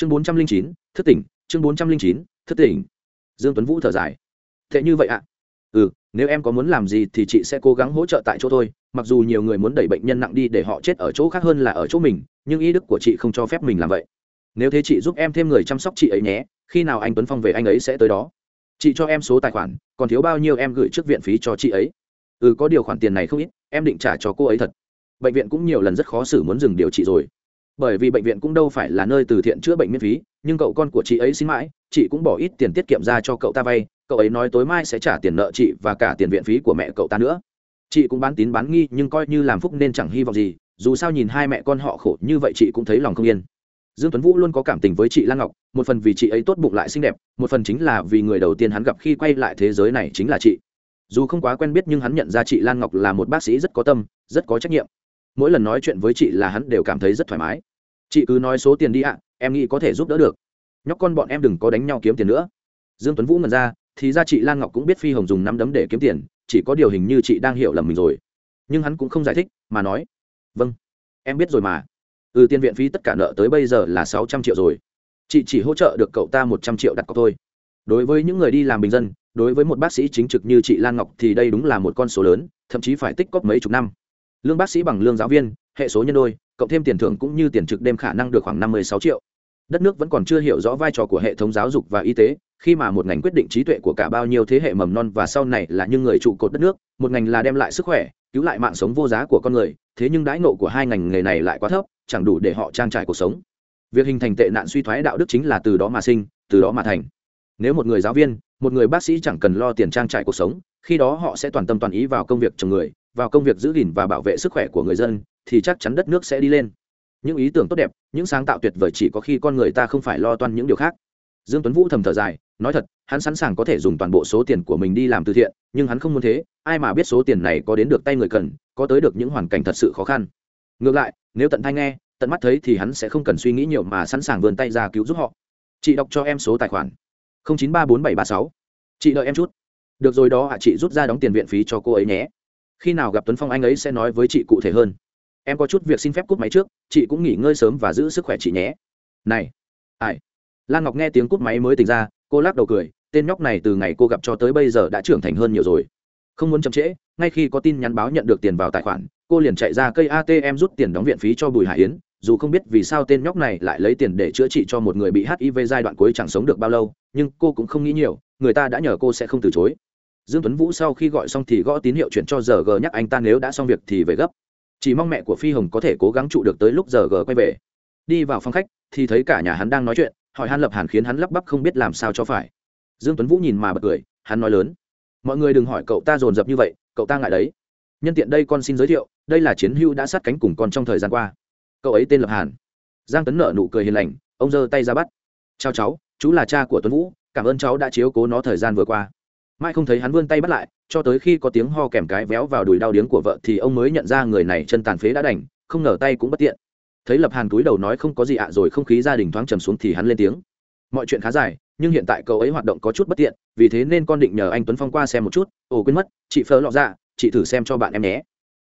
chương bốn trăm linh chín, thức tỉnh. Chương bốn trăm linh chín, thức tỉnh. Dương tuấn vũ thở dài. Thế như vậy ạ? Ừ nếu em có muốn làm gì thì chị sẽ cố gắng hỗ trợ tại chỗ thôi. Mặc dù nhiều người muốn đẩy bệnh nhân nặng đi để họ chết ở chỗ khác hơn là ở chỗ mình, nhưng ý đức của chị không cho phép mình làm vậy. Nếu thế chị giúp em thêm người chăm sóc chị ấy nhé. Khi nào anh tuấn phong về anh ấy sẽ tới đó. Chị cho em số tài khoản, còn thiếu bao nhiêu em gửi trước viện phí cho chị ấy? Ừ có điều khoản tiền này không ít, em định trả cho cô ấy thật. Bệnh viện cũng nhiều lần rất khó xử muốn dừng điều trị rồi bởi vì bệnh viện cũng đâu phải là nơi từ thiện chữa bệnh miễn phí, nhưng cậu con của chị ấy xin mãi, chị cũng bỏ ít tiền tiết kiệm ra cho cậu ta vay, cậu ấy nói tối mai sẽ trả tiền nợ chị và cả tiền viện phí của mẹ cậu ta nữa. Chị cũng bán tín bán nghi, nhưng coi như làm phúc nên chẳng hy vọng gì, dù sao nhìn hai mẹ con họ khổ như vậy chị cũng thấy lòng không yên. Dương tuấn vũ luôn có cảm tình với chị lan ngọc, một phần vì chị ấy tốt bụng lại xinh đẹp, một phần chính là vì người đầu tiên hắn gặp khi quay lại thế giới này chính là chị. Dù không quá quen biết nhưng hắn nhận ra chị lan ngọc là một bác sĩ rất có tâm, rất có trách nhiệm mỗi lần nói chuyện với chị là hắn đều cảm thấy rất thoải mái. Chị cứ nói số tiền đi ạ, em nghĩ có thể giúp đỡ được. Nhóc con bọn em đừng có đánh nhau kiếm tiền nữa. Dương tuấn vũ ngần ra, thì ra chị lan ngọc cũng biết phi hồng dùng nắm đấm để kiếm tiền, chỉ có điều hình như chị đang hiểu lầm mình rồi. Nhưng hắn cũng không giải thích, mà nói vâng em biết rồi mà. Ừ tiền viện phí tất cả nợ tới bây giờ là sáu trăm triệu rồi. Chị chỉ hỗ trợ được cậu ta một trăm triệu đặt cọc thôi. Đối với những người đi làm bình dân, đối với một bác sĩ chính trực như chị lan ngọc thì đây đúng là một con số lớn, thậm chí phải tích cóp mấy chục năm lương bác sĩ bằng lương giáo viên, hệ số nhân đôi, cộng thêm tiền thưởng cũng như tiền trực đêm khả năng được khoảng năm mươi sáu triệu. Đất nước vẫn còn chưa hiểu rõ vai trò của hệ thống giáo dục và y tế, khi mà một ngành quyết định trí tuệ của cả bao nhiêu thế hệ mầm non và sau này là những người trụ cột đất nước, một ngành là đem lại sức khỏe, cứu lại mạng sống vô giá của con người, thế nhưng đãi nộ của hai ngành nghề này lại quá thấp, chẳng đủ để họ trang trải cuộc sống. Việc hình thành tệ nạn suy thoái đạo đức chính là từ đó mà sinh, từ đó mà thành. Nếu một người giáo viên, một người bác sĩ chẳng cần lo tiền trang trải cuộc sống, khi đó họ sẽ toàn tâm toàn ý vào công việc chồng người vào công việc giữ gìn và bảo vệ sức khỏe của người dân, thì chắc chắn đất nước sẽ đi lên. Những ý tưởng tốt đẹp, những sáng tạo tuyệt vời chỉ có khi con người ta không phải lo toan những điều khác. Dương tuấn vũ thầm thở dài, nói thật, hắn sẵn sàng có thể dùng toàn bộ số tiền của mình đi làm từ thiện, nhưng hắn không muốn thế, ai mà biết số tiền này có đến được tay người cần, có tới được những hoàn cảnh thật sự khó khăn. Ngược lại, nếu tận thai nghe, tận mắt thấy thì hắn sẽ không cần suy nghĩ nhiều mà sẵn sàng vươn tay ra cứu giúp họ. Chị đọc cho em số tài khoản. Chín ba bốn bảy ba sáu. Chị đợi em chút. Được rồi đó ạ, chị rút ra đóng tiền viện phí cho cô ấy nhé khi nào gặp tuấn phong anh ấy sẽ nói với chị cụ thể hơn em có chút việc xin phép cút máy trước chị cũng nghỉ ngơi sớm và giữ sức khỏe chị nhé này ai lan ngọc nghe tiếng cút máy mới tỉnh ra cô lắc đầu cười tên nhóc này từ ngày cô gặp cho tới bây giờ đã trưởng thành hơn nhiều rồi không muốn chậm trễ ngay khi có tin nhắn báo nhận được tiền vào tài khoản cô liền chạy ra cây atm rút tiền đóng viện phí cho bùi hải yến dù không biết vì sao tên nhóc này lại lấy tiền để chữa trị cho một người bị hiv giai đoạn cuối chẳng sống được bao lâu nhưng cô cũng không nghĩ nhiều người ta đã nhờ cô sẽ không từ chối dương tuấn vũ sau khi gọi xong thì gõ tín hiệu chuyển cho giờ g nhắc anh ta nếu đã xong việc thì về gấp. Chỉ mong mẹ của phi hồng có thể cố gắng trụ được tới lúc giờ g quay về. Đi vào phòng khách, thì thấy cả nhà hắn đang nói chuyện, hỏi han lập hàn khiến hắn lắp bắp không biết làm sao cho phải. Dương tuấn vũ nhìn mà bật cười, hắn nói lớn, mọi người đừng hỏi cậu ta dồn dập như vậy, cậu ta ngại đấy. Nhân tiện đây con xin giới thiệu, đây là chiến Hưu đã sát cánh cùng con trong thời gian qua. Cậu ấy tên lập hàn. Giang tấn nợ nụ cười hiền lành, ông giơ tay ra bắt. Chào cháu, chú là cha của tuấn vũ, cảm ơn cháu đã chiếu cố nó thời gian vừa qua mai không thấy hắn vươn tay bắt lại, cho tới khi có tiếng ho kèm cái véo vào đùi đau điếng của vợ thì ông mới nhận ra người này chân tàn phế đã đành, không ngờ tay cũng bất tiện. Thấy lập hàn túi đầu nói không có gì ạ à, rồi không khí gia đình thoáng trầm xuống thì hắn lên tiếng. Mọi chuyện khá dài, nhưng hiện tại cậu ấy hoạt động có chút bất tiện, vì thế nên con định nhờ anh tuấn phong qua xem một chút. Ồ, quên mất, chị phở lọ ra chị thử xem cho bạn em nhé.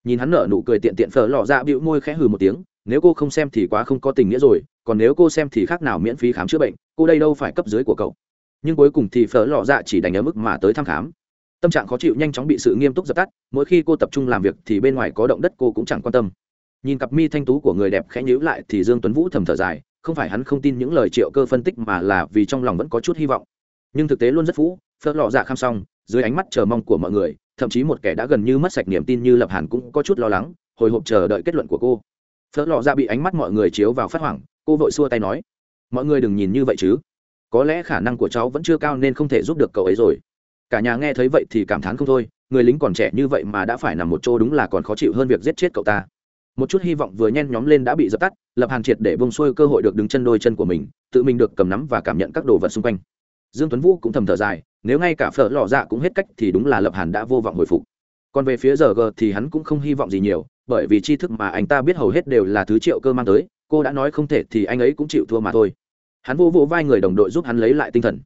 Nhìn hắn nở nụ cười tiện tiện, phở lọ ra bĩu môi khẽ hừ một tiếng, nếu cô không xem thì quá không có tình nghĩa rồi, còn nếu cô xem thì khác nào miễn phí khám chữa bệnh, cô đây đâu phải cấp dưới của cậu nhưng cuối cùng thì phở lọ dạ chỉ đánh ở mức mà tới thăm khám. Tâm trạng khó chịu nhanh chóng bị sự nghiêm túc dập tắt, mỗi khi cô tập trung làm việc thì bên ngoài có động đất cô cũng chẳng quan tâm. Nhìn cặp mi thanh tú của người đẹp khẽ nhíu lại thì dương tuấn vũ thầm thở dài, không phải hắn không tin những lời triệu cơ phân tích mà là vì trong lòng vẫn có chút hy vọng. Nhưng thực tế luôn rất phũ phớt lọ dạ khăm xong, dưới ánh mắt chờ mong của mọi người, thậm chí một kẻ đã gần như mất sạch niềm tin như lập hàn cũng có chút lo lắng, hồi hộp chờ đợi kết luận của cô. Phớt lọ dạ bị ánh mắt mọi người chiếu vào phát hoảng, cô vội xua tay nói, mọi người đừng nhìn như vậy chứ có lẽ khả năng của cháu vẫn chưa cao nên không thể giúp được cậu ấy rồi. Cả nhà nghe thấy vậy thì cảm thán không thôi, người lính còn trẻ như vậy mà đã phải nằm một chỗ đúng là còn khó chịu hơn việc giết chết cậu ta. Một chút hy vọng vừa nhen nhóm lên đã bị dập tắt, lập hàn triệt để bông xuôi cơ hội được đứng chân đôi chân của mình, tự mình được cầm nắm và cảm nhận các đồ vật xung quanh. Dương tuấn vũ cũng thầm thở dài, nếu ngay cả phở lò dạ cũng hết cách thì đúng là lập hàn đã vô vọng hồi phục. Còn về phía giờ g thì hắn cũng không hy vọng gì nhiều, bởi vì tri thức mà anh ta biết hầu hết đều là thứ triệu cơ mang tới, cô đã nói không thể thì anh ấy cũng chịu thua mà thôi hắn vô vỗ vai người đồng đội giúp hắn lấy lại tinh thần.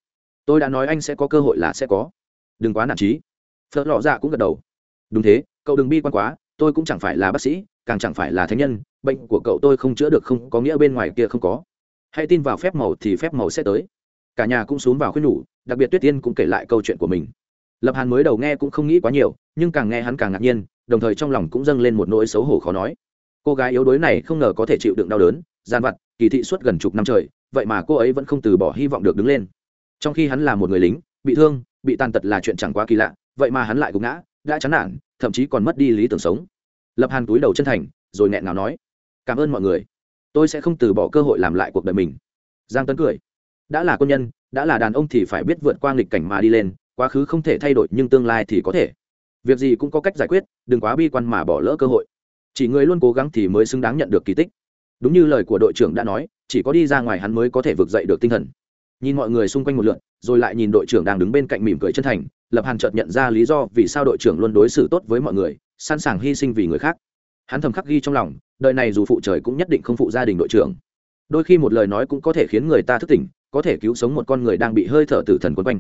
Tôi đã nói anh sẽ có cơ hội là sẽ có. Đừng quá nản trí phật lọ dạ cũng gật đầu. Đúng thế, cậu đừng bi quan quá, tôi cũng chẳng phải là bác sĩ, càng chẳng phải là thánh nhân, bệnh của cậu tôi không chữa được không có nghĩa bên ngoài kia không có. Hãy tin vào phép màu thì phép màu sẽ tới. Cả nhà cũng xuống vào khuyên nhủ, đặc biệt tuyết tiên cũng kể lại câu chuyện của mình. Lập hàn mới đầu nghe cũng không nghĩ quá nhiều, nhưng càng nghe hắn càng ngạc nhiên, đồng thời trong lòng cũng dâng lên một nỗi xấu hổ khó nói. Cô gái yếu đuối này không ngờ có thể chịu đựng đau đớn gian vặt, kỳ thị suốt gần chục năm trời vậy mà cô ấy vẫn không từ bỏ hy vọng được đứng lên. Trong khi hắn là một người lính, bị thương, bị tàn tật là chuyện chẳng quá kỳ lạ, vậy mà hắn lại gục ngã, đã chán nản, thậm chí còn mất đi lý tưởng sống. Lập hàn túi đầu chân thành, rồi nghẹn ngào nói, cảm ơn mọi người. Tôi sẽ không từ bỏ cơ hội làm lại cuộc đời mình. Giang tấn cười, đã là quân nhân, đã là đàn ông thì phải biết vượt qua nghịch cảnh mà đi lên, quá khứ không thể thay đổi nhưng tương lai thì có thể. Việc gì cũng có cách giải quyết, đừng quá bi quan mà bỏ lỡ cơ hội. Chỉ người luôn cố gắng thì mới xứng đáng nhận được kỳ tích đúng như lời của đội trưởng đã nói, chỉ có đi ra ngoài hắn mới có thể vực dậy được tinh thần. Nhìn mọi người xung quanh một lượn, rồi lại nhìn đội trưởng đang đứng bên cạnh mỉm cười chân thành, lập hàn chợt nhận ra lý do vì sao đội trưởng luôn đối xử tốt với mọi người, sẵn sàng hy sinh vì người khác. Hắn thầm khắc ghi trong lòng, đời này dù phụ trời cũng nhất định không phụ gia đình đội trưởng. Đôi khi một lời nói cũng có thể khiến người ta thức tỉnh, có thể cứu sống một con người đang bị hơi thở tử thần quấn quanh.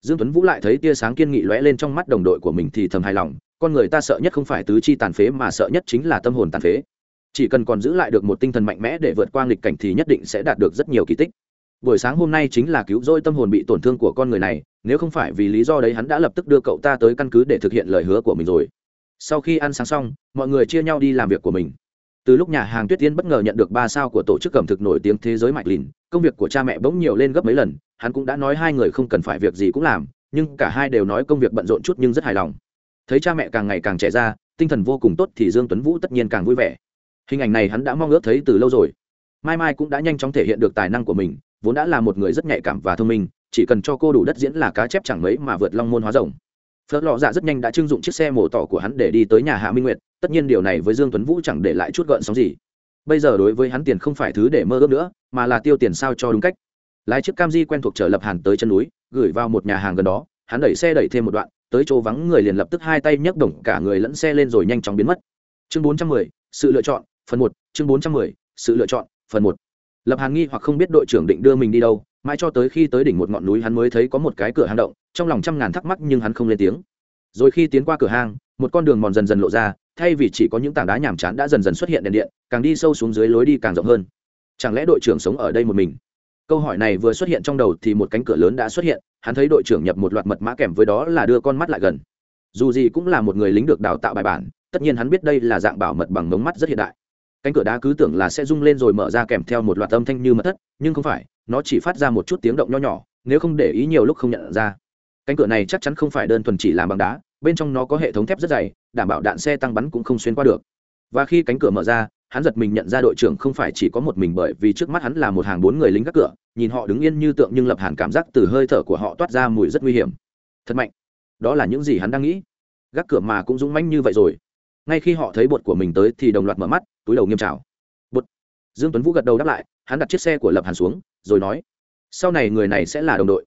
Dương tuấn vũ lại thấy tia sáng kiên nghị lóe lên trong mắt đồng đội của mình thì thầm hài lòng, con người ta sợ nhất không phải tứ chi tàn phế mà sợ nhất chính là tâm hồn tàn phế chỉ cần còn giữ lại được một tinh thần mạnh mẽ để vượt qua nghịch cảnh thì nhất định sẽ đạt được rất nhiều kỳ tích. Buổi sáng hôm nay chính là cứu rỗi tâm hồn bị tổn thương của con người này, nếu không phải vì lý do đấy hắn đã lập tức đưa cậu ta tới căn cứ để thực hiện lời hứa của mình rồi. Sau khi ăn sáng xong, mọi người chia nhau đi làm việc của mình. Từ lúc nhà hàng tuyết tiên bất ngờ nhận được ba sao của tổ chức cẩm thực nổi tiếng thế giới mạch lìn, công việc của cha mẹ bỗng nhiều lên gấp mấy lần, hắn cũng đã nói hai người không cần phải việc gì cũng làm, nhưng cả hai đều nói công việc bận rộn chút nhưng rất hài lòng. Thấy cha mẹ càng ngày càng trẻ ra, tinh thần vô cùng tốt thì dương tuấn vũ tất nhiên càng vui vẻ hình ảnh này hắn đã mong ước thấy từ lâu rồi. Mai mai cũng đã nhanh chóng thể hiện được tài năng của mình vốn đã là một người rất nhạy cảm và thông minh chỉ cần cho cô đủ đất diễn là cá chép chẳng mấy mà vượt long môn hóa rồng. Phớt lọ dạ rất nhanh đã trưng dụng chiếc xe mổ tỏ của hắn để đi tới nhà hạ minh nguyệt tất nhiên điều này với dương tuấn vũ chẳng để lại chút gợn sóng gì. Bây giờ đối với hắn tiền không phải thứ để mơ ước nữa mà là tiêu tiền sao cho đúng cách. Lái chiếc cam di quen thuộc trở lập hàn tới chân núi gửi vào một nhà hàng gần đó hắn đẩy xe đẩy thêm một đoạn tới chỗ vắng người liền lập tức hai tay nhấc đổng cả người lẫn xe lên rồi nhanh chóng biến mất. Chương 410, sự lựa chọn phần một chương 410, sự lựa chọn. Phần một. Lập hàn nghi hoặc không biết đội trưởng định đưa mình đi đâu mãi cho tới khi tới đỉnh một ngọn núi hắn mới thấy có một cái cửa hang động trong lòng trăm ngàn thắc mắc nhưng hắn không lên tiếng. Rồi khi tiến qua cửa hang một con đường mòn dần dần lộ ra thay vì chỉ có những tảng đá nhàm chán đã dần dần xuất hiện đèn điện càng đi sâu xuống dưới lối đi càng rộng hơn. Chẳng lẽ đội trưởng sống ở đây một mình? Câu hỏi này vừa xuất hiện trong đầu thì một cánh cửa lớn đã xuất hiện hắn thấy đội trưởng nhập một loạt mật mã kèm với đó là đưa con mắt lại gần. Dù gì cũng là một người lính được đào tạo bài bản tất nhiên hắn biết đây là dạng bảo mật bằng mống mắt rất hiện đại cánh cửa đá cứ tưởng là sẽ rung lên rồi mở ra kèm theo một loạt âm thanh như mật thất, nhưng không phải, nó chỉ phát ra một chút tiếng động nho nhỏ, nếu không để ý nhiều lúc không nhận ra. Cánh cửa này chắc chắn không phải đơn thuần chỉ làm bằng đá, bên trong nó có hệ thống thép rất dày, đảm bảo đạn xe tăng bắn cũng không xuyên qua được. Và khi cánh cửa mở ra, hắn giật mình nhận ra đội trưởng không phải chỉ có một mình bởi vì trước mắt hắn là một hàng bốn người lính gác cửa, nhìn họ đứng yên như tượng nhưng lập hàn cảm giác từ hơi thở của họ toát ra mùi rất nguy hiểm. Thật mạnh. Đó là những gì hắn đang nghĩ. Gác cửa mà cũng dũng mãnh như vậy rồi. Ngay khi họ thấy bột của mình tới thì đồng loạt mở mắt túi đầu nghiêm trào. Bột dương tuấn vũ gật đầu đáp lại hắn đặt chiếc xe của lập hàn xuống rồi nói sau này người này sẽ là đồng đội.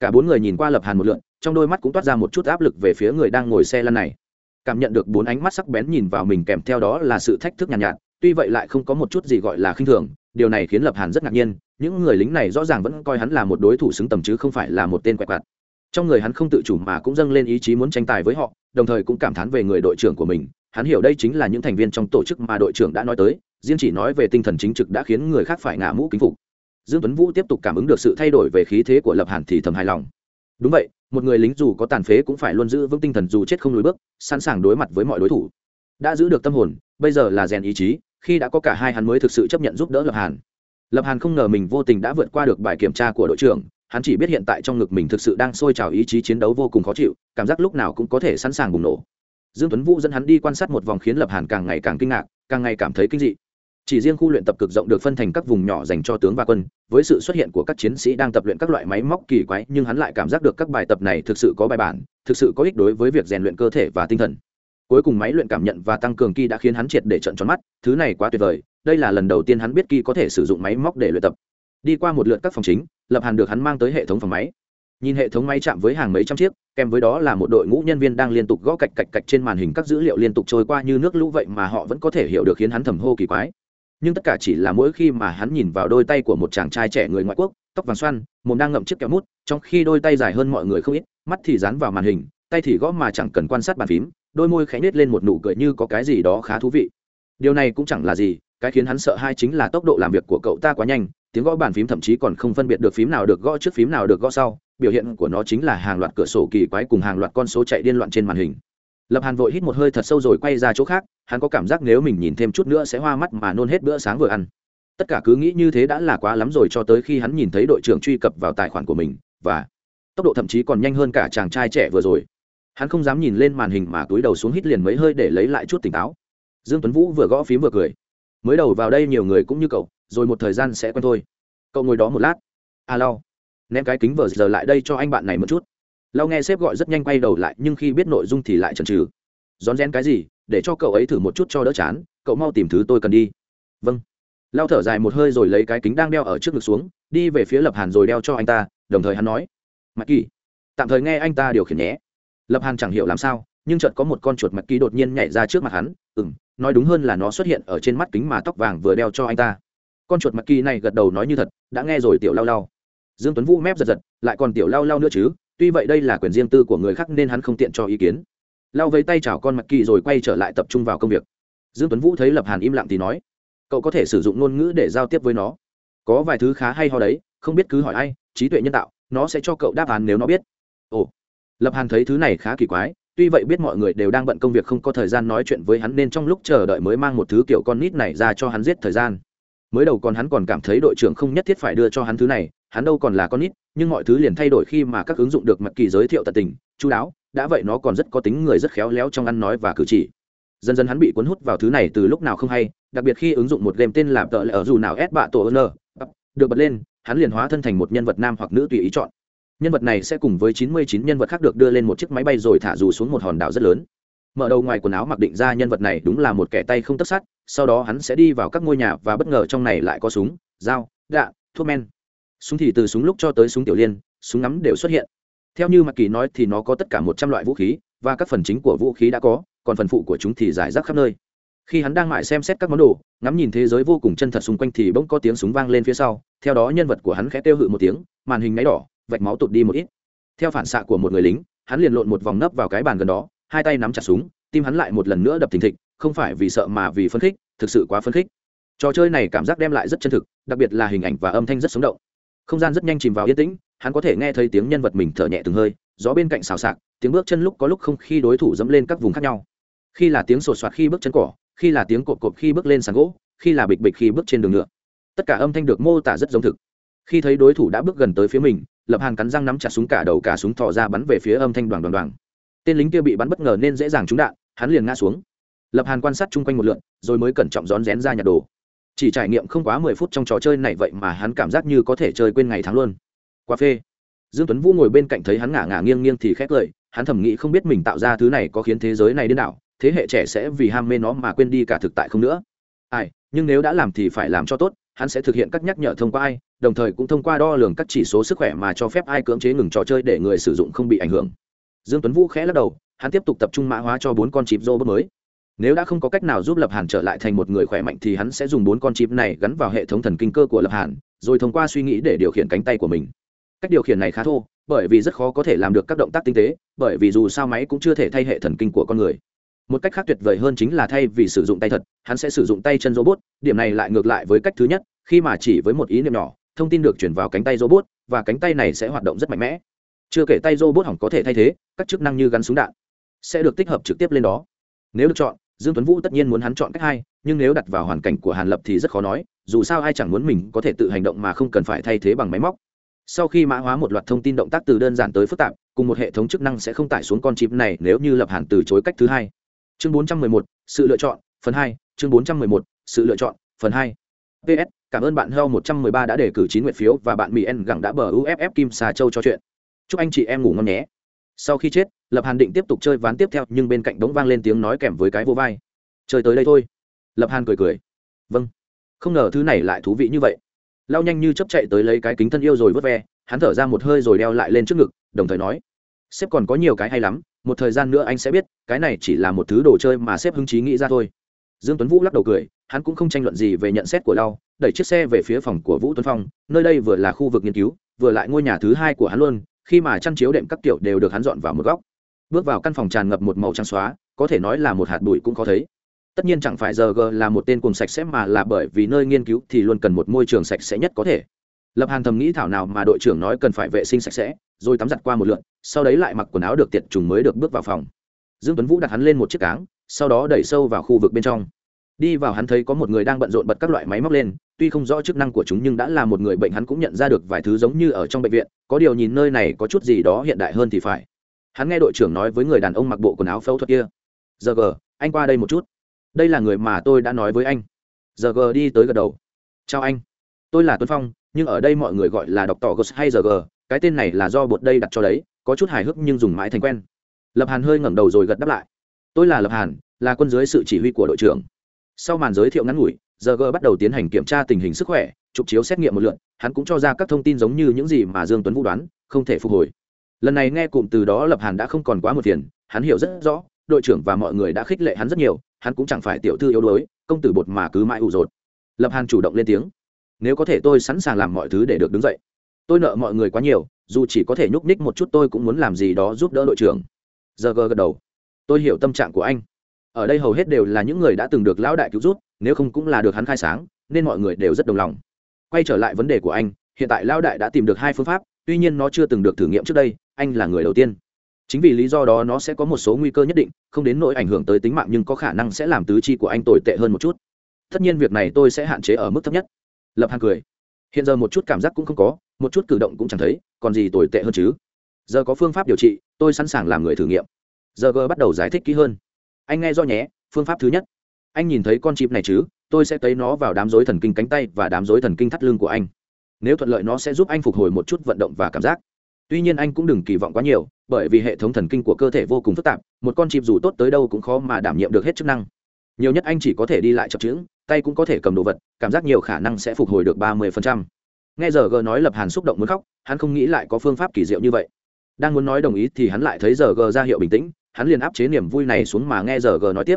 Cả bốn người nhìn qua lập hàn một lượn trong đôi mắt cũng toát ra một chút áp lực về phía người đang ngồi xe lăn này. Cảm nhận được bốn ánh mắt sắc bén nhìn vào mình kèm theo đó là sự thách thức nhàn nhạt, nhạt tuy vậy lại không có một chút gì gọi là khinh thường điều này khiến lập hàn rất ngạc nhiên những người lính này rõ ràng vẫn coi hắn là một đối thủ xứng tầm chứ không phải là một tên quẹt quạt. Trong người hắn không tự chủ mà cũng dâng lên ý chí muốn tranh tài với họ đồng thời cũng cảm thán về người đội trưởng của mình hắn hiểu đây chính là những thành viên trong tổ chức mà đội trưởng đã nói tới, riêng chỉ nói về tinh thần chính trực đã khiến người khác phải ngả mũ kính phục. Dương tuấn vũ tiếp tục cảm ứng được sự thay đổi về khí thế của lập hàn thì thầm hài lòng. Đúng vậy, một người lính dù có tàn phế cũng phải luôn giữ vững tinh thần dù chết không lùi bước, sẵn sàng đối mặt với mọi đối thủ. Đã giữ được tâm hồn, bây giờ là rèn ý chí, khi đã có cả hai hắn mới thực sự chấp nhận giúp đỡ lập hàn. Lập hàn không ngờ mình vô tình đã vượt qua được bài kiểm tra của đội trưởng, hắn chỉ biết hiện tại trong ngực mình thực sự đang sôi trào ý chí chiến đấu vô cùng khó chịu, cảm giác lúc nào cũng có thể sẵn sàng bùng nổ dương tuấn vũ dẫn hắn đi quan sát một vòng khiến lập hàn càng ngày càng kinh ngạc, càng ngày cảm thấy kinh dị. Chỉ riêng khu luyện tập cực rộng được phân thành các vùng nhỏ dành cho tướng và quân, với sự xuất hiện của các chiến sĩ đang tập luyện các loại máy móc kỳ quái, nhưng hắn lại cảm giác được các bài tập này thực sự có bài bản, thực sự có ích đối với việc rèn luyện cơ thể và tinh thần. Cuối cùng máy luyện cảm nhận và tăng cường kỳ đã khiến hắn triệt để trận tròn mắt, thứ này quá tuyệt vời, đây là lần đầu tiên hắn biết kỳ có thể sử dụng máy móc để luyện tập. Đi qua một lượt các phòng chính, lập hàn được hắn mang tới hệ thống phòng máy nhìn hệ thống máy chạm với hàng mấy trăm chiếc, kèm với đó là một đội ngũ nhân viên đang liên tục gõ cạch cạch cạch trên màn hình các dữ liệu liên tục trôi qua như nước lũ vậy mà họ vẫn có thể hiểu được khiến hắn thầm hô kỳ quái. Nhưng tất cả chỉ là mỗi khi mà hắn nhìn vào đôi tay của một chàng trai trẻ người ngoại quốc, tóc vàng xoăn, mồm đang ngậm chiếc kẹo mút, trong khi đôi tay dài hơn mọi người không ít, mắt thì dán vào màn hình, tay thì gõ mà chẳng cần quan sát bàn phím, đôi môi khẽ nết lên một nụ cười như có cái gì đó khá thú vị. Điều này cũng chẳng là gì, cái khiến hắn sợ hai chính là tốc độ làm việc của cậu ta quá nhanh tiếng gõ bàn phím thậm chí còn không phân biệt được phím nào được gõ trước phím nào được gõ sau, biểu hiện của nó chính là hàng loạt cửa sổ kỳ quái cùng hàng loạt con số chạy điên loạn trên màn hình. Lập hàn vội hít một hơi thật sâu rồi quay ra chỗ khác, hắn có cảm giác nếu mình nhìn thêm chút nữa sẽ hoa mắt mà nôn hết bữa sáng vừa ăn. Tất cả cứ nghĩ như thế đã là quá lắm rồi cho tới khi hắn nhìn thấy đội trưởng truy cập vào tài khoản của mình, và tốc độ thậm chí còn nhanh hơn cả chàng trai trẻ vừa rồi. Hắn không dám nhìn lên màn hình mà túi đầu xuống hít liền mấy hơi để lấy lại chút tỉnh táo. Dương tuấn vũ vừa gõ phím vừa cười. Mới đầu vào đây nhiều người cũng như cậu rồi một thời gian sẽ quen thôi. Cậu ngồi đó một lát. À, lau. Ném cái kính vờ giờ lại đây cho anh bạn này một chút. Lau nghe sếp gọi rất nhanh quay đầu lại nhưng khi biết nội dung thì lại chần chừ. Rón rén cái gì? Để cho cậu ấy thử một chút cho đỡ chán. Cậu mau tìm thứ tôi cần đi. Vâng. Lau thở dài một hơi rồi lấy cái kính đang đeo ở trước ngực xuống đi về phía lập hàn rồi đeo cho anh ta đồng thời hắn nói. Mặc kỳ tạm thời nghe anh ta điều khiển nhé. Lập hàn chẳng hiểu làm sao nhưng chợt có một con chuột mặc kỳ đột nhiên nhảy ra trước mặt hắn. Ừ m nói đúng hơn là nó xuất hiện ở trên mắt kính mà tóc vàng vừa đeo cho anh ta con chuột mặc kỳ này gật đầu nói như thật, đã nghe rồi tiểu lao lao dương tuấn vũ mép giật giật, lại còn tiểu lao lao nữa chứ, tuy vậy đây là quyền riêng tư của người khác nên hắn không tiện cho ý kiến. Lao với tay chào con mặc kỳ rồi quay trở lại tập trung vào công việc. Dương tuấn vũ thấy lập hàn im lặng thì nói, cậu có thể sử dụng ngôn ngữ để giao tiếp với nó. Có vài thứ khá hay ho đấy, không biết cứ hỏi ai, trí tuệ nhân tạo, nó sẽ cho cậu đáp án nếu nó biết. Ồ. Lập hàn thấy thứ này khá kỳ quái, tuy vậy biết mọi người đều đang bận công việc không có thời gian nói chuyện với hắn nên trong lúc chờ đợi mới mang một thứ kiểu con nít này ra cho hắn giết thời gian mới đầu còn hắn còn cảm thấy đội trưởng không nhất thiết phải đưa cho hắn thứ này, hắn đâu còn là con nít, nhưng mọi thứ liền thay đổi khi mà các ứng dụng được mặt kỳ giới thiệu tận tình, chú đáo, đã vậy nó còn rất có tính người rất khéo léo trong ăn nói và cử chỉ. Dần dần hắn bị cuốn hút vào thứ này từ lúc nào không hay, đặc biệt khi ứng dụng một game tên là tợ lệ ở dù nào ép bạ tổ ơn được bật lên, hắn liền hóa thân thành một nhân vật nam hoặc nữ tùy ý chọn. Nhân vật này sẽ cùng với 99 nhân vật khác được đưa lên một chiếc máy bay rồi thả dù xuống một hòn đảo rất lớn mở đầu ngoài quần áo mặc định ra nhân vật này đúng là một kẻ tay không tất sát, sau đó hắn sẽ đi vào các ngôi nhà và bất ngờ trong này lại có súng, dao, đạn, thuốc men. Súng thì từ súng lúc cho tới súng tiểu liên, súng ngắm đều xuất hiện. Theo như mặc kỳ nói thì nó có tất cả một trăm loại vũ khí, và các phần chính của vũ khí đã có, còn phần phụ của chúng thì giải rác khắp nơi. Khi hắn đang mãi xem xét các món đồ, ngắm nhìn thế giới vô cùng chân thật xung quanh thì bỗng có tiếng súng vang lên phía sau, theo đó nhân vật của hắn khẽ kêu hự một tiếng, màn hình máy đỏ, vạch máu tụt đi một ít. Theo phản xạ của một người lính, hắn liền lộn một vòng nấp vào cái bàn gần đó hai tay nắm chặt súng, tim hắn lại một lần nữa đập thình thịch, không phải vì sợ mà vì phấn khích, thực sự quá phấn khích. Trò chơi này cảm giác đem lại rất chân thực, đặc biệt là hình ảnh và âm thanh rất sống động. Không gian rất nhanh chìm vào yên tĩnh, hắn có thể nghe thấy tiếng nhân vật mình thở nhẹ từng hơi, gió bên cạnh xào xạc, tiếng bước chân lúc có lúc không khi đối thủ dẫm lên các vùng khác nhau. Khi là tiếng sột soạt khi bước chân cỏ, khi là tiếng cộp cộp khi bước lên sàn gỗ, khi là bịch bịch khi bước trên đường nhựa tất cả âm thanh được mô tả rất giống thực. Khi thấy đối thủ đã bước gần tới phía mình, lập hàng cắn răng nắm chặt súng cả đầu cả súng thò ra bắn về phía âm thanh đoàn đoàn đoàn tên lính kia bị bắn bất ngờ nên dễ dàng trúng đạn, hắn liền ngã xuống. Lập hàn quan sát chung quanh một lượn, rồi mới cẩn trọng rón rén ra nhặt đồ. Chỉ trải nghiệm không quá mười phút trong trò chơi này vậy mà hắn cảm giác như có thể chơi quên ngày tháng luôn. Qua phê. Dương tuấn vũ ngồi bên cạnh thấy hắn ngả ngả nghiêng nghiêng thì khét lời hắn thầm nghĩ không biết mình tạo ra thứ này có khiến thế giới này đến nào thế hệ trẻ sẽ vì ham mê nó mà quên đi cả thực tại không nữa. Ai, nhưng nếu đã làm thì phải làm cho tốt, hắn sẽ thực hiện các nhắc nhở thông qua ai, đồng thời cũng thông qua đo lường các chỉ số sức khỏe mà cho phép ai cưỡng chế ngừng trò chơi để người sử dụng không bị ảnh hưởng dương tuấn vũ khẽ lắc đầu, hắn tiếp tục tập trung mã hóa cho bốn con chip robot mới. Nếu đã không có cách nào giúp lập hàn trở lại thành một người khỏe mạnh thì hắn sẽ dùng bốn con chip này gắn vào hệ thống thần kinh cơ của lập hàn, rồi thông qua suy nghĩ để điều khiển cánh tay của mình. Cách điều khiển này khá thô, bởi vì rất khó có thể làm được các động tác tinh tế, bởi vì dù sao máy cũng chưa thể thay hệ thần kinh của con người. Một cách khác tuyệt vời hơn chính là thay vì sử dụng tay thật, hắn sẽ sử dụng tay chân robot, điểm này lại ngược lại với cách thứ nhất, khi mà chỉ với một ý niệm nhỏ, thông tin được chuyển vào cánh tay robot, và cánh tay này sẽ hoạt động rất mạnh mẽ chưa kể tay robot hỏng có thể thay thế các chức năng như gắn súng đạn sẽ được tích hợp trực tiếp lên đó. Nếu được chọn dương tuấn vũ tất nhiên muốn hắn chọn cách hai nhưng nếu đặt vào hoàn cảnh của hàn lập thì rất khó nói dù sao ai chẳng muốn mình có thể tự hành động mà không cần phải thay thế bằng máy móc. Sau khi mã hóa một loạt thông tin động tác từ đơn giản tới phức tạp cùng một hệ thống chức năng sẽ không tải xuống con chip này nếu như lập hàn từ chối cách thứ hai. Chương 411, sự lựa chọn phần hai. Chương 411, sự lựa chọn phần hai. Ps cảm ơn bạn heo 113 đã đề cử chín nguyện phiếu và bạn mỹ En gẳng đã bờ uff kim xà châu cho chuyện chúc anh chị em ngủ ngon nhé. Sau khi chết, lập hàn định tiếp tục chơi ván tiếp theo, nhưng bên cạnh đống vang lên tiếng nói kèm với cái vô vai. Chơi tới đây thôi. Lập hàn cười cười. Vâng. Không ngờ thứ này lại thú vị như vậy. Lao nhanh như chấp chạy tới lấy cái kính thân yêu rồi vớt ve, hắn thở ra một hơi rồi đeo lại lên trước ngực, đồng thời nói, sếp còn có nhiều cái hay lắm, một thời gian nữa anh sẽ biết, cái này chỉ là một thứ đồ chơi mà sếp hứng chí nghĩ ra thôi. Dương tuấn vũ lắc đầu cười, hắn cũng không tranh luận gì về nhận xét của lao, đẩy chiếc xe về phía phòng của vũ tuấn phong, nơi đây vừa là khu vực nghiên cứu, vừa lại ngôi nhà thứ hai của hắn luôn khi mà chăn chiếu đệm các kiểu đều được hắn dọn vào một góc. Bước vào căn phòng tràn ngập một màu trắng xóa, có thể nói là một hạt bụi cũng có thấy. Tất nhiên chẳng phải giờ g là một tên cùng sạch sẽ mà là bởi vì nơi nghiên cứu thì luôn cần một môi trường sạch sẽ nhất có thể. Lập hàn thầm nghĩ thảo nào mà đội trưởng nói cần phải vệ sinh sạch sẽ, rồi tắm giặt qua một lượn, sau đấy lại mặc quần áo được tiệt trùng mới được bước vào phòng. Dương tuấn vũ đặt hắn lên một chiếc cáng, sau đó đẩy sâu vào khu vực bên trong đi vào hắn thấy có một người đang bận rộn bật các loại máy móc lên, tuy không rõ chức năng của chúng nhưng đã là một người bệnh hắn cũng nhận ra được vài thứ giống như ở trong bệnh viện, có điều nhìn nơi này có chút gì đó hiện đại hơn thì phải. Hắn nghe đội trưởng nói với người đàn ông mặc bộ quần áo phẫu thuật kia. Giờ g, anh qua đây một chút. Đây là người mà tôi đã nói với anh. Giờ g đi tới gật đầu. Chào anh. Tôi là tuấn phong, nhưng ở đây mọi người gọi là đọc tỏ g hay giờ g. Cái tên này là do bột đây đặt cho đấy, có chút hài hước nhưng dùng mãi thành quen. Lập hàn hơi ngẩng đầu rồi gật đáp lại. Tôi là lập hàn, là quân dưới sự chỉ huy của đội trưởng sau màn giới thiệu ngắn ngủi giờ g bắt đầu tiến hành kiểm tra tình hình sức khỏe, chụp chiếu xét nghiệm một lượn hắn cũng cho ra các thông tin giống như những gì mà dương tuấn vũ đoán, không thể phục hồi. Lần này nghe cụm từ đó lập hàn đã không còn quá một tiền hắn hiểu rất rõ, đội trưởng và mọi người đã khích lệ hắn rất nhiều, hắn cũng chẳng phải tiểu thư yếu đuối, công tử bột mà cứ mãi ủ rột. Lập hàn chủ động lên tiếng, nếu có thể tôi sẵn sàng làm mọi thứ để được đứng dậy. Tôi nợ mọi người quá nhiều, dù chỉ có thể nhúc ních một chút tôi cũng muốn làm gì đó giúp đỡ đội trưởng. Giờ gật đầu, tôi hiểu tâm trạng của anh ở đây hầu hết đều là những người đã từng được lão đại cứu giúp, nếu không cũng là được hắn khai sáng, nên mọi người đều rất đồng lòng. Quay trở lại vấn đề của anh, hiện tại lão đại đã tìm được hai phương pháp, tuy nhiên nó chưa từng được thử nghiệm trước đây, anh là người đầu tiên. Chính vì lý do đó nó sẽ có một số nguy cơ nhất định, không đến nỗi ảnh hưởng tới tính mạng nhưng có khả năng sẽ làm tứ chi của anh tồi tệ hơn một chút. Tất nhiên việc này tôi sẽ hạn chế ở mức thấp nhất. Lập hàng cười. Hiện giờ một chút cảm giác cũng không có, một chút cử động cũng chẳng thấy, còn gì tồi tệ hơn chứ? Giờ có phương pháp điều trị, tôi sẵn sàng làm người thử nghiệm. Giờ g bắt đầu giải thích kỹ hơn anh nghe do nhé, phương pháp thứ nhất. Anh nhìn thấy con chip này chứ? Tôi sẽ tấy nó vào đám dối thần kinh cánh tay và đám dối thần kinh thắt lưng của anh. Nếu thuận lợi nó sẽ giúp anh phục hồi một chút vận động và cảm giác. Tuy nhiên anh cũng đừng kỳ vọng quá nhiều, bởi vì hệ thống thần kinh của cơ thể vô cùng phức tạp, một con chip dù tốt tới đâu cũng khó mà đảm nhiệm được hết chức năng. Nhiều nhất anh chỉ có thể đi lại chập chững, tay cũng có thể cầm đồ vật, cảm giác nhiều khả năng sẽ phục hồi được ba mươi nghe giờ g nói lập hàn xúc động muốn khóc, hắn không nghĩ lại có phương pháp kỳ diệu như vậy. Đang muốn nói đồng ý thì hắn lại thấy giờ g ra hiệu bình tĩnh hắn liền áp chế niềm vui này xuống mà nghe giờ g nói tiếp.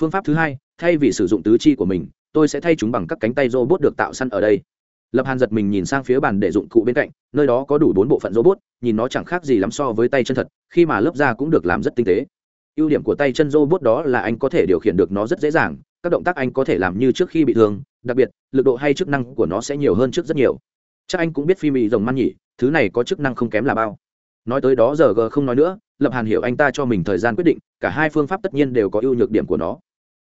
Phương pháp thứ hai, thay vì sử dụng tứ chi của mình, tôi sẽ thay chúng bằng các cánh tay robot được tạo săn ở đây. Lập hàn giật mình nhìn sang phía bàn để dụng cụ bên cạnh, nơi đó có đủ bốn bộ phận robot, nhìn nó chẳng khác gì lắm so với tay chân thật, khi mà lớp da cũng được làm rất tinh tế. Ưu điểm của tay chân robot đó là anh có thể điều khiển được nó rất dễ dàng, các động tác anh có thể làm như trước khi bị thương, đặc biệt, lực độ hay chức năng của nó sẽ nhiều hơn trước rất nhiều. Chắc anh cũng biết phim mì rồng man nhỉ, thứ này có chức năng không kém là bao nói tới đó giờ g không nói nữa, lập hàn hiểu anh ta cho mình thời gian quyết định, cả hai phương pháp tất nhiên đều có ưu nhược điểm của nó.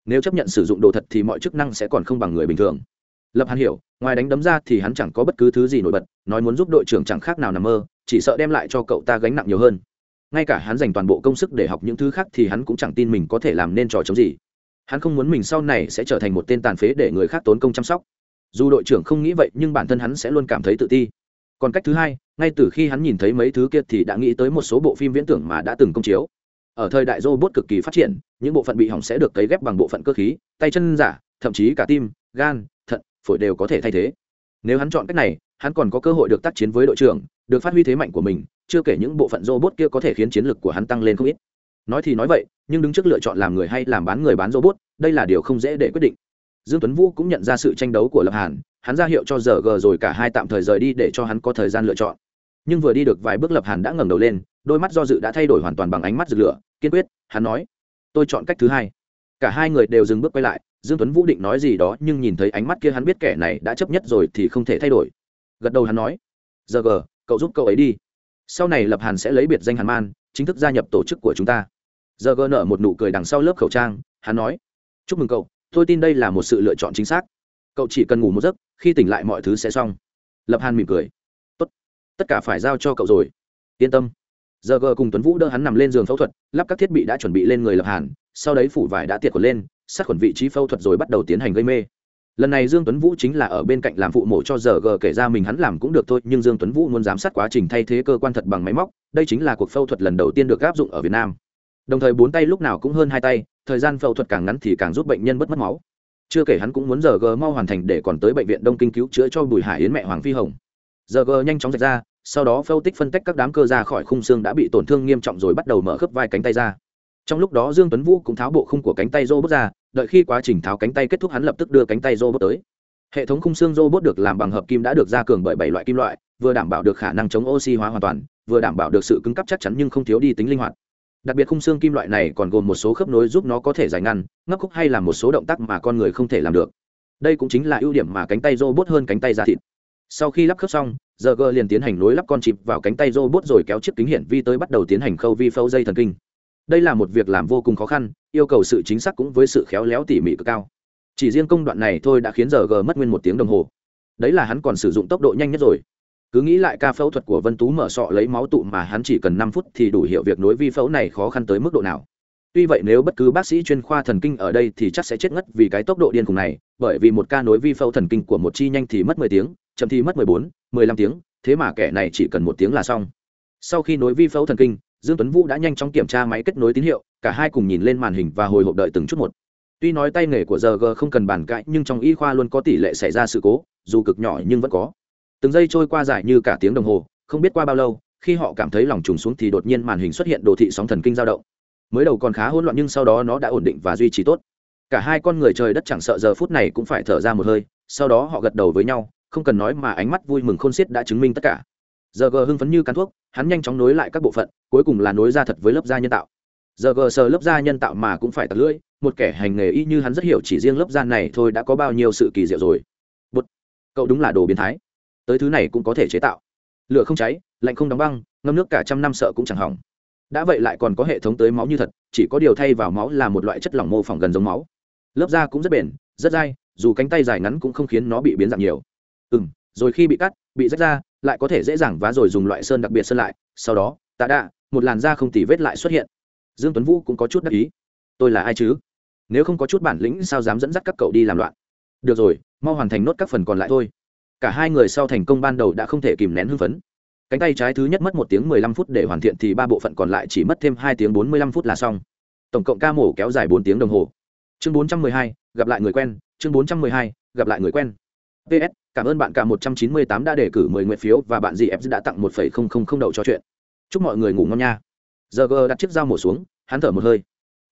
Nếu chấp nhận sử dụng đồ thật thì mọi chức năng sẽ còn không bằng người bình thường. Lập hàn hiểu, ngoài đánh đấm ra thì hắn chẳng có bất cứ thứ gì nổi bật, nói muốn giúp đội trưởng chẳng khác nào nằm mơ, chỉ sợ đem lại cho cậu ta gánh nặng nhiều hơn. Ngay cả hắn dành toàn bộ công sức để học những thứ khác thì hắn cũng chẳng tin mình có thể làm nên trò chống gì. Hắn không muốn mình sau này sẽ trở thành một tên tàn phế để người khác tốn công chăm sóc. Dù đội trưởng không nghĩ vậy, nhưng bản thân hắn sẽ luôn cảm thấy tự ti còn cách thứ hai, ngay từ khi hắn nhìn thấy mấy thứ kia thì đã nghĩ tới một số bộ phim viễn tưởng mà đã từng công chiếu. Ở thời đại robot cực kỳ phát triển, những bộ phận bị hỏng sẽ được cấy ghép bằng bộ phận cơ khí, tay chân giả, thậm chí cả tim, gan, thận, phổi đều có thể thay thế. Nếu hắn chọn cách này, hắn còn có cơ hội được tác chiến với đội trưởng, được phát huy thế mạnh của mình, chưa kể những bộ phận robot kia có thể khiến chiến lược của hắn tăng lên không ít. Nói thì nói vậy, nhưng đứng trước lựa chọn làm người hay làm bán người bán robot, đây là điều không dễ để quyết định. Dương tuấn vũ cũng nhận ra sự tranh đấu của lập hàn hắn ra hiệu cho giờ g rồi cả hai tạm thời rời đi để cho hắn có thời gian lựa chọn. Nhưng vừa đi được vài bước lập hàn đã ngẩng đầu lên, đôi mắt do dự đã thay đổi hoàn toàn bằng ánh mắt rực lửa, kiên quyết, hắn nói, tôi chọn cách thứ hai. Cả hai người đều dừng bước quay lại, dương tuấn vũ định nói gì đó nhưng nhìn thấy ánh mắt kia hắn biết kẻ này đã chấp nhất rồi thì không thể thay đổi. Gật đầu hắn nói, giờ g cậu giúp cậu ấy đi. Sau này lập hàn sẽ lấy biệt danh hàn man, chính thức gia nhập tổ chức của chúng ta. Giờ g nở một nụ cười đằng sau lớp khẩu trang, hắn nói, chúc mừng cậu, tôi tin đây là một sự lựa chọn chính xác. Cậu chỉ cần ngủ một giấc khi tỉnh lại mọi thứ sẽ xong. Lập hàn mỉm cười. Tốt. tất cả phải giao cho cậu rồi. Yên tâm. Giờ g cùng tuấn vũ đỡ hắn nằm lên giường phẫu thuật, lắp các thiết bị đã chuẩn bị lên người lập hàn, sau đấy phủ vải đã tiệt khuẩn lên, sát khuẩn vị trí phẫu thuật rồi bắt đầu tiến hành gây mê. Lần này dương tuấn vũ chính là ở bên cạnh làm phụ mổ cho giờ g kể ra mình hắn làm cũng được thôi, nhưng dương tuấn vũ muốn giám sát quá trình thay thế cơ quan thật bằng máy móc, đây chính là cuộc phẫu thuật lần đầu tiên được áp dụng ở việt nam. Đồng thời bốn tay lúc nào cũng hơn hai tay, thời gian phẫu thuật càng ngắn thì càng giúp bệnh nhân bất mất máu chưa kể hắn cũng muốn giờ g mau hoàn thành để còn tới bệnh viện đông kinh cứu chữa cho bùi hải yến mẹ hoàng phi hồng. Giờ g nhanh chóng rạch ra, sau đó phâu tích phân tách các đám cơ ra khỏi khung xương đã bị tổn thương nghiêm trọng rồi bắt đầu mở khớp vai cánh tay ra. Trong lúc đó dương tuấn vũ cũng tháo bộ khung của cánh tay rô bước ra, đợi khi quá trình tháo cánh tay kết thúc hắn lập tức đưa cánh tay rô bước tới. Hệ thống khung xương rô được làm bằng hợp kim đã được gia cường bởi bảy loại kim loại, vừa đảm bảo được khả năng chống oxy hóa hoàn toàn, vừa đảm bảo được sự cứng cấp chắc chắn nhưng không thiếu đi tính linh hoạt đặc biệt khung xương kim loại này còn gồm một số khớp nối giúp nó có thể giải ngăn, ngấp khúc hay là một số động tác mà con người không thể làm được. Đây cũng chính là ưu điểm mà cánh tay robot hơn cánh tay da thịt. Sau khi lắp khớp xong giờ g liền tiến hành nối lắp con chịp vào cánh tay robot rồi kéo chiếc kính hiển vi tới bắt đầu tiến hành khâu vi phẫu dây thần kinh. Đây là một việc làm vô cùng khó khăn, yêu cầu sự chính xác cũng với sự khéo léo tỉ mỉ cực cao. Chỉ riêng công đoạn này thôi đã khiến giờ g mất nguyên một tiếng đồng hồ. Đấy là hắn còn sử dụng tốc độ nhanh nhất rồi cứ nghĩ lại ca phẫu thuật của vân tú mở sọ lấy máu tụ mà hắn chỉ cần năm phút thì đủ hiểu việc nối vi phẫu này khó khăn tới mức độ nào. Tuy vậy nếu bất cứ bác sĩ chuyên khoa thần kinh ở đây thì chắc sẽ chết ngất vì cái tốc độ điên khùng này, bởi vì một ca nối vi phẫu thần kinh của một chi nhanh thì mất mười tiếng, chậm thì mất mười bốn, mười lăm tiếng, thế mà kẻ này chỉ cần một tiếng là xong. Sau khi nối vi phẫu thần kinh, dương tuấn vũ đã nhanh chóng kiểm tra máy kết nối tín hiệu, cả hai cùng nhìn lên màn hình và hồi hộp đợi từng chút một. Tuy nói tay nghề của giờ g không cần bàn cãi nhưng trong y khoa luôn có tỷ lệ xảy ra sự cố, dù cực nhỏ nhưng vẫn có từng giây trôi qua dài như cả tiếng đồng hồ, không biết qua bao lâu, khi họ cảm thấy lòng trùng xuống thì đột nhiên màn hình xuất hiện đồ thị sóng thần kinh dao động. Mới đầu còn khá hỗn loạn nhưng sau đó nó đã ổn định và duy trì tốt. Cả hai con người trời đất chẳng sợ giờ phút này cũng phải thở ra một hơi, sau đó họ gật đầu với nhau, không cần nói mà ánh mắt vui mừng khôn xiết đã chứng minh tất cả. Giờ g hưng phấn như cắn thuốc, hắn nhanh chóng nối lại các bộ phận, cuối cùng là nối ra thật với lớp da nhân tạo. Giờ g sờ lớp da nhân tạo mà cũng phải tật lưỡi, một kẻ hành nghề y như hắn rất hiểu chỉ riêng lớp da này thôi đã có bao nhiêu sự kỳ diệu rồi. Bút cậu đúng là đồ biến thái tới thứ này cũng có thể chế tạo. Lửa không cháy, lạnh không đóng băng, ngâm nước cả trăm năm sợ cũng chẳng hỏng. Đã vậy lại còn có hệ thống tới máu như thật, chỉ có điều thay vào máu là một loại chất lỏng mô phỏng gần giống máu. Lớp da cũng rất bền, rất dai, dù cánh tay dài ngắn cũng không khiến nó bị biến dạng nhiều. Ừ m rồi khi bị cắt, bị rách ra, lại có thể dễ dàng vá rồi dùng loại sơn đặc biệt sơn lại. Sau đó, tạ đạ, một làn da không tỉ vết lại xuất hiện. Dương tuấn vũ cũng có chút đắc ý. Tôi là ai chứ? Nếu không có chút bản lĩnh sao dám dẫn dắt các cậu đi làm loạn? Được rồi, mau hoàn thành nốt các phần còn lại thôi cả hai người sau thành công ban đầu đã không thể kìm nén hưng phấn. Cánh tay trái thứ nhất mất một tiếng mười lăm phút để hoàn thiện thì ba bộ phận còn lại chỉ mất thêm hai tiếng bốn mươi lăm phút là xong. Tổng cộng ca mổ kéo dài bốn tiếng đồng hồ. Chương bốn trăm mười hai, gặp lại người quen. Chương bốn trăm mười hai, gặp lại người quen. Ps cảm ơn bạn cả một trăm chín mươi tám đã đề cử mười nguyện phiếu và bạn gì f đã tặng một phẩy không không không đậu cho chuyện. Chúc mọi người ngủ ngon nha. Giờ đặt chiếc dao mổ xuống, hắn thở một hơi.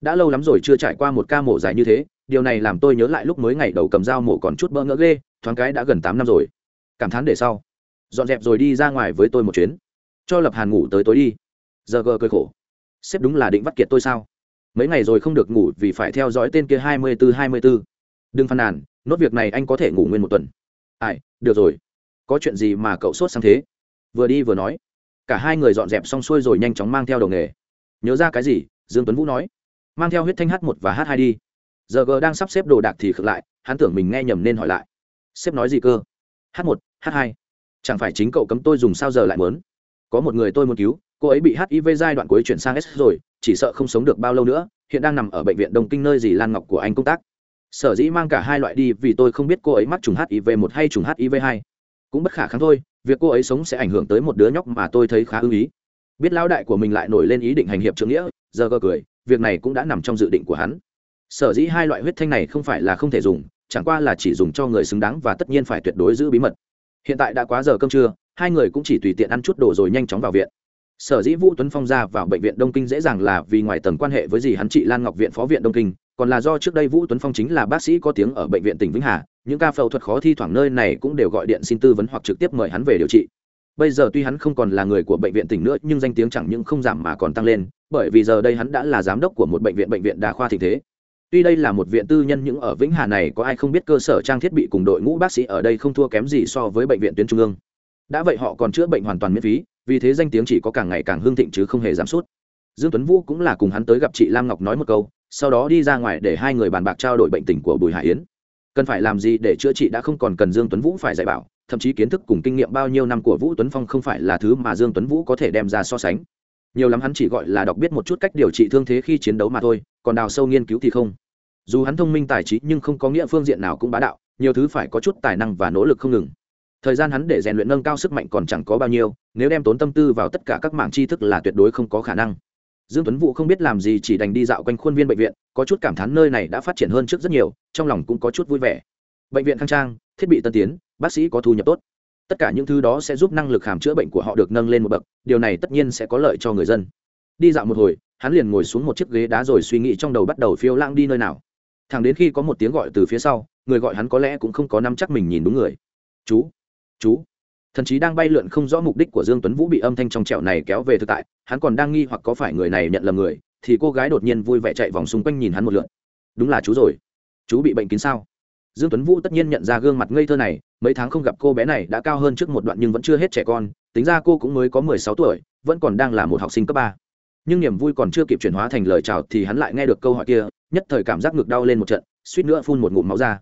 Đã lâu lắm rồi chưa trải qua một ca mổ dài như thế, điều này làm tôi nhớ lại lúc mới ngày đầu cầm dao mổ còn chút bỡ ngỡ ghê, thoáng cái đã gần tám năm rồi cảm thán để sau. Dọn dẹp rồi đi ra ngoài với tôi một chuyến. Cho lập hàn ngủ tới tối đi. Giờ gờ cười khổ. Sếp đúng là định vắt kiệt tôi sao? Mấy ngày rồi không được ngủ vì phải theo dõi tên kia hai mươi bốn hai mươi bốn đừng phàn nàn, nốt việc này anh có thể ngủ nguyên một tuần. Ai, được rồi. Có chuyện gì mà cậu sốt sang thế? Vừa đi vừa nói. Cả hai người dọn dẹp xong xuôi rồi nhanh chóng mang theo đồ nghề. Nhớ ra cái gì? Dương tuấn vũ nói. Mang theo huyết thanh h một và h hai đi. Giờ g đang sắp xếp đồ đạc thì khực lại, hắn tưởng mình nghe nhầm nên hỏi lại. Sếp nói gì cơ? H một h hai. Chẳng phải chính cậu cấm tôi dùng sao giờ lại muốn? Có một người tôi muốn cứu, cô ấy bị hiv giai đoạn cuối chuyển sang s rồi, chỉ sợ không sống được bao lâu nữa, hiện đang nằm ở bệnh viện đông kinh nơi gì lan ngọc của anh công tác. Sở dĩ mang cả hai loại đi vì tôi không biết cô ấy mắc trùng hiv một hay trùng hiv hai. Cũng bất khả kháng thôi, việc cô ấy sống sẽ ảnh hưởng tới một đứa nhóc mà tôi thấy khá ưng ý. Biết lão đại của mình lại nổi lên ý định hành hiệp trưởng nghĩa, giờ cơ cười, việc này cũng đã nằm trong dự định của hắn. Sở dĩ hai loại huyết thanh này không phải là không thể dùng chẳng qua là chỉ dùng cho người xứng đáng và tất nhiên phải tuyệt đối giữ bí mật. Hiện tại đã quá giờ cơm trưa, hai người cũng chỉ tùy tiện ăn chút đồ rồi nhanh chóng vào viện. Sở dĩ vũ tuấn phong ra vào bệnh viện đông kinh dễ dàng là vì ngoài tầng quan hệ với dì hắn chị lan ngọc viện phó viện đông kinh, còn là do trước đây vũ tuấn phong chính là bác sĩ có tiếng ở bệnh viện tỉnh vĩnh hà, những ca phẫu thuật khó thi thoảng nơi này cũng đều gọi điện xin tư vấn hoặc trực tiếp mời hắn về điều trị. Bây giờ tuy hắn không còn là người của bệnh viện tỉnh nữa, nhưng danh tiếng chẳng những không giảm mà còn tăng lên, bởi vì giờ đây hắn đã là giám đốc của một bệnh viện bệnh viện đa khoa thị thế tuy đây là một viện tư nhân nhưng ở vĩnh hà này có ai không biết cơ sở trang thiết bị cùng đội ngũ bác sĩ ở đây không thua kém gì so với bệnh viện tuyến trung ương. Đã vậy họ còn chữa bệnh hoàn toàn miễn phí, vì thế danh tiếng chỉ có càng ngày càng hương thịnh chứ không hề giảm sút. Dương tuấn vũ cũng là cùng hắn tới gặp chị lam ngọc nói một câu, sau đó đi ra ngoài để hai người bàn bạc trao đổi bệnh tình của bùi hải yến. Cần phải làm gì để chữa trị đã không còn cần dương tuấn vũ phải dạy bảo, thậm chí kiến thức cùng kinh nghiệm bao nhiêu năm của vũ tuấn phong không phải là thứ mà dương tuấn vũ có thể đem ra so sánh. Nhiều lắm hắn chỉ gọi là đọc biết một chút cách điều trị thương thế khi chiến đấu mà thôi, còn đào sâu nghiên cứu thì không dù hắn thông minh tài trí nhưng không có nghĩa phương diện nào cũng bá đạo, nhiều thứ phải có chút tài năng và nỗ lực không ngừng. Thời gian hắn để rèn luyện nâng cao sức mạnh còn chẳng có bao nhiêu, nếu đem tốn tâm tư vào tất cả các mảng tri thức là tuyệt đối không có khả năng. Dương tuấn vũ không biết làm gì chỉ đành đi dạo quanh khuôn viên bệnh viện, có chút cảm thán nơi này đã phát triển hơn trước rất nhiều, trong lòng cũng có chút vui vẻ. Bệnh viện khang trang, thiết bị tân tiến, bác sĩ có thu nhập tốt. Tất cả những thứ đó sẽ giúp năng lực khám chữa bệnh của họ được nâng lên một bậc, điều này tất nhiên sẽ có lợi cho người dân. Đi dạo một hồi, hắn liền ngồi xuống một chiếc ghế đá rồi suy nghĩ trong đầu bắt đầu phiêu lãng đi nơi nào thẳng đến khi có một tiếng gọi từ phía sau, người gọi hắn có lẽ cũng không có nắm chắc mình nhìn đúng người. Chú chú. Thần chí đang bay lượn không rõ mục đích của dương tuấn vũ bị âm thanh trong trẻo này kéo về thực tại, hắn còn đang nghi hoặc có phải người này nhận lầm người, thì cô gái đột nhiên vui vẻ chạy vòng xung quanh nhìn hắn một lượt đúng là chú rồi. Chú bị bệnh kín sao? Dương tuấn vũ tất nhiên nhận ra gương mặt ngây thơ này, mấy tháng không gặp cô bé này đã cao hơn trước một đoạn nhưng vẫn chưa hết trẻ con, tính ra cô cũng mới có mười sáu tuổi, vẫn còn đang là một học sinh cấp ba. Nhưng niềm vui còn chưa kịp chuyển hóa thành lời chào thì hắn lại nghe được câu hỏi kia nhất thời cảm giác ngực đau lên một trận, suýt nữa phun một ngụm máu ra.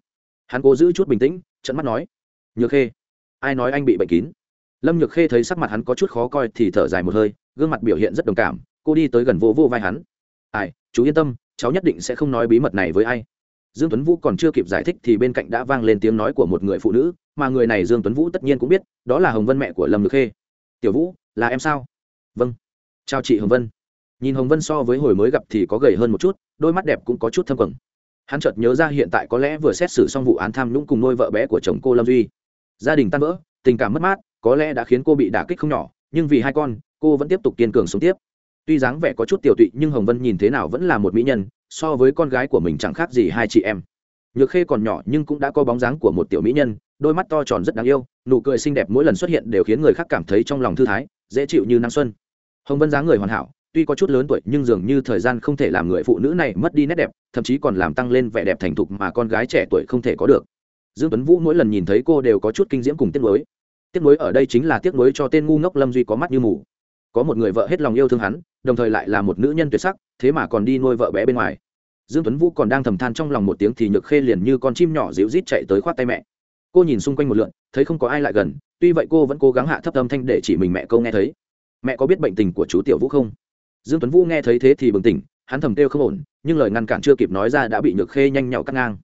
Hắn cố giữ chút bình tĩnh trận mắt nói, nhược khê, ai nói anh bị bệnh kín? Lâm nhược khê thấy sắc mặt hắn có chút khó coi thì thở dài một hơi, gương mặt biểu hiện rất đồng cảm, cô đi tới gần vô vô vai hắn. Ai, chú yên tâm, cháu nhất định sẽ không nói bí mật này với ai. Dương tuấn vũ còn chưa kịp giải thích thì bên cạnh đã vang lên tiếng nói của một người phụ nữ, mà người này dương tuấn vũ tất nhiên cũng biết, đó là hồng vân mẹ của lâm nhược khê. Tiểu vũ, là em sao? Vâng. Chào chị hồng vân nhìn hồng vân so với hồi mới gặp thì có gầy hơn một chút, đôi mắt đẹp cũng có chút thâm quầng. Hắn chợt nhớ ra hiện tại có lẽ vừa xét xử xong vụ án tham nhũng cùng nuôi vợ bé của chồng cô lâm duy. Gia đình tan vỡ, tình cảm mất mát, có lẽ đã khiến cô bị đả kích không nhỏ, nhưng vì hai con, cô vẫn tiếp tục kiên cường sống tiếp. Tuy dáng vẻ có chút tiểu tụy, nhưng hồng vân nhìn thế nào vẫn là một mỹ nhân, so với con gái của mình chẳng khác gì hai chị em. Nhược khê còn nhỏ nhưng cũng đã có bóng dáng của một tiểu mỹ nhân, đôi mắt to tròn rất đáng yêu, nụ cười xinh đẹp mỗi lần xuất hiện đều khiến người khác cảm thấy trong lòng thư thái, dễ chịu như nắng xuân. Hồng vân dáng người hoàn hảo tuy có chút lớn tuổi nhưng dường như thời gian không thể làm người phụ nữ này mất đi nét đẹp, thậm chí còn làm tăng lên vẻ đẹp thành thục mà con gái trẻ tuổi không thể có được. Dương tuấn vũ mỗi lần nhìn thấy cô đều có chút kinh diễm cùng tiếc nuối. Tiếc nuối ở đây chính là tiếc nuối cho tên ngu ngốc lâm duy có mắt như mù. Có một người vợ hết lòng yêu thương hắn, đồng thời lại là một nữ nhân tuyệt sắc, thế mà còn đi nuôi vợ bé bên ngoài. Dương tuấn vũ còn đang thầm than trong lòng một tiếng thì nhược khê liền như con chim nhỏ dịu rít chạy tới khoát tay mẹ. Cô nhìn xung quanh một lượn, thấy không có ai lại gần, tuy vậy cô vẫn cố gắng hạ thấp âm thanh để chỉ mình mẹ câu nghe thấy. Mẹ có biết bệnh tình của chú tiểu vũ không? Dương tuấn vũ nghe thấy thế thì bừng tỉnh, hắn thầm kêu không ổn, nhưng lời ngăn cản chưa kịp nói ra đã bị nhược khê nhanh nhậu cắt ngang.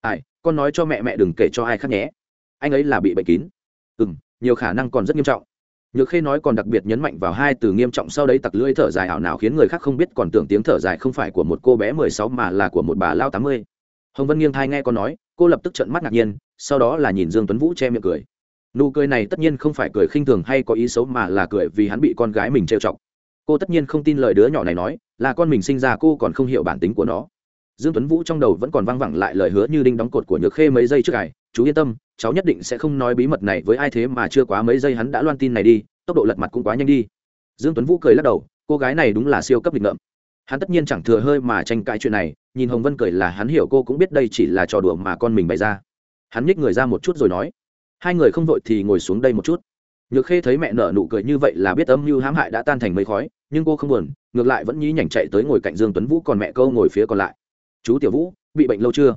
Ai, con nói cho mẹ mẹ đừng kể cho ai khác nhé. Anh ấy là bị bệnh kín. Ừ nhiều khả năng còn rất nghiêm trọng. Nhược khê nói còn đặc biệt nhấn mạnh vào hai từ nghiêm trọng sau đấy tặc lưỡi thở dài ảo nào khiến người khác không biết còn tưởng tiếng thở dài không phải của một cô bé mười sáu mà là của một bà lao tám mươi. Hồng vân nghiêng thai nghe con nói, cô lập tức trợn mắt ngạc nhiên, sau đó là nhìn dương tuấn vũ che miệng cười. Nụ cười này tất nhiên không phải cười khinh thường hay có ý xấu mà là cười vì hắn bị con gái mình trêu chọc cô tất nhiên không tin lời đứa nhỏ này nói, là con mình sinh ra cô còn không hiểu bản tính của nó. Dương tuấn vũ trong đầu vẫn còn văng vẳng lại lời hứa như đinh đóng cột của nhược khê mấy giây trước ngày chú yên tâm, cháu nhất định sẽ không nói bí mật này với ai thế mà chưa quá mấy giây hắn đã loan tin này đi, tốc độ lật mặt cũng quá nhanh đi. Dương tuấn vũ cười lắc đầu, cô gái này đúng là siêu cấp lịch ngợm. Hắn tất nhiên chẳng thừa hơi mà tranh cãi chuyện này, nhìn hồng vân cười là hắn hiểu cô cũng biết đây chỉ là trò đùa mà con mình bày ra. Hắn nhích người ra một chút rồi nói, hai người không vội thì ngồi xuống đây một chút. Nhược khê thấy mẹ nở nụ cười như vậy là biết âm mưu hãm hại đã tan thành mây khói nhưng cô không buồn, ngược lại vẫn nhí nhảnh chạy tới ngồi cạnh dương tuấn vũ còn mẹ câu ngồi phía còn lại. Chú tiểu vũ, bị bệnh lâu chưa?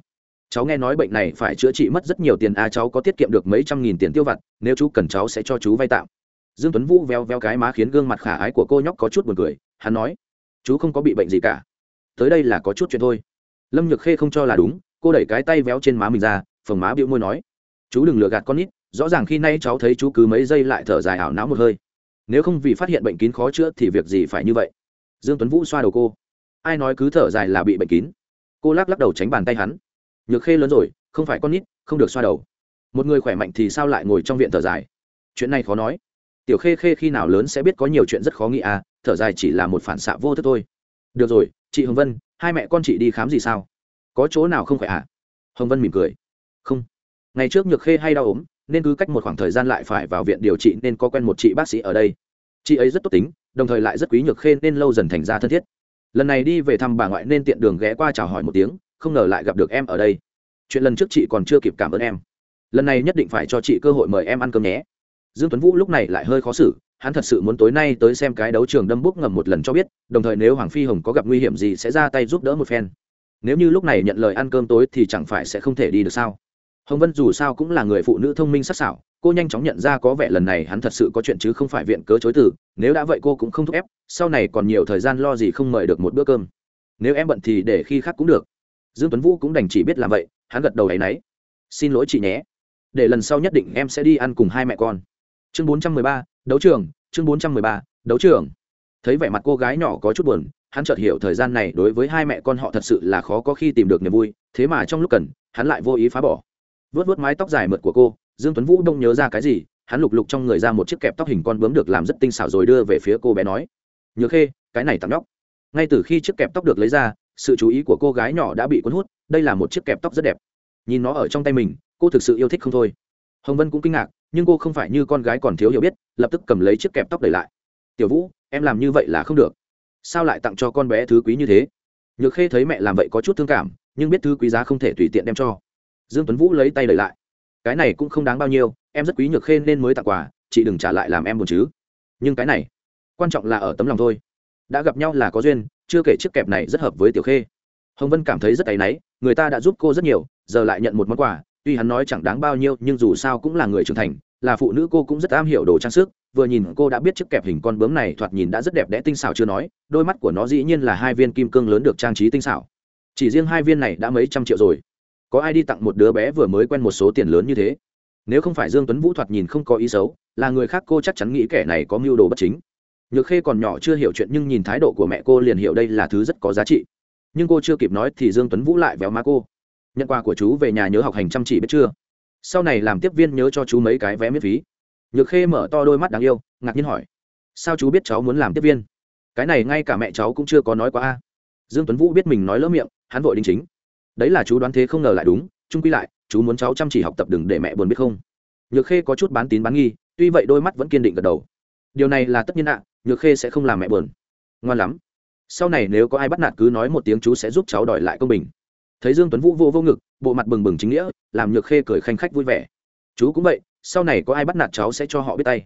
Cháu nghe nói bệnh này phải chữa trị mất rất nhiều tiền à cháu có tiết kiệm được mấy trăm nghìn tiền tiêu vặt, nếu chú cần cháu sẽ cho chú vay tạm. Dương tuấn vũ veo veo cái má khiến gương mặt khả ái của cô nhóc có chút buồn cười, hắn nói, chú không có bị bệnh gì cả. Tới đây là có chút chuyện thôi. Lâm nhược khê không cho là đúng, cô đẩy cái tay véo trên má mình ra, phồng má bĩu môi nói, chú đừng lừa gạt con nít, rõ ràng khi nay cháu thấy chú cứ mấy giây lại thở dài ảo não một hơi nếu không vì phát hiện bệnh kín khó chữa thì việc gì phải như vậy? Dương tuấn vũ xoa đầu cô. Ai nói cứ thở dài là bị bệnh kín? Cô lắc lắc đầu tránh bàn tay hắn. Nhược khê lớn rồi, không phải con nít, không được xoa đầu. Một người khỏe mạnh thì sao lại ngồi trong viện thở dài? Chuyện này khó nói. Tiểu khê khê khi nào lớn sẽ biết có nhiều chuyện rất khó nghĩ à thở dài chỉ là một phản xạ vô thức thôi. Được rồi, chị hồng vân, hai mẹ con chị đi khám gì sao? Có chỗ nào không khỏe à? Hồng vân mỉm cười. Không. Ngày trước nhược khê hay đau ốm nên cứ cách một khoảng thời gian lại phải vào viện điều trị nên có quen một chị bác sĩ ở đây. Chị ấy rất tốt tính, đồng thời lại rất quý nhược khê nên lâu dần thành ra thân thiết. Lần này đi về thăm bà ngoại nên tiện đường ghé qua chào hỏi một tiếng, không ngờ lại gặp được em ở đây. Chuyện lần trước chị còn chưa kịp cảm ơn em. Lần này nhất định phải cho chị cơ hội mời em ăn cơm nhé. Dương tuấn vũ lúc này lại hơi khó xử, hắn thật sự muốn tối nay tới xem cái đấu trường đâm bút ngầm một lần cho biết, đồng thời nếu hoàng phi hồng có gặp nguy hiểm gì sẽ ra tay giúp đỡ một phen. Nếu như lúc này nhận lời ăn cơm tối thì chẳng phải sẽ không thể đi được sao? Hồng vân dù sao cũng là người phụ nữ thông minh sắc sảo cô nhanh chóng nhận ra có vẻ lần này hắn thật sự có chuyện chứ không phải viện cớ chối từ nếu đã vậy cô cũng không thúc ép sau này còn nhiều thời gian lo gì không mời được một bữa cơm. Nếu em bận thì để khi khác cũng được. Dương tuấn vũ cũng đành chỉ biết làm vậy hắn gật đầu ấ y n ấ y xin lỗi chị nhé. Để lần sau nhất định em sẽ đi ăn cùng hai mẹ con. Chương 413, đấu trường chương 413, đấu trường. Thấy vẻ mặt cô gái nhỏ có chút buồn hắn chợt hiểu thời gian này đối với hai mẹ con họ thật sự là khó có khi tìm được niềm vui thế mà trong lúc cần hắn lại vô ý phá bỏ vớt vớt mái tóc dài mượt của cô, dương tuấn vũ đông nhớ ra cái gì, hắn lục lục trong người ra một chiếc kẹp tóc hình con bướm được làm rất tinh xảo rồi đưa về phía cô bé nói. Nhớ khê, cái này tặng nhóc. Ngay từ khi chiếc kẹp tóc được lấy ra, sự chú ý của cô gái nhỏ đã bị cuốn hút, đây là một chiếc kẹp tóc rất đẹp. Nhìn nó ở trong tay mình, cô thực sự yêu thích không thôi. Hồng vân cũng kinh ngạc, nhưng cô không phải như con gái còn thiếu hiểu biết, lập tức cầm lấy chiếc kẹp tóc đẩy lại. Tiểu vũ, em làm như vậy là không được. Sao lại tặng cho con bé thứ quý như thế? Nhược khê thấy mẹ làm vậy có chút thương cảm, nhưng biết thứ quý giá không thể tùy tiện đem cho dương tuấn vũ lấy tay đẩy lại. Cái này cũng không đáng bao nhiêu, em rất quý nhược khê nên mới tặng quà, chị đừng trả lại làm em buồn chứ. Nhưng cái này, quan trọng là ở tấm lòng thôi. Đã gặp nhau là có duyên, chưa kể chiếc kẹp này rất hợp với tiểu khê. Hồng vân cảm thấy rất áy náy, người ta đã giúp cô rất nhiều, giờ lại nhận một món quà, tuy hắn nói chẳng đáng bao nhiêu, nhưng dù sao cũng là người trưởng thành, là phụ nữ cô cũng rất am hiểu đồ trang sức. Vừa nhìn cô đã biết chiếc kẹp hình con bướm này thoạt nhìn đã rất đẹp đẽ tinh xảo chưa nói, đôi mắt của nó dĩ nhiên là hai viên kim cương lớn được trang trí tinh xảo. Chỉ riêng hai viên này đã mấy trăm triệu rồi có ai đi tặng một đứa bé vừa mới quen một số tiền lớn như thế? Nếu không phải dương tuấn vũ thoạt nhìn không có ý xấu, là người khác cô chắc chắn nghĩ kẻ này có mưu đồ bất chính. Nhược khê còn nhỏ chưa hiểu chuyện nhưng nhìn thái độ của mẹ cô liền hiểu đây là thứ rất có giá trị. Nhưng cô chưa kịp nói thì dương tuấn vũ lại véo má cô. Nhận quà của chú về nhà nhớ học hành chăm chỉ biết chưa? Sau này làm tiếp viên nhớ cho chú mấy cái vé miễn phí. Nhược khê mở to đôi mắt đáng yêu, ngạc nhiên hỏi, sao chú biết cháu muốn làm tiếp viên? Cái này ngay cả mẹ cháu cũng chưa có nói qua a. Dương tuấn vũ biết mình nói lỡ miệng, hắn vội đính chính đấy là chú đoán thế không ngờ lại đúng trung quy lại, chú muốn cháu chăm chỉ học tập đừng để mẹ buồn biết không. Nhược khê có chút bán tín bán nghi, tuy vậy đôi mắt vẫn kiên định gật đầu. Điều này là tất nhiên ạ, nhược khê sẽ không làm mẹ buồn. Ngoan lắm. Sau này nếu có ai bắt nạt cứ nói một tiếng chú sẽ giúp cháu đòi lại công bình. Thấy dương tuấn vũ vô vô ngực, bộ mặt bừng bừng chính nghĩa, làm nhược khê cười khanh khách vui vẻ. Chú cũng vậy, sau này có ai bắt nạt cháu sẽ cho họ biết tay.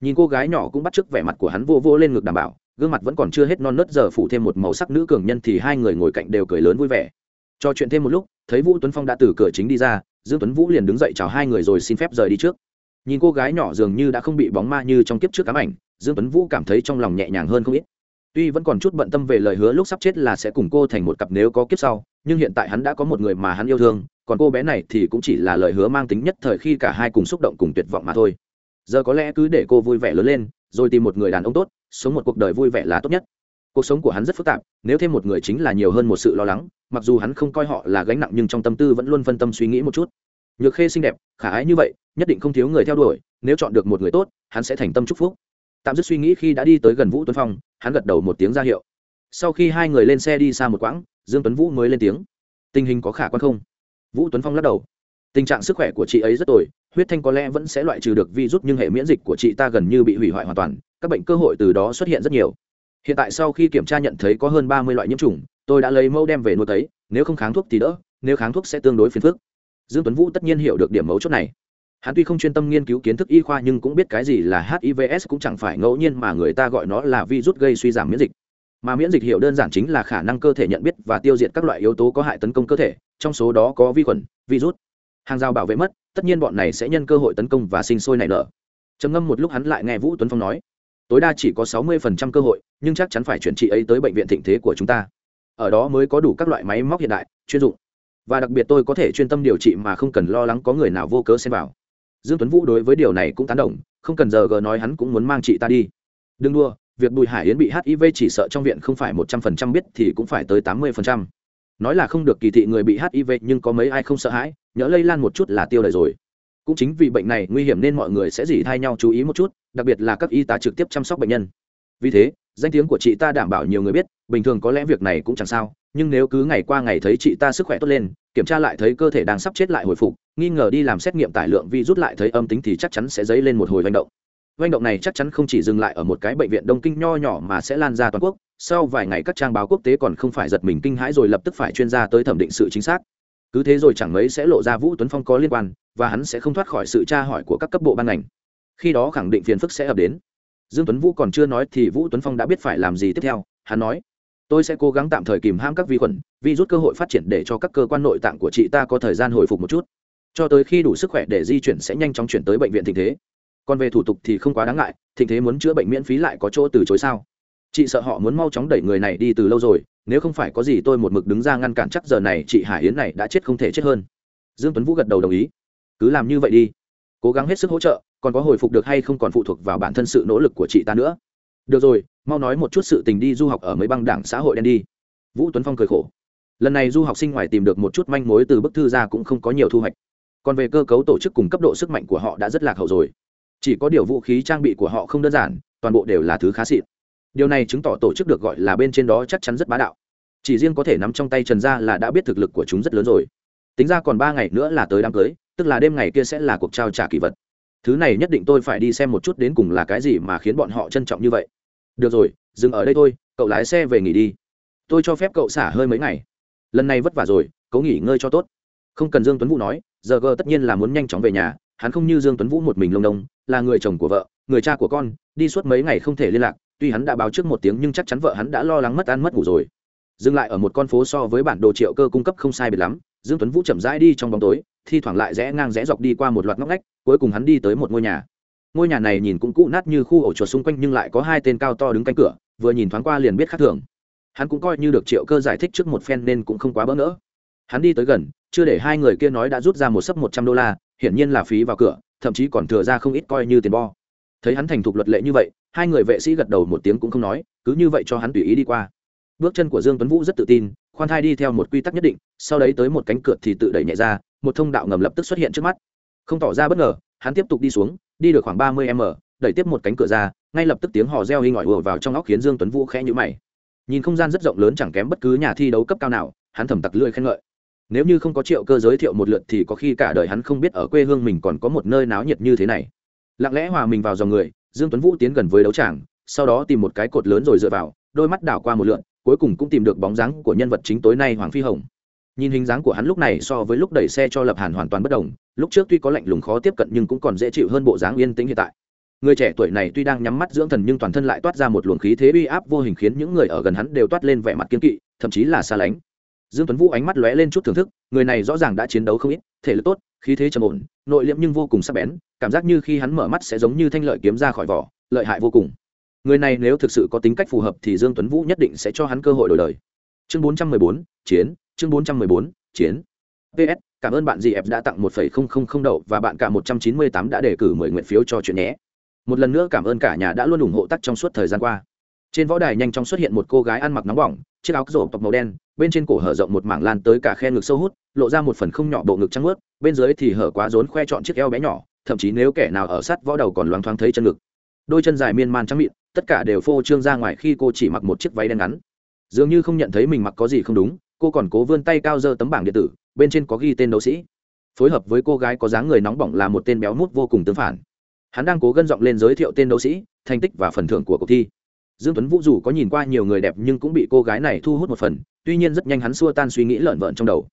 Nhìn cô gái nhỏ cũng bắt chước vẻ mặt của hắn vô vô lên ngực đảm bảo, gương mặt vẫn còn chưa hết non nớt, giờ phủ thêm một màu sắc nữ cường nhân thì hai người ngồi cạnh đều cười lớn vui vẻ. Cho chuyện thêm một lúc, thấy vũ tuấn phong đã từ cửa chính đi ra, dương tuấn vũ liền đứng dậy chào hai người rồi xin phép rời đi trước. Nhìn cô gái nhỏ dường như đã không bị bóng ma như trong kiếp trước ám ảnh, dương tuấn vũ cảm thấy trong lòng nhẹ nhàng hơn không ít. Tuy vẫn còn chút bận tâm về lời hứa lúc sắp chết là sẽ cùng cô thành một cặp nếu có kiếp sau, nhưng hiện tại hắn đã có một người mà hắn yêu thương, còn cô bé này thì cũng chỉ là lời hứa mang tính nhất thời khi cả hai cùng xúc động cùng tuyệt vọng mà thôi. Giờ có lẽ cứ để cô vui vẻ lớn lên, rồi tìm một người đàn ông tốt, sống một cuộc đời vui vẻ là tốt nhất. Cuộc sống của hắn rất phức tạp, nếu thêm một người chính là nhiều hơn một sự lo lắng mặc dù hắn không coi họ là gánh nặng nhưng trong tâm tư vẫn luôn phân tâm suy nghĩ một chút. Nhược khê xinh đẹp, khả ái như vậy, nhất định không thiếu người theo đuổi, nếu chọn được một người tốt, hắn sẽ thành tâm chúc phúc. Tạm dứt suy nghĩ khi đã đi tới gần vũ tuấn phong, hắn gật đầu một tiếng ra hiệu. Sau khi hai người lên xe đi xa một quãng, dương tuấn vũ mới lên tiếng. Tình hình có khả quan không? Vũ tuấn phong lắc đầu. Tình trạng sức khỏe của chị ấy rất tồi, huyết thanh có lẽ vẫn sẽ loại trừ được virus nhưng hệ miễn dịch của chị ta gần như bị hủy hoại hoàn toàn, các bệnh cơ hội từ đó xuất hiện rất nhiều. Hiện tại sau khi kiểm tra nhận thấy có hơn ba mươi loại nhiễm trùng tôi đã lấy mẫu đem về nuôi tấy nếu không kháng thuốc thì đỡ, nếu kháng thuốc sẽ tương đối phiền phức. Dương tuấn vũ tất nhiên hiểu được điểm mấu chốt này. Hắn tuy không chuyên tâm nghiên cứu kiến thức y khoa nhưng cũng biết cái gì là hivs cũng chẳng phải ngẫu nhiên mà người ta gọi nó là virus gây suy giảm miễn dịch. Mà miễn dịch hiểu đơn giản chính là khả năng cơ thể nhận biết và tiêu diệt các loại yếu tố có hại tấn công cơ thể, trong số đó có vi khuẩn, virus. Hàng rào bảo vệ mất, tất nhiên bọn này sẽ nhân cơ hội tấn công và sinh sôi nảy nở. Trầm ngâm một lúc hắn lại nghe vũ tuấn phong nói, tối đa chỉ có sáu mươi phần trăm cơ hội, nhưng chắc chắn phải chuyển trị ấy tới bệnh viện thịnh thế của chúng ta ở đó mới có đủ các loại máy móc hiện đại, chuyên dụng. Và đặc biệt tôi có thể chuyên tâm điều trị mà không cần lo lắng có người nào vô cớ xem vào. Dương tuấn vũ đối với điều này cũng tán đồng, không cần giờ gờ nói hắn cũng muốn mang chị ta đi. Đừng đua việc bùi hải yến bị hiv chỉ sợ trong viện không phải một trăm phần trăm biết thì cũng phải tới tám mươi phần trăm. Nói là không được kỳ thị người bị hiv nhưng có mấy ai không sợ hãi, nhỡ lây lan một chút là tiêu đời rồi. Cũng chính vì bệnh này nguy hiểm nên mọi người sẽ dỉ thay nhau chú ý một chút, đặc biệt là các y tá trực tiếp chăm sóc bệnh nhân. Vì thế danh tiếng của chị ta đảm bảo nhiều người biết, bình thường có lẽ việc này cũng chẳng sao, nhưng nếu cứ ngày qua ngày thấy chị ta sức khỏe tốt lên, kiểm tra lại thấy cơ thể đang sắp chết lại hồi phục, nghi ngờ đi làm xét nghiệm tải lượng vi rút lại thấy âm tính thì chắc chắn sẽ dấy lên một hồi manh động. Manh động này chắc chắn không chỉ dừng lại ở một cái bệnh viện đông kinh nho nhỏ mà sẽ lan ra toàn quốc, sau vài ngày các trang báo quốc tế còn không phải giật mình kinh hãi rồi lập tức phải chuyên gia tới thẩm định sự chính xác. Cứ thế rồi chẳng mấy sẽ lộ ra vũ tuấn phong có liên quan, và hắn sẽ không thoát khỏi sự tra hỏi của các cấp bộ ban ngành. Khi đó khẳng định phiền phức sẽ ập đến dương tuấn vũ còn chưa nói thì vũ tuấn phong đã biết phải làm gì tiếp theo. Hắn nói, tôi sẽ cố gắng tạm thời kìm hãm các vi khuẩn vi rút cơ hội phát triển để cho các cơ quan nội tạng của chị ta có thời gian hồi phục một chút. Cho tới khi đủ sức khỏe để di chuyển sẽ nhanh chóng chuyển tới bệnh viện thịnh thế. Còn về thủ tục thì không quá đáng ngại, thịnh thế muốn chữa bệnh miễn phí lại có chỗ từ chối sao? Chị sợ họ muốn mau chóng đẩy người này đi từ lâu rồi, nếu không phải có gì tôi một mực đứng ra ngăn cản chắc giờ này, chị hải yến này đã chết không thể chết hơn. Dương tuấn vũ gật đầu đồng ý. Cứ làm như vậy đi. Cố gắng hết sức hỗ trợ còn có hồi phục được hay không còn phụ thuộc vào bản thân sự nỗ lực của chị ta nữa. Được rồi, mau nói một chút sự tình đi, du học ở mấy băng đảng xã hội đen đi. Vũ tuấn phong cười khổ. Lần này du học sinh ngoài tìm được một chút manh mối từ bức thư ra cũng không có nhiều thu hoạch. Còn về cơ cấu tổ chức cùng cấp độ sức mạnh của họ đã rất lạc hậu rồi. Chỉ có điều vũ khí trang bị của họ không đơn giản, toàn bộ đều là thứ khá xịn. Điều này chứng tỏ tổ chức được gọi là bên trên đó chắc chắn rất bá đạo. Chỉ riêng có thể nắm trong tay trần gia là đã biết thực lực của chúng rất lớn rồi. Tính ra còn ba ngày nữa là tới đám cưới, tức là đêm ngày kia sẽ là cuộc trao trả kỳ vật thứ này nhất định tôi phải đi xem một chút đến cùng là cái gì mà khiến bọn họ trân trọng như vậy. Được rồi, dừng ở đây thôi, cậu lái xe về nghỉ đi. Tôi cho phép cậu xả hơi mấy ngày. Lần này vất vả rồi, cậu nghỉ ngơi cho tốt. Không cần dương tuấn vũ nói, giờ g tất nhiên là muốn nhanh chóng về nhà, hắn không như dương tuấn vũ một mình lông đông, là người chồng của vợ, người cha của con, đi suốt mấy ngày không thể liên lạc, tuy hắn đã báo trước một tiếng nhưng chắc chắn vợ hắn đã lo lắng mất ăn mất ngủ rồi. Dừng lại ở một con phố so với bản đồ triệu cơ cung cấp không sai biệt lắm, dương tuấn vũ chậm rãi đi trong bóng tối, thi thoảng lại rẽ ngang rẽ dọc đi qua một loạt ngóc ngách cuối cùng hắn đi tới một ngôi nhà. Ngôi nhà này nhìn cũng cũ nát như khu ổ chuột xung quanh nhưng lại có hai tên cao to đứng canh cửa, vừa nhìn thoáng qua liền biết khác thường. Hắn cũng coi như được triệu cơ giải thích trước một phen nên cũng không quá bỡ ngỡ. Hắn đi tới gần, chưa để hai người kia nói đã rút ra một sấp một trăm đô la, hiển nhiên là phí vào cửa, thậm chí còn thừa ra không ít coi như tiền bo. Thấy hắn thành thục luật lệ như vậy, hai người vệ sĩ gật đầu một tiếng cũng không nói, cứ như vậy cho hắn tùy ý đi qua. Bước chân của dương tuấn vũ rất tự tin, khoan thai đi theo một quy tắc nhất định, sau đấy tới một cánh cửa thì tự đẩy nhẹ ra, một thông đạo ngầm lập tức xuất hiện trước mắt không tỏ ra bất ngờ, hắn tiếp tục đi xuống, đi được khoảng ba mươi m, đẩy tiếp một cánh cửa ra, ngay lập tức tiếng hò reo hinh ỏi ùa vào trong óc khiến dương tuấn vũ khẽ nhíu mày. Nhìn không gian rất rộng lớn chẳng kém bất cứ nhà thi đấu cấp cao nào, hắn thầm tặc lưỡi khen ngợi. Nếu như không có triệu cơ giới thiệu một lượt thì có khi cả đời hắn không biết ở quê hương mình còn có một nơi náo nhiệt như thế này. Lặng lẽ hòa mình vào dòng người, dương tuấn vũ tiến gần với đấu tràng, sau đó tìm một cái cột lớn rồi dựa vào, đôi mắt đảo qua một lượn, cuối cùng cũng tìm được bóng dáng của nhân vật chính tối nay hoàng phi hồng. Nhìn hình dáng của hắn lúc này so với lúc đẩy xe cho lập hàn hoàn toàn bất đồng lúc trước tuy có lạnh lùng khó tiếp cận nhưng cũng còn dễ chịu hơn bộ dáng yên tĩnh hiện tại. Người trẻ tuổi này tuy đang nhắm mắt dưỡng thần nhưng toàn thân lại toát ra một luồng khí thế uy áp vô hình khiến những người ở gần hắn đều toát lên vẻ mặt kiên kỵ thậm chí là xa lánh. Dương tuấn vũ ánh mắt lóe lên chút thưởng thức người này rõ ràng đã chiến đấu không ít thể lực tốt khí thế trầm ổn nội liễm nhưng vô cùng sắc bén cảm giác như khi hắn mở mắt sẽ giống như thanh lợi kiếm ra khỏi vỏ lợi hại vô cùng. Người này nếu thực sự có tính cách phù hợp thì dương tuấn vũ nhất định sẽ cho hắn cơ hội đổi đời. Chương 414, chiến chương 414, chiến ps cảm ơn bạn df đã tặng 1.000 đậu và bạn cả 198 đã đề cử 10 nguyện phiếu cho chuyện nhé. Một lần nữa cảm ơn cả nhà đã luôn ủng hộ tắc trong suốt thời gian qua. Trên võ đài nhanh chóng xuất hiện một cô gái ăn mặc nóng bỏng, chiếc áo rổ tộc màu đen, bên trên cổ hở rộng một mảng lan tới cả khe ngực sâu hút, lộ ra một phần không nhỏ bộ ngực trắng ướt bên dưới thì hở quá rốn khoe trọn chiếc eo bé nhỏ, thậm chí nếu kẻ nào ở sát võ đầu còn loáng thoáng thấy chân ngực. Đôi chân dài miên man trắng mịn, tất cả đều phô trương ra ngoài khi cô chỉ mặc một chiếc váy đen ngắn. Dường như không nhận thấy mình mặc có gì không đúng, cô còn cố vươn tay cao giơ tấm bảng điện tử bên trên có ghi tên đấu sĩ. Phối hợp với cô gái có dáng người nóng bỏng là một tên béo mút vô cùng tương phản. Hắn đang cố gân giọng lên giới thiệu tên đấu sĩ, thành tích và phần thưởng của cuộc thi. Dương tuấn vũ dù có nhìn qua nhiều người đẹp nhưng cũng bị cô gái này thu hút một phần, tuy nhiên rất nhanh hắn xua tan suy nghĩ lợn vợn trong đầu.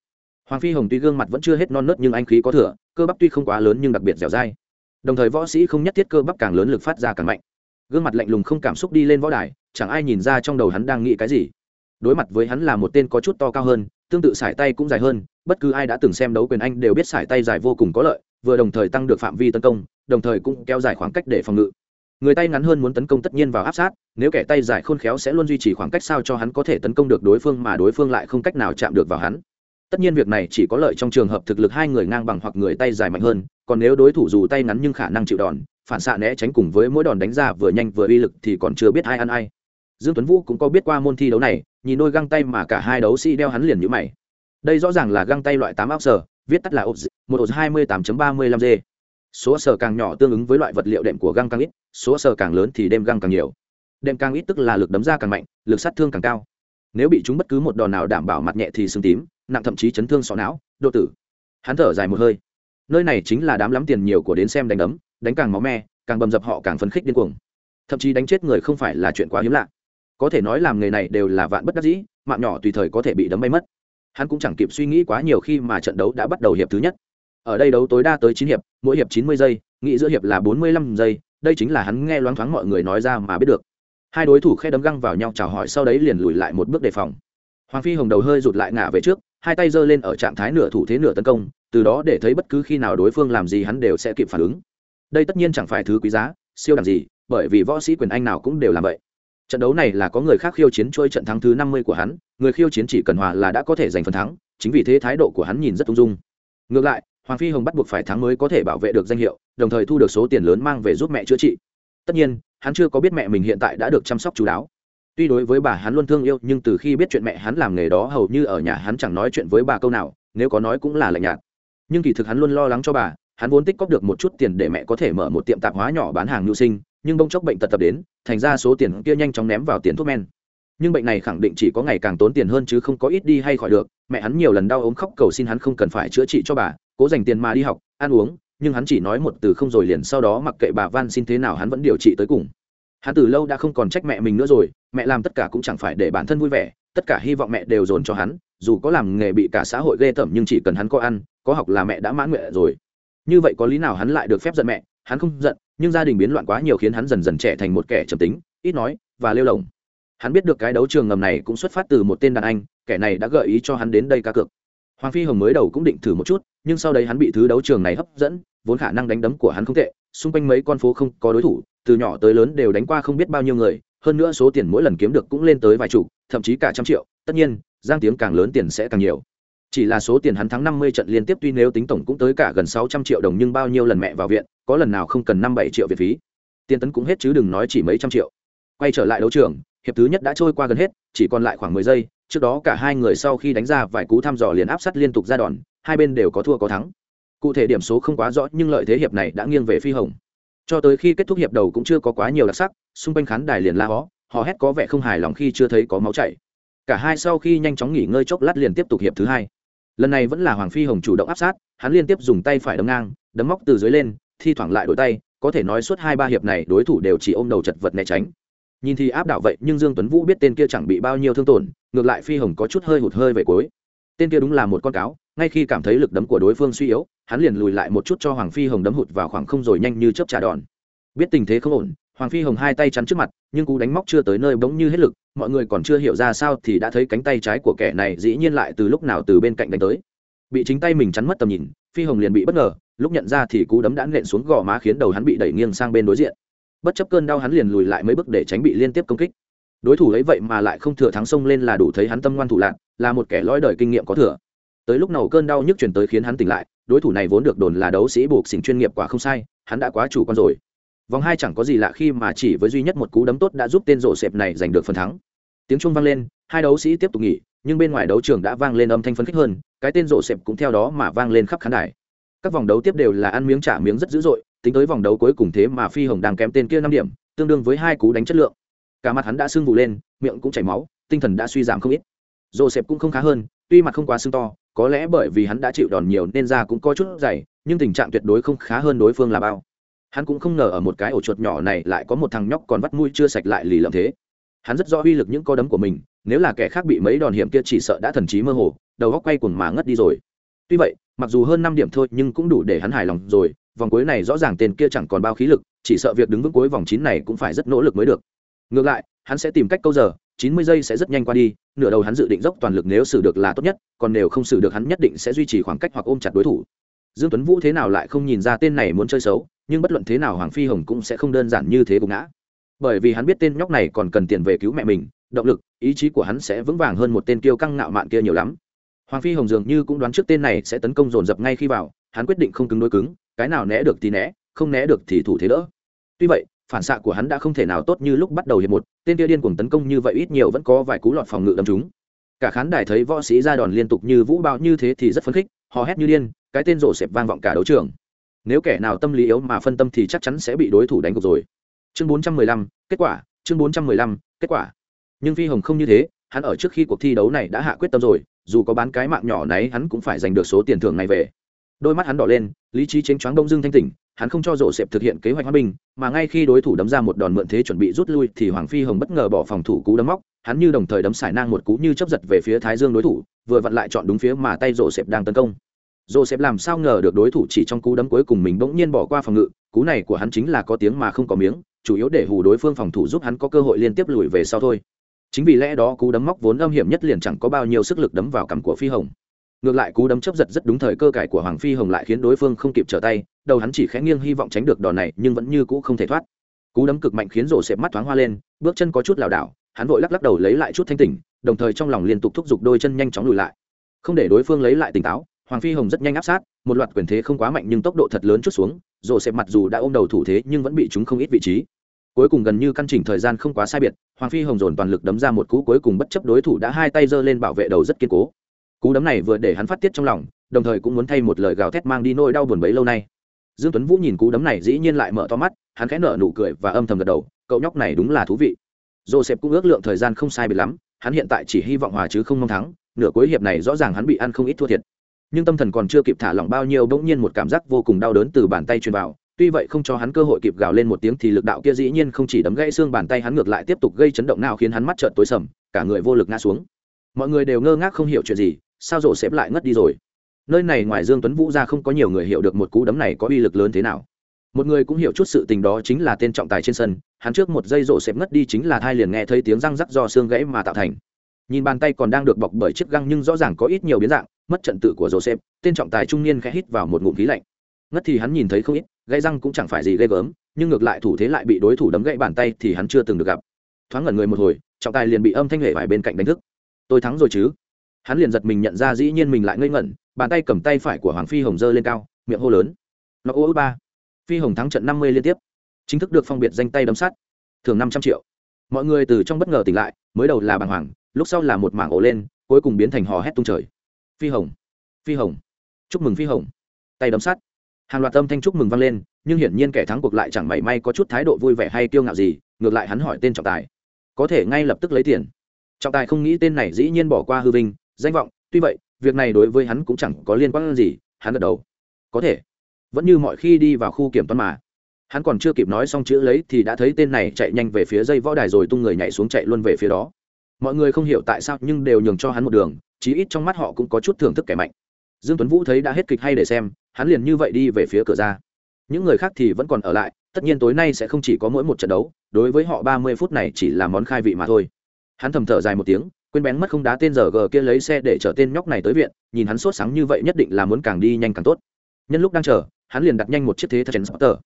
Hoàng phi hồng tuy gương mặt vẫn chưa hết non nớt nhưng anh khí có thừa, cơ bắp tuy không quá lớn nhưng đặc biệt dẻo dai. Đồng thời võ sĩ không nhất thiết cơ bắp càng lớn lực phát ra càng mạnh. Gương mặt lạnh lùng không cảm xúc đi lên võ đài, chẳng ai nhìn ra trong đầu hắn đang nghĩ cái gì. Đối mặt với hắn là một tên có chút to cao hơn tương tự sải tay cũng dài hơn, bất cứ ai đã từng xem đấu quyền anh đều biết sải tay dài vô cùng có lợi, vừa đồng thời tăng được phạm vi tấn công, đồng thời cũng kéo dài khoảng cách để phòng ngự. Người tay ngắn hơn muốn tấn công tất nhiên vào áp sát, nếu kẻ tay dài khôn khéo sẽ luôn duy trì khoảng cách sao cho hắn có thể tấn công được đối phương mà đối phương lại không cách nào chạm được vào hắn. Tất nhiên việc này chỉ có lợi trong trường hợp thực lực hai người ngang bằng hoặc người tay dài mạnh hơn, còn nếu đối thủ dù tay ngắn nhưng khả năng chịu đòn, phản xạ né tránh cùng với mỗi đòn đánh ra vừa nhanh vừa uy lực thì còn chưa biết ai ăn ai dương tuấn vũ cũng có biết qua môn thi đấu này, nhìn đôi găng tay mà cả hai đấu sĩ đeo hắn liền như mày. Đây rõ ràng là găng tay loại tám áo sở, viết tắt là ốp một ốp hai mươi tám ba mươi lăm g. Số sở càng nhỏ tương ứng với loại vật liệu đệm của găng càng ít, số sở càng lớn thì đệm găng càng nhiều. Đệm càng ít tức là lực đấm ra càng mạnh, lực sát thương càng cao. Nếu bị chúng bất cứ một đòn nào đảm bảo mặt nhẹ thì sưng tím, nặng thậm chí chấn thương sọ não, độ tử. Hắn thở dài một hơi. Nơi này chính là đám lắm tiền nhiều của đến xem đánh đấm, đánh càng máu me, càng bầm dập họ càng phấn khích điên cuồng. Thậm chí đánh chết người không phải là chuyện quá hiếm lạ có thể nói làm nghề này đều là vạn bất đắc dĩ, mạng nhỏ tùy thời có thể bị đấm bay mất. Hắn cũng chẳng kịp suy nghĩ quá nhiều khi mà trận đấu đã bắt đầu hiệp thứ nhất. Ở đây đấu tối đa tới chín hiệp, mỗi hiệp chín mươi giây, nghĩ giữa hiệp là bốn mươi lăm giây, đây chính là hắn nghe loáng thoáng mọi người nói ra mà biết được. Hai đối thủ khe đấm găng vào nhau chào hỏi sau đấy liền lùi lại một bước đề phòng. Hoàng phi hồng đầu hơi rụt lại ngả về trước, hai tay giơ lên ở trạng thái nửa thủ thế nửa tấn công, từ đó để thấy bất cứ khi nào đối phương làm gì hắn đều sẽ kịp phản ứng. Đây tất nhiên chẳng phải thứ quý giá, siêu đẳng gì, bởi vì võ sĩ quyền anh nào cũng đều làm vậy trận đấu này là có người khác khiêu chiến trôi trận thắng thứ năm mươi của hắn, người khiêu chiến chỉ cần hòa là đã có thể giành phần thắng, chính vì thế thái độ của hắn nhìn rất ung dung. Ngược lại, hoàng phi hồng bắt buộc phải thắng mới có thể bảo vệ được danh hiệu, đồng thời thu được số tiền lớn mang về giúp mẹ chữa trị. Tất nhiên, hắn chưa có biết mẹ mình hiện tại đã được chăm sóc chú đáo. Tuy đối với bà hắn luôn thương yêu, nhưng từ khi biết chuyện mẹ hắn làm nghề đó hầu như ở nhà hắn chẳng nói chuyện với bà câu nào, nếu có nói cũng là lạnh nhạt. Nhưng kỳ thực hắn luôn lo lắng cho bà, hắn vốn tích cóp được một chút tiền để mẹ có thể mở một tiệm tạp hóa nhỏ bán hàng nhu sinh nhưng bông chốc bệnh tật tập đến, thành ra số tiền kia nhanh chóng ném vào tiền thuốc men. Nhưng bệnh này khẳng định chỉ có ngày càng tốn tiền hơn chứ không có ít đi hay khỏi được, mẹ hắn nhiều lần đau ốm khóc cầu xin hắn không cần phải chữa trị cho bà, cố dành tiền mà đi học, ăn uống, nhưng hắn chỉ nói một từ không rồi liền sau đó mặc kệ bà van xin thế nào hắn vẫn điều trị tới cùng. Hắn từ lâu đã không còn trách mẹ mình nữa rồi, mẹ làm tất cả cũng chẳng phải để bản thân vui vẻ, tất cả hy vọng mẹ đều dồn cho hắn, dù có làm nghề bị cả xã hội ghê tởm nhưng chỉ cần hắn có ăn, có học là mẹ đã mãn nguyện rồi. Như vậy có lý nào hắn lại được phép giận mẹ? Hắn không giận nhưng gia đình biến loạn quá nhiều khiến hắn dần dần trẻ thành một kẻ trầm tính, ít nói và lêu lồng. Hắn biết được cái đấu trường ngầm này cũng xuất phát từ một tên đàn anh, kẻ này đã gợi ý cho hắn đến đây cá cược. Hoàng phi hồng mới đầu cũng định thử một chút, nhưng sau đấy hắn bị thứ đấu trường này hấp dẫn, vốn khả năng đánh đấm của hắn không tệ, xung quanh mấy con phố không có đối thủ, từ nhỏ tới lớn đều đánh qua không biết bao nhiêu người, hơn nữa số tiền mỗi lần kiếm được cũng lên tới vài chục, thậm chí cả trăm triệu, tất nhiên, giang tiếng càng lớn tiền sẽ càng nhiều. Chỉ là số tiền hắn thắng năm mươi trận liên tiếp tuy nếu tính tổng cũng tới cả gần sáu trăm triệu đồng nhưng bao nhiêu lần mẹ vào viện có lần nào không cần năm bảy triệu viện phí. Tiền tấn cũng hết chứ đừng nói chỉ mấy trăm triệu. Quay trở lại đấu trường, hiệp thứ nhất đã trôi qua gần hết, chỉ còn lại khoảng mười giây, trước đó cả hai người sau khi đánh ra vài cú thăm dò liền áp sát liên tục ra đòn, hai bên đều có thua có thắng. Cụ thể điểm số không quá rõ, nhưng lợi thế hiệp này đã nghiêng về phi hồng. Cho tới khi kết thúc hiệp đầu cũng chưa có quá nhiều đặc sắc, xung quanh khán đài liền la hó họ hét có vẻ không hài lòng khi chưa thấy có máu chảy. Cả hai sau khi nhanh chóng nghỉ ngơi chốc lát liền tiếp tục hiệp thứ hai. Lần này vẫn là hoàng phi hồng chủ động áp sát, hắn liên tiếp dùng tay phải đấm ngang, đấm móc từ dưới lên thi thoảng lại đổi tay, có thể nói suốt hai ba hiệp này đối thủ đều chỉ ôm đầu chật vật né tránh. Nhìn thì áp đảo vậy, nhưng dương tuấn vũ biết tên kia chẳng bị bao nhiêu thương tổn, ngược lại phi hồng có chút hơi hụt hơi về cuối. Tên kia đúng là một con cáo, ngay khi cảm thấy lực đấm của đối phương suy yếu, hắn liền lùi lại một chút cho hoàng phi hồng đấm hụt vào khoảng không rồi nhanh như chớp trả đòn. Biết tình thế không ổn, hoàng phi hồng hai tay chắn trước mặt, nhưng cú đánh móc chưa tới nơi bỗng như hết lực, mọi người còn chưa hiểu ra sao thì đã thấy cánh tay trái của kẻ này dĩ nhiên lại từ lúc nào từ bên cạnh đánh tới. Bị chính tay mình chắn mất tầm nhìn, phi hồng liền bị bất ngờ lúc nhận ra thì cú đấm đã nện xuống gò má khiến đầu hắn bị đẩy nghiêng sang bên đối diện. Bất chấp cơn đau hắn liền lùi lại mấy bước để tránh bị liên tiếp công kích. Đối thủ ấy vậy mà lại không thừa thắng xông lên là đủ thấy hắn tâm ngoan thủ lạc, là một kẻ lõi đời kinh nghiệm có thừa. Tới lúc nào cơn đau nhức chuyển tới khiến hắn tỉnh lại, đối thủ này vốn được đồn là đấu sĩ buộc xỉn chuyên nghiệp quả không sai, hắn đã quá chủ quan rồi. Vòng hai chẳng có gì lạ khi mà chỉ với duy nhất một cú đấm tốt đã giúp tên rổ xẹp này giành được phần thắng. Tiếng chuông vang lên, hai đấu sĩ tiếp tục nghỉ, nhưng bên ngoài đấu trường đã vang lên âm thanh phấn khích hơn, cái tên rổ xẹp cũng theo đó mà vang lên khắp khán đài các vòng đấu tiếp đều là ăn miếng trả miếng rất dữ dội, tính tới vòng đấu cuối cùng thế mà phi hồng đang kém tên kia năm điểm, tương đương với hai cú đánh chất lượng. Cả mặt hắn đã sưng vụ lên, miệng cũng chảy máu, tinh thần đã suy giảm không ít. Joseph cũng không khá hơn, tuy mặt không quá sưng to, có lẽ bởi vì hắn đã chịu đòn nhiều nên da cũng có chút dày, nhưng tình trạng tuyệt đối không khá hơn đối phương là bao. Hắn cũng không ngờ ở một cái ổ chuột nhỏ này lại có một thằng nhóc còn vắt mũi chưa sạch lại lì lợm thế. Hắn rất rõ uy lực những co đấm của mình, nếu là kẻ khác bị mấy đòn hiểm kia chỉ sợ đã thần trí mơ hồ, đầu góc quay cuồng mà ngất đi rồi tuy vậy, mặc dù hơn năm điểm thôi nhưng cũng đủ để hắn hài lòng rồi, vòng cuối này rõ ràng tên kia chẳng còn bao khí lực, chỉ sợ việc đứng vững cuối vòng chín này cũng phải rất nỗ lực mới được. Ngược lại, hắn sẽ tìm cách câu giờ, chín mươi giây sẽ rất nhanh qua đi, nửa đầu hắn dự định dốc toàn lực nếu xử được là tốt nhất, còn nếu không xử được hắn nhất định sẽ duy trì khoảng cách hoặc ôm chặt đối thủ. Dương tuấn vũ thế nào lại không nhìn ra tên này muốn chơi xấu, nhưng bất luận thế nào hoàng phi hồng cũng sẽ không đơn giản như thế cũng ngã. Bởi vì hắn biết tên nhóc này còn cần tiền về cứu mẹ mình, động lực, ý chí của hắn sẽ vững vàng hơn một tên kiêu căng ngạo mạn kia nhiều lắm hoàng phi hồng dường như cũng đoán trước tên này sẽ tấn công dồn dập ngay khi vào hắn quyết định không cứng đối cứng cái nào né được thì né không né được thì thủ thế đỡ. Tuy vậy phản xạ của hắn đã không thể nào tốt như lúc bắt đầu hiệp một tên kia điên cuồng tấn công như vậy ít nhiều vẫn có vài cú lọt phòng ngự đâm chúng cả khán đài thấy võ sĩ ra đòn liên tục như vũ bão như thế thì rất phấn khích hò hét như điên cái tên rổ xẹp vang vọng cả đấu trường. Nếu kẻ nào tâm lý yếu mà phân tâm thì chắc chắn sẽ bị đối thủ đánh gục rồi. Chương 415, kết quả chương 415, kết quả. Nhưng phi hồng không như thế hắn ở trước khi cuộc thi đấu này đã hạ quyết tâm rồi dù có bán cái mạng nhỏ nấy hắn cũng phải giành được số tiền thưởng này về. Đôi mắt hắn đỏ lên, lý trí chênh choáng đông dương thanh tỉnh, hắn không cho rổ xẹp thực hiện kế hoạch hòa bình mà ngay khi đối thủ đấm ra một đòn mượn thế chuẩn bị rút lui, thì hoàng phi hồng bất ngờ bỏ phòng thủ cú đấm móc, hắn như đồng thời đấm xài nang một cú như chấp giật về phía thái dương đối thủ, vừa vặn lại chọn đúng phía mà tay rổ xẹp đang tấn công. Rổ xẹp làm sao ngờ được đối thủ chỉ trong cú đấm cuối cùng mình bỗng nhiên bỏ qua phòng ngự, cú này của hắn chính là có tiếng mà không có miếng, chủ yếu để hù đối phương phòng thủ giúp hắn có cơ hội liên tiếp lùi về sau thôi chính vì lẽ đó cú đấm móc vốn âm hiểm nhất liền chẳng có bao nhiêu sức lực đấm vào cằm của phi hồng. Ngược lại cú đấm chấp giật rất đúng thời cơ cải của hoàng phi hồng lại khiến đối phương không kịp trở tay, đầu hắn chỉ khẽ nghiêng hy vọng tránh được đòn này, nhưng vẫn như cũ không thể thoát. Cú đấm cực mạnh khiến rổ xẹp mắt thoáng hoa lên, bước chân có chút lảo đảo, hắn vội lắc lắc đầu lấy lại chút thanh tỉnh, đồng thời trong lòng liên tục thúc giục đôi chân nhanh chóng lùi lại. Không để đối phương lấy lại tỉnh táo, hoàng phi hồng rất nhanh áp sát, một loạt quyền thế không quá mạnh nhưng tốc độ thật lớn chút xuống, rổ xẹp mặt dù đã ôm đầu thủ thế nhưng vẫn bị chúng không ít vị trí cuối cùng gần như căn chỉnh thời gian không quá sai biệt, hoàng phi hồng dồn toàn lực đấm ra một cú cuối cùng bất chấp đối thủ đã hai tay giơ lên bảo vệ đầu rất kiên cố. Cú đấm này vừa để hắn phát tiết trong lòng, đồng thời cũng muốn thay một lời gào thét mang đi nỗi đau buồn bấy lâu nay. Dương tuấn vũ nhìn cú đấm này dĩ nhiên lại mở to mắt, hắn khẽ nở nụ cười và âm thầm gật đầu, cậu nhóc này đúng là thú vị. Joseph cũng ước lượng thời gian không sai biệt lắm, hắn hiện tại chỉ hy vọng hòa chứ không mong thắng, nửa cuối hiệp này rõ ràng hắn bị ăn không ít thua thiệt. Nhưng tâm thần còn chưa kịp thả lỏng bao nhiêu, bỗng nhiên một cảm giác vô cùng đau đớn từ bàn tay truyền vào tuy vậy không cho hắn cơ hội kịp gào lên một tiếng thì lực đạo kia dĩ nhiên không chỉ đấm gãy xương bàn tay hắn ngược lại tiếp tục gây chấn động nào khiến hắn mắt trợn tối sầm, cả người vô lực ngã xuống. Mọi người đều ngơ ngác không hiểu chuyện gì, sao rổ xếp lại ngất đi rồi? Nơi này ngoài dương tuấn vũ ra không có nhiều người hiểu được một cú đấm này có uy lực lớn thế nào. Một người cũng hiểu chút sự tình đó chính là tên trọng tài trên sân, hắn trước một giây rổ xếp ngất đi chính là thai liền nghe thấy tiếng răng rắc do xương gãy mà tạo thành. Nhìn bàn tay còn đang được bọc bởi chiếc găng nhưng rõ ràng có ít nhiều biến dạng, mất trận tự của joseph tên trọng tài trung niên khẽ hít vào một ngụm khí lạnh. Ngất thì hắn nhìn thấy không ít gãy răng cũng chẳng phải gì ghê gớm, nhưng ngược lại thủ thế lại bị đối thủ đấm gãy bàn tay thì hắn chưa từng được gặp. Thoáng ngẩn người một hồi, trọng tài liền bị âm thanh hệ vải bên cạnh đánh thức. Tôi thắng rồi chứ? Hắn liền giật mình nhận ra dĩ nhiên mình lại ngây ngẩn, bàn tay cầm tay phải của hoàng phi hồng dơ lên cao, miệng hô lớn. Nó ô ba. Phi hồng thắng trận năm mươi liên tiếp. Chính thức được phong biệt danh tay đấm sắt. Thường năm trăm triệu. Mọi người từ trong bất ngờ tỉnh lại, mới đầu là bàng hoàng, lúc sau là một mảng ổ lên, cuối cùng biến thành hò hét tung trời. Phi hồng. Phi hồng. Chúc mừng phi hồng. Tay đấm sắt hàng loạt âm thanh chúc mừng vang lên, nhưng hiển nhiên kẻ thắng cuộc lại chẳng mảy may có chút thái độ vui vẻ hay kiêu ngạo gì, ngược lại hắn hỏi tên trọng tài. Có thể ngay lập tức lấy tiền. Trọng tài không nghĩ tên này dĩ nhiên bỏ qua hư vinh, danh vọng, tuy vậy, việc này đối với hắn cũng chẳng có liên quan gì, hắn gật đầu. Có thể. Vẫn như mọi khi đi vào khu kiểm toán mà. Hắn còn chưa kịp nói xong chữ lấy thì đã thấy tên này chạy nhanh về phía dây võ đài rồi tung người nhảy xuống chạy luôn về phía đó. Mọi người không hiểu tại sao nhưng đều nhường cho hắn một đường, chí ít trong mắt họ cũng có chút thưởng thức kẻ mạnh. Dương tuấn vũ thấy đã hết kịch hay để xem hắn liền như vậy đi về phía cửa ra. Những người khác thì vẫn còn ở lại, tất nhiên tối nay sẽ không chỉ có mỗi một trận đấu, đối với họ ba mươi phút này chỉ là món khai vị mà thôi. Hắn thầm thở dài một tiếng, quên bén mất không đá tên giờ g kia lấy xe để chở tên nhóc này tới viện, nhìn hắn sốt sáng như vậy nhất định là muốn càng đi nhanh càng tốt. Nhân lúc đang chờ, hắn liền đặt nhanh một chiếc thế thật chèn tờ.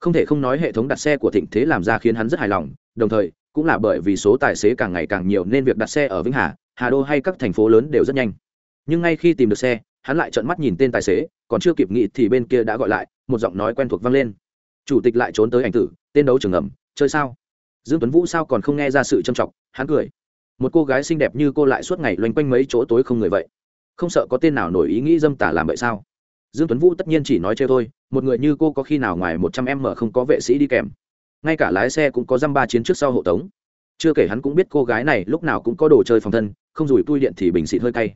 Không thể không nói hệ thống đặt xe của thịnh thế làm ra khiến hắn rất hài lòng, đồng thời, cũng là bởi vì số tài xế càng ngày càng nhiều nên việc đặt xe ở vĩnh hà hà đô hay các thành phố lớn đều rất nhanh. Nhưng ngay khi tìm được xe hắn lại trợn mắt nhìn tên tài xế, còn chưa kịp nghĩ thì bên kia đã gọi lại, một giọng nói quen thuộc vang lên. Chủ tịch lại trốn tới ảnh tử, tên đấu trường ẩm, chơi sao? Dương tuấn vũ sao còn không nghe ra sự trâm trọng hắn cười. Một cô gái xinh đẹp như cô lại suốt ngày loanh quanh mấy chỗ tối không người vậy. Không sợ có tên nào nổi ý nghĩ dâm tả làm vậy sao? Dương tuấn vũ tất nhiên chỉ nói chơi thôi, một người như cô có khi nào ngoài một trăm em mở không có vệ sĩ đi kèm. Ngay cả lái xe cũng có dăm ba chiến trước sau hộ tống. Chưa kể hắn cũng biết cô gái này lúc nào cũng có đồ chơi phòng thân, không rủi tui điện thì bình xịt hơi cay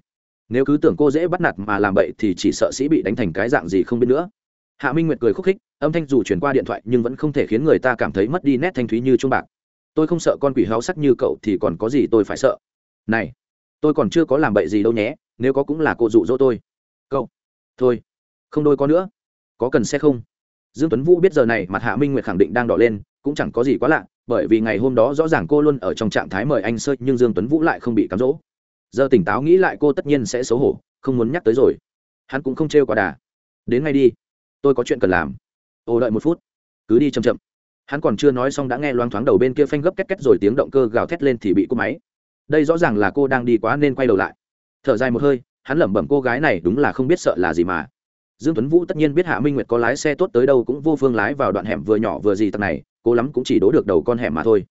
nếu cứ tưởng cô dễ bắt nạt mà làm bậy thì chỉ sợ sĩ bị đánh thành cái dạng gì không biết nữa. Hạ minh nguyệt cười khúc khích, âm thanh dù chuyển qua điện thoại nhưng vẫn không thể khiến người ta cảm thấy mất đi nét thanh thúy như chuông bạc. Tôi không sợ con quỷ háo sắc như cậu thì còn có gì tôi phải sợ? Này, tôi còn chưa có làm bậy gì đâu nhé, nếu có cũng là cô dụ dỗ tôi. Cậu, thôi, không đôi có nữa. Có cần xe không? Dương tuấn vũ biết giờ này mặt hạ minh nguyệt khẳng định đang đỏ lên, cũng chẳng có gì quá lạ, bởi vì ngày hôm đó rõ ràng cô luôn ở trong trạng thái mời anh sơ nhưng dương tuấn vũ lại không bị cám dỗ giờ tỉnh táo nghĩ lại cô tất nhiên sẽ xấu hổ, không muốn nhắc tới rồi. Hắn cũng không trêu quá đà. Đến ngay đi. Tôi có chuyện cần làm. Ồ đợi một phút. Cứ đi chậm chậm. Hắn còn chưa nói xong đã nghe loáng thoáng đầu bên kia phanh gấp két két rồi tiếng động cơ gào thét lên thì bị cúp máy. Đây rõ ràng là cô đang đi quá nên quay đầu lại. Thở dài một hơi, hắn lẩm bẩm cô gái này đúng là không biết sợ là gì mà. Dương tuấn vũ tất nhiên biết hạ minh nguyệt có lái xe tốt tới đâu cũng vô phương lái vào đoạn hẻm vừa nhỏ vừa gì tầng này cố lắm cũng chỉ đố được đầu con hẻm mà thôi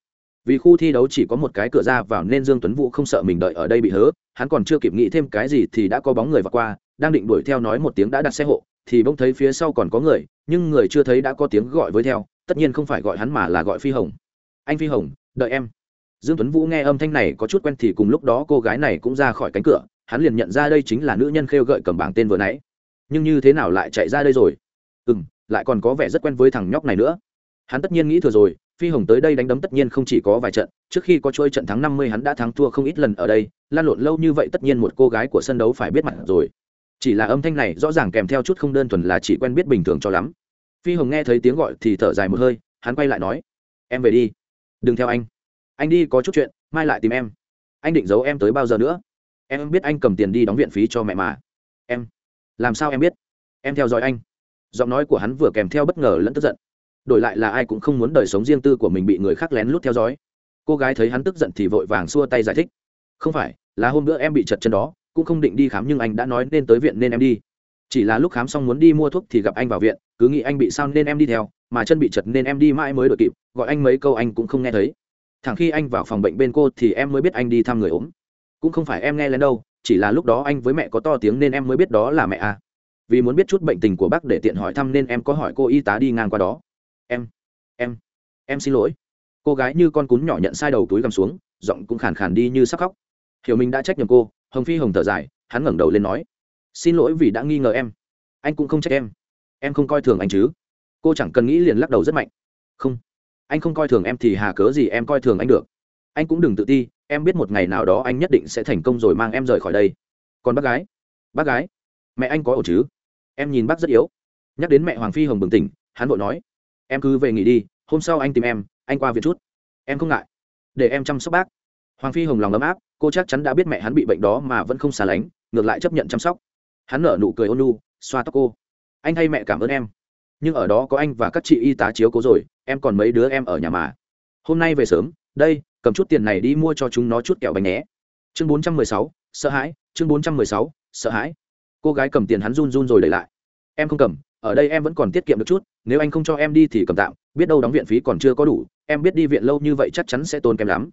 vì khu thi đấu chỉ có một cái cửa ra vào nên dương tuấn vũ không sợ mình đợi ở đây bị hớ, hắn còn chưa kịp nghĩ thêm cái gì thì đã có bóng người vào qua, đang định đuổi theo nói một tiếng đã đặt xe hộ, thì bỗng thấy phía sau còn có người, nhưng người chưa thấy đã có tiếng gọi với theo, tất nhiên không phải gọi hắn mà là gọi phi hồng. Anh phi hồng, đợi em. Dương tuấn vũ nghe âm thanh này có chút quen thì cùng lúc đó cô gái này cũng ra khỏi cánh cửa, hắn liền nhận ra đây chính là nữ nhân khêu gợi cầm bảng tên vừa nãy. Nhưng như thế nào lại chạy ra đây rồi? Ừ lại còn có vẻ rất quen với thằng nhóc này nữa. Hắn tất nhiên nghĩ thừa rồi phi hồng tới đây đánh đấm tất nhiên không chỉ có vài trận, trước khi có chuỗi trận thắng năm mươi hắn đã thắng thua không ít lần ở đây, lan lộn lâu như vậy tất nhiên một cô gái của sân đấu phải biết mặt rồi. Chỉ là âm thanh này rõ ràng kèm theo chút không đơn thuần là chỉ quen biết bình thường cho lắm. Phi hồng nghe thấy tiếng gọi thì thở dài một hơi, hắn quay lại nói, em về đi. Đừng theo anh. Anh đi, có chút chuyện, mai lại tìm em. Anh định giấu em tới bao giờ nữa? Em biết anh cầm tiền đi đóng viện phí cho mẹ mà. Em, làm sao em biết? Em theo dõi anh. Giọng nói của hắn vừa kèm theo bất ngờ lẫn tức giận đổi lại là ai cũng không muốn đời sống riêng tư của mình bị người khác lén lút theo dõi. Cô gái thấy hắn tức giận thì vội vàng xua tay giải thích. Không phải, là hôm bữa em bị chật chân đó, cũng không định đi khám nhưng anh đã nói nên tới viện nên em đi. Chỉ là lúc khám xong muốn đi mua thuốc thì gặp anh vào viện, cứ nghĩ anh bị sao nên em đi theo, mà chân bị chật nên em đi mãi mới đội kịp, gọi anh mấy câu anh cũng không nghe thấy. Thẳng khi anh vào phòng bệnh bên cô thì em mới biết anh đi thăm người ốm. Cũng không phải em nghe lên đâu, chỉ là lúc đó anh với mẹ có to tiếng nên em mới biết đó là mẹ à. vì muốn biết chút bệnh tình của bác để tiện hỏi thăm nên em có hỏi cô y tá đi ngang qua đó em em em xin lỗi. Cô gái như con cún nhỏ nhận sai đầu túi gầm xuống, giọng cũng khàn khàn đi như sắp khóc. Hiểu mình đã trách nhầm cô, hồng phi hồng thở dài, hắn ngẩng đầu lên nói, xin lỗi vì đã nghi ngờ em. Anh cũng không trách em. Em không coi thường anh chứ. Cô chẳng cần nghĩ liền lắc đầu rất mạnh. Không, anh không coi thường em thì hà cớ gì em coi thường anh được? Anh cũng đừng tự ti, em biết một ngày nào đó anh nhất định sẽ thành công rồi mang em rời khỏi đây. Còn bác gái? Bác gái? Mẹ anh có ổn chứ? Em nhìn bác rất yếu. Nhắc đến mẹ hoàng phi hồng bừng tỉnh, hắn vội nói em cứ về nghỉ đi, hôm sau anh tìm em, anh qua viện chút. Em không ngại. Để em chăm sóc bác. Hoàng phi hồng lòng ấm áp, cô chắc chắn đã biết mẹ hắn bị bệnh đó mà vẫn không xa lánh, ngược lại chấp nhận chăm sóc. Hắn nở nụ cười ôn lu xoa tóc cô. Anh thay mẹ cảm ơn em. Nhưng ở đó có anh và các chị y tá chiếu cố rồi, em còn mấy đứa em ở nhà mà. Hôm nay về sớm, đây, cầm chút tiền này đi mua cho chúng nó chút kẹo bánh nhé. Chương bốn trăm mười sáu, sợ hãi, chương bốn trăm mười sáu, sợ hãi. Cô gái cầm tiền hắn run run rồi đẩy lại. Em không cầm ở đây em vẫn còn tiết kiệm được chút, nếu anh không cho em đi thì cầm tạm, biết đâu đóng viện phí còn chưa có đủ, em biết đi viện lâu như vậy chắc chắn sẽ tốn kém lắm.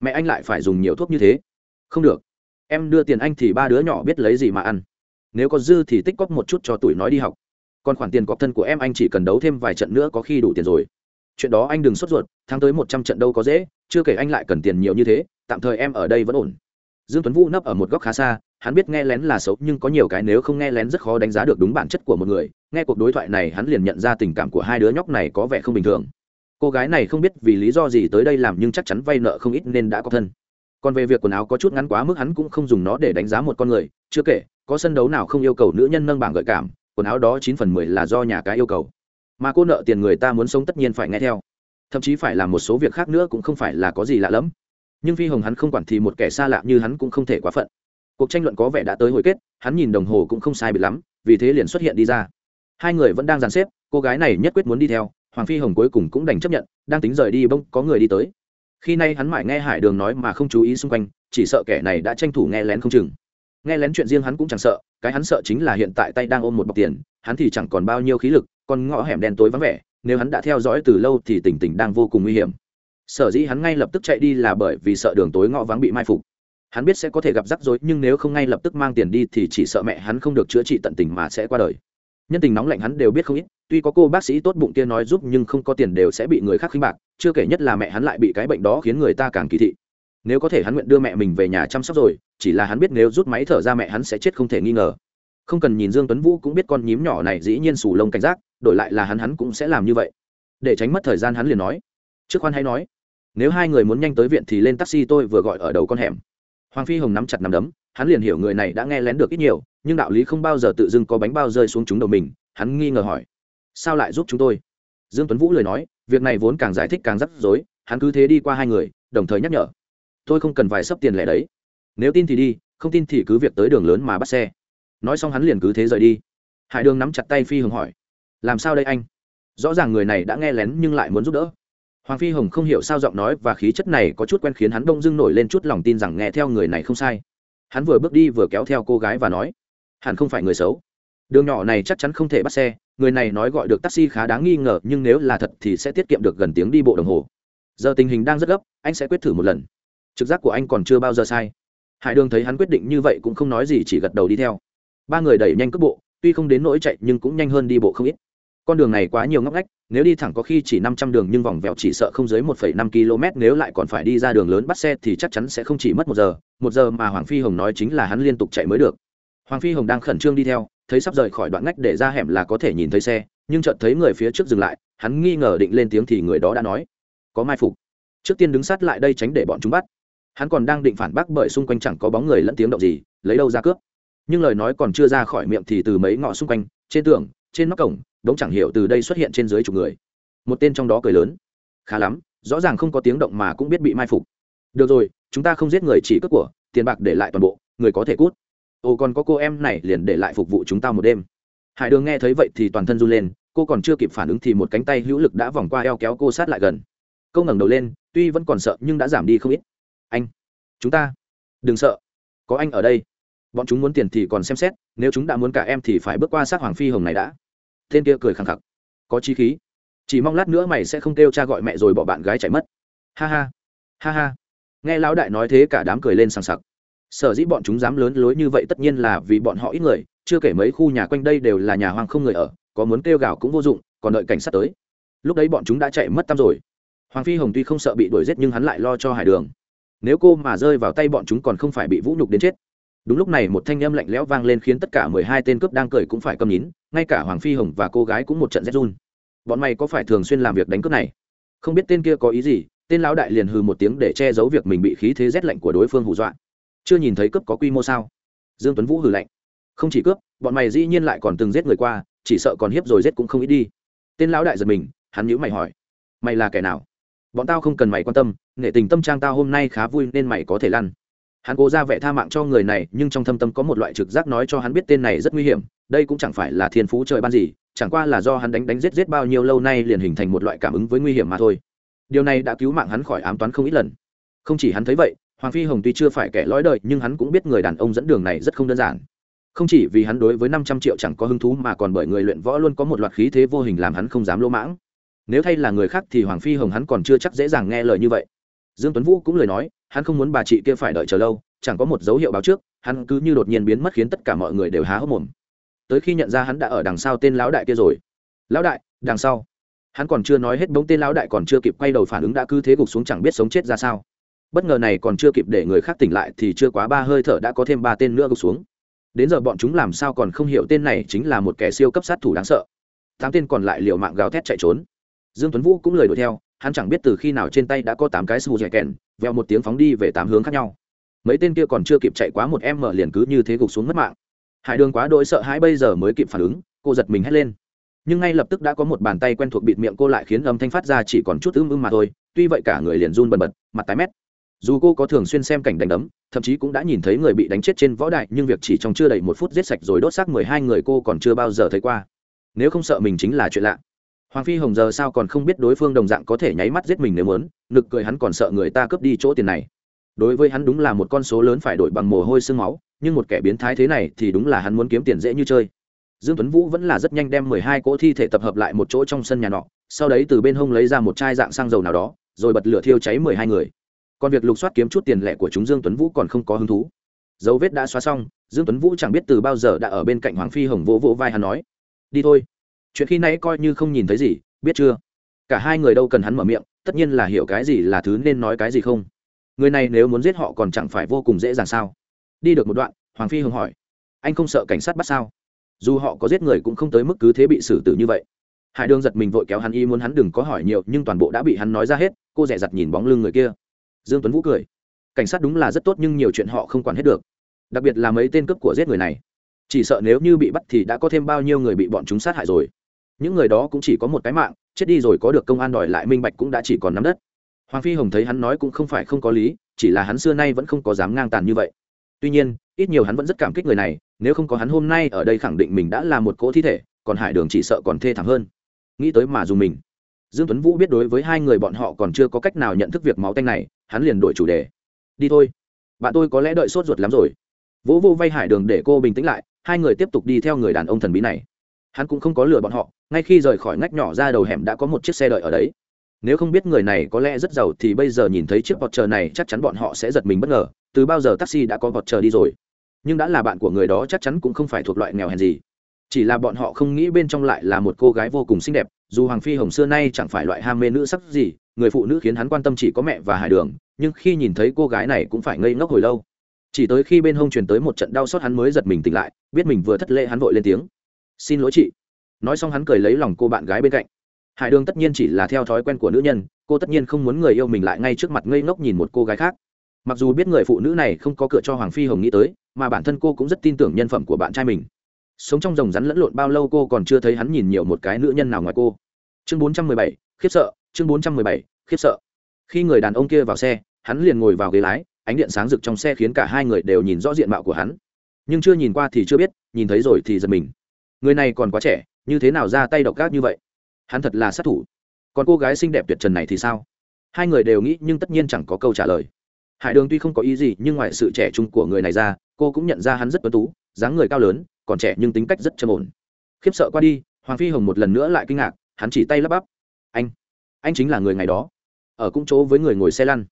Mẹ anh lại phải dùng nhiều thuốc như thế. Không được. Em đưa tiền anh thì ba đứa nhỏ biết lấy gì mà ăn. Nếu có dư thì tích cóp một chút cho tuổi nói đi học. Còn khoản tiền cọc thân của em anh chỉ cần đấu thêm vài trận nữa có khi đủ tiền rồi. Chuyện đó anh đừng sốt ruột, tháng tới một trăm trận đâu có dễ, chưa kể anh lại cần tiền nhiều như thế, tạm thời em ở đây vẫn ổn. Dương tuấn vũ nấp ở một góc khá xa, hắn biết nghe lén là xấu nhưng có nhiều cái nếu không nghe lén rất khó đánh giá được đúng bản chất của một người nghe cuộc đối thoại này hắn liền nhận ra tình cảm của hai đứa nhóc này có vẻ không bình thường. Cô gái này không biết vì lý do gì tới đây làm nhưng chắc chắn vay nợ không ít nên đã có thân. Còn về việc quần áo có chút ngắn quá mức hắn cũng không dùng nó để đánh giá một con người, chưa kể, có sân đấu nào không yêu cầu nữ nhân nâng bảng gợi cảm, quần áo đó chín phần mười là do nhà cái yêu cầu. Mà cô nợ tiền người ta muốn sống tất nhiên phải nghe theo. Thậm chí phải làm một số việc khác nữa cũng không phải là có gì lạ lẫm. Nhưng phi hồng hắn không quản thì một kẻ xa lạ như hắn cũng không thể quá phận. Cuộc tranh luận có vẻ đã tới hồi kết, hắn nhìn đồng hồ cũng không sai biệt lắm, vì thế liền xuất hiện đi ra hai người vẫn đang dàn xếp, cô gái này nhất quyết muốn đi theo, hoàng phi hồng cuối cùng cũng đành chấp nhận, đang tính rời đi bông, có người đi tới. Khi nay hắn mãi nghe hải đường nói mà không chú ý xung quanh, chỉ sợ kẻ này đã tranh thủ nghe lén không chừng. Nghe lén chuyện riêng hắn cũng chẳng sợ, cái hắn sợ chính là hiện tại tay đang ôm một bọc tiền, hắn thì chẳng còn bao nhiêu khí lực còn ngõ hẻm đen tối vắng vẻ, nếu hắn đã theo dõi từ lâu thì tỉnh tỉnh đang vô cùng nguy hiểm. Sở dĩ hắn ngay lập tức chạy đi là bởi vì sợ đường tối ngõ vắng bị mai phục. Hắn biết sẽ có thể gặp rắc rối, nhưng nếu không ngay lập tức mang tiền đi thì chỉ sợ mẹ hắn không được chữa trị tận tình mà sẽ qua đời nhân tình nóng lạnh hắn đều biết không ít, tuy có cô bác sĩ tốt bụng kia nói giúp nhưng không có tiền đều sẽ bị người khác khinh bạc, chưa kể nhất là mẹ hắn lại bị cái bệnh đó khiến người ta càng kỳ thị. Nếu có thể hắn nguyện đưa mẹ mình về nhà chăm sóc rồi, chỉ là hắn biết nếu rút máy thở ra mẹ hắn sẽ chết không thể nghi ngờ. Không cần nhìn dương tuấn vũ cũng biết con nhím nhỏ này dĩ nhiên sù lông cảnh giác, đổi lại là hắn hắn cũng sẽ làm như vậy. Để tránh mất thời gian hắn liền nói. Trước khoan hãy nói, nếu hai người muốn nhanh tới viện thì lên taxi tôi vừa gọi ở đầu con hẻm. Hoàng phi hồng nắm chặt nắm đấm hắn liền hiểu người này đã nghe lén được ít nhiều, nhưng đạo lý không bao giờ tự dưng có bánh bao rơi xuống chúng đầu mình, hắn nghi ngờ hỏi, sao lại giúp chúng tôi? Dương tuấn vũ lời nói, việc này vốn càng giải thích càng rắc rối, hắn cứ thế đi qua hai người, đồng thời nhắc nhở, tôi không cần vài sấp tiền lẻ đấy. Nếu tin thì đi, không tin thì cứ việc tới đường lớn mà bắt xe. Nói xong hắn liền cứ thế rời đi. Hải đường nắm chặt tay phi hồng hỏi, làm sao đây anh? Rõ ràng người này đã nghe lén nhưng lại muốn giúp đỡ. Hoàng phi hồng không hiểu sao giọng nói và khí chất này có chút quen khiến hắn đông dưng nổi lên chút lòng tin rằng nghe theo người này không sai hắn vừa bước đi vừa kéo theo cô gái và nói, hẳn không phải người xấu. Đường nhỏ này chắc chắn không thể bắt xe, người này nói gọi được taxi khá đáng nghi ngờ, nhưng nếu là thật thì sẽ tiết kiệm được gần tiếng đi bộ đồng hồ. Giờ tình hình đang rất gấp, anh sẽ quyết thử một lần. Trực giác của anh còn chưa bao giờ sai. Hải đường thấy hắn quyết định như vậy cũng không nói gì, chỉ gật đầu đi theo. Ba người đẩy nhanh cước bộ, tuy không đến nỗi chạy nhưng cũng nhanh hơn đi bộ không ít. Con đường này quá nhiều ngóc ngách nếu đi thẳng có khi chỉ năm trăm đường nhưng vòng vèo chỉ sợ không dưới một phẩy năm km, nếu lại còn phải đi ra đường lớn bắt xe thì chắc chắn sẽ không chỉ mất một giờ. Một giờ mà hoàng phi hồng nói chính là hắn liên tục chạy mới được. Hoàng phi hồng đang khẩn trương đi theo, thấy sắp rời khỏi đoạn ngách để ra hẻm là có thể nhìn thấy xe, nhưng chợt thấy người phía trước dừng lại, hắn nghi ngờ định lên tiếng thì người đó đã nói, có mai phục. Trước tiên đứng sát lại đây tránh để bọn chúng bắt. Hắn còn đang định phản bác bởi xung quanh chẳng có bóng người lẫn tiếng động gì, lấy đâu ra cướp. Nhưng lời nói còn chưa ra khỏi miệng thì từ mấy ngõ xung quanh, trên tường trên nóc cổng, đống chẳng hiểu từ đây xuất hiện trên dưới chục người. Một tên trong đó cười lớn. Khá lắm, rõ ràng không có tiếng động mà cũng biết bị mai phục. Được rồi, chúng ta không giết người chỉ cướp của, tiền bạc để lại toàn bộ, người có thể cút. Ô còn có cô em này liền để lại phục vụ chúng ta một đêm. Hải đường nghe thấy vậy thì toàn thân run lên, cô còn chưa kịp phản ứng thì một cánh tay hữu lực đã vòng qua eo kéo cô sát lại gần. Câu ngẩng đầu lên, tuy vẫn còn sợ nhưng đã giảm đi không ít. Anh, chúng ta, đừng sợ, có anh ở đây. Bọn chúng muốn tiền thì còn xem xét, nếu chúng đã muốn cả em thì phải bước qua sát hoàng phi hồng này đã tên kia cười khẳng khặc. Có chi khí. Chỉ mong lát nữa mày sẽ không kêu cha gọi mẹ rồi bỏ bạn gái chạy mất. Ha ha. Ha ha. Nghe lão đại nói thế cả đám cười lên sằng sặc. Sở dĩ bọn chúng dám lớn lối như vậy tất nhiên là vì bọn họ ít người, chưa kể mấy khu nhà quanh đây đều là nhà hoang không người ở, có muốn kêu gào cũng vô dụng, còn đợi cảnh sát tới. Lúc đấy bọn chúng đã chạy mất tăm rồi. Hoàng phi hồng tuy không sợ bị đuổi giết nhưng hắn lại lo cho hải đường. Nếu cô mà rơi vào tay bọn chúng còn không phải bị vũ nhục đến chết đúng lúc này một thanh âm lạnh lẽo vang lên khiến tất cả mười hai tên cướp đang cười cũng phải cầm nín, ngay cả hoàng phi hồng và cô gái cũng một trận rét run. Bọn mày có phải thường xuyên làm việc đánh cướp này? Không biết tên kia có ý gì, tên lão đại liền hừ một tiếng để che giấu việc mình bị khí thế rét lạnh của đối phương hù dọa. Chưa nhìn thấy cướp có quy mô sao? Dương tuấn vũ hừ lạnh. Không chỉ cướp, bọn mày dĩ nhiên lại còn từng giết người qua, chỉ sợ còn hiếp rồi giết cũng không ít đi. Tên lão đại giật mình, hắn nhíu mày hỏi. Mày là kẻ nào? Bọn tao không cần mày quan tâm nghệ tình tâm trang tao hôm nay khá vui nên mày có thể lăn hắn cố ra vẻ tha mạng cho người này, nhưng trong thâm tâm có một loại trực giác nói cho hắn biết tên này rất nguy hiểm, đây cũng chẳng phải là thiên phú trời ban gì, chẳng qua là do hắn đánh đánh giết giết bao nhiêu lâu nay liền hình thành một loại cảm ứng với nguy hiểm mà thôi. Điều này đã cứu mạng hắn khỏi ám toán không ít lần. Không chỉ hắn thấy vậy, hoàng phi hồng tuy chưa phải kẻ lõi đời, nhưng hắn cũng biết người đàn ông dẫn đường này rất không đơn giản. Không chỉ vì hắn đối với năm trăm triệu chẳng có hứng thú, mà còn bởi người luyện võ luôn có một loạt khí thế vô hình làm hắn không dám lỗ mãng. Nếu thay là người khác thì hoàng phi hồng hắn còn chưa chắc dễ dàng nghe lời như vậy dương tuấn vũ cũng lời nói, hắn không muốn bà chị kia phải đợi chờ lâu, chẳng có một dấu hiệu báo trước, hắn cứ như đột nhiên biến mất khiến tất cả mọi người đều há hốc mồm. Tới khi nhận ra hắn đã ở đằng sau tên lão đại kia rồi. Lão đại, đằng sau. Hắn còn chưa nói hết bỗng tên lão đại còn chưa kịp quay đầu phản ứng đã cứ thế gục xuống chẳng biết sống chết ra sao. Bất ngờ này còn chưa kịp để người khác tỉnh lại thì chưa quá ba hơi thở đã có thêm ba tên nữa gục xuống. Đến giờ bọn chúng làm sao còn không hiểu tên này chính là một kẻ siêu cấp sát thủ đáng sợ. Tám tên còn lại liều mạng gào thét chạy trốn. Dương tuấn vũ cũng lời đuổi theo hắn chẳng biết từ khi nào trên tay đã có tám cái sù dẻ kèn veo một tiếng phóng đi về tám hướng khác nhau. Mấy tên kia còn chưa kịp chạy quá một em mở liền cứ như thế gục xuống mất mạng. Hải đường quá đỗi sợ hãi bây giờ mới kịp phản ứng, cô giật mình hét lên. Nhưng ngay lập tức đã có một bàn tay quen thuộc bịt miệng cô lại khiến âm thanh phát ra chỉ còn chút ưm ưm mà thôi, tuy vậy cả người liền run bần bật, mặt tái mét. Dù cô có thường xuyên xem cảnh đánh đấm, thậm chí cũng đã nhìn thấy người bị đánh chết trên võ đại nhưng việc chỉ trong chưa đầy một phút giết sạch rồi đốt xác mười hai người cô còn chưa bao giờ thấy qua. Nếu không sợ mình chính là chuyện lạ hoàng phi hồng giờ sao còn không biết đối phương đồng dạng có thể nháy mắt giết mình nếu muốn nực cười hắn còn sợ người ta cướp đi chỗ tiền này. Đối với hắn đúng là một con số lớn phải đổi bằng mồ hôi sương máu, nhưng một kẻ biến thái thế này thì đúng là hắn muốn kiếm tiền dễ như chơi. Dương tuấn vũ vẫn là rất nhanh đem mười hai cỗ thi thể tập hợp lại một chỗ trong sân nhà nọ, sau đấy từ bên hông lấy ra một chai dạng xăng dầu nào đó, rồi bật lửa thiêu cháy mười hai người. Còn việc lục soát kiếm chút tiền lẻ của chúng dương tuấn vũ còn không có hứng thú. Dấu vết đã xóa xong, dương tuấn vũ chẳng biết từ bao giờ đã ở bên cạnh hoàng phi hồng vỗ vỗ vai hắn nói, đi thôi chuyện khi nãy coi như không nhìn thấy gì, biết chưa? Cả hai người đâu cần hắn mở miệng, tất nhiên là hiểu cái gì là thứ nên nói cái gì không. Người này nếu muốn giết họ còn chẳng phải vô cùng dễ dàng sao? Đi được một đoạn, hoàng phi hưng hỏi. Anh không sợ cảnh sát bắt sao? Dù họ có giết người cũng không tới mức cứ thế bị xử tử như vậy. Hải đường giật mình vội kéo hắn y muốn hắn đừng có hỏi nhiều, nhưng toàn bộ đã bị hắn nói ra hết, cô rẻ giặt nhìn bóng lưng người kia. Dương tuấn vũ cười. Cảnh sát đúng là rất tốt nhưng nhiều chuyện họ không quản hết được. Đặc biệt là mấy tên cướp của giết người này. Chỉ sợ nếu như bị bắt thì đã có thêm bao nhiêu người bị bọn chúng sát hại rồi những người đó cũng chỉ có một cái mạng, chết đi rồi có được công an đòi lại minh bạch cũng đã chỉ còn nắm đất. Hoàng phi hồng thấy hắn nói cũng không phải không có lý, chỉ là hắn xưa nay vẫn không có dám ngang tàn như vậy. Tuy nhiên, ít nhiều hắn vẫn rất cảm kích người này, nếu không có hắn hôm nay ở đây khẳng định mình đã là một cỗ thi thể, còn hải đường chỉ sợ còn thê thảm hơn. Nghĩ tới mà dùng mình. Dương tuấn vũ biết đối với hai người bọn họ còn chưa có cách nào nhận thức việc máu tanh này, hắn liền đổi chủ đề. Đi thôi. Bạn tôi có lẽ đợi sốt ruột lắm rồi. Vỗ vô vay hải đường để cô bình tĩnh lại, hai người tiếp tục đi theo người đàn ông thần bí này. Hắn cũng không có lừa bọn họ ngay khi rời khỏi ngách nhỏ ra đầu hẻm đã có một chiếc xe đợi ở đấy. Nếu không biết người này có lẽ rất giàu thì bây giờ nhìn thấy chiếc vọt chờ này chắc chắn bọn họ sẽ giật mình bất ngờ. Từ bao giờ taxi đã có vọt chờ đi rồi? Nhưng đã là bạn của người đó chắc chắn cũng không phải thuộc loại nghèo hèn gì. Chỉ là bọn họ không nghĩ bên trong lại là một cô gái vô cùng xinh đẹp, dù hoàng phi hồng xưa nay chẳng phải loại ham mê nữ sắc gì, người phụ nữ khiến hắn quan tâm chỉ có mẹ và hải đường, nhưng khi nhìn thấy cô gái này cũng phải ngây ngốc hồi lâu. Chỉ tới khi bên hông truyền tới một trận đau xót hắn mới giật mình tỉnh lại, biết mình vừa thất lễ hắn vội lên tiếng. Xin lỗi chị nói xong hắn cười lấy lòng cô bạn gái bên cạnh. Hải đường tất nhiên chỉ là theo thói quen của nữ nhân, cô tất nhiên không muốn người yêu mình lại ngay trước mặt ngây ngốc nhìn một cô gái khác. Mặc dù biết người phụ nữ này không có cửa cho hoàng phi hồng nghĩ tới, mà bản thân cô cũng rất tin tưởng nhân phẩm của bạn trai mình. Sống trong rồng rắn lẫn lộn bao lâu cô còn chưa thấy hắn nhìn nhiều một cái nữ nhân nào ngoài cô. Chương bốn trăm mười bảy, khiếp sợ, chương bốn trăm mười bảy, khiếp sợ. Khi người đàn ông kia vào xe, hắn liền ngồi vào ghế lái, ánh điện sáng rực trong xe khiến cả hai người đều nhìn rõ diện mạo của hắn. Nhưng chưa nhìn qua thì chưa biết, nhìn thấy rồi thì giật mình. Người này còn quá trẻ như thế nào ra tay độc ác như vậy? Hắn thật là sát thủ. Còn cô gái xinh đẹp tuyệt trần này thì sao? Hai người đều nghĩ, nhưng tất nhiên chẳng có câu trả lời. Hải đường tuy không có ý gì, nhưng ngoài sự trẻ trung của người này ra, cô cũng nhận ra hắn rất tuấn tú, dáng người cao lớn, còn trẻ nhưng tính cách rất trầm ổn. Khiếp sợ qua đi, hoàng phi hồng một lần nữa lại kinh ngạc, hắn chỉ tay lắp bắp. Anh anh chính là người ngày đó. Ở cũng chỗ với người ngồi xe lăn.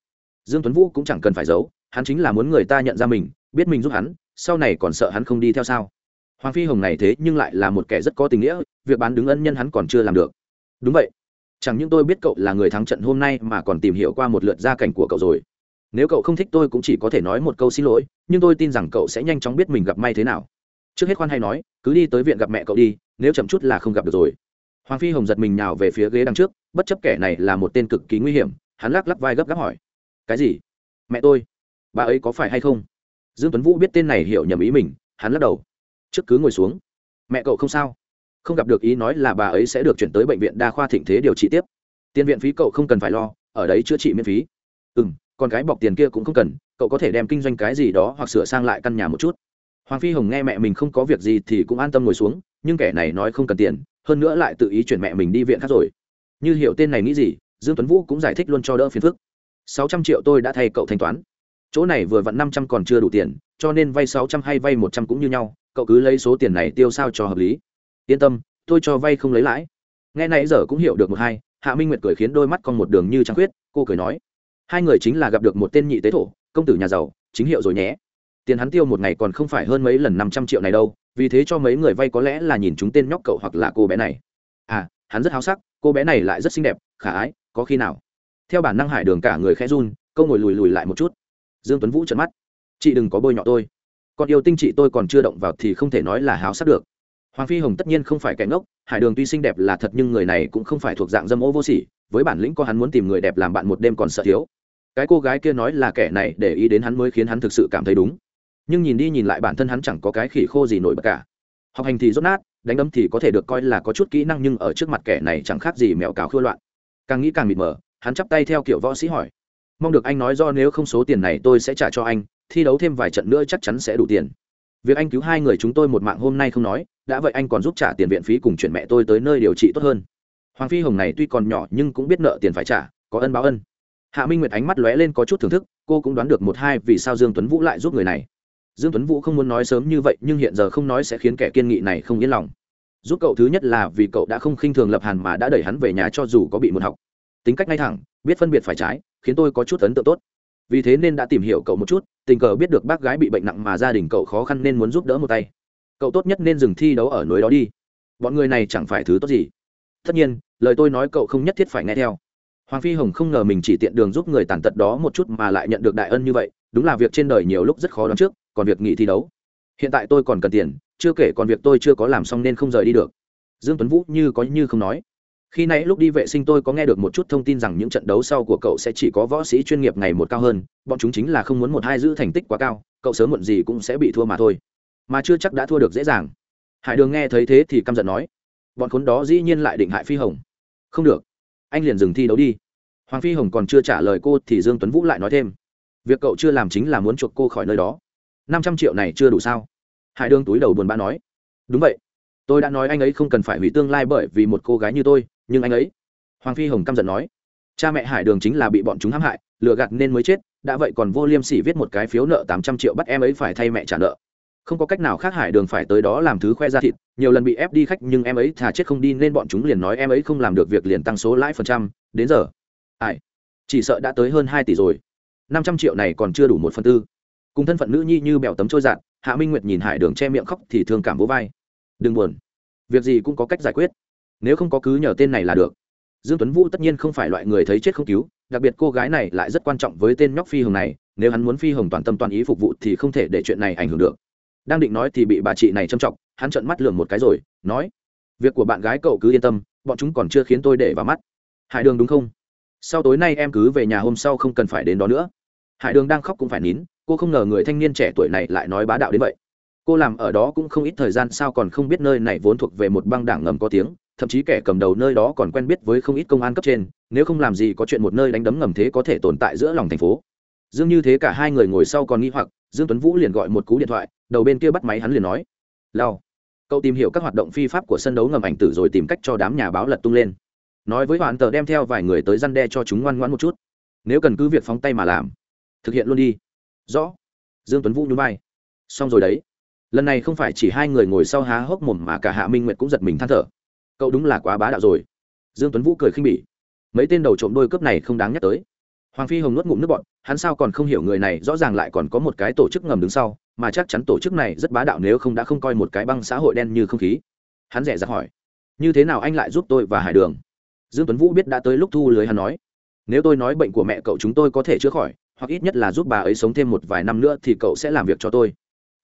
Dương tuấn vũ cũng chẳng cần phải giấu, hắn chính là muốn người ta nhận ra mình, biết mình giúp hắn, sau này còn sợ hắn không đi theo sao? Hoàng phi hồng này thế nhưng lại là một kẻ rất có tình nghĩa, việc bán đứng ân nhân hắn còn chưa làm được. Đúng vậy. Chẳng những tôi biết cậu là người thắng trận hôm nay mà còn tìm hiểu qua một lượt gia cảnh của cậu rồi. Nếu cậu không thích tôi cũng chỉ có thể nói một câu xin lỗi, nhưng tôi tin rằng cậu sẽ nhanh chóng biết mình gặp may thế nào. Trước hết khoan hay nói, cứ đi tới viện gặp mẹ cậu đi, nếu chậm chút là không gặp được rồi. Hoàng phi hồng giật mình nhào về phía ghế đằng trước, bất chấp kẻ này là một tên cực kỳ nguy hiểm, hắn lắc lắc vai gấp gáp hỏi. Cái gì? Mẹ tôi? Bà ấy có phải hay không? Dương tuấn vũ biết tên này hiểu nhầm ý mình, hắn lắc đầu trước cứ ngồi xuống. Mẹ cậu không sao? Không gặp được ý nói là bà ấy sẽ được chuyển tới bệnh viện đa khoa thịnh thế điều trị tiếp. Tiền viện phí cậu không cần phải lo, ở đấy chữa trị miễn phí. Ừ m còn cái bọc tiền kia cũng không cần, cậu có thể đem kinh doanh cái gì đó hoặc sửa sang lại căn nhà một chút. Hoàng phi hồng nghe mẹ mình không có việc gì thì cũng an tâm ngồi xuống, nhưng kẻ này nói không cần tiền, hơn nữa lại tự ý chuyển mẹ mình đi viện khác rồi. Như hiểu tên này nghĩ gì, dương tuấn vũ cũng giải thích luôn cho đỡ phiền phức. Sáu trăm triệu tôi đã thay cậu thanh toán. Chỗ này vừa vặn năm trăm còn chưa đủ tiền, cho nên vay sáu trăm hay vay một trăm cũng như nhau cậu cứ lấy số tiền này tiêu sao cho hợp lý. Yên tâm, tôi cho vay không lấy lãi. Nghe nãy giờ cũng hiểu được một hai, hạ minh nguyệt cười khiến đôi mắt con một đường như trăng khuyết, cô cười nói, hai người chính là gặp được một tên nhị tế thổ, công tử nhà giàu, chính hiệu rồi nhé. Tiền hắn tiêu một ngày còn không phải hơn mấy lần năm trăm triệu này đâu, vì thế cho mấy người vay có lẽ là nhìn chúng tên nhóc cậu hoặc là cô bé này. À hắn rất háo sắc, cô bé này lại rất xinh đẹp, khả ái, có khi nào? Theo bản năng hải đường cả người khẽ run, câu ngồi lùi lùi lại một chút. Dương tuấn vũ trợn mắt. Chị đừng có bôi nhọ tôi còn yêu tinh chị tôi còn chưa động vào thì không thể nói là háo sắc được. Hoàng phi hồng tất nhiên không phải kẻ ngốc, hải đường tuy xinh đẹp là thật nhưng người này cũng không phải thuộc dạng dâm ô vô sỉ, với bản lĩnh có hắn muốn tìm người đẹp làm bạn một đêm còn sợ thiếu. Cái cô gái kia nói là kẻ này để ý đến hắn mới khiến hắn thực sự cảm thấy đúng. Nhưng nhìn đi nhìn lại bản thân hắn chẳng có cái khỉ khô gì nổi bật cả. Học hành thì rốt nát, đánh đấm thì có thể được coi là có chút kỹ năng nhưng ở trước mặt kẻ này chẳng khác gì mèo cào khưa loạn. Càng nghĩ càng mịt mờ, hắn chắp tay theo kiểu võ sĩ hỏi. Mong được anh nói do nếu không số tiền này tôi sẽ trả cho anh thi đấu thêm vài trận nữa chắc chắn sẽ đủ tiền. Việc anh cứu hai người chúng tôi một mạng hôm nay không nói, đã vậy anh còn giúp trả tiền viện phí cùng chuyển mẹ tôi tới nơi điều trị tốt hơn. Hoàng phi hồng này tuy còn nhỏ nhưng cũng biết nợ tiền phải trả, có ân báo ân. Hạ minh nguyệt ánh mắt lóe lên có chút thưởng thức, cô cũng đoán được một hai vì sao dương tuấn vũ lại giúp người này. Dương tuấn vũ không muốn nói sớm như vậy nhưng hiện giờ không nói sẽ khiến kẻ kiên nghị này không yên lòng. Giúp cậu thứ nhất là vì cậu đã không khinh thường lập hàn mà đã đẩy hắn về nhà cho dù có bị muộn học. Tính cách ngay thẳng, biết phân biệt phải trái, khiến tôi có chút ấn tượng tốt vì thế nên đã tìm hiểu cậu một chút, tình cờ biết được bác gái bị bệnh nặng mà gia đình cậu khó khăn nên muốn giúp đỡ một tay. Cậu tốt nhất nên dừng thi đấu ở núi đó đi. Bọn người này chẳng phải thứ tốt gì. Tất nhiên, lời tôi nói cậu không nhất thiết phải nghe theo. Hoàng phi hồng không ngờ mình chỉ tiện đường giúp người tàn tật đó một chút mà lại nhận được đại ân như vậy, đúng là việc trên đời nhiều lúc rất khó đoán trước, còn việc nghỉ thi đấu. Hiện tại tôi còn cần tiền, chưa kể còn việc tôi chưa có làm xong nên không rời đi được. Dương tuấn vũ như có như không nói khi nãy lúc đi vệ sinh tôi có nghe được một chút thông tin rằng những trận đấu sau của cậu sẽ chỉ có võ sĩ chuyên nghiệp ngày một cao hơn, bọn chúng chính là không muốn một hai giữ thành tích quá cao, cậu sớm muộn gì cũng sẽ bị thua mà thôi. Mà chưa chắc đã thua được dễ dàng. Hải đường nghe thấy thế thì căm giận nói, bọn khốn đó dĩ nhiên lại định hại phi hồng. Không được, anh liền dừng thi đấu đi. Hoàng phi hồng còn chưa trả lời cô thì dương tuấn vũ lại nói thêm, việc cậu chưa làm chính là muốn chuộc cô khỏi nơi đó. Năm trăm triệu này chưa đủ sao? Hải đường túi đầu buồn bã nói, đúng vậy. Tôi đã nói anh ấy không cần phải hủy tương lai bởi vì một cô gái như tôi nhưng anh ấy hoàng phi hồng căm giận nói cha mẹ hải đường chính là bị bọn chúng hãm hại lừa gạt nên mới chết đã vậy còn vô liêm sỉ viết một cái phiếu nợ tám trăm triệu bắt em ấy phải thay mẹ trả nợ không có cách nào khác hải đường phải tới đó làm thứ khoe ra thịt nhiều lần bị ép đi khách nhưng em ấy thà chết không đi nên bọn chúng liền nói em ấy không làm được việc liền tăng số lãi phần trăm đến giờ ai chỉ sợ đã tới hơn hai tỷ rồi năm trăm triệu này còn chưa đủ một phần tư cùng thân phận nữ nhi như bèo tấm trôi dạt hạ minh nguyệt nhìn hải đường che miệng khóc thì thương cảm vỗ vai đừng buồn việc gì cũng có cách giải quyết nếu không có cứ nhờ tên này là được. Dương tuấn vũ tất nhiên không phải loại người thấy chết không cứu, đặc biệt cô gái này lại rất quan trọng với tên nhóc phi hồng này, nếu hắn muốn phi hồng toàn tâm toàn ý phục vụ thì không thể để chuyện này ảnh hưởng được. Đang định nói thì bị bà chị này châm trọng hắn trợn mắt lườm một cái rồi, nói, việc của bạn gái cậu cứ yên tâm, bọn chúng còn chưa khiến tôi để vào mắt. Hải đường đúng không? Sau tối nay em cứ về nhà hôm sau không cần phải đến đó nữa. Hải đường đang khóc cũng phải nín, cô không ngờ người thanh niên trẻ tuổi này lại nói bá đạo đến vậy. Cô làm ở đó cũng không ít thời gian sao còn không biết nơi này vốn thuộc về một băng đảng ngầm có tiếng thậm chí kẻ cầm đầu nơi đó còn quen biết với không ít công an cấp trên, nếu không làm gì có chuyện một nơi đánh đấm ngầm thế có thể tồn tại giữa lòng thành phố. Dương như thế cả hai người ngồi sau còn nghi hoặc, dương tuấn vũ liền gọi một cú điện thoại, đầu bên kia bắt máy hắn liền nói lao cậu tìm hiểu các hoạt động phi pháp của sân đấu ngầm ảnh tử rồi tìm cách cho đám nhà báo lật tung lên. Nói với hoàn tờ đem theo vài người tới răn đe cho chúng ngoan ngoãn một chút. Nếu cần cứ việc phóng tay mà làm, thực hiện luôn đi. Rõ. Dương tuấn vũ nhún vai. Xong rồi đấy. Lần này không phải chỉ hai người ngồi sau há hốc mồm mà cả hạ minh nguyệt cũng giật mình than thở cậu đúng là quá bá đạo rồi. Dương tuấn vũ cười khinh bỉ. Mấy tên đầu trộm đôi cướp này không đáng nhắc tới. Hoàng phi hồng nuốt ngụm nước bọn hắn sao còn không hiểu người này rõ ràng lại còn có một cái tổ chức ngầm đứng sau, mà chắc chắn tổ chức này rất bá đạo nếu không đã không coi một cái băng xã hội đen như không khí. Hắn rẻ ra hỏi, như thế nào anh lại giúp tôi và hải đường? Dương tuấn vũ biết đã tới lúc thu lưới hắn nói, nếu tôi nói bệnh của mẹ cậu chúng tôi có thể chữa khỏi, hoặc ít nhất là giúp bà ấy sống thêm một vài năm nữa thì cậu sẽ làm việc cho tôi.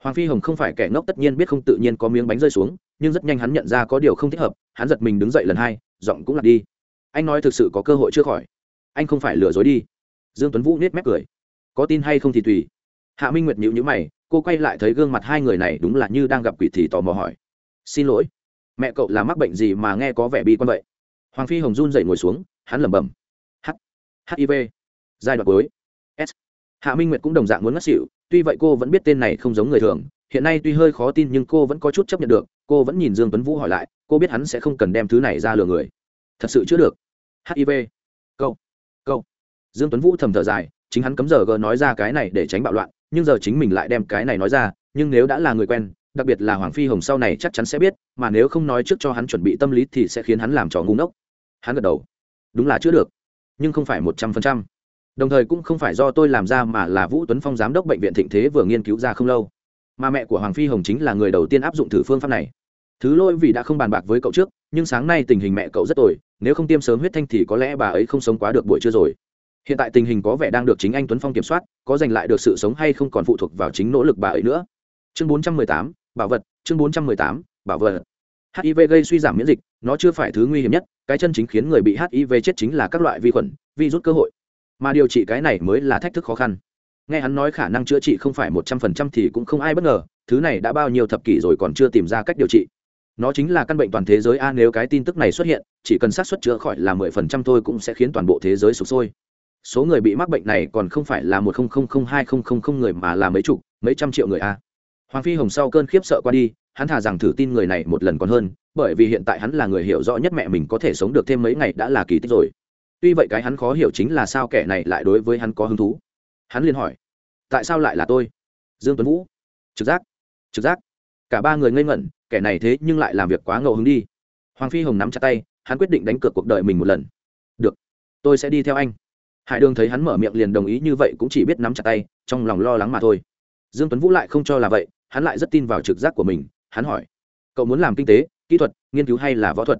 Hoàng phi hồng không phải kẻ ngốc tất nhiên biết không tự nhiên có miếng bánh rơi xuống nhưng rất nhanh hắn nhận ra có điều không thích hợp, hắn giật mình đứng dậy lần hai, giọng cũng lặt đi. Anh nói thực sự có cơ hội chưa khỏi? Anh không phải lừa dối đi. Dương tuấn vũ nết mép cười. Có tin hay không thì tùy. Hạ minh nguyệt nhịu nhữ mày, cô quay lại thấy gương mặt hai người này đúng là như đang gặp quỷ thì tò mò hỏi. Xin lỗi, mẹ cậu là mắc bệnh gì mà nghe có vẻ bi quan vậy? Hoàng phi hồng run dậy ngồi xuống, hắn lẩm bẩm. H hiv giai đoạn cuối. S. Hạ minh nguyệt cũng đồng dạng muốn ngất xỉu, tuy vậy cô vẫn biết tên này không giống người thường hiện nay tuy hơi khó tin nhưng cô vẫn có chút chấp nhận được, cô vẫn nhìn dương tuấn vũ hỏi lại, cô biết hắn sẽ không cần đem thứ này ra lừa người. Thật sự chữa được. Hiv câu. Câu. Dương tuấn vũ thầm thở dài, chính hắn cấm giờ g nói ra cái này để tránh bạo loạn, nhưng giờ chính mình lại đem cái này nói ra, nhưng nếu đã là người quen, đặc biệt là hoàng phi hồng sau này chắc chắn sẽ biết, mà nếu không nói trước cho hắn chuẩn bị tâm lý thì sẽ khiến hắn làm trò ngu ngốc. Hắn gật đầu. Đúng là chữa được, nhưng không phải một trăm phần trăm. Đồng thời cũng không phải do tôi làm ra mà là vũ tuấn phong giám đốc bệnh viện thịnh thế vừa nghiên cứu ra không lâu mà mẹ của hoàng phi hồng chính là người đầu tiên áp dụng thử phương pháp này. Thứ lôi vì đã không bàn bạc với cậu trước nhưng sáng nay tình hình mẹ cậu rất tồi nếu không tiêm sớm huyết thanh thì có lẽ bà ấy không sống quá được buổi trưa rồi. Hiện tại tình hình có vẻ đang được chính anh tuấn phong kiểm soát có giành lại được sự sống hay không còn phụ thuộc vào chính nỗ lực bà ấy nữa. Chương 418, bảo vật chương 418, bảo vật. Hiv gây suy giảm miễn dịch nó chưa phải thứ nguy hiểm nhất cái chân chính khiến người bị hiv chết chính là các loại vi khuẩn virus cơ hội. Mà điều trị cái này mới là thách thức khó khăn nghe hắn nói khả năng chữa trị không phải một trăm phần trăm thì cũng không ai bất ngờ, thứ này đã bao nhiêu thập kỷ rồi còn chưa tìm ra cách điều trị. Nó chính là căn bệnh toàn thế giới a, nếu cái tin tức này xuất hiện, chỉ cần xác suất chữa khỏi là mười phần trăm thôi cũng sẽ khiến toàn bộ thế giới sụp sôi. Số người bị mắc bệnh này còn không phải là một không không không hai không không không người mà là mấy chục, mấy trăm triệu người a. Hoàng phi hồng sau cơn khiếp sợ qua đi, hắn thà rằng thử tin người này một lần còn hơn, bởi vì hiện tại hắn là người hiểu rõ nhất mẹ mình có thể sống được thêm mấy ngày đã là kỳ tích rồi. Tuy vậy cái hắn khó hiểu chính là sao kẻ này lại đối với hắn có hứng thú hắn liền hỏi, tại sao lại là tôi? Dương tuấn vũ, trực giác trực giác. Cả ba người ngây ngẩn, kẻ này thế nhưng lại làm việc quá ngẫu hứng đi. Hoàng phi hồng nắm chặt tay, hắn quyết định đánh cược cuộc đời mình một lần. Được, tôi sẽ đi theo anh. Hải đường thấy hắn mở miệng liền đồng ý như vậy cũng chỉ biết nắm chặt tay, trong lòng lo lắng mà thôi. Dương tuấn vũ lại không cho là vậy, hắn lại rất tin vào trực giác của mình, hắn hỏi, cậu muốn làm kinh tế, kỹ thuật, nghiên cứu hay là võ thuật?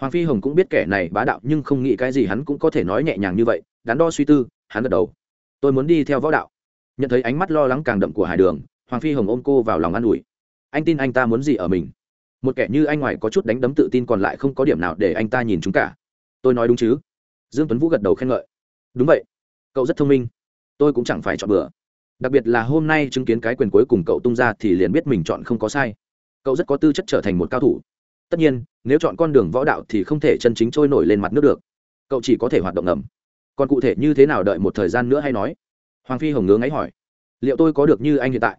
Hoàng phi hồng cũng biết kẻ này bá đạo nhưng không nghĩ cái gì hắn cũng có thể nói nhẹ nhàng như vậy, đắn đo suy tư, hắn gật đầu tôi muốn đi theo võ đạo. Nhận thấy ánh mắt lo lắng càng đậm của hải đường, hoàng phi hồng ôm cô vào lòng an ủi. Anh tin anh ta muốn gì ở mình? Một kẻ như anh ngoài có chút đánh đấm tự tin còn lại không có điểm nào để anh ta nhìn chúng cả. Tôi nói đúng chứ? Dương tuấn vũ gật đầu khen ngợi. Đúng vậy. Cậu rất thông minh. Tôi cũng chẳng phải chọn bừa. Đặc biệt là hôm nay chứng kiến cái quyền cuối cùng cậu tung ra thì liền biết mình chọn không có sai. Cậu rất có tư chất trở thành một cao thủ. Tất nhiên, nếu chọn con đường võ đạo thì không thể chân chính trôi nổi lên mặt nước được. Cậu chỉ có thể hoạt động ngầm còn cụ thể như thế nào đợi một thời gian nữa hay nói? Hoàng phi hồng ngứa ngáy hỏi. Liệu tôi có được như anh hiện tại?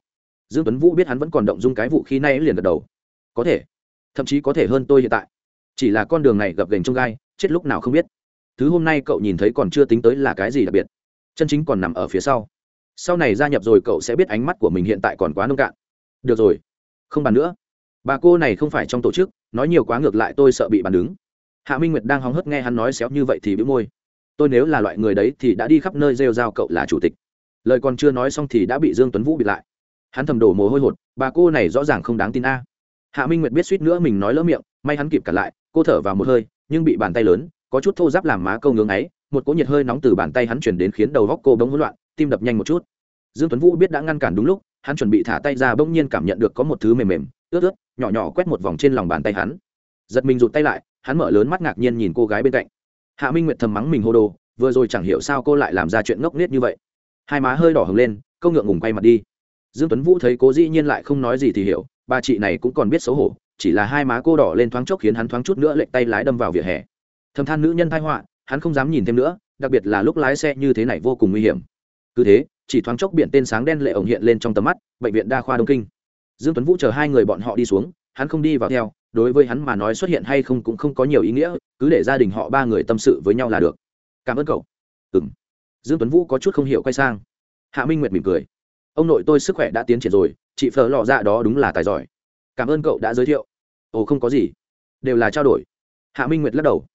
Dương tuấn vũ biết hắn vẫn còn động dung cái vụ khi nay liền gật đầu. Có thể. Thậm chí có thể hơn tôi hiện tại. Chỉ là con đường này gập ghềnh trong gai, chết lúc nào không biết. Thứ hôm nay cậu nhìn thấy còn chưa tính tới là cái gì đặc biệt. Chân chính còn nằm ở phía sau. Sau này gia nhập rồi cậu sẽ biết ánh mắt của mình hiện tại còn quá nông cạn. Được rồi. Không bàn nữa. Bà cô này không phải trong tổ chức, nói nhiều quá ngược lại tôi sợ bị bàn đứng. Hạ minh nguyệt đang hóng hớt nghe hắn nói xéo như vậy thì bĩu môi tôi nếu là loại người đấy thì đã đi khắp nơi rêu rao cậu là chủ tịch. Lời còn chưa nói xong thì đã bị dương tuấn vũ bịt lại. Hắn thầm đổ mồ hôi hột, bà cô này rõ ràng không đáng tin a. Hạ minh nguyệt biết suýt nữa mình nói lỡ miệng, may hắn kịp cả lại, cô thở vào một hơi, nhưng bị bàn tay lớn, có chút thô giáp làm má câu ngưỡng ấy, một cỗ nhiệt hơi nóng từ bàn tay hắn chuyển đến khiến đầu góc cô bỗng hỗn loạn, tim đập nhanh một chút. Dương tuấn vũ biết đã ngăn cản đúng lúc, hắn chuẩn bị thả tay ra bỗng nhiên cảm nhận được có một thứ mềm mềm, ướt ướt, nhỏ nhỏ quét một vòng trên lòng bàn tay hắn. Giật mình rụt tay lại, hắn mở lớn mắt ngạc nhiên nhìn cô gái bên cạnh hạ minh nguyệt thầm mắng mình hô đồ, vừa rồi chẳng hiểu sao cô lại làm ra chuyện ngốc nghếch như vậy. Hai má hơi đỏ hứng lên, câu ngượng ngùng quay mặt đi. Dương tuấn vũ thấy cố dĩ nhiên lại không nói gì thì hiểu, bà chị này cũng còn biết xấu hổ, chỉ là hai má cô đỏ lên thoáng chốc khiến hắn thoáng chút nữa lệnh tay lái đâm vào vỉa hè. Thầm than nữ nhân thai họa, hắn không dám nhìn thêm nữa, đặc biệt là lúc lái xe như thế này vô cùng nguy hiểm. Cứ thế, chỉ thoáng chốc biển tên sáng đen lệ ổng hiện lên trong tầm mắt, bệnh viện đa khoa đông kinh. Dương tuấn vũ chờ hai người bọn họ đi xuống, hắn không đi vào theo đối với hắn mà nói xuất hiện hay không cũng không có nhiều ý nghĩa, cứ để gia đình họ ba người tâm sự với nhau là được. Cảm ơn cậu. Ừm. Dương tuấn vũ có chút không hiểu quay sang. Hạ minh nguyệt mỉm cười. Ông nội tôi sức khỏe đã tiến triển rồi, chị phở lò dạ đó đúng là tài giỏi. Cảm ơn cậu đã giới thiệu. Ồ, không có gì. Đều là trao đổi. Hạ minh nguyệt lắc đầu.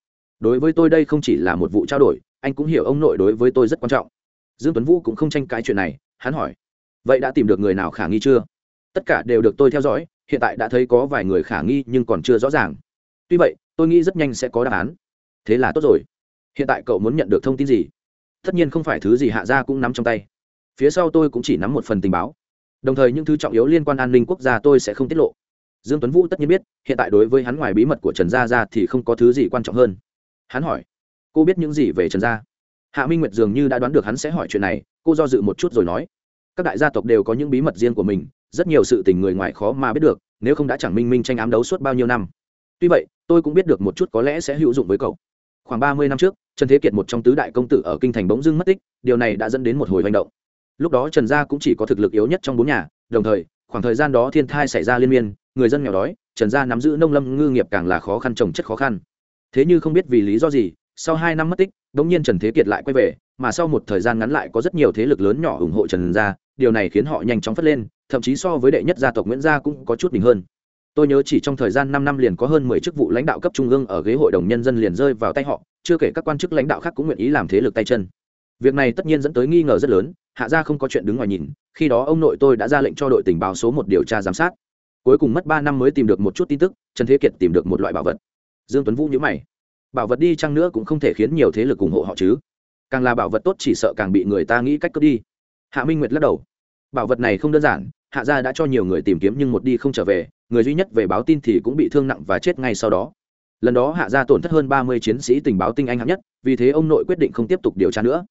Đối với tôi đây không chỉ là một vụ trao đổi, anh cũng hiểu ông nội đối với tôi rất quan trọng. Dương tuấn vũ cũng không tranh cãi chuyện này, hắn hỏi, vậy đã tìm được người nào khả nghi chưa? Tất cả đều được tôi theo dõi hiện tại đã thấy có vài người khả nghi nhưng còn chưa rõ ràng. Tuy vậy, tôi nghĩ rất nhanh sẽ có đáp án. Thế là tốt rồi. Hiện tại cậu muốn nhận được thông tin gì? Tất nhiên không phải thứ gì hạ gia cũng nắm trong tay. Phía sau tôi cũng chỉ nắm một phần tình báo. Đồng thời những thứ trọng yếu liên quan an ninh quốc gia tôi sẽ không tiết lộ. Dương tuấn vũ tất nhiên biết, hiện tại đối với hắn ngoài bí mật của trần gia ra thì không có thứ gì quan trọng hơn. Hắn hỏi, cô biết những gì về trần gia? Hạ minh nguyệt dường như đã đoán được hắn sẽ hỏi chuyện này, cô do dự một chút rồi nói các đại gia tộc đều có những bí mật riêng của mình, rất nhiều sự tình người ngoài khó mà biết được, nếu không đã chẳng minh minh tranh ám đấu suốt bao nhiêu năm. Tuy vậy, tôi cũng biết được một chút có lẽ sẽ hữu dụng với cậu. Khoảng ba mươi năm trước, trần thế kiệt một trong tứ đại công tử ở kinh thành bỗng dưng mất tích, điều này đã dẫn đến một hồi hành động. Lúc đó trần gia cũng chỉ có thực lực yếu nhất trong bốn nhà, đồng thời, khoảng thời gian đó thiên thai xảy ra liên miên, người dân nghèo đói, trần gia nắm giữ nông lâm ngư nghiệp càng là khó khăn trồng chất khó khăn. Thế nhưng không biết vì lý do gì sau hai năm mất tích đống nhiên trần thế kiệt lại quay về, mà sau một thời gian ngắn lại có rất nhiều thế lực lớn nhỏ ủng hộ trần gia, điều này khiến họ nhanh chóng phất lên, thậm chí so với đệ nhất gia tộc nguyễn gia cũng có chút đỉnh hơn. Tôi nhớ chỉ trong thời gian năm năm liền có hơn mười chức vụ lãnh đạo cấp trung ương ở ghế hội đồng nhân dân liền rơi vào tay họ, chưa kể các quan chức lãnh đạo khác cũng nguyện ý làm thế lực tay chân. Việc này tất nhiên dẫn tới nghi ngờ rất lớn, hạ gia không có chuyện đứng ngoài nhìn, khi đó ông nội tôi đã ra lệnh cho đội tình báo số một điều tra giám sát. Cuối cùng mất ba năm mới tìm được một chút tin tức, trần thế kiệt tìm được một loại bảo vật. Dương tuấn vũ nhớ mày bảo vật đi chăng nữa cũng không thể khiến nhiều thế lực ủng hộ họ chứ. Càng là bảo vật tốt chỉ sợ càng bị người ta nghĩ cách cướp đi. Hạ minh nguyệt lắc đầu. Bảo vật này không đơn giản, hạ gia đã cho nhiều người tìm kiếm nhưng một đi không trở về, người duy nhất về báo tin thì cũng bị thương nặng và chết ngay sau đó. Lần đó hạ gia tổn thất hơn ba mươi chiến sĩ tình báo tinh anh hạng nhất, vì thế ông nội quyết định không tiếp tục điều tra nữa.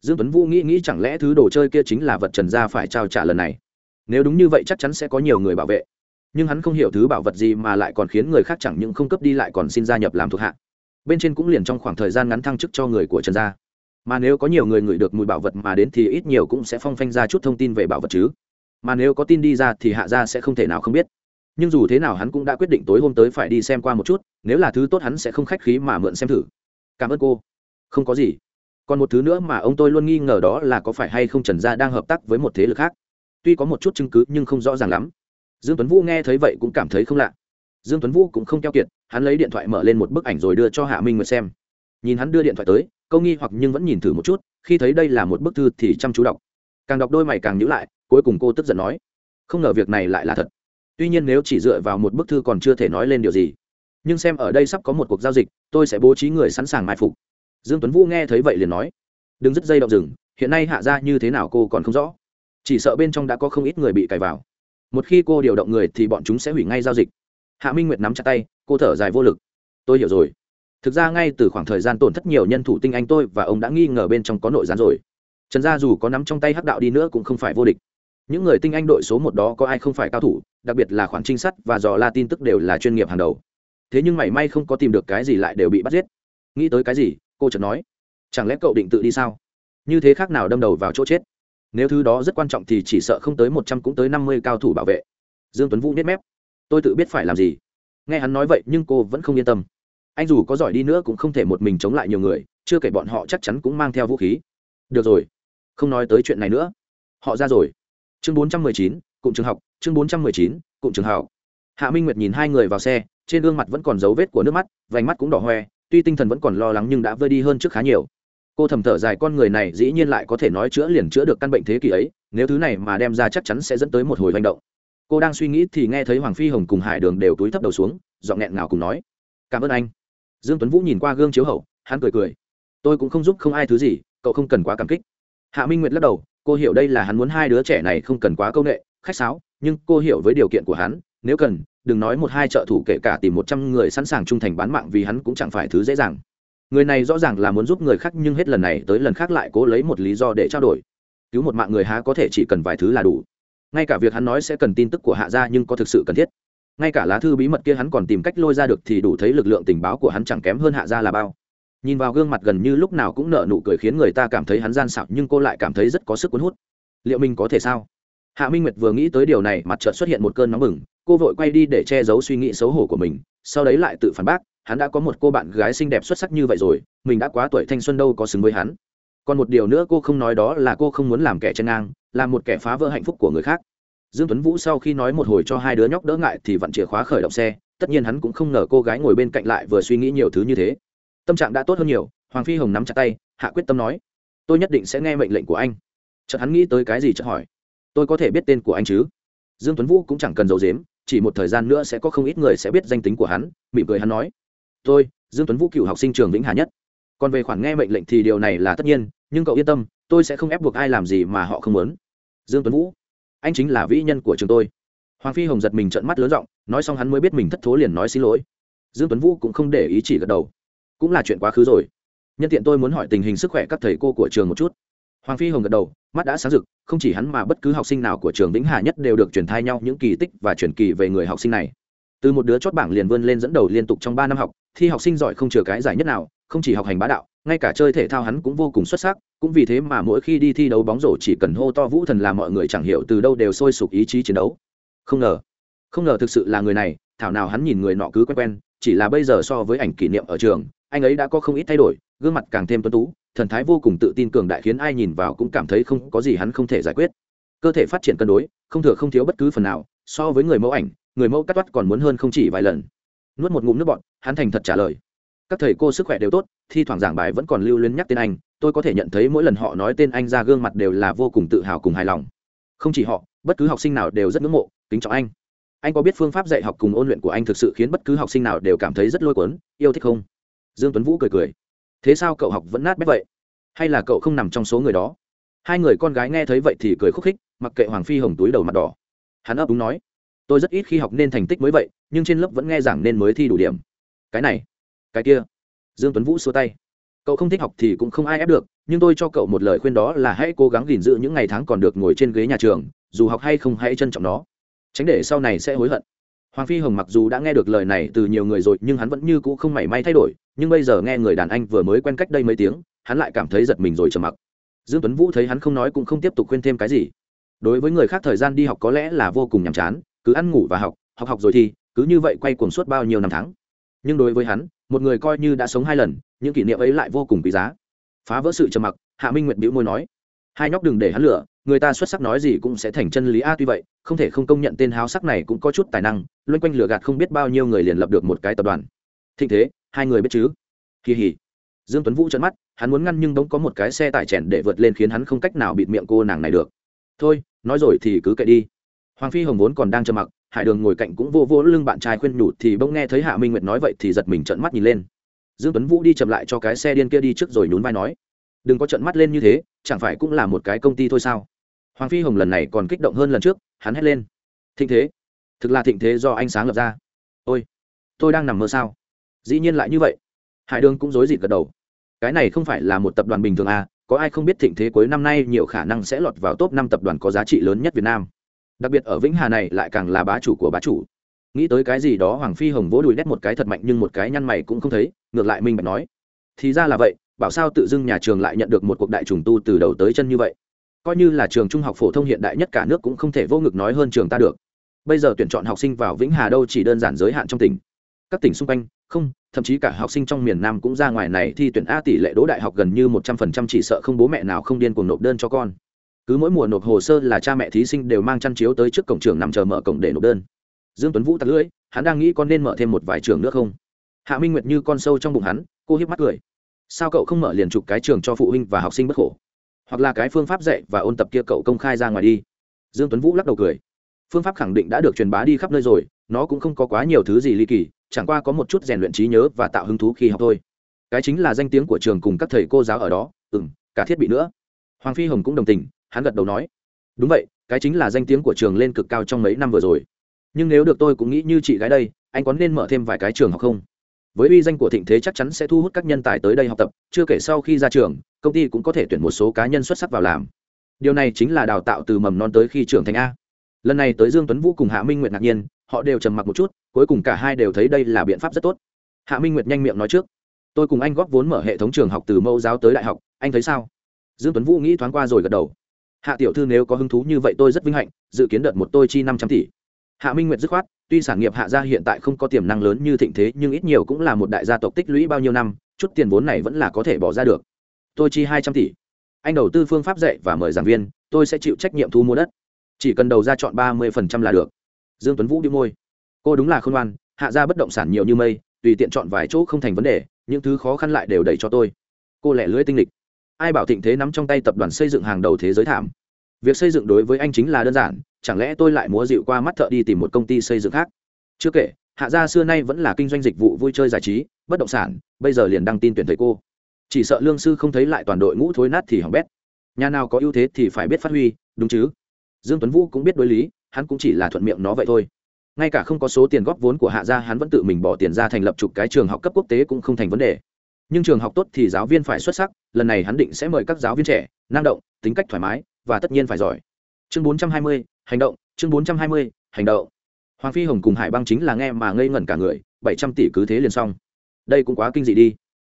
Dương tuấn vũ nghĩ nghĩ chẳng lẽ thứ đồ chơi kia chính là vật trần gia phải trao trả lần này? Nếu đúng như vậy chắc chắn sẽ có nhiều người bảo vệ. Nhưng hắn không hiểu thứ bảo vật gì mà lại còn khiến người khác chẳng những không cấp đi lại còn xin gia nhập làm thuộc hạ bên trên cũng liền trong khoảng thời gian ngắn thăng chức cho người của trần gia. Mà nếu có nhiều người ngửi được mùi bảo vật mà đến thì ít nhiều cũng sẽ phong phanh ra chút thông tin về bảo vật chứ. Mà nếu có tin đi ra thì hạ gia sẽ không thể nào không biết. Nhưng dù thế nào hắn cũng đã quyết định tối hôm tới phải đi xem qua một chút, nếu là thứ tốt hắn sẽ không khách khí mà mượn xem thử. Cảm ơn cô. Không có gì. Còn một thứ nữa mà ông tôi luôn nghi ngờ đó là có phải hay không trần gia đang hợp tác với một thế lực khác. Tuy có một chút chứng cứ nhưng không rõ ràng lắm. Dương tuấn vũ nghe thấy vậy cũng cảm thấy không lạ. Dương tuấn vũ cũng không keo kiệt hắn lấy điện thoại mở lên một bức ảnh rồi đưa cho hạ minh nguyệt xem. Nhìn hắn đưa điện thoại tới, câu nghi hoặc nhưng vẫn nhìn thử một chút, khi thấy đây là một bức thư thì chăm chú đọc. Càng đọc đôi mày càng nhữ lại, cuối cùng cô tức giận nói, không ngờ việc này lại là thật. Tuy nhiên nếu chỉ dựa vào một bức thư còn chưa thể nói lên điều gì. Nhưng xem ở đây sắp có một cuộc giao dịch, tôi sẽ bố trí người sẵn sàng mai phục. Dương tuấn vũ nghe thấy vậy liền nói, đừng dứt dây động rừng, hiện nay hạ ra như thế nào cô còn không rõ. Chỉ sợ bên trong đã có không ít người bị cài vào. Một khi cô điều động người thì bọn chúng sẽ hủy ngay giao dịch. Hạ minh nguyệt nắm chặt tay cô thở dài vô lực. Tôi hiểu rồi. Thực ra ngay từ khoảng thời gian tổn thất nhiều nhân thủ tinh anh tôi và ông đã nghi ngờ bên trong có nội gián rồi. Trần gia dù có nắm trong tay hắc đạo đi nữa cũng không phải vô địch. Những người tinh anh đội số một đó có ai không phải cao thủ, đặc biệt là khoản trinh sát và dò la tin tức đều là chuyên nghiệp hàng đầu. Thế nhưng mảy may không có tìm được cái gì lại đều bị bắt giết. Nghĩ tới cái gì, cô chợt nói, chẳng lẽ cậu định tự đi sao? Như thế khác nào đâm đầu vào chỗ chết. Nếu thứ đó rất quan trọng thì chỉ sợ không tới một trăm cũng tới năm mươi cao thủ bảo vệ. Dương tuấn vũ biết mép, tôi tự biết phải làm gì nghe hắn nói vậy nhưng cô vẫn không yên tâm. Anh dù có giỏi đi nữa cũng không thể một mình chống lại nhiều người, chưa kể bọn họ chắc chắn cũng mang theo vũ khí. Được rồi, không nói tới chuyện này nữa. Họ ra rồi. Chương bốn trăm mười chín, cụm trường học, chương bốn trăm mười chín, cụm trường học. Hạ minh nguyệt nhìn hai người vào xe, trên gương mặt vẫn còn dấu vết của nước mắt, vành mắt cũng đỏ hoe, tuy tinh thần vẫn còn lo lắng nhưng đã vơi đi hơn trước khá nhiều. Cô thầm thở dài con người này dĩ nhiên lại có thể nói chữa liền chữa được căn bệnh thế kỷ ấy, nếu thứ này mà đem ra chắc chắn sẽ dẫn tới một hồi hành động cô đang suy nghĩ thì nghe thấy hoàng phi hồng cùng hải đường đều túi thấp đầu xuống dọn nghẹn nào cùng nói, cảm ơn anh. Dương tuấn vũ nhìn qua gương chiếu hậu, hắn cười cười, tôi cũng không giúp không ai thứ gì, cậu không cần quá cảm kích. Hạ minh nguyệt lắc đầu, cô hiểu đây là hắn muốn hai đứa trẻ này không cần quá công nghệ khách sáo, nhưng cô hiểu với điều kiện của hắn, nếu cần, đừng nói một hai trợ thủ kể cả tìm một trăm người sẵn sàng trung thành bán mạng vì hắn cũng chẳng phải thứ dễ dàng. Người này rõ ràng là muốn giúp người khác nhưng hết lần này tới lần khác lại cố lấy một lý do để trao đổi. Cứu một mạng người há có thể chỉ cần vài thứ là đủ ngay cả việc hắn nói sẽ cần tin tức của hạ gia nhưng có thực sự cần thiết. Ngay cả lá thư bí mật kia hắn còn tìm cách lôi ra được thì đủ thấy lực lượng tình báo của hắn chẳng kém hơn hạ gia là bao. Nhìn vào gương mặt gần như lúc nào cũng nở nụ cười khiến người ta cảm thấy hắn gian xạo nhưng cô lại cảm thấy rất có sức cuốn hút. Liệu mình có thể sao? Hạ minh nguyệt vừa nghĩ tới điều này, mặt chợt xuất hiện một cơn nóng bừng. Cô vội quay đi để che giấu suy nghĩ xấu hổ của mình, sau đấy lại tự phản bác. Hắn đã có một cô bạn gái xinh đẹp xuất sắc như vậy rồi, mình đã quá tuổi thanh xuân đâu có xứng với hắn còn một điều nữa cô không nói đó là cô không muốn làm kẻ chân ngang, làm một kẻ phá vỡ hạnh phúc của người khác. Dương tuấn vũ sau khi nói một hồi cho hai đứa nhóc đỡ ngại thì vặn chìa khóa khởi động xe, tất nhiên hắn cũng không ngờ cô gái ngồi bên cạnh lại vừa suy nghĩ nhiều thứ như thế. Tâm trạng đã tốt hơn nhiều, hoàng phi hồng nắm chặt tay, hạ quyết tâm nói, tôi nhất định sẽ nghe mệnh lệnh của anh. Chợt hắn nghĩ tới cái gì chợt hỏi, tôi có thể biết tên của anh chứ? Dương tuấn vũ cũng chẳng cần giấu giếm, chỉ một thời gian nữa sẽ có không ít người sẽ biết danh tính của hắn, mỉm cười hắn nói, tôi, dương tuấn vũ cựu học sinh trường vĩnh hà nhất. Còn về khoản nghe mệnh lệnh thì điều này là tất nhiên nhưng cậu yên tâm, tôi sẽ không ép buộc ai làm gì mà họ không muốn. Dương tuấn vũ, anh chính là vĩ nhân của trường tôi. Hoàng phi hồng giật mình trợn mắt lớn giọng, nói xong hắn mới biết mình thất thố liền nói xin lỗi. Dương tuấn vũ cũng không để ý chỉ gật đầu. Cũng là chuyện quá khứ rồi. Nhân tiện tôi muốn hỏi tình hình sức khỏe các thầy cô của trường một chút. Hoàng phi hồng gật đầu, mắt đã sáng rực, không chỉ hắn mà bất cứ học sinh nào của trường vĩnh hà nhất đều được truyền thai nhau những kỳ tích và truyền kỳ về người học sinh này. Từ một đứa chót bảng liền vươn lên dẫn đầu liên tục trong ba năm học, thi học sinh giỏi không chừa cái giải nhất nào, không chỉ học hành bá đạo ngay cả chơi thể thao hắn cũng vô cùng xuất sắc cũng vì thế mà mỗi khi đi thi đấu bóng rổ chỉ cần hô to vũ thần là mọi người chẳng hiểu từ đâu đều sôi sục ý chí chiến đấu. Không ngờ không ngờ thực sự là người này thảo nào hắn nhìn người nọ cứ quen quen chỉ là bây giờ so với ảnh kỷ niệm ở trường anh ấy đã có không ít thay đổi gương mặt càng thêm tuấn tú thần thái vô cùng tự tin cường đại khiến ai nhìn vào cũng cảm thấy không có gì hắn không thể giải quyết. Cơ thể phát triển cân đối không thừa không thiếu bất cứ phần nào so với người mẫu ảnh người mẫu cắt toắt còn muốn hơn không chỉ vài lần. Nuốt một ngụm nước bọt, hắn thành thật trả lời các thầy cô sức khỏe đều tốt, thi thoảng giảng bài vẫn còn lưu luyến nhắc tên anh, tôi có thể nhận thấy mỗi lần họ nói tên anh ra gương mặt đều là vô cùng tự hào cùng hài lòng. Không chỉ họ, bất cứ học sinh nào đều rất ngưỡng mộ, kính trọng anh. Anh có biết phương pháp dạy học cùng ôn luyện của anh thực sự khiến bất cứ học sinh nào đều cảm thấy rất lôi cuốn, yêu thích không? Dương tuấn vũ cười cười. Thế sao cậu học vẫn nát bét vậy? Hay là cậu không nằm trong số người đó? Hai người con gái nghe thấy vậy thì cười khúc khích, mặc kệ hoàng phi hồng túi đầu mặt đỏ. Hắn ấp đúng nói, tôi rất ít khi học nên thành tích mới vậy, nhưng trên lớp vẫn nghe giảng nên mới thi đủ điểm. Cái này cái kia, dương tuấn vũ xua tay. Cậu không thích học thì cũng không ai ép được, nhưng tôi cho cậu một lời khuyên đó là hãy cố gắng gìn giữ những ngày tháng còn được ngồi trên ghế nhà trường, dù học hay không hãy trân trọng nó. Tránh để sau này sẽ hối hận. Hoàng phi hồng mặc dù đã nghe được lời này từ nhiều người rồi, nhưng hắn vẫn như cũ không mảy may thay đổi, nhưng bây giờ nghe người đàn anh vừa mới quen cách đây mấy tiếng, hắn lại cảm thấy giật mình rồi trầm mặc. Dương tuấn vũ thấy hắn không nói cũng không tiếp tục khuyên thêm cái gì. Đối với người khác thời gian đi học có lẽ là vô cùng nhàm chán, cứ ăn ngủ và học học học rồi thì, cứ như vậy quay cuồng suốt bao nhiêu năm tháng. Nhưng đối với hắn một người coi như đã sống hai lần, những kỷ niệm ấy lại vô cùng quý giá. Phá vỡ sự trầm mặc, hạ minh nguyệt bĩu môi nói, hai nhóc đừng để hắn lửa người ta xuất sắc nói gì cũng sẽ thành chân lý a, tuy vậy, không thể không công nhận tên háo sắc này cũng có chút tài năng, loanh quanh lửa gạt không biết bao nhiêu người liền lập được một cái tập đoàn. Thịnh thế, hai người biết chứ? Kỳ hỉ. Dương tuấn vũ trợn mắt, hắn muốn ngăn nhưng đống có một cái xe tải chèn để vượt lên khiến hắn không cách nào bịt miệng cô nàng này được. Thôi, nói rồi thì cứ kệ đi hoàng phi hồng vốn còn đang trầm mặc, hải đường ngồi cạnh cũng vô vô lưng bạn trai khuyên nhủ thì bỗng nghe thấy hạ minh nguyệt nói vậy thì giật mình trợn mắt nhìn lên. Dương tuấn vũ đi chậm lại cho cái xe điên kia đi trước rồi nhún vai nói, đừng có trợn mắt lên như thế, chẳng phải cũng là một cái công ty thôi sao? Hoàng phi hồng lần này còn kích động hơn lần trước, hắn hét lên, thịnh thế, thực là thịnh thế do anh sáng lập ra. Ôi, tôi đang nằm mơ sao? Dĩ nhiên lại như vậy. Hải đường cũng rối rịt gật đầu, cái này không phải là một tập đoàn bình thường à có ai không biết thịnh thế cuối năm nay nhiều khả năng sẽ lọt vào top năm tập đoàn có giá trị lớn nhất việt nam đặc biệt ở vĩnh hà này lại càng là bá chủ của bá chủ. Nghĩ tới cái gì đó hoàng phi hồng vỗ đùi đét một cái thật mạnh nhưng một cái nhăn mày cũng không thấy, ngược lại minh bạch nói. Thì ra là vậy, bảo sao tự dưng nhà trường lại nhận được một cuộc đại trùng tu từ đầu tới chân như vậy? Coi như là trường trung học phổ thông hiện đại nhất cả nước cũng không thể vô ngực nói hơn trường ta được. Bây giờ tuyển chọn học sinh vào vĩnh hà đâu chỉ đơn giản giới hạn trong tỉnh. Các tỉnh xung quanh, không, thậm chí cả học sinh trong miền nam cũng ra ngoài này thi tuyển a tỷ lệ đỗ đại học gần như một trăm phần trăm chỉ sợ không bố mẹ nào không điên cuồng nộp đơn cho con cứ mỗi mùa nộp hồ sơ là cha mẹ thí sinh đều mang chăn chiếu tới trước cổng trường nằm chờ mở cổng để nộp đơn. Dương tuấn vũ tắt lưỡi, hắn đang nghĩ con nên mở thêm một vài trường nữa không? Hạ minh nguyệt như con sâu trong bụng hắn, cô hiếp mắt cười. Sao cậu không mở liền chụp cái trường cho phụ huynh và học sinh bất khổ? Hoặc là cái phương pháp dạy và ôn tập kia cậu công khai ra ngoài đi. Dương tuấn vũ lắc đầu cười. Phương pháp khẳng định đã được truyền bá đi khắp nơi rồi, nó cũng không có quá nhiều thứ gì ly kỳ, chẳng qua có một chút rèn luyện trí nhớ và tạo hứng thú khi học thôi. Cái chính là danh tiếng của trường cùng các thầy cô giáo ở đó. Ừ cả thiết bị nữa. Hoàng phi hồng cũng đồng tình hắn gật đầu nói, đúng vậy, cái chính là danh tiếng của trường lên cực cao trong mấy năm vừa rồi. Nhưng nếu được tôi cũng nghĩ như chị gái đây, anh có nên mở thêm vài cái trường học không? Với uy danh của thịnh thế chắc chắn sẽ thu hút các nhân tài tới đây học tập, chưa kể sau khi ra trường, công ty cũng có thể tuyển một số cá nhân xuất sắc vào làm. Điều này chính là đào tạo từ mầm non tới khi trưởng thành a. Lần này tới dương tuấn vũ cùng hạ minh nguyệt ngạc nhiên, họ đều trầm mặc một chút, cuối cùng cả hai đều thấy đây là biện pháp rất tốt. Hạ minh nguyệt nhanh miệng nói trước, tôi cùng anh góp vốn mở hệ thống trường học từ mẫu giáo tới đại học, anh thấy sao? Dương tuấn vũ nghĩ thoáng qua rồi gật đầu hạ tiểu thư nếu có hứng thú như vậy tôi rất vinh hạnh, dự kiến đợt một tôi chi năm trăm tỷ. Hạ minh nguyệt dứt khoát, tuy sản nghiệp hạ gia hiện tại không có tiềm năng lớn như thịnh thế, nhưng ít nhiều cũng là một đại gia tộc tích lũy bao nhiêu năm, chút tiền vốn này vẫn là có thể bỏ ra được. Tôi chi hai trăm tỷ. Anh đầu tư phương pháp dạy và mời giảng viên, tôi sẽ chịu trách nhiệm thu mua đất. Chỉ cần đầu ra chọn ba mươi phần trăm là được. Dương tuấn vũ đi môi. Cô đúng là khôn ngoan, hạ gia bất động sản nhiều như mây, tùy tiện chọn vài chỗ không thành vấn đề, những thứ khó khăn lại đều đẩy cho tôi. Cô lẻ lưỡi tinh lịch ai bảo thịnh thế nắm trong tay tập đoàn xây dựng hàng đầu thế giới thảm. Việc xây dựng đối với anh chính là đơn giản, chẳng lẽ tôi lại múa dịu qua mắt thợ đi tìm một công ty xây dựng khác? Chưa kể, hạ gia xưa nay vẫn là kinh doanh dịch vụ vui chơi giải trí, bất động sản, bây giờ liền đăng tin tuyển thầy cô. Chỉ sợ lương sư không thấy lại toàn đội ngũ thối nát thì hỏng bét. Nhà nào có ưu thế thì phải biết phát huy, đúng chứ? Dương tuấn vũ cũng biết đối lý, hắn cũng chỉ là thuận miệng nó vậy thôi. Ngay cả không có số tiền góp vốn của hạ gia, hắn vẫn tự mình bỏ tiền ra thành lập chục cái trường học cấp quốc tế cũng không thành vấn đề nhưng trường học tốt thì giáo viên phải xuất sắc lần này hắn định sẽ mời các giáo viên trẻ năng động tính cách thoải mái và tất nhiên phải giỏi. Chương 420, hành động chương 420, hành động. Hoàng phi hồng cùng hải băng chính là nghe mà ngây ngẩn cả người bảy trăm tỷ cứ thế liền xong. Đây cũng quá kinh dị đi.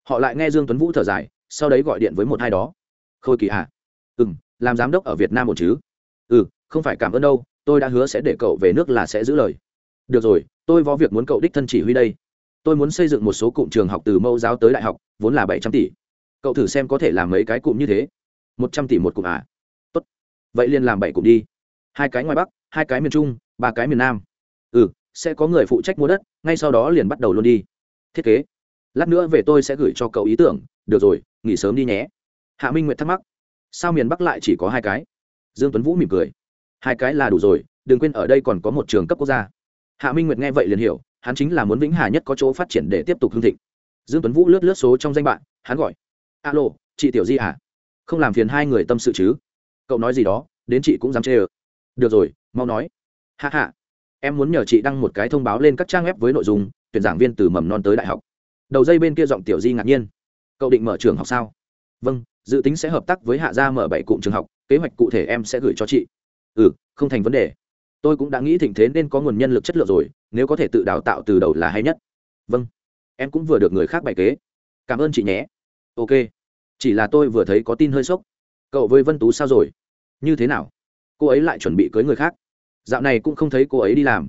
Họ lại nghe dương tuấn vũ thở dài sau đấy gọi điện với một hai đó. Khôi kỳ hạ à? ừ làm giám đốc ở việt nam một chứ? Ừ không phải cảm ơn đâu tôi đã hứa sẽ để cậu về nước là sẽ giữ lời. Được rồi tôi có việc muốn cậu đích thân chỉ huy đây tôi muốn xây dựng một số cụm trường học từ mẫu giáo tới đại học, vốn là bảy trăm tỷ. Cậu thử xem có thể làm mấy cái cụm như thế. Một trăm tỷ một cụm à? Tốt. Vậy liền làm bảy cụm đi. Hai cái ngoài bắc, hai cái miền trung, ba cái miền nam. Ừ sẽ có người phụ trách mua đất, ngay sau đó liền bắt đầu luôn đi. Thiết kế. Lát nữa về tôi sẽ gửi cho cậu ý tưởng. Được rồi, nghỉ sớm đi nhé. Hạ minh nguyệt thắc mắc. Sao miền bắc lại chỉ có hai cái? Dương tuấn vũ mỉm cười. Hai cái là đủ rồi, đừng quên ở đây còn có một trường cấp quốc gia. Hạ minh nguyệt nghe vậy liền hiểu hắn chính là muốn vĩnh hà nhất có chỗ phát triển để tiếp tục hương thịnh. Dương tuấn vũ lướt lướt số trong danh bạn, hắn gọi, alo, chị tiểu di à? Không làm phiền hai người tâm sự chứ? Cậu nói gì đó, đến chị cũng dám chê ờ được rồi, mau nói. Hạ hạ em muốn nhờ chị đăng một cái thông báo lên các trang web với nội dung, tuyển giảng viên từ mầm non tới đại học. Đầu dây bên kia giọng tiểu di ngạc nhiên, cậu định mở trường học sao? Vâng dự tính sẽ hợp tác với hạ gia mở bảy cụm trường học, kế hoạch cụ thể em sẽ gửi cho chị. Ừ không thành vấn đề tôi cũng đã nghĩ thịnh thế nên có nguồn nhân lực chất lượng rồi, nếu có thể tự đào tạo từ đầu là hay nhất. Vâng. Em cũng vừa được người khác bày kế. Cảm ơn chị nhé. Ok. Chỉ là tôi vừa thấy có tin hơi sốc. Cậu với vân tú sao rồi? Như thế nào? Cô ấy lại chuẩn bị cưới người khác. Dạo này cũng không thấy cô ấy đi làm.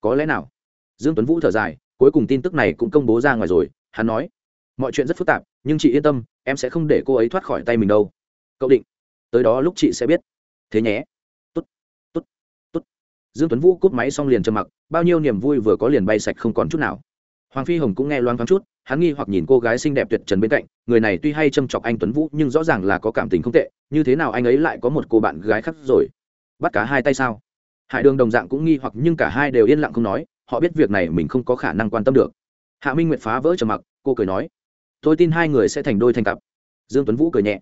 Có lẽ nào? Dương tuấn vũ thở dài, cuối cùng tin tức này cũng công bố ra ngoài rồi. Hắn nói, mọi chuyện rất phức tạp, nhưng chị yên tâm, em sẽ không để cô ấy thoát khỏi tay mình đâu. Cậu định, tới đó lúc chị sẽ biết. Thế nhé dương tuấn vũ cúp máy xong liền trầm mặc, bao nhiêu niềm vui vừa có liền bay sạch không còn chút nào. Hoàng phi hồng cũng nghe loáng thoáng chút, hắn nghi hoặc nhìn cô gái xinh đẹp tuyệt trần bên cạnh, người này tuy hay châm chọc anh tuấn vũ nhưng rõ ràng là có cảm tình không tệ, như thế nào anh ấy lại có một cô bạn gái khác rồi? Bắt cả hai tay sao? Hải đường đồng dạng cũng nghi hoặc nhưng cả hai đều yên lặng không nói, họ biết việc này mình không có khả năng quan tâm được. Hạ minh nguyệt phá vỡ trầm mặc, cô cười nói, tôi tin hai người sẽ thành đôi thành cặp. Dương tuấn vũ cười nhẹ,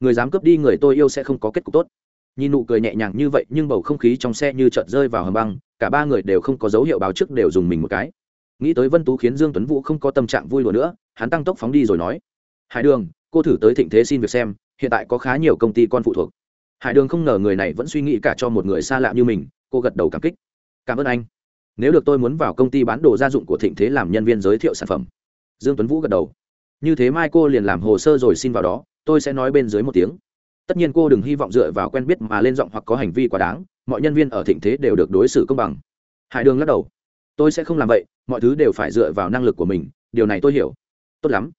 người dám cướp đi người tôi yêu sẽ không có kết cục tốt nhìn nụ cười nhẹ nhàng như vậy, nhưng bầu không khí trong xe như chợt rơi vào hầm băng, cả ba người đều không có dấu hiệu báo trước đều dùng mình một cái. Nghĩ tới vân tú khiến dương tuấn vũ không có tâm trạng vui đùa nữa, hắn tăng tốc phóng đi rồi nói, hải đường, cô thử tới thịnh thế xin việc xem, hiện tại có khá nhiều công ty con phụ thuộc. Hải đường không ngờ người này vẫn suy nghĩ cả cho một người xa lạ như mình, cô gật đầu cảm kích. Cảm ơn anh. Nếu được tôi muốn vào công ty bán đồ gia dụng của thịnh thế làm nhân viên giới thiệu sản phẩm. Dương tuấn vũ gật đầu. Như thế mai cô liền làm hồ sơ rồi xin vào đó, tôi sẽ nói bên dưới một tiếng tất nhiên cô đừng hy vọng dựa vào quen biết mà lên giọng hoặc có hành vi quá đáng, mọi nhân viên ở thịnh thế đều được đối xử công bằng. Hải đường lắc đầu. Tôi sẽ không làm vậy, mọi thứ đều phải dựa vào năng lực của mình, điều này tôi hiểu. Tốt lắm.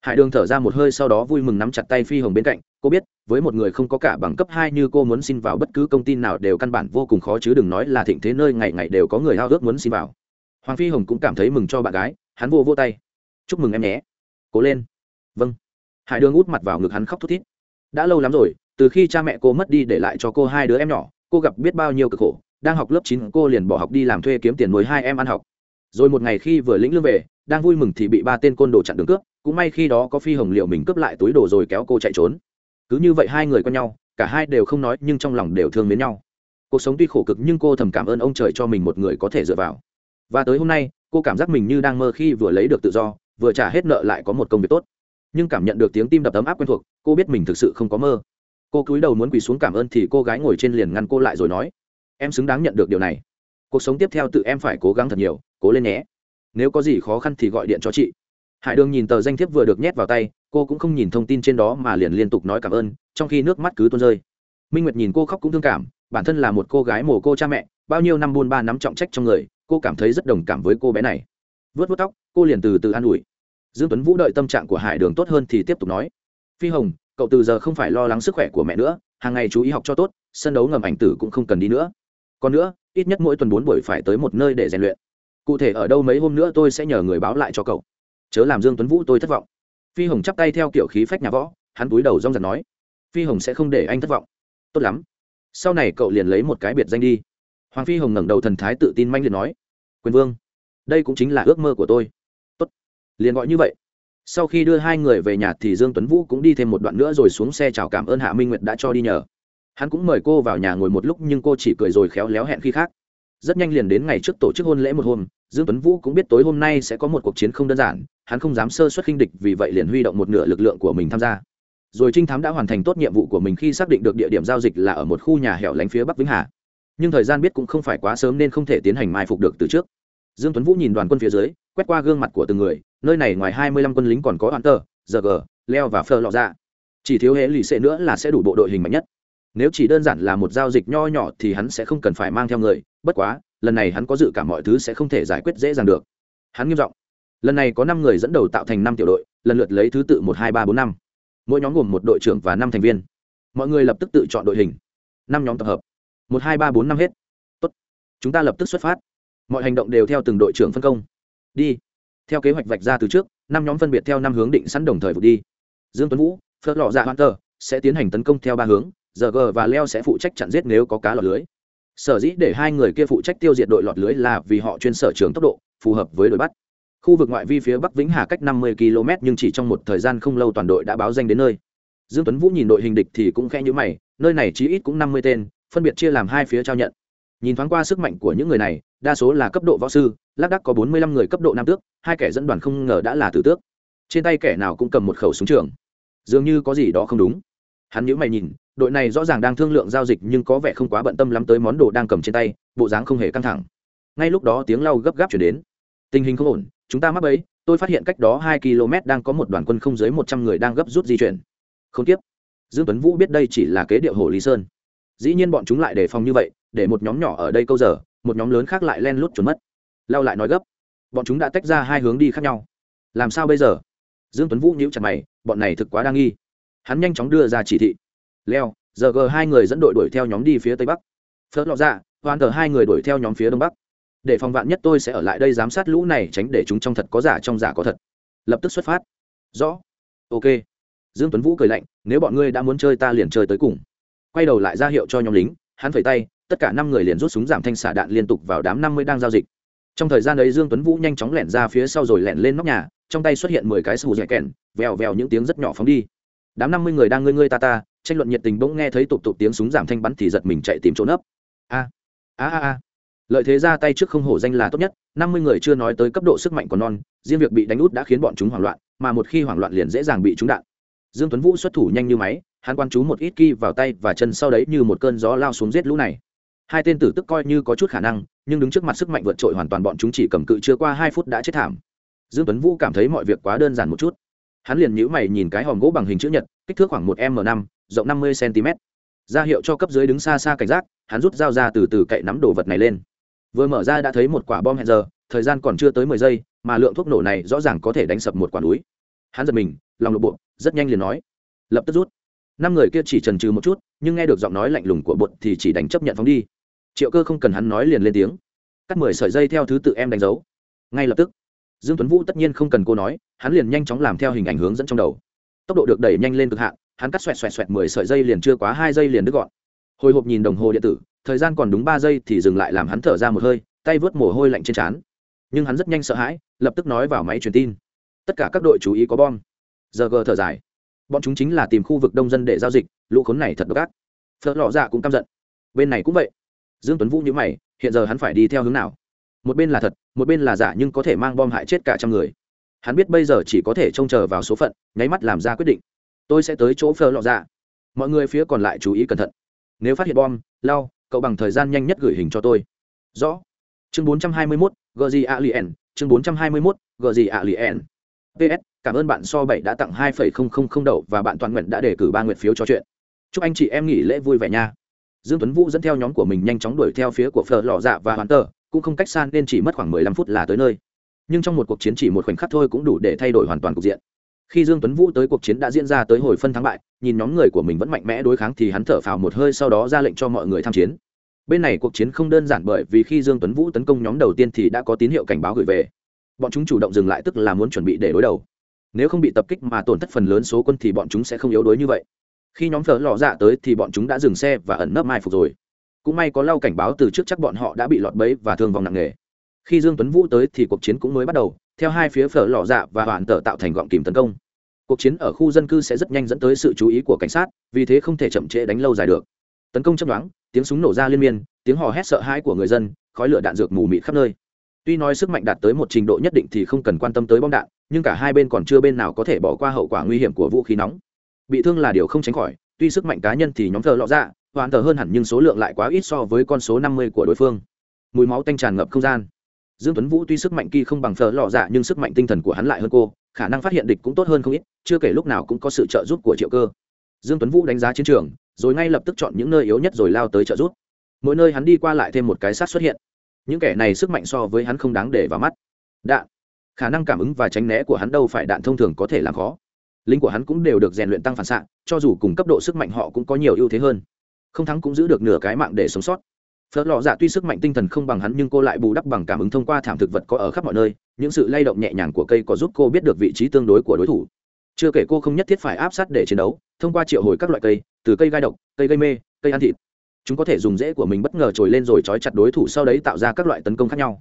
Hải đường thở ra một hơi sau đó vui mừng nắm chặt tay phi hồng bên cạnh, cô biết, với một người không có cả bằng cấp hai như cô muốn xin vào bất cứ công ty nào đều căn bản vô cùng khó chứ đừng nói là thịnh thế nơi ngày ngày đều có người hao ước muốn xin vào. Hoàng phi hồng cũng cảm thấy mừng cho bạn gái, hắn vô vô tay. Chúc mừng em nhé. Cố lên. Vâng. Hải đường út mặt vào ngực hắn khóc thút thít. Đã lâu lắm rồi từ khi cha mẹ cô mất đi để lại cho cô hai đứa em nhỏ, cô gặp biết bao nhiêu cực khổ. Đang học lớp chín, cô liền bỏ học đi làm thuê kiếm tiền nuôi hai em ăn học. Rồi một ngày khi vừa lĩnh lương về, đang vui mừng thì bị ba tên côn đồ chặn đường cướp. Cũng may khi đó có phi hồng liệu mình cướp lại túi đồ rồi kéo cô chạy trốn. Cứ như vậy hai người quen nhau, cả hai đều không nói nhưng trong lòng đều thương mến nhau. Cuộc sống tuy khổ cực nhưng cô thầm cảm ơn ông trời cho mình một người có thể dựa vào. Và tới hôm nay, cô cảm giác mình như đang mơ khi vừa lấy được tự do, vừa trả hết nợ lại có một công việc tốt. Nhưng cảm nhận được tiếng tim đập ấm áp quen thuộc, cô biết mình thực sự không có mơ cô cúi đầu muốn quỳ xuống cảm ơn thì cô gái ngồi trên liền ngăn cô lại rồi nói, em xứng đáng nhận được điều này. Cuộc sống tiếp theo tự em phải cố gắng thật nhiều, cố lên nhé. Nếu có gì khó khăn thì gọi điện cho chị. Hải đường nhìn tờ danh thiếp vừa được nhét vào tay, cô cũng không nhìn thông tin trên đó mà liền liên tục nói cảm ơn, trong khi nước mắt cứ tuôn rơi. Minh nguyệt nhìn cô khóc cũng thương cảm, bản thân là một cô gái mồ cô cha mẹ, bao nhiêu năm buôn ba nắm trọng trách trong người, cô cảm thấy rất đồng cảm với cô bé này. Vớt vớt tóc, cô liền từ từ an ủi. Dương tuấn vũ đợi tâm trạng của hải đường tốt hơn thì tiếp tục nói, phi hồng cậu từ giờ không phải lo lắng sức khỏe của mẹ nữa, hàng ngày chú ý học cho tốt, sân đấu ngầm ảnh tử cũng không cần đi nữa. Còn nữa, ít nhất mỗi tuần bốn buổi phải tới một nơi để rèn luyện. Cụ thể ở đâu mấy hôm nữa tôi sẽ nhờ người báo lại cho cậu. Chớ làm dương tuấn vũ tôi thất vọng. Phi hồng chắp tay theo kiểu khí phách nhà võ, hắn túi đầu rong rạc nói, phi hồng sẽ không để anh thất vọng. Tốt lắm. Sau này cậu liền lấy một cái biệt danh đi. Hoàng phi hồng ngẩng đầu thần thái tự tin manh liền nói, quyền vương, đây cũng chính là ước mơ của tôi. Tốt. Liền gọi như vậy sau khi đưa hai người về nhà thì dương tuấn vũ cũng đi thêm một đoạn nữa rồi xuống xe chào cảm ơn hạ minh nguyệt đã cho đi nhờ. Hắn cũng mời cô vào nhà ngồi một lúc nhưng cô chỉ cười rồi khéo léo hẹn khi khác. Rất nhanh liền đến ngày trước tổ chức hôn lễ một hôm, dương tuấn vũ cũng biết tối hôm nay sẽ có một cuộc chiến không đơn giản, hắn không dám sơ suất khinh địch vì vậy liền huy động một nửa lực lượng của mình tham gia. Rồi trinh thám đã hoàn thành tốt nhiệm vụ của mình khi xác định được địa điểm giao dịch là ở một khu nhà hẻo lánh phía bắc vĩnh hà. Nhưng thời gian biết cũng không phải quá sớm nên không thể tiến hành mai phục được từ trước. Dương tuấn vũ nhìn đoàn quân phía dưới, quét qua gương mặt của từng người nơi này ngoài hai mươi lăm quân lính còn có Hunter, giờ leo và Fleur lọ ra chỉ thiếu hễ lì xệ nữa là sẽ đủ bộ đội hình mạnh nhất. Nếu chỉ đơn giản là một giao dịch nho nhỏ thì hắn sẽ không cần phải mang theo người bất quá lần này hắn có dự cảm mọi thứ sẽ không thể giải quyết dễ dàng được. Hắn nghiêm giọng. lần này có năm người dẫn đầu tạo thành năm tiểu đội lần lượt lấy thứ tự một hai ba bốn năm. Mỗi nhóm gồm một đội trưởng và năm thành viên. Mọi người lập tức tự chọn đội hình. Năm nhóm tập hợp. Một hai ba bốn năm hết. Tốt. chúng ta lập tức xuất phát. Mọi hành động đều theo từng đội trưởng phân công. Đi theo kế hoạch vạch ra từ trước, năm nhóm phân biệt theo năm hướng định sẵn đồng thời vượt đi. Dương tuấn vũ, phớt lọ dạ hoan tờ sẽ tiến hành tấn công theo ba hướng giờ g và leo sẽ phụ trách chặn giết nếu có cá lọt lưới. Sở dĩ để hai người kia phụ trách tiêu diệt đội lọt lưới là vì họ chuyên sở trường tốc độ, phù hợp với đội bắt. Khu vực ngoại vi phía bắc vĩnh hà cách 50 km nhưng chỉ trong một thời gian không lâu toàn đội đã báo danh đến nơi. Dương tuấn vũ nhìn đội hình địch thì cũng khẽ nhíu mày, nơi này chí ít cũng 50 tên, phân biệt chia làm hai phía trao nhận. Nhìn thoáng qua sức mạnh của những người này, đa số là cấp độ võ sư lác đắc có 45 người cấp độ nam tước, hai kẻ dẫn đoàn không ngờ đã là tử tước. Trên tay kẻ nào cũng cầm một khẩu súng trường. Dường như có gì đó không đúng. Hắn nhíu mày nhìn, đội này rõ ràng đang thương lượng giao dịch nhưng có vẻ không quá bận tâm lắm tới món đồ đang cầm trên tay, bộ dáng không hề căng thẳng. Ngay lúc đó tiếng lau gấp gáp chuyển đến. Tình hình không ổn, chúng ta mắc bẫy, tôi phát hiện cách đó hai km đang có một đoàn quân không dưới một trăm người đang gấp rút di chuyển. Không tiếp. Dương tuấn vũ biết đây chỉ là kế điệu hồ lý sơn. Dĩ nhiên bọn chúng lại đề phòng như vậy, để một nhóm nhỏ ở đây câu giờ, một nhóm lớn khác lại len lút trốn mất lao lại nói gấp. Bọn chúng đã tách ra hai hướng đi khác nhau. Làm sao bây giờ? Dương tuấn vũ nhíu chặt mày, bọn này thực quá đa nghi. Hắn nhanh chóng đưa ra chỉ thị. Leo, giờ g hai người dẫn đội đuổi theo nhóm đi phía tây bắc. Phớt lọ dạ, ra hoàn tờ hai người đuổi theo nhóm phía đông bắc. Để phòng vạn nhất tôi sẽ ở lại đây giám sát lũ này tránh để chúng trong thật có giả trong giả có thật. Lập tức xuất phát. Rõ. Ok. Dương tuấn vũ cười lạnh, nếu bọn ngươi đã muốn chơi ta liền chơi tới cùng. Quay đầu lại ra hiệu cho nhóm lính, hắn phẩy tay, tất cả năm người liền rút súng giảm thanh xả đạn liên tục vào đám năm mươi đang giao dịch trong thời gian ấy dương tuấn vũ nhanh chóng lẻn ra phía sau rồi lẻn lên nóc nhà, trong tay xuất hiện mười cái sù dẻ kèn, vèo vèo những tiếng rất nhỏ phóng đi. Đám năm mươi người đang ngươi ngươi ta ta, tranh luận nhiệt tình bỗng nghe thấy tụt tụt tiếng súng giảm thanh bắn thì giật mình chạy tìm chỗ nấp. A a a a. Lợi thế ra tay trước không hổ danh là tốt nhất, năm mươi người chưa nói tới cấp độ sức mạnh của non, riêng việc bị đánh út đã khiến bọn chúng hoảng loạn, mà một khi hoảng loạn liền dễ dàng bị trúng đạn. Dương tuấn vũ xuất thủ nhanh như máy, hắn quan chú một ít ki vào tay và chân sau đấy như một cơn gió lao xuống giết lũ này hai tên tử tức coi như có chút khả năng, nhưng đứng trước mặt sức mạnh vượt trội hoàn toàn bọn chúng chỉ cầm cự chưa qua hai phút đã chết thảm. Dương tuấn vũ cảm thấy mọi việc quá đơn giản một chút. Hắn liền nhíu mày nhìn cái hòm gỗ bằng hình chữ nhật, kích thước khoảng một m năm, rộng năm mươi cm. Ra hiệu cho cấp dưới đứng xa xa cảnh giác, hắn rút dao ra từ từ cậy nắm đồ vật này lên. Vừa mở ra đã thấy một quả bom hẹn giờ, thời gian còn chưa tới mười giây, mà lượng thuốc nổ này rõ ràng có thể đánh sập một quả núi. Hắn giật mình, lòng lộp bộ rất nhanh liền nói, lập tức rút. Năm người kia chỉ trần trừ một chút, nhưng nghe được giọng nói lạnh lùng của bột thì chỉ đánh chấp nhận phóng đi triệu cơ không cần hắn nói liền lên tiếng. Cắt mười sợi dây theo thứ tự em đánh dấu. Ngay lập tức, dương tuấn vũ tất nhiên không cần cô nói, hắn liền nhanh chóng làm theo hình ảnh hướng dẫn trong đầu. Tốc độ được đẩy nhanh lên cực hạn, hắn cắt xoẹt xoẹt xoẹt mười sợi dây liền chưa quá hai giây liền đứt gọn. Hồi hộp nhìn đồng hồ điện tử, thời gian còn đúng ba giây thì dừng lại làm hắn thở ra một hơi, tay vớt mồ hôi lạnh trên trán. Nhưng hắn rất nhanh sợ hãi, lập tức nói vào máy truyền tin. Tất cả các đội chú ý có bom. Giờ gờ thở dài. Bọn chúng chính là tìm khu vực đông dân để giao dịch, lũ khốn này thật độc ác. Phớt lọ dạ cũng căm giận. Bên này cũng vậy dương tuấn vũ nhíu mày hiện giờ hắn phải đi theo hướng nào? Một bên là thật một bên là giả nhưng có thể mang bom hại chết cả trăm người. Hắn biết bây giờ chỉ có thể trông chờ vào số phận nháy mắt làm ra quyết định. Tôi sẽ tới chỗ phơ lọ dạ. Mọi người phía còn lại chú ý cẩn thận. Nếu phát hiện bom lao, cậu bằng thời gian nhanh nhất gửi hình cho tôi. Rõ. Chương 421, gờ gì ạ liền chương 421, gờ gì ạ liền ps cảm ơn bạn so bảy đã tặng hai đậu và bạn toàn nguyện đã đề cử ba nguyện phiếu cho chuyện. Chúc anh chị em nghỉ lễ vui vẻ nha dương tuấn vũ dẫn theo nhóm của mình nhanh chóng đuổi theo phía của phở lò dạ và hoàn tờ, cũng không cách xa nên chỉ mất khoảng 15 phút là tới nơi. Nhưng trong một cuộc chiến chỉ một khoảnh khắc thôi cũng đủ để thay đổi hoàn toàn cục diện. Khi dương tuấn vũ tới cuộc chiến đã diễn ra tới hồi phân thắng bại, nhìn nhóm người của mình vẫn mạnh mẽ đối kháng thì hắn thở phào một hơi sau đó ra lệnh cho mọi người tham chiến. Bên này cuộc chiến không đơn giản bởi vì khi dương tuấn vũ tấn công nhóm đầu tiên thì đã có tín hiệu cảnh báo gửi về. Bọn chúng chủ động dừng lại tức là muốn chuẩn bị để đối đầu. Nếu không bị tập kích mà tổn thất phần lớn số quân thì bọn chúng sẽ không yếu đuối như vậy khi nhóm phở lò dạ tới thì bọn chúng đã dừng xe và ẩn nấp mai phục rồi. Cũng may có lau cảnh báo từ trước chắc bọn họ đã bị lọt bẫy và thương vong nặng nề. Khi dương tuấn vũ tới thì cuộc chiến cũng mới bắt đầu, theo hai phía phở lò dạ và hoàn tờ tạo thành gọn kìm tấn công. Cuộc chiến ở khu dân cư sẽ rất nhanh dẫn tới sự chú ý của cảnh sát, vì thế không thể chậm trễ đánh lâu dài được. Tấn công chấp đoán tiếng súng nổ ra liên miên, tiếng hò hét sợ hãi của người dân, khói lửa đạn dược mù mịt khắp nơi. Tuy nói sức mạnh đạt tới một trình độ nhất định thì không cần quan tâm tới bom đạn, nhưng cả hai bên còn chưa bên nào có thể bỏ qua hậu quả nguy hiểm của vũ khí nóng bị thương là điều không tránh khỏi, tuy sức mạnh cá nhân thì nhóm thợ lọ ra hoàn thờ hơn hẳn nhưng số lượng lại quá ít so với con số năm mươi của đối phương. Mùi máu tanh tràn ngập không gian. Dương tuấn vũ tuy sức mạnh kỳ không bằng thợ lọ dạ nhưng sức mạnh tinh thần của hắn lại hơn cô, khả năng phát hiện địch cũng tốt hơn không ít, chưa kể lúc nào cũng có sự trợ giúp của triệu cơ. Dương tuấn vũ đánh giá chiến trường, rồi ngay lập tức chọn những nơi yếu nhất rồi lao tới trợ giúp. Mỗi nơi hắn đi qua lại thêm một cái sát xuất hiện. Những kẻ này sức mạnh so với hắn không đáng để vào mắt. Đạn. Khả năng cảm ứng và tránh né của hắn đâu phải đạn thông thường có thể làm khó lính của hắn cũng đều được rèn luyện tăng phản xạ, cho dù cùng cấp độ sức mạnh họ cũng có nhiều ưu thế hơn. Không thắng cũng giữ được nửa cái mạng để sống sót. Phớt lò dạ tuy sức mạnh tinh thần không bằng hắn nhưng cô lại bù đắp bằng cảm ứng thông qua thảm thực vật có ở khắp mọi nơi, những sự lay động nhẹ nhàng của cây có giúp cô biết được vị trí tương đối của đối thủ. Chưa kể cô không nhất thiết phải áp sát để chiến đấu, thông qua triệu hồi các loại cây, từ cây gai độc, cây gây mê, cây ăn thịt. Chúng có thể dùng rễ của mình bất ngờ trồi lên rồi trói chặt đối thủ sau đấy tạo ra các loại tấn công khác nhau.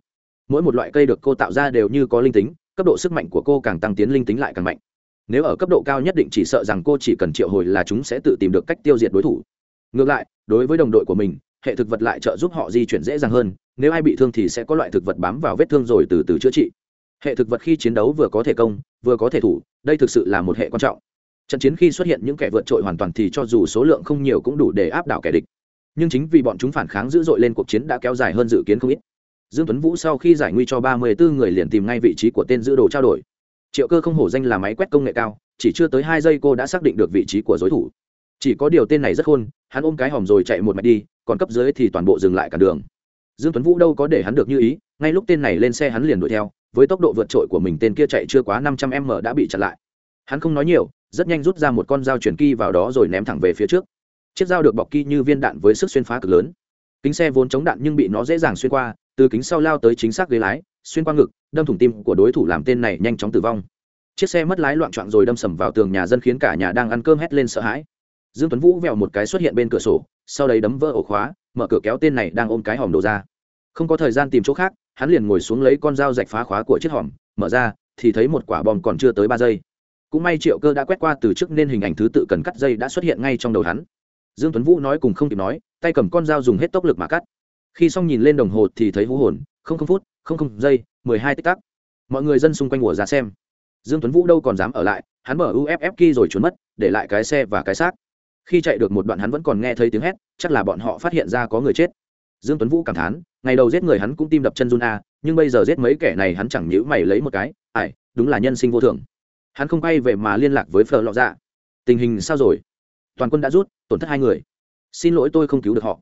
Mỗi một loại cây được cô tạo ra đều như có linh tính, cấp độ sức mạnh của cô càng tăng tiến linh tính lại càng mạnh nếu ở cấp độ cao nhất định chỉ sợ rằng cô chỉ cần triệu hồi là chúng sẽ tự tìm được cách tiêu diệt đối thủ. Ngược lại, đối với đồng đội của mình, hệ thực vật lại trợ giúp họ di chuyển dễ dàng hơn, nếu ai bị thương thì sẽ có loại thực vật bám vào vết thương rồi từ từ chữa trị. Hệ thực vật khi chiến đấu vừa có thể công, vừa có thể thủ, đây thực sự là một hệ quan trọng. Trận chiến khi xuất hiện những kẻ vượt trội hoàn toàn thì cho dù số lượng không nhiều cũng đủ để áp đảo kẻ địch. Nhưng chính vì bọn chúng phản kháng dữ dội lên cuộc chiến đã kéo dài hơn dự kiến không ít. Dương tuấn vũ sau khi giải nguy cho ba mươi 34 người liền tìm ngay vị trí của tên giữ đồ trao đổi triệu cơ không hổ danh là máy quét công nghệ cao, chỉ chưa tới hai giây cô đã xác định được vị trí của đối thủ. Chỉ có điều tên này rất khôn, hắn ôm cái hòm rồi chạy một mạch đi, còn cấp dưới thì toàn bộ dừng lại cả đường. Dương tuấn vũ đâu có để hắn được như ý, ngay lúc tên này lên xe hắn liền đuổi theo, với tốc độ vượt trội của mình tên kia chạy chưa quá năm trăm m đã bị chặn lại. Hắn không nói nhiều, rất nhanh rút ra một con dao chuyển kỳ vào đó rồi ném thẳng về phía trước. Chiếc dao được bọc kỳ như viên đạn với sức xuyên phá cực lớn. Kính xe vốn chống đạn nhưng bị nó dễ dàng xuyên qua từ kính sau lao tới chính xác ghế lái, xuyên qua ngực, đâm thủng tim của đối thủ làm tên này nhanh chóng tử vong. Chiếc xe mất lái loạn trọn rồi đâm sầm vào tường nhà dân khiến cả nhà đang ăn cơm hét lên sợ hãi. Dương tuấn vũ vèo một cái xuất hiện bên cửa sổ, sau đấy đấm vỡ ổ khóa, mở cửa kéo tên này đang ôm cái hòm đồ ra. Không có thời gian tìm chỗ khác, hắn liền ngồi xuống lấy con dao rạch phá khóa của chiếc hòm, mở ra, thì thấy một quả bom còn chưa tới ba giây. Cũng may triệu cơ đã quét qua từ trước nên hình ảnh thứ tự cần cắt dây đã xuất hiện ngay trong đầu hắn. Dương tuấn vũ nói cùng không kịp nói, tay cầm con dao dùng hết tốc lực mà cắt khi xong nhìn lên đồng hồ thì thấy hú hồn, không không phút, không không giây, mười hai tích tắc. Mọi người dân xung quanh ùa ra xem. Dương tuấn vũ đâu còn dám ở lại, hắn mở uff key rồi trốn mất, để lại cái xe và cái xác. Khi chạy được một đoạn hắn vẫn còn nghe thấy tiếng hét, chắc là bọn họ phát hiện ra có người chết. Dương tuấn vũ cảm thán, ngày đầu giết người hắn cũng tim đập chân run a, nhưng bây giờ giết mấy kẻ này hắn chẳng nhữ mày lấy một cái ải đúng là nhân sinh vô thường. Hắn không quay về mà liên lạc với phờ lọ dạ tình hình sao rồi? Toàn quân đã rút, tổn thất hai người. Xin lỗi tôi không cứu được họ.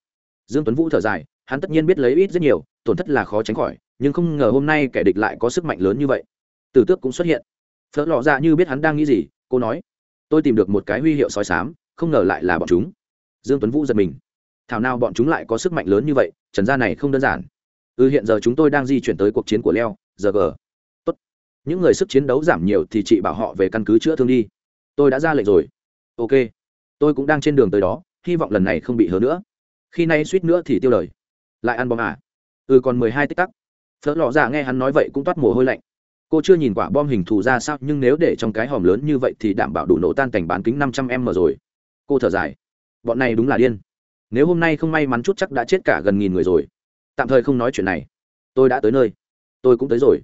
Dương tuấn vũ thở dài hắn tất nhiên biết lấy ít rất nhiều, tổn thất là khó tránh khỏi, nhưng không ngờ hôm nay kẻ địch lại có sức mạnh lớn như vậy. Tử tước cũng xuất hiện. Phở lọ dạ như biết hắn đang nghĩ gì, cô nói, tôi tìm được một cái huy hiệu sói sám không ngờ lại là bọn chúng. Dương tuấn vũ giật mình. Thảo nào bọn chúng lại có sức mạnh lớn như vậy, trần gia này không đơn giản. Ừ hiện giờ chúng tôi đang di chuyển tới cuộc chiến của leo, giờ gờ. Tốt. Những người sức chiến đấu giảm nhiều thì chị bảo họ về căn cứ chữa thương đi. Tôi đã ra lệnh rồi. Ok. Tôi cũng đang trên đường tới đó, hy vọng lần này không bị hớ nữa. Khi nay suýt nữa thì tiêu lời lại ăn bom à? Ừ còn mười hai tích tắc. Phớt lò dạ nghe hắn nói vậy cũng toát mồ hôi lạnh. Cô chưa nhìn quả bom hình thù ra sao, nhưng nếu để trong cái hòm lớn như vậy thì đảm bảo đủ nổ tan cảnh bán kính năm trăm m rồi. Cô thở dài. Bọn này đúng là điên. Nếu hôm nay không may mắn chút chắc đã chết cả gần nghìn người rồi. Tạm thời không nói chuyện này. Tôi đã tới nơi. Tôi cũng tới rồi.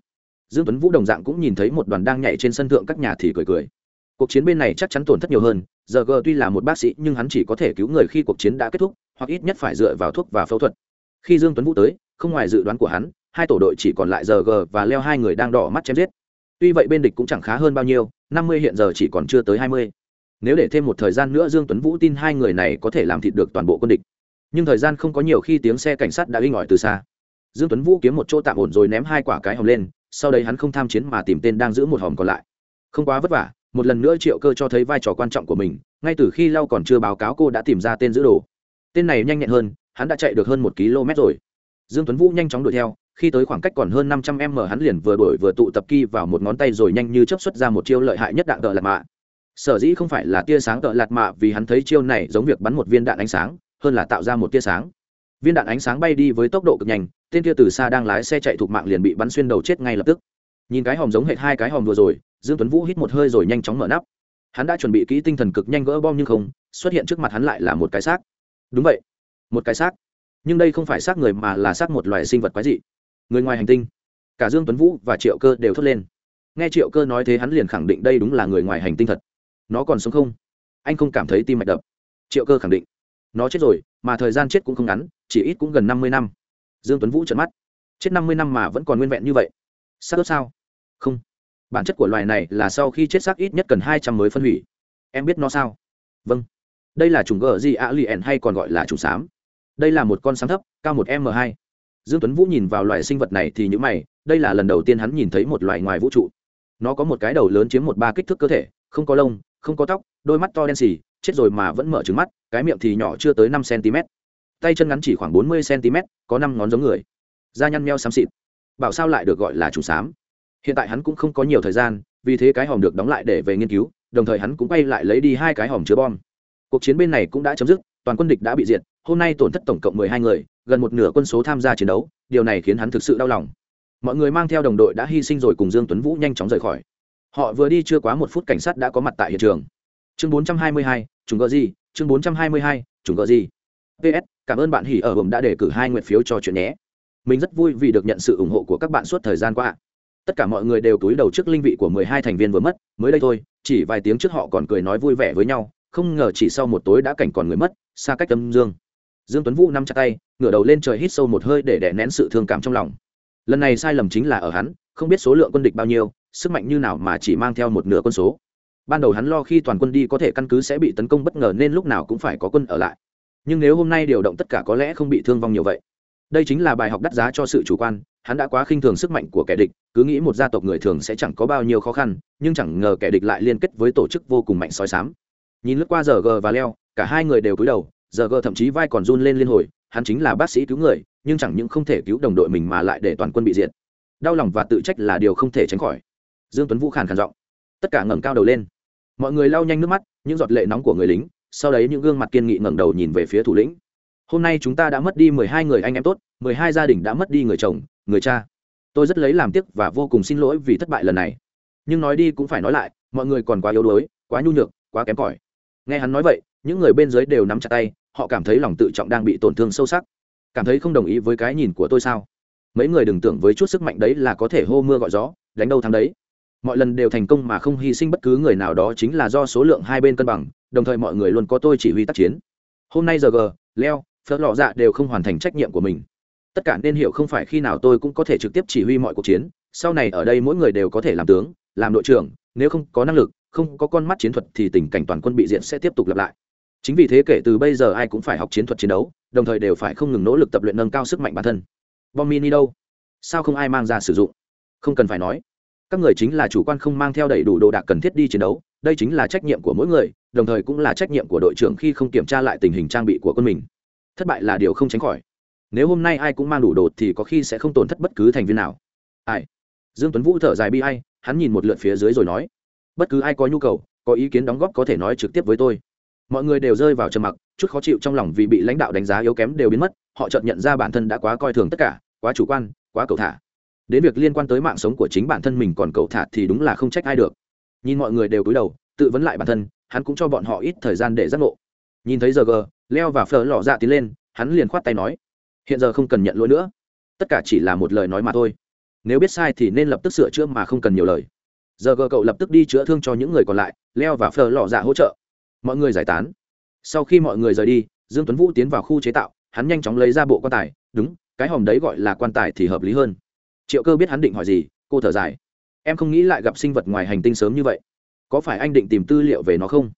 Dương tuấn vũ đồng dạng cũng nhìn thấy một đoàn đang nhảy trên sân thượng các nhà thì cười cười. Cuộc chiến bên này chắc chắn tổn thất nhiều hơn. Giờ g tuy là một bác sĩ, nhưng hắn chỉ có thể cứu người khi cuộc chiến đã kết thúc, hoặc ít nhất phải dựa vào thuốc và phẫu thuật khi dương tuấn vũ tới, không ngoài dự đoán của hắn, hai tổ đội chỉ còn lại giờ g và leo hai người đang đỏ mắt chém giết. Tuy vậy bên địch cũng chẳng khá hơn bao nhiêu, năm mươi hiện giờ chỉ còn chưa tới hai mươi. Nếu để thêm một thời gian nữa dương tuấn vũ tin hai người này có thể làm thịt được toàn bộ quân địch. Nhưng thời gian không có nhiều khi tiếng xe cảnh sát đã inh ỏi từ xa. Dương tuấn vũ kiếm một chỗ tạm ổn rồi ném hai quả cái hòm lên, sau đấy hắn không tham chiến mà tìm tên đang giữ một hòm còn lại. Không quá vất vả, một lần nữa triệu cơ cho thấy vai trò quan trọng của mình, ngay từ khi lau còn chưa báo cáo cô đã tìm ra tên giữ đồ. Tên này nhanh nhẹn hơn hắn đã chạy được hơn một km rồi. Dương tuấn vũ nhanh chóng đuổi theo, khi tới khoảng cách còn hơn năm trăm m hắn liền vừa đuổi vừa tụ tập kỳ vào một ngón tay rồi nhanh như chớp xuất ra một chiêu lợi hại nhất đạn tợ lạt mạ. Sở dĩ không phải là tia sáng tợ lạt mạ, vì hắn thấy chiêu này giống việc bắn một viên đạn ánh sáng, hơn là tạo ra một tia sáng. Viên đạn ánh sáng bay đi với tốc độ cực nhanh, tên kia từ xa đang lái xe chạy thuộc mạng liền bị bắn xuyên đầu chết ngay lập tức. Nhìn cái hòm giống hệt hai cái hòm vừa rồi, dương tuấn vũ hít một hơi rồi nhanh chóng mở nắp. Hắn đã chuẩn bị kỹ tinh thần cực nhanh gỡ bom nhưng không, xuất hiện trước mặt hắn lại là một cái xác. Đúng vậy một cái xác. Nhưng đây không phải xác người mà là xác một loài sinh vật quái dị. Người ngoài hành tinh, cả dương tuấn vũ và triệu cơ đều thốt lên. Nghe triệu cơ nói thế hắn liền khẳng định đây đúng là người ngoài hành tinh thật. Nó còn sống không? Anh không cảm thấy tim mạch đập. Triệu cơ khẳng định. Nó chết rồi, mà thời gian chết cũng không ngắn, chỉ ít cũng gần năm mươi năm. Dương tuấn vũ trợn mắt. Chết năm mươi năm mà vẫn còn nguyên vẹn như vậy. Xác ướp sao? Không. Bản chất của loài này là sau khi chết xác ít nhất cần hai trăm mới phân hủy. Em biết nó sao? Vâng. Đây là chủng gờ gì ạ lì ẻn hay còn gọi là chủng xám đây là một con sáng thấp, cao một m hai. Dương tuấn vũ nhìn vào loài sinh vật này thì những mày, đây là lần đầu tiên hắn nhìn thấy một loài ngoài vũ trụ. Nó có một cái đầu lớn chiếm một ba kích thước cơ thể, không có lông, không có tóc, đôi mắt to đen xì, chết rồi mà vẫn mở trứng mắt, cái miệng thì nhỏ chưa tới năm cm. Tay chân ngắn chỉ khoảng bốn mươi cm, có năm ngón giống người. Da nhăn meo xám xịt. Bảo sao lại được gọi là chủ xám? Hiện tại hắn cũng không có nhiều thời gian, vì thế cái hòm được đóng lại để về nghiên cứu, đồng thời hắn cũng quay lại lấy đi hai cái hòm chứa bom. Cuộc chiến bên này cũng đã chấm dứt toàn quân địch đã bị diệt hôm nay tổn thất tổng cộng mười hai người gần một nửa quân số tham gia chiến đấu điều này khiến hắn thực sự đau lòng. Mọi người mang theo đồng đội đã hy sinh rồi cùng dương tuấn vũ nhanh chóng rời khỏi. Họ vừa đi chưa quá một phút cảnh sát đã có mặt tại hiện trường. Chương 422, chúng gỡ gì? Chương 422, chúng gỡ gì? Ps cảm ơn bạn hỉ ở hồng đã đề cử hai nguyện phiếu cho chuyện nhé. Mình rất vui vì được nhận sự ủng hộ của các bạn suốt thời gian qua. Tất cả mọi người đều túi đầu trước linh vị của mười hai thành viên vừa mất. Mới đây thôi chỉ vài tiếng trước họ còn cười nói vui vẻ với nhau không ngờ chỉ sau một tối đã cảnh còn người mất xa cách tâm dương. Dương tuấn vũ nắm chặt tay, ngửa đầu lên trời hít sâu một hơi để đè nén sự thương cảm trong lòng. Lần này sai lầm chính là ở hắn, không biết số lượng quân địch bao nhiêu, sức mạnh như nào mà chỉ mang theo một nửa quân số. Ban đầu hắn lo khi toàn quân đi có thể căn cứ sẽ bị tấn công bất ngờ nên lúc nào cũng phải có quân ở lại. Nhưng nếu hôm nay điều động tất cả có lẽ không bị thương vong nhiều vậy. Đây chính là bài học đắt giá cho sự chủ quan, hắn đã quá khinh thường sức mạnh của kẻ địch, cứ nghĩ một gia tộc người thường sẽ chẳng có bao nhiêu khó khăn, nhưng chẳng ngờ kẻ địch lại liên kết với tổ chức vô cùng mạnh soi sám. Nhìn lướt qua giờ g và leo cả hai người đều cúi đầu, giờ gờ thậm chí vai còn run lên liên hồi, hắn chính là bác sĩ cứu người, nhưng chẳng những không thể cứu đồng đội mình mà lại để toàn quân bị diệt. Đau lòng và tự trách là điều không thể tránh khỏi. Dương tuấn vũ khàn khàn giọng. Tất cả ngẩng cao đầu lên. Mọi người lau nhanh nước mắt, những giọt lệ nóng của người lính, sau đấy những gương mặt kiên nghị ngẩng đầu nhìn về phía thủ lĩnh. Hôm nay chúng ta đã mất đi mười hai người anh em tốt, mười hai gia đình đã mất đi người chồng, người cha. Tôi rất lấy làm tiếc và vô cùng xin lỗi vì thất bại lần này. Nhưng nói đi cũng phải nói lại, mọi người còn quá yếu đuối, quá nhu nhược, quá kém cỏi nghe hắn nói vậy, những người bên dưới đều nắm chặt tay, họ cảm thấy lòng tự trọng đang bị tổn thương sâu sắc. Cảm thấy không đồng ý với cái nhìn của tôi sao? Mấy người đừng tưởng với chút sức mạnh đấy là có thể hô mưa gọi gió, đánh đâu thắng đấy. Mọi lần đều thành công mà không hy sinh bất cứ người nào đó chính là do số lượng hai bên cân bằng, đồng thời mọi người luôn có tôi chỉ huy tác chiến. Hôm nay giờ g leo, phớt lọ dạ đều không hoàn thành trách nhiệm của mình. Tất cả nên hiểu không phải khi nào tôi cũng có thể trực tiếp chỉ huy mọi cuộc chiến, sau này ở đây mỗi người đều có thể làm tướng, làm đội trưởng, nếu không có năng lực không có con mắt chiến thuật thì tình cảnh toàn quân bị diện sẽ tiếp tục lặp lại. Chính vì thế kể từ bây giờ ai cũng phải học chiến thuật chiến đấu, đồng thời đều phải không ngừng nỗ lực tập luyện nâng cao sức mạnh bản thân. Bom mini đâu? Sao không ai mang ra sử dụng? Không cần phải nói. Các người chính là chủ quan không mang theo đầy đủ đồ đạc cần thiết đi chiến đấu, đây chính là trách nhiệm của mỗi người, đồng thời cũng là trách nhiệm của đội trưởng khi không kiểm tra lại tình hình trang bị của quân mình. Thất bại là điều không tránh khỏi. Nếu hôm nay ai cũng mang đủ đồ thì có khi sẽ không tổn thất bất cứ thành viên nào. Ai? Dương tuấn vũ thở dài bi ai, hắn nhìn một lượt phía dưới rồi nói bất cứ ai có nhu cầu, có ý kiến đóng góp có thể nói trực tiếp với tôi. Mọi người đều rơi vào trầm mặc, chút khó chịu trong lòng vì bị lãnh đạo đánh giá yếu kém đều biến mất, họ chợt nhận ra bản thân đã quá coi thường tất cả, quá chủ quan, quá cầu thả. Đến việc liên quan tới mạng sống của chính bản thân mình còn cầu thả thì đúng là không trách ai được. Nhìn mọi người đều cúi đầu, tự vấn lại bản thân, hắn cũng cho bọn họ ít thời gian để giác ngộ. Nhìn thấy giờ gờ leo và phở lò dạ tiến lên, hắn liền khoát tay nói, hiện giờ không cần nhận lỗi nữa. Tất cả chỉ là một lời nói mà thôi. Nếu biết sai thì nên lập tức sửa chữa mà không cần nhiều lời giờ gờ cậu lập tức đi chữa thương cho những người còn lại, leo và phờ lò dạ hỗ trợ. Mọi người giải tán. Sau khi mọi người rời đi, dương tuấn vũ tiến vào khu chế tạo, hắn nhanh chóng lấy ra bộ quan tài. Đúng, cái hòm đấy gọi là quan tài thì hợp lý hơn. Triệu cơ biết hắn định hỏi gì, cô thở dài. Em không nghĩ lại gặp sinh vật ngoài hành tinh sớm như vậy. Có phải anh định tìm tư liệu về nó không?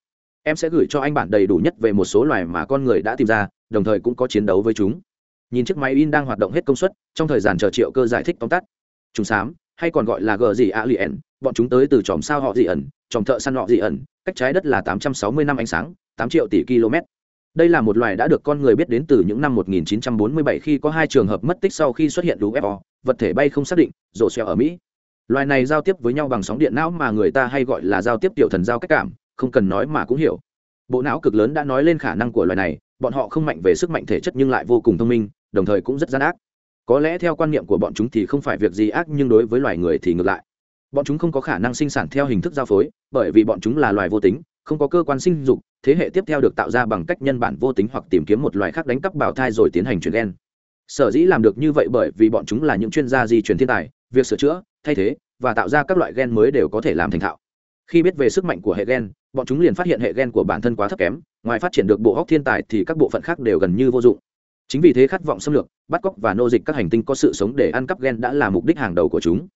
Em sẽ gửi cho anh bản đầy đủ nhất về một số loài mà con người đã tìm ra, đồng thời cũng có chiến đấu với chúng. Nhìn chiếc máy in đang hoạt động hết công suất, trong thời gian chờ triệu cơ giải thích tóm tắt. Chúng xám hay còn gọi là gờ gì alien bọn chúng tới từ chòm sao họ dị ẩn chòm thợ săn họ dị ẩn cách trái đất là 860 năm ánh sáng tám triệu tỷ km đây là một loài đã được con người biết đến từ những năm 1947 khi có hai trường hợp mất tích sau khi xuất hiện UFO, vật thể bay không xác định, rổ xeo ở Mỹ. Loài này giao tiếp với nhau bằng sóng điện não mà người ta hay gọi là giao tiếp tiểu thần giao cách cảm, không cần nói mà cũng hiểu. Bộ não cực lớn đã nói lên khả năng của loài này, bọn họ không mạnh về sức mạnh thể chất nhưng lại vô cùng thông minh, đồng thời cũng rất gian ác. Có lẽ theo quan niệm của bọn chúng thì không phải việc gì ác nhưng đối với loài người thì ngược lại bọn chúng không có khả năng sinh sản theo hình thức giao phối, bởi vì bọn chúng là loài vô tính, không có cơ quan sinh dục, thế hệ tiếp theo được tạo ra bằng cách nhân bản vô tính hoặc tìm kiếm một loài khác đánh cắp bào thai rồi tiến hành chuyển gen. Sở dĩ làm được như vậy bởi vì bọn chúng là những chuyên gia di truyền thiên tài, việc sửa chữa, thay thế, và tạo ra các loại gen mới đều có thể làm thành thạo. Khi biết về sức mạnh của hệ gen, bọn chúng liền phát hiện hệ gen của bản thân quá thấp kém, ngoài phát triển được bộ hóc thiên tài thì các bộ phận khác đều gần như vô dụng. Chính vì thế khát vọng xâm lược, bắt cóc và nô dịch các hành tinh có sự sống để ăn cắp gen đã là mục đích hàng đầu của chúng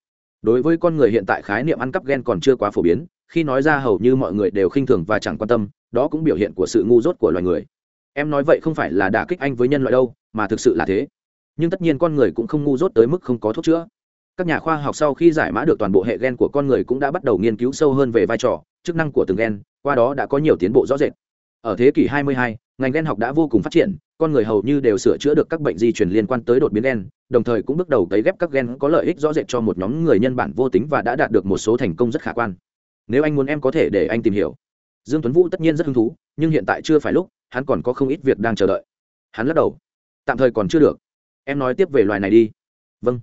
đối với con người hiện tại khái niệm ăn cắp gen còn chưa quá phổ biến khi nói ra hầu như mọi người đều khinh thường và chẳng quan tâm đó cũng biểu hiện của sự ngu dốt của loài người. Em nói vậy không phải là đả kích anh với nhân loại đâu mà thực sự là thế. Nhưng tất nhiên con người cũng không ngu dốt tới mức không có thuốc chữa. Các nhà khoa học sau khi giải mã được toàn bộ hệ gen của con người cũng đã bắt đầu nghiên cứu sâu hơn về vai trò chức năng của từng gen qua đó đã có nhiều tiến bộ rõ rệt. Ở thế kỷ 22, ngành gen học đã vô cùng phát triển con người hầu như đều sửa chữa được các bệnh di truyền liên quan tới đột biến gen, đồng thời cũng bước đầu cấy ghép các gen có lợi ích rõ rệt cho một nhóm người nhân bản vô tính và đã đạt được một số thành công rất khả quan. Nếu anh muốn em có thể để anh tìm hiểu. Dương tuấn vũ tất nhiên rất hứng thú, nhưng hiện tại chưa phải lúc, hắn còn có không ít việc đang chờ đợi. Hắn lắc đầu. Tạm thời còn chưa được. Em nói tiếp về loài này đi. Vâng.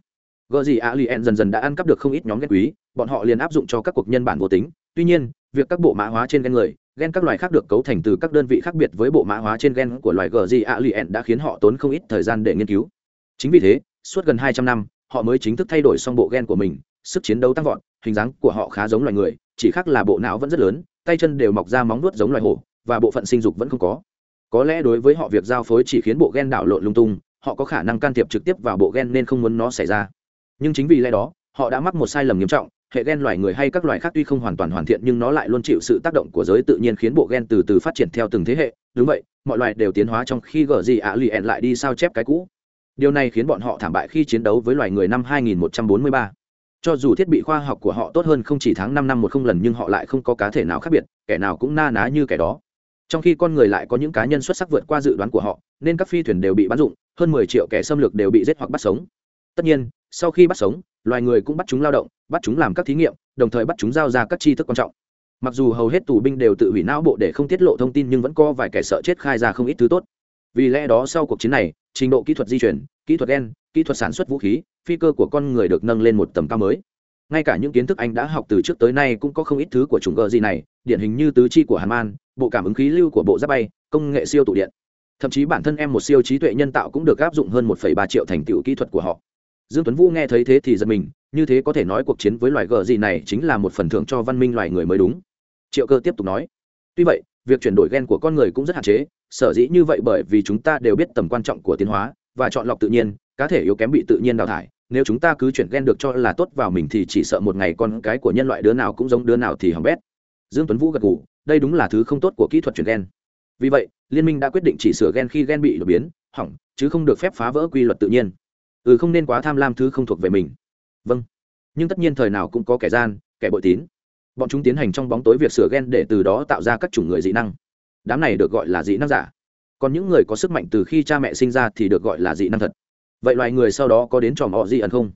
Gợ gì a lien dần dần đã ăn cắp được không ít nhóm gen quý, bọn họ liền áp dụng cho các cuộc nhân bản vô tính. Tuy nhiên, việc các bộ mã hóa trên gen người gen các loài khác được cấu thành từ các đơn vị khác biệt với bộ mã hóa trên gen của loài gờ gì a đã khiến họ tốn không ít thời gian để nghiên cứu. Chính vì thế, suốt gần hai trăm năm, họ mới chính thức thay đổi xong bộ gen của mình, sức chiến đấu tăng vọt, hình dáng của họ khá giống loài người, chỉ khác là bộ não vẫn rất lớn, tay chân đều mọc ra móng nuốt giống loài hổ, và bộ phận sinh dục vẫn không có. Có lẽ đối với họ việc giao phối chỉ khiến bộ gen đảo lộn lung tung, họ có khả năng can thiệp trực tiếp vào bộ gen nên không muốn nó xảy ra. Nhưng chính vì lẽ đó, họ đã mắc một sai lầm nghiêm trọng hệ gen loài người hay các loài khác tuy không hoàn toàn hoàn thiện nhưng nó lại luôn chịu sự tác động của giới tự nhiên khiến bộ gen từ từ phát triển theo từng thế hệ. Đúng vậy, mọi loài đều tiến hóa trong khi gờ gì ạ lì ẹn lại đi sao chép cái cũ. Điều này khiến bọn họ thảm bại khi chiến đấu với loài người năm 2143. cho dù thiết bị khoa học của họ tốt hơn không chỉ tháng năm năm một không lần nhưng họ lại không có cá thể nào khác biệt, kẻ nào cũng na ná như kẻ đó. Trong khi con người lại có những cá nhân xuất sắc vượt qua dự đoán của họ, nên các phi thuyền đều bị bắn dụng hơn 10 triệu kẻ xâm lược đều bị giết hoặc bắt sống. Tất nhiên, sau khi bắt sống loài người cũng bắt chúng lao động bắt chúng làm các thí nghiệm đồng thời bắt chúng giao ra các tri thức quan trọng. Mặc dù hầu hết tù binh đều tự hủy não bộ để không tiết lộ thông tin nhưng vẫn có vài kẻ sợ chết khai ra không ít thứ tốt. Vì lẽ đó sau cuộc chiến này trình độ kỹ thuật di chuyển kỹ thuật gen kỹ thuật sản xuất vũ khí phi cơ của con người được nâng lên một tầm cao mới. Ngay cả những kiến thức anh đã học từ trước tới nay cũng có không ít thứ của chủng gờ gì này điển hình như tứ chi của hàn man bộ cảm ứng khí lưu của bộ giáp bay công nghệ siêu tụ điện. Thậm chí bản thân em một siêu trí tuệ nhân tạo cũng được áp dụng hơn 1,3 triệu thành tựu kỹ thuật của họ dương tuấn vũ nghe thấy thế thì giật mình, như thế có thể nói cuộc chiến với loài gờ gì này chính là một phần thưởng cho văn minh loài người mới đúng. Triệu cơ tiếp tục nói, tuy vậy, việc chuyển đổi gen của con người cũng rất hạn chế, sở dĩ như vậy bởi vì chúng ta đều biết tầm quan trọng của tiến hóa và chọn lọc tự nhiên, cá thể yếu kém bị tự nhiên đào thải. Nếu chúng ta cứ chuyển gen được cho là tốt vào mình thì chỉ sợ một ngày con cái của nhân loại đứa nào cũng giống đứa nào thì hỏng bét. Dương tuấn vũ gật gù, đây đúng là thứ không tốt của kỹ thuật chuyển gen. Vì vậy, liên minh đã quyết định chỉ sửa gen khi gen bị đột biến, hỏng, chứ không được phép phá vỡ quy luật tự nhiên ừ không nên quá tham lam thứ không thuộc về mình. Vâng. Nhưng tất nhiên thời nào cũng có kẻ gian, kẻ bội tín. Bọn chúng tiến hành trong bóng tối việc sửa gen để từ đó tạo ra các chủng người dị năng. Đám này được gọi là dị năng giả. Còn những người có sức mạnh từ khi cha mẹ sinh ra thì được gọi là dị năng thật. Vậy loài người sau đó có đến tròm họ dị ẩn không?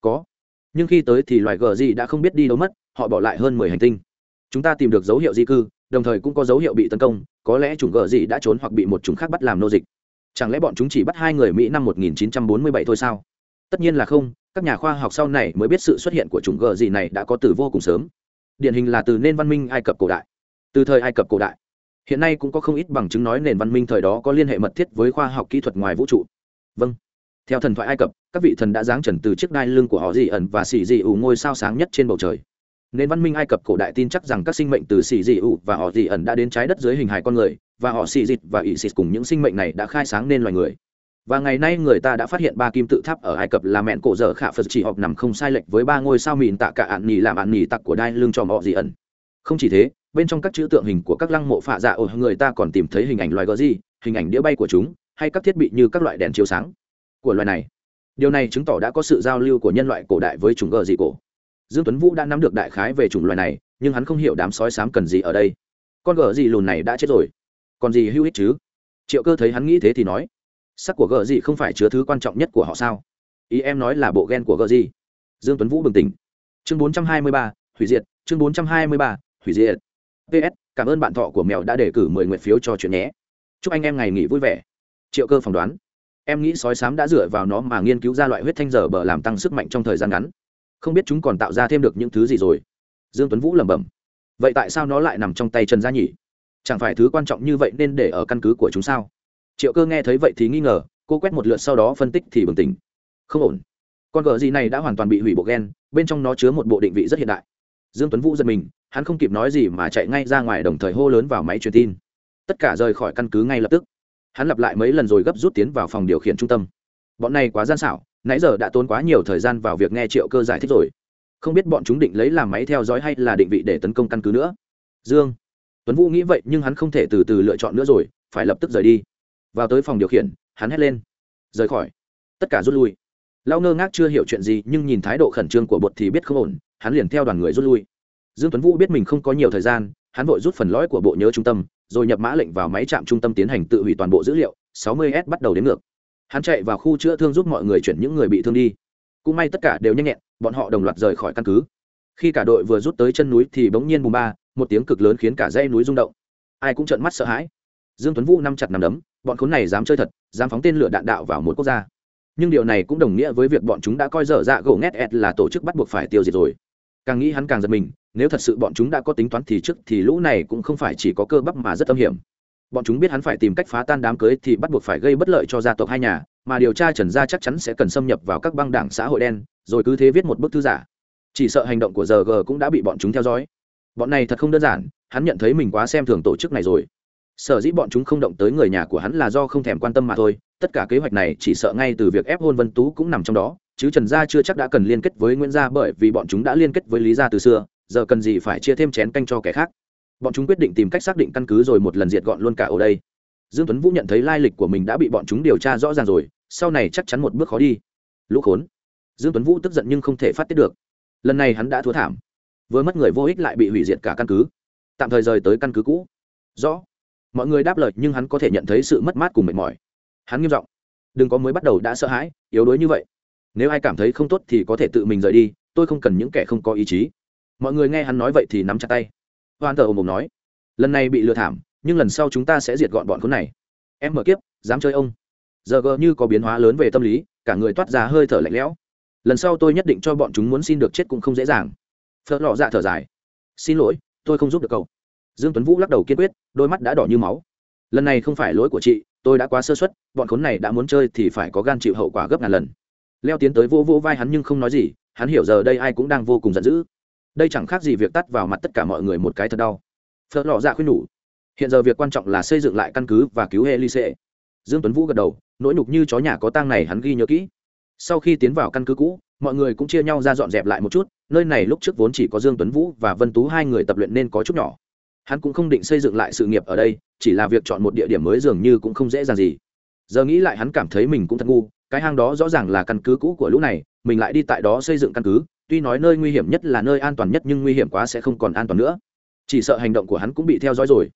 Có. Nhưng khi tới thì loài gờ dị đã không biết đi đâu mất, họ bỏ lại hơn mười hành tinh. Chúng ta tìm được dấu hiệu di cư, đồng thời cũng có dấu hiệu bị tấn công, có lẽ chủng gờ dị đã trốn hoặc bị một chủng khác bắt làm nô dịch chẳng lẽ bọn chúng chỉ bắt hai người mỹ năm 1947 thôi sao? Tất nhiên là không, các nhà khoa học sau này mới biết sự xuất hiện của chủng gờ gì này đã có từ vô cùng sớm. Điển hình là từ nền văn minh ai cập cổ đại. Từ thời ai cập cổ đại, hiện nay cũng có không ít bằng chứng nói nền văn minh thời đó có liên hệ mật thiết với khoa học kỹ thuật ngoài vũ trụ. Vâng. Theo thần thoại ai cập, các vị thần đã giáng trần từ chiếc đai lưng của họ dị ẩn và xì dị ủ ngôi sao sáng nhất trên bầu trời. Nền văn minh ai cập cổ đại tin chắc rằng các sinh mệnh từ xì dị ủ và họ dị ẩn đã đến trái đất dưới hình hài con người và họ xì dịch và ỷ xịt cùng những sinh mệnh này đã khai sáng nên loài người. Và ngày nay người ta đã phát hiện ba kim tự tháp ở ai cập là mẹn cổ dở khả phật chỉ họp nằm không sai lệch với ba ngôi sao mìn tạ cả ạn nỉ làm ạn nỉ tặc của đai lưng tròn họ dị ẩn. Không chỉ thế, bên trong các chữ tượng hình của các lăng mộ phạ dạ ở người ta còn tìm thấy hình ảnh loài gò gì hình ảnh đĩa bay của chúng, hay các thiết bị như các loại đèn chiếu sáng của loài này. Điều này chứng tỏ đã có sự giao lưu của nhân loại cổ đại với chủng gờ gì cổ. Dương tuấn vũ đã nắm được đại khái về chủng loài này, nhưng hắn không hiểu đám sói sám cần gì ở đây. Con gờ gì lùn này đã chết rồi còn gì hữu ích chứ? Triệu cơ thấy hắn nghĩ thế thì nói sắc của gờ gì không phải chứa thứ quan trọng nhất của họ sao? Ý em nói là bộ gen của gờ gì? Dương tuấn vũ bừng tỉnh. Chương 423, hủy diệt chương 423, hủy diệt. Ps cảm ơn bạn thọ của mèo đã đề cử mười nguyện phiếu cho chuyện nhé. Chúc anh em ngày nghỉ vui vẻ. Triệu cơ phỏng đoán em nghĩ sói sám đã dựa vào nó mà nghiên cứu ra loại huyết thanh dở bờ làm tăng sức mạnh trong thời gian ngắn. Không biết chúng còn tạo ra thêm được những thứ gì rồi. Dương tuấn vũ lẩm bẩm vậy tại sao nó lại nằm trong tay trần gia nhỉ chẳng phải thứ quan trọng như vậy nên để ở căn cứ của chúng sao? Triệu cơ nghe thấy vậy thì nghi ngờ, cô quét một lượt sau đó phân tích thì bừng tỉnh. Không ổn. Con gờ gì này đã hoàn toàn bị hủy bộ gen, bên trong nó chứa một bộ định vị rất hiện đại. Dương tuấn vũ giật mình, hắn không kịp nói gì mà chạy ngay ra ngoài đồng thời hô lớn vào máy truyền tin. Tất cả rời khỏi căn cứ ngay lập tức. Hắn lặp lại mấy lần rồi gấp rút tiến vào phòng điều khiển trung tâm. Bọn này quá gian xảo, nãy giờ đã tốn quá nhiều thời gian vào việc nghe triệu cơ giải thích rồi. Không biết bọn chúng định lấy làm máy theo dõi hay là định vị để tấn công căn cứ nữa. Dương tuấn vũ nghĩ vậy nhưng hắn không thể từ từ lựa chọn nữa rồi, phải lập tức rời đi. Vào tới phòng điều khiển, hắn hét lên. Rời khỏi. Tất cả rút lui. Lao ngơ ngác chưa hiểu chuyện gì nhưng nhìn thái độ khẩn trương của bột thì biết không ổn, hắn liền theo đoàn người rút lui. Dương tuấn vũ biết mình không có nhiều thời gian, hắn vội rút phần lõi của bộ nhớ trung tâm, rồi nhập mã lệnh vào máy trạm trung tâm tiến hành tự hủy toàn bộ dữ liệu 60 s bắt đầu đến ngược. Hắn chạy vào khu chữa thương giúp mọi người chuyển những người bị thương đi. Cũng may tất cả đều nhanh nhẹn, bọn họ đồng loạt rời khỏi căn cứ. Khi cả đội vừa rút tới chân núi thì bỗng nhiên bùng ba một tiếng cực lớn khiến cả dãy núi rung động. Ai cũng trợn mắt sợ hãi. Dương tuấn vũ nắm chặt nắm đấm, bọn khốn này dám chơi thật, dám phóng tên lửa đạn đạo vào một quốc gia. Nhưng điều này cũng đồng nghĩa với việc bọn chúng đã coi dở dạ gỗ ngét ẹt là tổ chức bắt buộc phải tiêu diệt rồi. Càng nghĩ hắn càng giật mình, nếu thật sự bọn chúng đã có tính toán thì trước thì lũ này cũng không phải chỉ có cơ bắp mà rất âm hiểm. Bọn chúng biết hắn phải tìm cách phá tan đám cưới thì bắt buộc phải gây bất lợi cho gia tộc hai nhà, mà điều tra trần gia chắc chắn sẽ cần xâm nhập vào các băng đảng xã hội đen, rồi cứ thế viết một bức thư giả. Chỉ sợ hành động của giờ g cũng đã bị bọn chúng theo dõi bọn này thật không đơn giản, hắn nhận thấy mình quá xem thường tổ chức này rồi. Sở dĩ bọn chúng không động tới người nhà của hắn là do không thèm quan tâm mà thôi, tất cả kế hoạch này chỉ sợ ngay từ việc ép hôn vân tú cũng nằm trong đó, chứ trần gia chưa chắc đã cần liên kết với nguyễn gia bởi vì bọn chúng đã liên kết với lý gia từ xưa, giờ cần gì phải chia thêm chén canh cho kẻ khác. Bọn chúng quyết định tìm cách xác định căn cứ rồi một lần diệt gọn luôn cả ở đây. Dương tuấn vũ nhận thấy lai lịch của mình đã bị bọn chúng điều tra rõ ràng rồi, sau này chắc chắn một bước khó đi. Lũ khốn. Dương tuấn vũ tức giận nhưng không thể phát tiết được. Lần này hắn đã thua thảm vừa mất người vô ích lại bị hủy diệt cả căn cứ. Tạm thời rời tới căn cứ cũ. Rõ. Mọi người đáp lời, nhưng hắn có thể nhận thấy sự mất mát cùng mệt mỏi. Hắn nghiêm giọng. Đừng có mới bắt đầu đã sợ hãi, yếu đuối như vậy. Nếu ai cảm thấy không tốt thì có thể tự mình rời đi, tôi không cần những kẻ không có ý chí. Mọi người nghe hắn nói vậy thì nắm chặt tay. Hoan thờ ồm ồm nói. Lần này bị lừa thảm, nhưng lần sau chúng ta sẽ diệt gọn bọn khốn này. Em mở kiếp, dám chơi ông. Giờ gờ như có biến hóa lớn về tâm lý, cả người toát ra hơi thở lạnh lẽo. Lần sau tôi nhất định cho bọn chúng muốn xin được chết cũng không dễ dàng phớt lò dạ thở dài. Xin lỗi, tôi không giúp được cậu. Dương tuấn vũ lắc đầu kiên quyết, đôi mắt đã đỏ như máu. Lần này không phải lỗi của chị, tôi đã quá sơ suất, bọn khốn này đã muốn chơi thì phải có gan chịu hậu quả gấp ngàn lần. Leo tiến tới vô vô vai hắn nhưng không nói gì, hắn hiểu giờ đây ai cũng đang vô cùng giận dữ. Đây chẳng khác gì việc tắt vào mặt tất cả mọi người một cái thật đau. Phớt lọ dạ khuyên nhủ. Hiện giờ việc quan trọng là xây dựng lại căn cứ và cứu helice dương tuấn vũ gật đầu, nỗi nhục như chó nhà có tang này hắn ghi nhớ kỹ. Sau khi tiến vào căn cứ cũ, mọi người cũng chia nhau ra dọn dẹp lại một chút nơi này lúc trước vốn chỉ có dương tuấn vũ và vân tú hai người tập luyện nên có chút nhỏ. Hắn cũng không định xây dựng lại sự nghiệp ở đây, chỉ là việc chọn một địa điểm mới dường như cũng không dễ dàng gì. Giờ nghĩ lại hắn cảm thấy mình cũng thật ngu, cái hang đó rõ ràng là căn cứ cũ của lũ này, mình lại đi tại đó xây dựng căn cứ, tuy nói nơi nguy hiểm nhất là nơi an toàn nhất nhưng nguy hiểm quá sẽ không còn an toàn nữa. Chỉ sợ hành động của hắn cũng bị theo dõi rồi.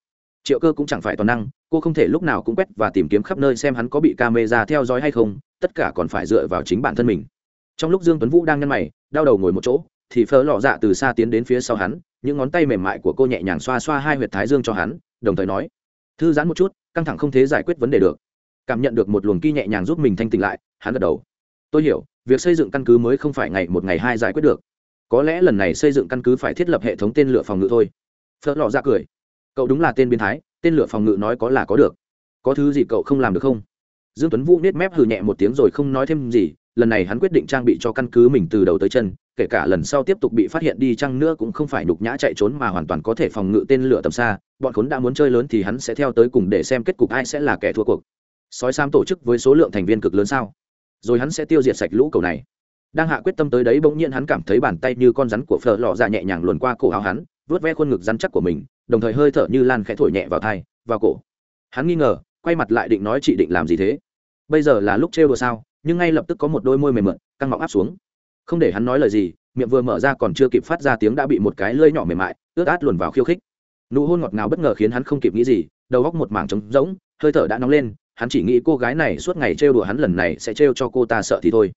Triệu cơ cũng chẳng phải toàn năng, cô không thể lúc nào cũng quét và tìm kiếm khắp nơi xem hắn có bị camera theo dõi hay không, tất cả còn phải dựa vào chính bản thân mình. Trong lúc dương tuấn vũ đang nhăn mày, đau đầu ngồi một chỗ thì phở lọ dạ từ xa tiến đến phía sau hắn, những ngón tay mềm mại của cô nhẹ nhàng xoa xoa hai huyệt thái dương cho hắn, đồng thời nói, thư giãn một chút, căng thẳng không thế giải quyết vấn đề được. Cảm nhận được một luồng ki nhẹ nhàng giúp mình thanh tỉnh lại, hắn gật đầu. Tôi hiểu, việc xây dựng căn cứ mới không phải ngày một ngày hai giải quyết được. Có lẽ lần này xây dựng căn cứ phải thiết lập hệ thống tên lửa phòng ngự thôi. Phớt lọ ra cười. Cậu đúng là tên biến thái, tên lửa phòng ngự nói có là có được. Có thứ gì cậu không làm được không? Dương tuấn vũ nết mép hừ nhẹ một tiếng rồi không nói thêm gì, lần này hắn quyết định trang bị cho căn cứ mình từ đầu tới chân kể cả lần sau tiếp tục bị phát hiện đi chăng nữa cũng không phải nhục nhã chạy trốn mà hoàn toàn có thể phòng ngự tên lửa tầm xa, bọn khốn đã muốn chơi lớn thì hắn sẽ theo tới cùng để xem kết cục ai sẽ là kẻ thua cuộc. Sói sam tổ chức với số lượng thành viên cực lớn sao? Rồi hắn sẽ tiêu diệt sạch lũ cầu này. Đang hạ quyết tâm tới đấy bỗng nhiên hắn cảm thấy bàn tay như con rắn của phở lò ra nhẹ nhàng luồn qua cổ áo hắn vớt ve khuôn ngực rắn chắc của mình, đồng thời hơi thở như lan khẽ thổi nhẹ vào thai, vào cổ. Hắn nghi ngờ, quay mặt lại định nói chị định làm gì thế? Bây giờ là lúc trêu đùa sao? Nhưng ngay lập tức có một đôi môi mềm mượn căng mọng áp xuống không để hắn nói lời gì, miệng vừa mở ra còn chưa kịp phát ra tiếng đã bị một cái lơi nhỏ mềm mại, ướt át luồn vào khiêu khích. Nụ hôn ngọt ngào bất ngờ khiến hắn không kịp nghĩ gì, đầu góc một mảng trống rỗng, hơi thở đã nóng lên, hắn chỉ nghĩ cô gái này suốt ngày trêu đùa hắn lần này sẽ trêu cho cô ta sợ thì thôi.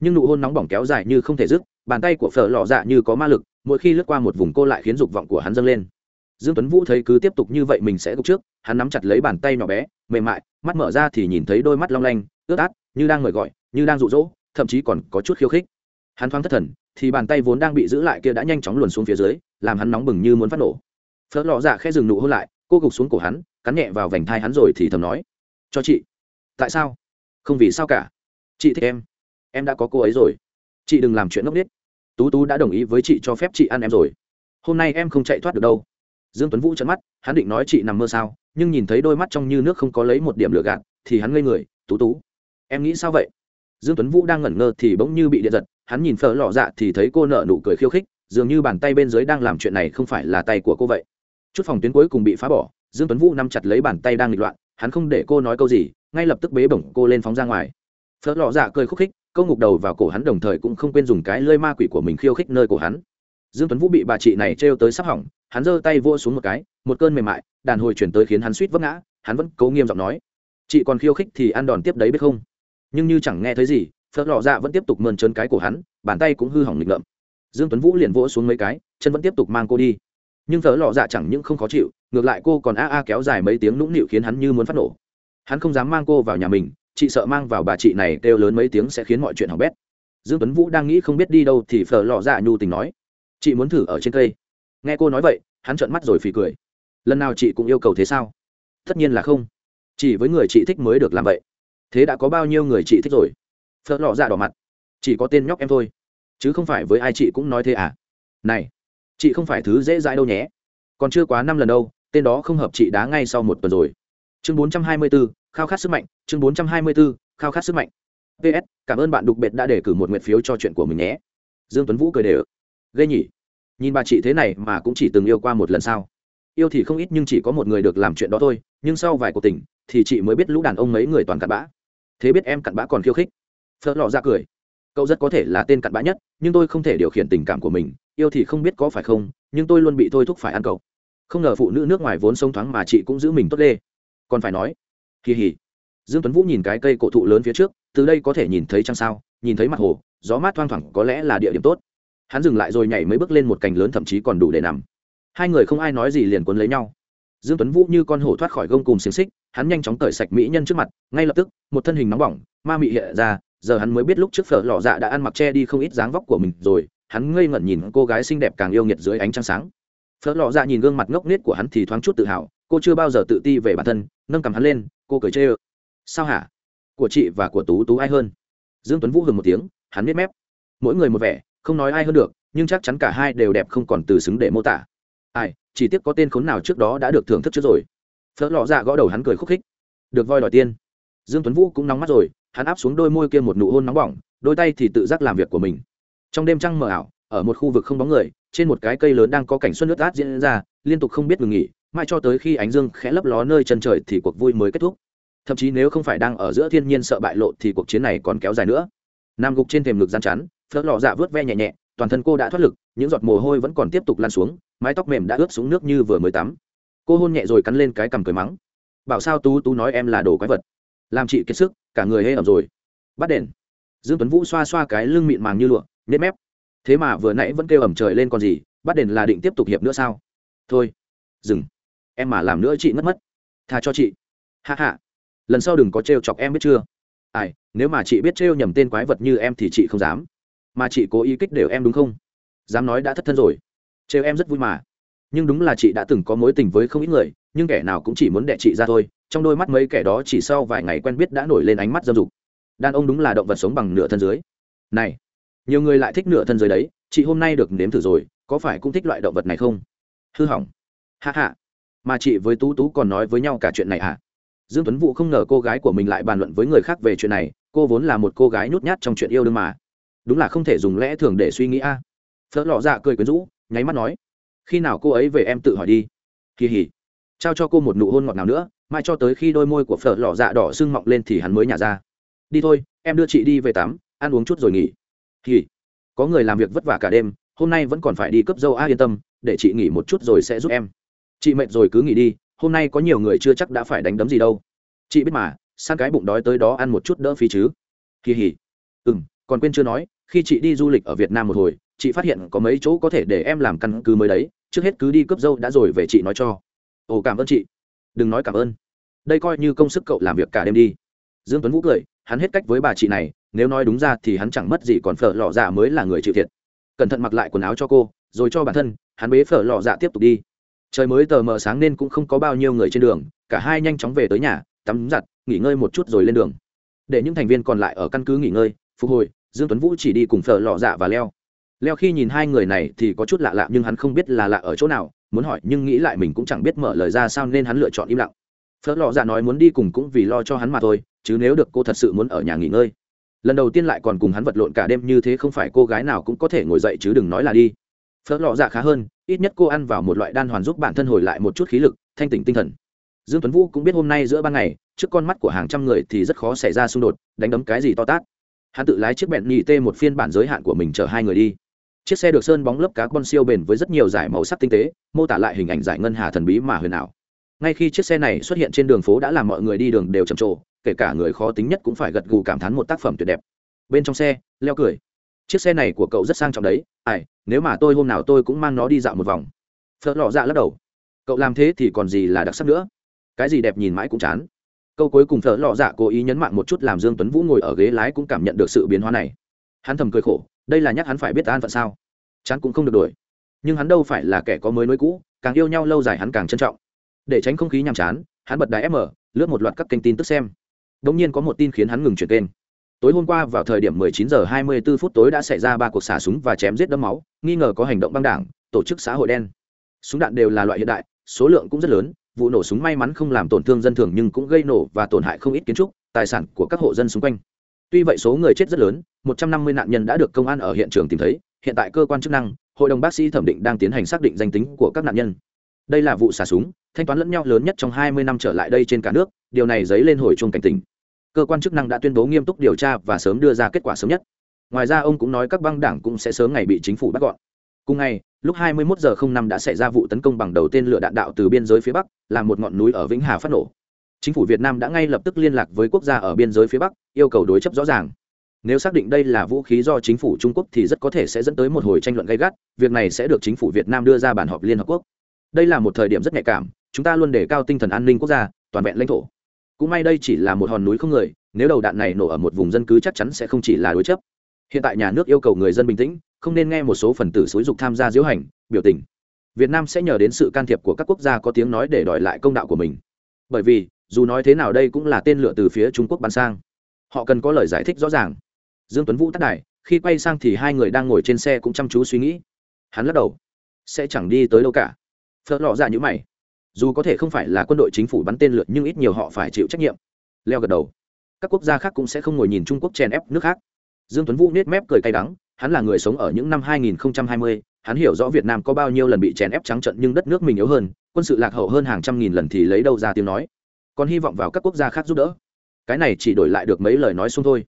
Nhưng nụ hôn nóng bỏng kéo dài như không thể dứt, bàn tay của phở lò dạ như có ma lực, mỗi khi lướt qua một vùng cô lại khiến dục vọng của hắn dâng lên. Dương tuấn vũ thấy cứ tiếp tục như vậy mình sẽ gục trước, hắn nắm chặt lấy bàn tay nhỏ bé, mềm mại, mắt mở ra thì nhìn thấy đôi mắt long lanh, ướt át, như đang mời gọi, như đang rụ rỗ thậm chí còn có chút khiêu khích hắn thoáng thất thần, thì bàn tay vốn đang bị giữ lại kia đã nhanh chóng luồn xuống phía dưới, làm hắn nóng bừng như muốn phát nổ. Phớt lọ dạ khẽ dừng nụ hôn lại, cô gục xuống cổ hắn, cắn nhẹ vào vành thai hắn rồi thì thầm nói, cho chị. Tại sao? Không vì sao cả. Chị thích em. Em đã có cô ấy rồi. Chị đừng làm chuyện ngốc nghếch. Tú tú đã đồng ý với chị cho phép chị ăn em rồi. Hôm nay em không chạy thoát được đâu. Dương tuấn vũ trợn mắt, hắn định nói chị nằm mơ sao, nhưng nhìn thấy đôi mắt trong như nước không có lấy một điểm lửa gạt, thì hắn ngây người, tú tú, em nghĩ sao vậy? Dương tuấn vũ đang ngẩn ngơ thì bỗng như bị điện giật hắn nhìn phở lọ dạ thì thấy cô nợ nụ cười khiêu khích, dường như bàn tay bên dưới đang làm chuyện này không phải là tay của cô vậy. Chút phòng tuyến cuối cùng bị phá bỏ, dương tuấn vũ nắm chặt lấy bàn tay đang nghịch loạn, hắn không để cô nói câu gì, ngay lập tức bế bổng cô lên phóng ra ngoài. Phở lọ dạ cười khúc khích, câu ngục đầu vào cổ hắn đồng thời cũng không quên dùng cái lơi ma quỷ của mình khiêu khích nơi cổ hắn. Dương tuấn vũ bị bà chị này trêu tới sắp hỏng, hắn giơ tay vua xuống một cái, một cơn mềm mại, đàn hồi chuyển tới khiến hắn suýt vấp ngã, hắn vẫn cố nghiêm giọng nói. Chị còn khiêu khích thì ăn đòn tiếp đấy biết không? Nhưng như chẳng nghe thấy gì phớt lọ dạ vẫn tiếp tục mơn trơn cái của hắn, bàn tay cũng hư hỏng nghịch ngợm. Dương tuấn vũ liền vỗ xuống mấy cái, chân vẫn tiếp tục mang cô đi. Nhưng phớt lọ dạ chẳng những không khó chịu, ngược lại cô còn a a kéo dài mấy tiếng nũng nịu khiến hắn như muốn phát nổ. Hắn không dám mang cô vào nhà mình chị sợ mang vào bà chị này kêu lớn mấy tiếng sẽ khiến mọi chuyện hỏng bét. Dương tuấn vũ đang nghĩ không biết đi đâu thì phở lọ dạ nhu tình nói, chị muốn thử ở trên cây. Nghe cô nói vậy, hắn trợn mắt rồi phì cười. Lần nào chị cũng yêu cầu thế sao? Tất nhiên là không. Chỉ với người chị thích mới được làm vậy. Thế đã có bao nhiêu người chị thích rồi? Phớt lò dạ đỏ mặt. Chỉ có tên nhóc em thôi. Chứ không phải với ai chị cũng nói thế à? Này chị không phải thứ dễ dãi đâu nhé. Còn chưa quá năm lần đâu tên đó không hợp chị đá ngay sau một tuần rồi. Chương 424, khao khát sức mạnh. Chương 424, khao khát sức mạnh. Ps cảm ơn bạn đục bệt đã đề cử một nguyện phiếu cho chuyện của mình nhé. Dương tuấn vũ cười đều. Ghê nhỉ. Nhìn bà chị thế này mà cũng chỉ từng yêu qua một lần sao? Yêu thì không ít nhưng chỉ có một người được làm chuyện đó thôi nhưng sau vài cuộc tình thì chị mới biết lũ đàn ông mấy người toàn cặn bã. Thế biết em cặn bã còn khiêu khích phớt lọ ra cười. Cậu rất có thể là tên cặn bã nhất, nhưng tôi không thể điều khiển tình cảm của mình, yêu thì không biết có phải không, nhưng tôi luôn bị thôi thúc phải ăn cậu. Không ngờ phụ nữ nước ngoài vốn sông thoáng mà chị cũng giữ mình tốt lê. Còn phải nói, kỳ hỉ. Dương tuấn vũ nhìn cái cây cổ thụ lớn phía trước, từ đây có thể nhìn thấy trăng sao, nhìn thấy mặt hồ, gió mát thoang thoảng có lẽ là địa điểm tốt. Hắn dừng lại rồi nhảy mấy bước lên một cành lớn thậm chí còn đủ để nằm. Hai người không ai nói gì liền cuốn lấy nhau. Dương tuấn vũ như con hổ thoát khỏi gông cùng xiềng xích, hắn nhanh chóng tởi sạch mỹ nhân trước mặt, ngay lập tức, một thân hình nóng bỏng, ma mị hiện ra giờ hắn mới biết lúc trước phở lò dạ đã ăn mặc che đi không ít dáng vóc của mình rồi, hắn ngây ngẩn nhìn cô gái xinh đẹp càng yêu nghiệt dưới ánh trăng sáng. Phở lò dạ nhìn gương mặt ngốc nghếch của hắn thì thoáng chút tự hào, cô chưa bao giờ tự ti về bản thân, nâng cầm hắn lên, cô cười chê ơ. Sao hả? Của chị và của tú tú ai hơn? Dương tuấn vũ hừng một tiếng, hắn biết mép. Mỗi người một vẻ, không nói ai hơn được, nhưng chắc chắn cả hai đều đẹp không còn từ xứng để mô tả. Ai, chỉ tiếc có tên khốn nào trước đó đã được thưởng thức trước rồi. Phớt lọ dạ gõ đầu hắn cười khúc khích. Được voi đòi tiên. Dương tuấn vũ cũng nóng mắt rồi hắn áp xuống đôi môi kia một nụ hôn nóng bỏng, đôi tay thì tự giác làm việc của mình. Trong đêm trăng mờ ảo, ở một khu vực không bóng người, trên một cái cây lớn đang có cảnh xuân nước át diễn ra, liên tục không biết ngừng nghỉ, mãi cho tới khi ánh dương khẽ lấp ló nơi chân trời thì cuộc vui mới kết thúc. Thậm chí nếu không phải đang ở giữa thiên nhiên sợ bại lộ thì cuộc chiến này còn kéo dài nữa. Nam gục trên thềm ngực gian chắn, phớt lò dạ vớt ve nhẹ nhẹ, toàn thân cô đã thoát lực, những giọt mồ hôi vẫn còn tiếp tục lan xuống, mái tóc mềm đã ướt xuống nước như vừa mới tắm. Cô hôn nhẹ rồi cắn lên cái cằm cười mắng. Bảo sao tú tú nói em là đồ quái vật? Làm chị kiệt sức cả người hê ẩm rồi. Bắt đền. dương tuấn vũ xoa xoa cái lưng mịn màng như lụa nếp mép. Thế mà vừa nãy vẫn kêu ẩm trời lên còn gì, bắt đền là định tiếp tục hiệp nữa sao? Thôi, dừng. Em mà làm nữa chị mất mất. Tha cho chị. Hạ hạ lần sau đừng có trêu chọc em biết chưa? Ai, nếu mà chị biết trêu nhầm tên quái vật như em thì chị không dám. Mà chị cố ý kích đều em đúng không? Dám nói đã thất thân rồi. Trêu em rất vui mà. Nhưng đúng là chị đã từng có mối tình với không ít người, nhưng kẻ nào cũng chỉ muốn đẻ chị ra thôi trong đôi mắt mấy kẻ đó chỉ sau vài ngày quen biết đã nổi lên ánh mắt dâm dục. Đàn ông đúng là động vật sống bằng nửa thân dưới. Này, nhiều người lại thích nửa thân dưới đấy, chị hôm nay được nếm thử rồi, có phải cũng thích loại động vật này không? Hư hỏng. Hạ hạ mà chị với tú tú còn nói với nhau cả chuyện này à dương tuấn vũ không ngờ cô gái của mình lại bàn luận với người khác về chuyện này, cô vốn là một cô gái nhút nhát trong chuyện yêu đương mà. Đúng là không thể dùng lẽ thường để suy nghĩ a. À. phớt lọ dạ cười quyến rũ, nháy mắt nói, khi nào cô ấy về em tự hỏi đi. Kỳ hỉ trao cho cô một nụ hôn ngọt nào nữa mai cho tới khi đôi môi của phở lò dạ đỏ sưng mọng lên thì hắn mới nhả ra. Đi thôi, em đưa chị đi về tắm, ăn uống chút rồi nghỉ. Kỳ có người làm việc vất vả cả đêm, hôm nay vẫn còn phải đi cấp dâu a yên tâm, để chị nghỉ một chút rồi sẽ giúp em. Chị mệt rồi cứ nghỉ đi, hôm nay có nhiều người chưa chắc đã phải đánh đấm gì đâu. Chị biết mà san cái bụng đói tới đó ăn một chút đỡ phí chứ. Kỳ hỉ ừ m còn quên chưa nói, khi chị đi du lịch ở việt nam một hồi, chị phát hiện có mấy chỗ có thể để em làm căn cứ mới đấy, trước hết cứ đi cướp dâu đã rồi về chị nói cho. Ồ, cảm ơn chị đừng nói cảm ơn. Đây coi như công sức cậu làm việc cả đêm đi. Dương tuấn vũ cười, hắn hết cách với bà chị này, nếu nói đúng ra thì hắn chẳng mất gì còn phở lọ dạ mới là người chịu thiệt. Cẩn thận mặc lại quần áo cho cô, rồi cho bản thân, hắn bế phở lò dạ tiếp tục đi. Trời mới tờ mờ sáng nên cũng không có bao nhiêu người trên đường, cả hai nhanh chóng về tới nhà, tắm giặt, nghỉ ngơi một chút rồi lên đường. Để những thành viên còn lại ở căn cứ nghỉ ngơi, phục hồi, dương tuấn vũ chỉ đi cùng phở lò dạ và leo. Leo khi nhìn hai người này thì có chút lạ lạ nhưng hắn không biết là lạ ở chỗ nào muốn hỏi nhưng nghĩ lại mình cũng chẳng biết mở lời ra sao nên hắn lựa chọn im lặng. Phớt lò ra dạ nói muốn đi cùng cũng vì lo cho hắn mà thôi, chứ nếu được cô thật sự muốn ở nhà nghỉ ngơi. Lần đầu tiên lại còn cùng hắn vật lộn cả đêm như thế không phải cô gái nào cũng có thể ngồi dậy chứ đừng nói là đi. Phớt lọ ra dạ khá hơn, ít nhất cô ăn vào một loại đan hoàn giúp bản thân hồi lại một chút khí lực, thanh tỉnh tinh thần. Dương tuấn vũ cũng biết hôm nay giữa ban ngày, trước con mắt của hàng trăm người thì rất khó xảy ra xung đột, đánh đấm cái gì to tát. Hắn tự lái chiếc bẹn nhị tê một phiên bản giới hạn của mình chở hai người đi chiếc xe được sơn bóng lớp cá con siêu bền với rất nhiều giải màu sắc tinh tế, mô tả lại hình ảnh giải ngân hà thần bí mà huyền ảo. Ngay khi chiếc xe này xuất hiện trên đường phố đã làm mọi người đi đường đều trầm trồ, kể cả người khó tính nhất cũng phải gật gù cảm thán một tác phẩm tuyệt đẹp. Bên trong xe, leo cười. Chiếc xe này của cậu rất sang trọng đấy, ai, nếu mà tôi hôm nào tôi cũng mang nó đi dạo một vòng. Phớt lọ dạ lắc đầu. Cậu làm thế thì còn gì là đặc sắc nữa. Cái gì đẹp nhìn mãi cũng chán. Câu cuối cùng phở lọ dạ cố ý nhấn mạnh một chút làm dương tuấn vũ ngồi ở ghế lái cũng cảm nhận được sự biến hóa này hắn thầm cười khổ, đây là nhắc hắn phải biết an phận sao? Chán cũng không được đổi. Nhưng hắn đâu phải là kẻ có mới nối cũ, càng yêu nhau lâu dài hắn càng trân trọng. Để tránh không khí nhàm chán, hắn bật đài fm lướt một loạt các kênh tin tức xem. Đống nhiên có một tin khiến hắn ngừng chuyển kênh. Tối hôm qua vào thời điểm 19 giờ 24 phút tối đã xảy ra ba cuộc xả súng và chém giết đẫm máu, nghi ngờ có hành động băng đảng, tổ chức xã hội đen. Súng đạn đều là loại hiện đại, số lượng cũng rất lớn, vụ nổ súng may mắn không làm tổn thương dân thường nhưng cũng gây nổ và tổn hại không ít kiến trúc, tài sản của các hộ dân xung quanh tuy vậy số người chết rất lớn 150 nạn nhân đã được công an ở hiện trường tìm thấy, hiện tại cơ quan chức năng, hội đồng bác sĩ thẩm định đang tiến hành xác định danh tính của các nạn nhân. Đây là vụ xả súng, thanh toán lẫn nhau lớn nhất trong 20 năm trở lại đây trên cả nước, điều này dấy lên hồi chuông cảnh tỉnh. Cơ quan chức năng đã tuyên bố nghiêm túc điều tra và sớm đưa ra kết quả sớm nhất. Ngoài ra ông cũng nói các băng đảng cũng sẽ sớm ngày bị chính phủ bắt gọn. Cùng ngày, lúc 21 giờ 05 đã xảy ra vụ tấn công bằng đầu tên lửa đạn đạo từ biên giới phía bắc làm một ngọn núi ở vĩnh hà phát nổ chính phủ việt nam đã ngay lập tức liên lạc với quốc gia ở biên giới phía bắc yêu cầu đối chấp rõ ràng nếu xác định đây là vũ khí do chính phủ trung quốc thì rất có thể sẽ dẫn tới một hồi tranh luận gay gắt việc này sẽ được chính phủ việt nam đưa ra bản họp liên hợp quốc đây là một thời điểm rất nhạy cảm chúng ta luôn đề cao tinh thần an ninh quốc gia toàn vẹn lãnh thổ cũng may đây chỉ là một hòn núi không người nếu đầu đạn này nổ ở một vùng dân cứ chắc chắn sẽ không chỉ là đối chấp hiện tại nhà nước yêu cầu người dân bình tĩnh không nên nghe một số phần tử xúi dục tham gia diễu hành biểu tình việt nam sẽ nhờ đến sự can thiệp của các quốc gia có tiếng nói để đòi lại công đạo của mình bởi vì dù nói thế nào đây cũng là tên lửa từ phía trung quốc bắn sang. Họ cần có lời giải thích rõ ràng. Dương tuấn vũ tắt đài khi quay sang thì hai người đang ngồi trên xe cũng chăm chú suy nghĩ. Hắn lắc đầu. Sẽ chẳng đi tới đâu cả. Phớt lọ ra như mày. Dù có thể không phải là quân đội chính phủ bắn tên lửa nhưng ít nhiều họ phải chịu trách nhiệm. Leo gật đầu. Các quốc gia khác cũng sẽ không ngồi nhìn trung quốc chèn ép nước khác. Dương tuấn vũ nết mép cười cay đắng. Hắn là người sống ở những năm 2020, hắn hiểu rõ việt nam có bao nhiêu lần bị chèn ép trắng trận nhưng đất nước mình yếu hơn. Quân sự lạc hậu hơn hàng trăm nghìn lần thì lấy đâu ra tiếng nói còn hy vọng vào các quốc gia khác giúp đỡ. Cái này chỉ đổi lại được mấy lời nói xung thôi.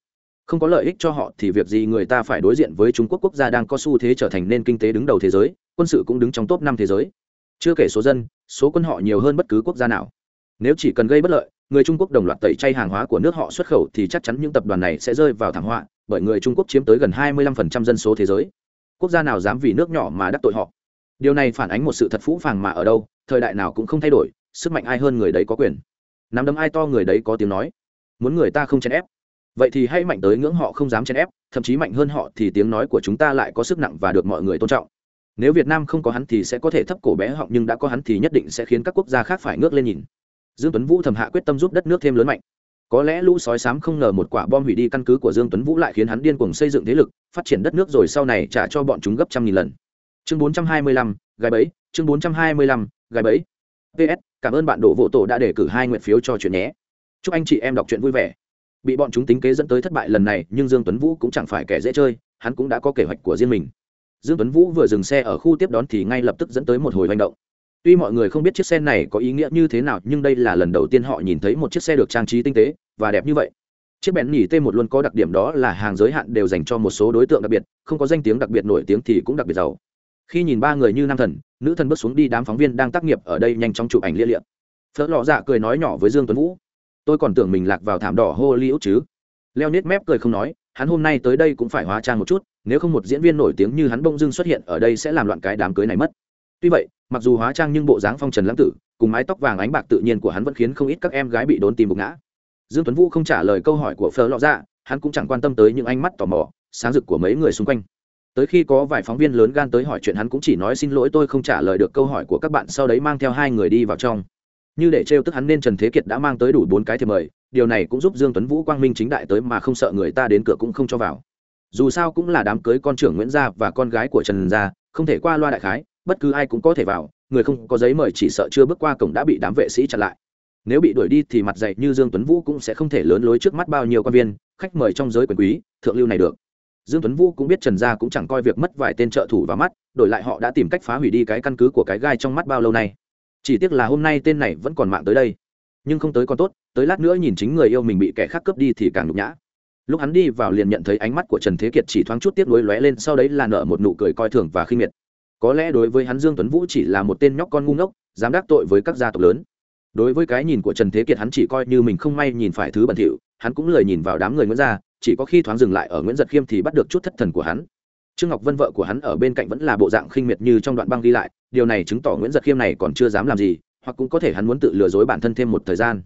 Không có lợi ích cho họ thì việc gì người ta phải đối diện với trung quốc quốc gia đang có xu thế trở thành nền kinh tế đứng đầu thế giới, quân sự cũng đứng trong top năm thế giới. Chưa kể số dân, số quân họ nhiều hơn bất cứ quốc gia nào. Nếu chỉ cần gây bất lợi, người trung quốc đồng loạt tẩy chay hàng hóa của nước họ xuất khẩu thì chắc chắn những tập đoàn này sẽ rơi vào thảm họa, bởi người trung quốc chiếm tới gần 25% dân số thế giới. Quốc gia nào dám vì nước nhỏ mà đắc tội họ? Điều này phản ánh một sự thật phũ phàng mà ở đâu, thời đại nào cũng không thay đổi, sức mạnh ai hơn người đấy có quyền nắm đấm ai to người đấy có tiếng nói. Muốn người ta không chèn ép. Vậy thì hãy mạnh tới ngưỡng họ không dám chèn ép thậm chí mạnh hơn họ thì tiếng nói của chúng ta lại có sức nặng và được mọi người tôn trọng. Nếu việt nam không có hắn thì sẽ có thể thấp cổ bé họng nhưng đã có hắn thì nhất định sẽ khiến các quốc gia khác phải ngước lên nhìn. Dương tuấn vũ thầm hạ quyết tâm giúp đất nước thêm lớn mạnh. Có lẽ lũ sói sám không ngờ một quả bom hủy đi căn cứ của dương tuấn vũ lại khiến hắn điên cuồng xây dựng thế lực phát triển đất nước rồi sau này trả cho bọn chúng gấp trăm nghìn lần. Chương 425, gái bẫy chương 425, gái bẫy. Ps cảm ơn bạn đỗ vô tổ đã đề cử hai nguyện phiếu cho chuyện nhé. Chúc anh chị em đọc truyện vui vẻ. Bị bọn chúng tính kế dẫn tới thất bại lần này, nhưng dương tuấn vũ cũng chẳng phải kẻ dễ chơi, hắn cũng đã có kế hoạch của riêng mình. Dương tuấn vũ vừa dừng xe ở khu tiếp đón thì ngay lập tức dẫn tới một hồi hành động. Tuy mọi người không biết chiếc xe này có ý nghĩa như thế nào, nhưng đây là lần đầu tiên họ nhìn thấy một chiếc xe được trang trí tinh tế và đẹp như vậy. Chiếc bèn nhỉ t một luôn có đặc điểm đó là hàng giới hạn đều dành cho một số đối tượng đặc biệt, không có danh tiếng đặc biệt nổi tiếng thì cũng đặc biệt giàu khi nhìn ba người như nam thần, nữ thần bước xuống đi, đám phóng viên đang tác nghiệp ở đây nhanh chóng chụp ảnh lia liệm phớt lọ dạ cười nói nhỏ với dương tuấn vũ. Tôi còn tưởng mình lạc vào thảm đỏ hollywood chứ. Leo nết mép cười không nói, hắn hôm nay tới đây cũng phải hóa trang một chút, nếu không một diễn viên nổi tiếng như hắn bông dưng xuất hiện ở đây sẽ làm loạn cái đám cưới này mất. Tuy vậy, mặc dù hóa trang nhưng bộ dáng phong trần lãng tử, cùng mái tóc vàng ánh bạc tự nhiên của hắn vẫn khiến không ít các em gái bị đốn tìm bục ngã. Dương tuấn vũ không trả lời câu hỏi của phở lọ dạ hắn cũng chẳng quan tâm tới những ánh mắt tò mò, sáng rực của mấy người xung quanh tới khi có vài phóng viên lớn gan tới hỏi chuyện hắn cũng chỉ nói xin lỗi tôi không trả lời được câu hỏi của các bạn, sau đấy mang theo hai người đi vào trong. Như để trêu tức hắn nên trần thế kiệt đã mang tới đủ bốn cái thì mời, điều này cũng giúp dương tuấn vũ, quang minh chính đại tới mà không sợ người ta đến cửa cũng không cho vào. Dù sao cũng là đám cưới con trưởng nguyễn gia và con gái của trần gia, không thể qua loa đại khái, bất cứ ai cũng có thể vào, người không có giấy mời chỉ sợ chưa bước qua cổng đã bị đám vệ sĩ chặn lại. Nếu bị đuổi đi thì mặt dạy như dương tuấn vũ cũng sẽ không thể lớn lối trước mắt bao nhiêu quan viên, khách mời trong giới quyền quý, thượng lưu này được dương tuấn vũ cũng biết trần gia cũng chẳng coi việc mất vài tên trợ thủ vào mắt, đổi lại họ đã tìm cách phá hủy đi cái căn cứ của cái gai trong mắt bao lâu nay. Chỉ tiếc là hôm nay tên này vẫn còn mạng tới đây. Nhưng không tới còn tốt, tới lát nữa nhìn chính người yêu mình bị kẻ khác cướp đi thì càng nhục nhã. Lúc hắn đi vào liền nhận thấy ánh mắt của trần thế kiệt chỉ thoáng chút tiếc nuối lóe lên, sau đấy là nở một nụ cười coi thường và khinh miệt. Có lẽ đối với hắn dương tuấn vũ chỉ là một tên nhóc con ngu ngốc, dám đắc tội với các gia tộc lớn. Đối với cái nhìn của trần thế kiệt hắn chỉ coi như mình không may nhìn phải thứ bẩn thỉu, hắn cũng lười nhìn vào đám người nguyễn gia chỉ có khi thoáng dừng lại ở nguyễn giật khiêm thì bắt được chút thất thần của hắn. Trương ngọc vân vợ của hắn ở bên cạnh vẫn là bộ dạng khinh miệt như trong đoạn băng ghi lại, điều này chứng tỏ nguyễn giật khiêm này còn chưa dám làm gì, hoặc cũng có thể hắn muốn tự lừa dối bản thân thêm một thời gian.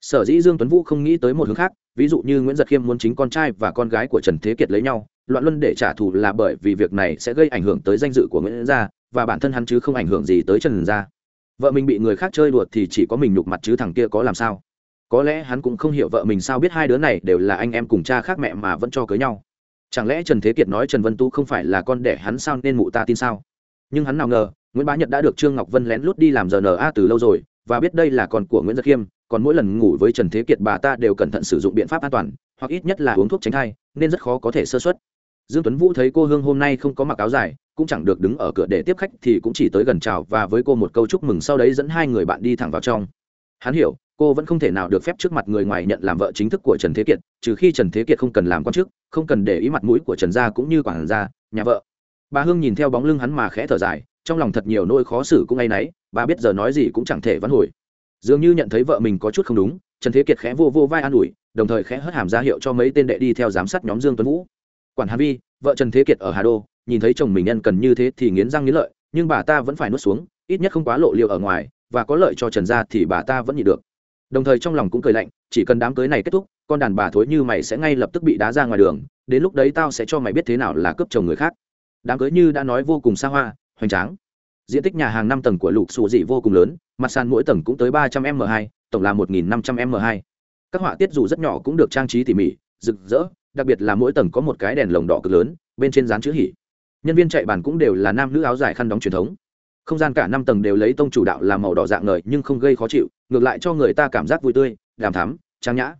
Sở dĩ dương tuấn vũ không nghĩ tới một hướng khác, ví dụ như nguyễn giật khiêm muốn chính con trai và con gái của trần thế kiệt lấy nhau, loạn luân để trả thù là bởi vì việc này sẽ gây ảnh hưởng tới danh dự của nguyễn gia, và bản thân hắn chứ không ảnh hưởng gì tới trần gia. Vợ mình bị người khác chơi đùa thì chỉ có mình nhục mặt chứ thằng kia có làm sao? Có lẽ hắn cũng không hiểu vợ mình sao biết hai đứa này đều là anh em cùng cha khác mẹ mà vẫn cho cưới nhau. Chẳng lẽ trần thế kiệt nói trần vân tu không phải là con đẻ hắn sao nên mụ ta tin sao? Nhưng hắn nào ngờ, nguyễn bá nhật đã được trương ngọc vân lén lút đi làm giờ na từ lâu rồi, và biết đây là con của nguyễn giật khiêm, còn mỗi lần ngủ với trần thế kiệt bà ta đều cẩn thận sử dụng biện pháp an toàn, hoặc ít nhất là uống thuốc tránh thai, nên rất khó có thể sơ xuất dương tuấn vũ thấy cô hương hôm nay không có mặc áo dài, cũng chẳng được đứng ở cửa để tiếp khách thì cũng chỉ tới gần chào và với cô một câu chúc mừng sau đấy dẫn hai người bạn đi thẳng vào trong. Hắn hiểu cô vẫn không thể nào được phép trước mặt người ngoài nhận làm vợ chính thức của trần thế kiệt, trừ khi trần thế kiệt không cần làm quan chức, không cần để ý mặt mũi của trần gia cũng như quản gia, nhà vợ. Bà hương nhìn theo bóng lưng hắn mà khẽ thở dài, trong lòng thật nhiều nỗi khó xử cũng ngay náy bà biết giờ nói gì cũng chẳng thể vãn hồi. Dường như nhận thấy vợ mình có chút không đúng, trần thế kiệt khẽ vô vô vai an ủi, đồng thời khẽ hất hàm ra hiệu cho mấy tên đệ đi theo giám sát nhóm dương tuấn vũ. Quản Hà vi, vợ trần thế kiệt ở hà đô, nhìn thấy chồng mình nhân cần như thế thì nghiến răng nghiến lợi, nhưng bà ta vẫn phải nuốt xuống, ít nhất không quá lộ liều ở ngoài, và có lợi cho trần gia thì bà ta vẫn nhịn được đồng thời trong lòng cũng cười lạnh, chỉ cần đám cưới này kết thúc, con đàn bà thối như mày sẽ ngay lập tức bị đá ra ngoài đường, đến lúc đấy tao sẽ cho mày biết thế nào là cướp chồng người khác. Đám cưới như đã nói vô cùng xa hoa, hoành tráng. Diện tích nhà hàng năm tầng của lục xù dị vô cùng lớn, mặt sàn mỗi tầng cũng tới ba trăm m hai, tổng là một nghìn năm trăm m hai. Các họa tiết dù rất nhỏ cũng được trang trí tỉ mỉ, rực rỡ, đặc biệt là mỗi tầng có một cái đèn lồng đỏ cực lớn, bên trên dán chữ hỉ. Nhân viên chạy bàn cũng đều là nam nữ áo dài khăn đóng truyền thống. Không gian cả năm tầng đều lấy tông chủ đạo làm màu đỏ dạng ngời nhưng không gây khó chịu ngược lại cho người ta cảm giác vui tươi, đàm thắm, trang nhã.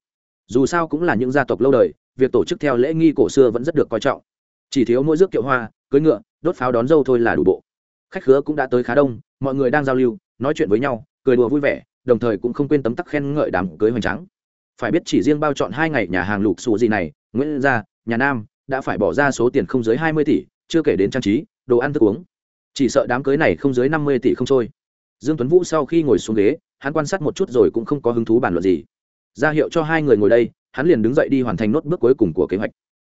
Dù sao cũng là những gia tộc lâu đời, việc tổ chức theo lễ nghi cổ xưa vẫn rất được coi trọng. Chỉ thiếu mỗi rước kiệu hoa, cưới ngựa, đốt pháo đón dâu thôi là đủ bộ. Khách khứa cũng đã tới khá đông, mọi người đang giao lưu, nói chuyện với nhau, cười đùa vui vẻ, đồng thời cũng không quên tấm tắc khen ngợi đám cưới hoành tráng. Phải biết chỉ riêng bao chọn hai ngày nhà hàng lục xù gì này, nguyễn gia, nhà nam, đã phải bỏ ra số tiền không dưới hai mươi tỷ, chưa kể đến trang trí, đồ ăn thức uống. Chỉ sợ đám cưới này không dưới năm mươi tỷ không trôi. Dương tuấn vũ sau khi ngồi xuống ghế hắn quan sát một chút rồi cũng không có hứng thú bàn luận gì. Ra hiệu cho hai người ngồi đây, hắn liền đứng dậy đi hoàn thành nốt bước cuối cùng của kế hoạch.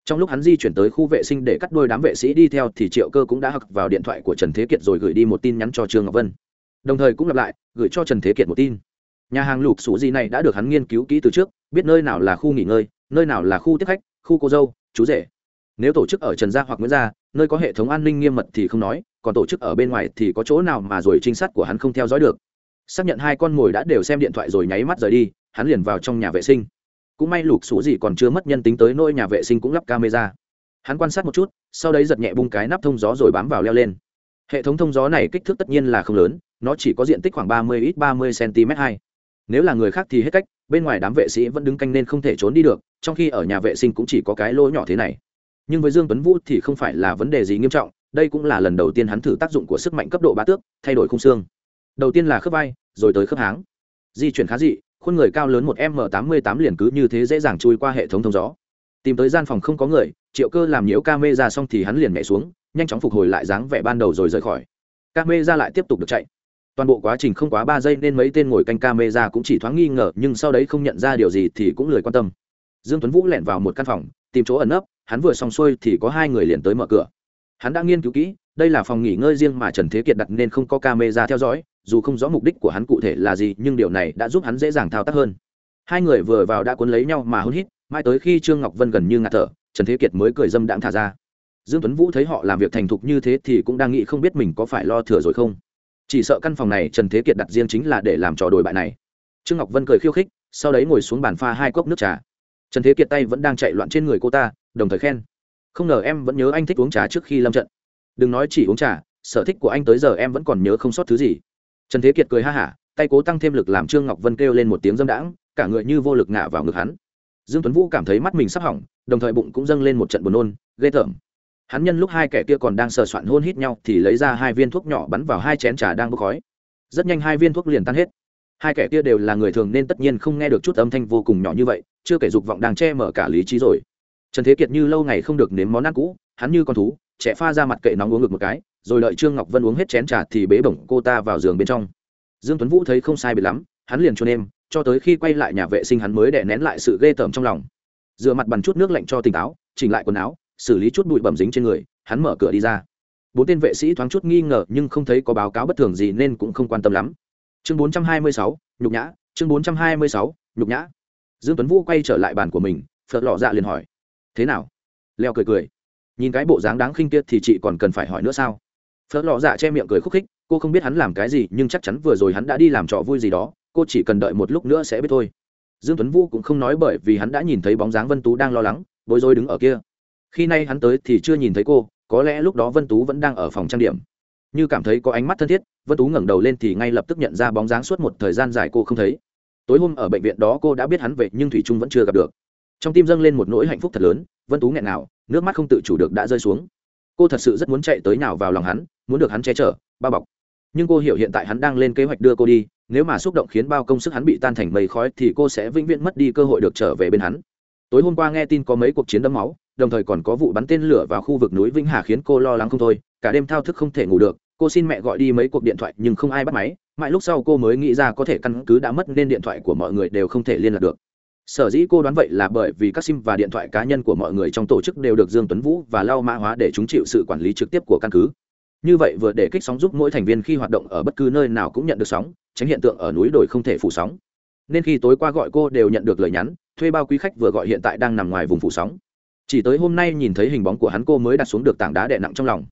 Trong lúc hắn di chuyển tới khu vệ sinh để cắt đôi đám vệ sĩ đi theo thì triệu cơ cũng đã hặc vào điện thoại của trần thế kiệt rồi gửi đi một tin nhắn cho trương ngọc vân. Đồng thời cũng lặp lại, gửi cho trần thế kiệt một tin. Nhà hàng lục sủ gì này đã được hắn nghiên cứu kỹ từ trước, biết nơi nào là khu nghỉ ngơi, nơi nào là khu tiếp khách, khu cô dâu, chú rể. Nếu tổ chức ở trần gia hoặc nguyễn gia, nơi có hệ thống an ninh nghiêm mật thì không nói, còn tổ chức ở bên ngoài thì có chỗ nào mà rồi trinh sát của hắn không theo dõi được xác nhận hai con mồi đã đều xem điện thoại rồi nháy mắt rời đi, hắn liền vào trong nhà vệ sinh. Cũng may lục xú gì còn chưa mất nhân tính tới nỗi nhà vệ sinh cũng lắp camera. Hắn quan sát một chút, sau đấy giật nhẹ bung cái nắp thông gió rồi bám vào leo lên. Hệ thống thông gió này kích thước tất nhiên là không lớn, nó chỉ có diện tích khoảng ba mươi ít ba mươi cm hai. Nếu là người khác thì hết cách, bên ngoài đám vệ sĩ vẫn đứng canh nên không thể trốn đi được, trong khi ở nhà vệ sinh cũng chỉ có cái lỗ nhỏ thế này. Nhưng với dương tuấn vũ thì không phải là vấn đề gì nghiêm trọng, đây cũng là lần đầu tiên hắn thử tác dụng của sức mạnh cấp độ bá tước, thay đổi khung xương đầu tiên là khớp vai, rồi tới khớp háng. Di chuyển khá dị, khuôn người cao lớn một m tám mươi tám liền cứ như thế dễ dàng chui qua hệ thống thông gió. Tìm tới gian phòng không có người, triệu cơ làm nhiễu ca mê ra xong thì hắn liền nhảy xuống, nhanh chóng phục hồi lại dáng vẻ ban đầu rồi rời khỏi. Ca mê ra lại tiếp tục được chạy. Toàn bộ quá trình không quá ba giây nên mấy tên ngồi canh ca mê ra cũng chỉ thoáng nghi ngờ, nhưng sau đấy không nhận ra điều gì thì cũng lười quan tâm. Dương tuấn vũ lẻn vào một căn phòng, tìm chỗ ẩn nấp, hắn vừa xong xuôi thì có hai người liền tới mở cửa. Hắn đã nghiên cứu kỹ đây là phòng nghỉ ngơi riêng mà trần thế kiệt đặt nên không có camera theo dõi, dù không rõ mục đích của hắn cụ thể là gì, nhưng điều này đã giúp hắn dễ dàng thao tác hơn. Hai người vừa vào đã cuốn lấy nhau mà hôn hít, mãi tới khi trương ngọc vân gần như ngạt thở, trần thế kiệt mới cười dâm đãng thả ra. Dương tuấn vũ thấy họ làm việc thành thục như thế thì cũng đang nghĩ không biết mình có phải lo thừa rồi không. Chỉ sợ căn phòng này trần thế kiệt đặt riêng chính là để làm trò đổi bại này. Trương ngọc vân cười khiêu khích, sau đấy ngồi xuống bàn pha hai cốc nước trà. Trần thế kiệt tay vẫn đang chạy loạn trên người cô ta, đồng thời khen. Không ngờ em vẫn nhớ anh thích uống trà trước khi lâm trận đừng nói chỉ uống trà, sở thích của anh tới giờ em vẫn còn nhớ không sót thứ gì. Trần thế kiệt cười ha hả, tay cố tăng thêm lực làm trương ngọc vân kêu lên một tiếng dâm đãng, cả người như vô lực ngã vào ngực hắn. Dương tuấn vũ cảm thấy mắt mình sắp hỏng, đồng thời bụng cũng dâng lên một trận buồn nôn, ghê tởm. Hắn nhân lúc hai kẻ kia còn đang sờ soạn hôn hít nhau thì lấy ra hai viên thuốc nhỏ bắn vào hai chén trà đang bốc khói. Rất nhanh hai viên thuốc liền tan hết. Hai kẻ kia đều là người thường nên tất nhiên không nghe được chút âm thanh vô cùng nhỏ như vậy, chưa kể dục vọng đang che mở cả lý trí rồi. Trần thế kiệt như lâu ngày không được nếm món ăn cũ, hắn như con thú trẻ pha ra mặt kệ nóng uống ngực một cái rồi đợi trương ngọc vân uống hết chén trà thì bế bổng cô ta vào giường bên trong. Dương tuấn vũ thấy không sai biệt lắm hắn liền cho em cho tới khi quay lại nhà vệ sinh hắn mới đè nén lại sự ghê tởm trong lòng. Rửa mặt bằng chút nước lạnh cho tỉnh táo chỉnh lại quần áo xử lý chút bụi bẩm dính trên người hắn mở cửa đi ra. Bốn tên vệ sĩ thoáng chút nghi ngờ nhưng không thấy có báo cáo bất thường gì nên cũng không quan tâm lắm. Chương 426, nhục nhã chương 426, nhục nhã. Dương tuấn vũ quay trở lại bàn của mình phật lọ dạ liền hỏi thế nào? Leo cười cười nhìn cái bộ dáng đáng khinh kia thì chị còn cần phải hỏi nữa sao? Phớt lò dạ che miệng cười khúc khích, cô không biết hắn làm cái gì, nhưng chắc chắn vừa rồi hắn đã đi làm trò vui gì đó, cô chỉ cần đợi một lúc nữa sẽ biết thôi. Dương tuấn vũ cũng không nói bởi vì hắn đã nhìn thấy bóng dáng vân tú đang lo lắng, bối rối đứng ở kia. Khi nay hắn tới thì chưa nhìn thấy cô, có lẽ lúc đó vân tú vẫn đang ở phòng trang điểm. Như cảm thấy có ánh mắt thân thiết, vân tú ngẩng đầu lên thì ngay lập tức nhận ra bóng dáng suốt một thời gian dài cô không thấy. Tối hôm ở bệnh viện đó cô đã biết hắn về, nhưng thủy trung vẫn chưa gặp được. Trong tim dâng lên một nỗi hạnh phúc thật lớn, vân tú nghẹn nào nước mắt không tự chủ được đã rơi xuống. Cô thật sự rất muốn chạy tới nào vào lòng hắn, muốn được hắn che chở, bao bọc. Nhưng cô hiểu hiện tại hắn đang lên kế hoạch đưa cô đi, nếu mà xúc động khiến bao công sức hắn bị tan thành mây khói thì cô sẽ vĩnh viễn mất đi cơ hội được trở về bên hắn. Tối hôm qua nghe tin có mấy cuộc chiến đẫm máu, đồng thời còn có vụ bắn tên lửa vào khu vực núi vĩnh hà khiến cô lo lắng không thôi, cả đêm thao thức không thể ngủ được, cô xin mẹ gọi đi mấy cuộc điện thoại nhưng không ai bắt máy, mãi lúc sau cô mới nghĩ ra có thể căn cứ đã mất nên điện thoại của mọi người đều không thể liên lạc được sở dĩ cô đoán vậy là bởi vì các sim và điện thoại cá nhân của mọi người trong tổ chức đều được dương tuấn vũ và lao mã hóa để chúng chịu sự quản lý trực tiếp của căn cứ. Như vậy vừa để kích sóng giúp mỗi thành viên khi hoạt động ở bất cứ nơi nào cũng nhận được sóng, tránh hiện tượng ở núi đồi không thể phủ sóng. Nên khi tối qua gọi cô đều nhận được lời nhắn, thuê bao quý khách vừa gọi hiện tại đang nằm ngoài vùng phủ sóng. Chỉ tới hôm nay nhìn thấy hình bóng của hắn cô mới đặt xuống được tảng đá đè nặng trong lòng.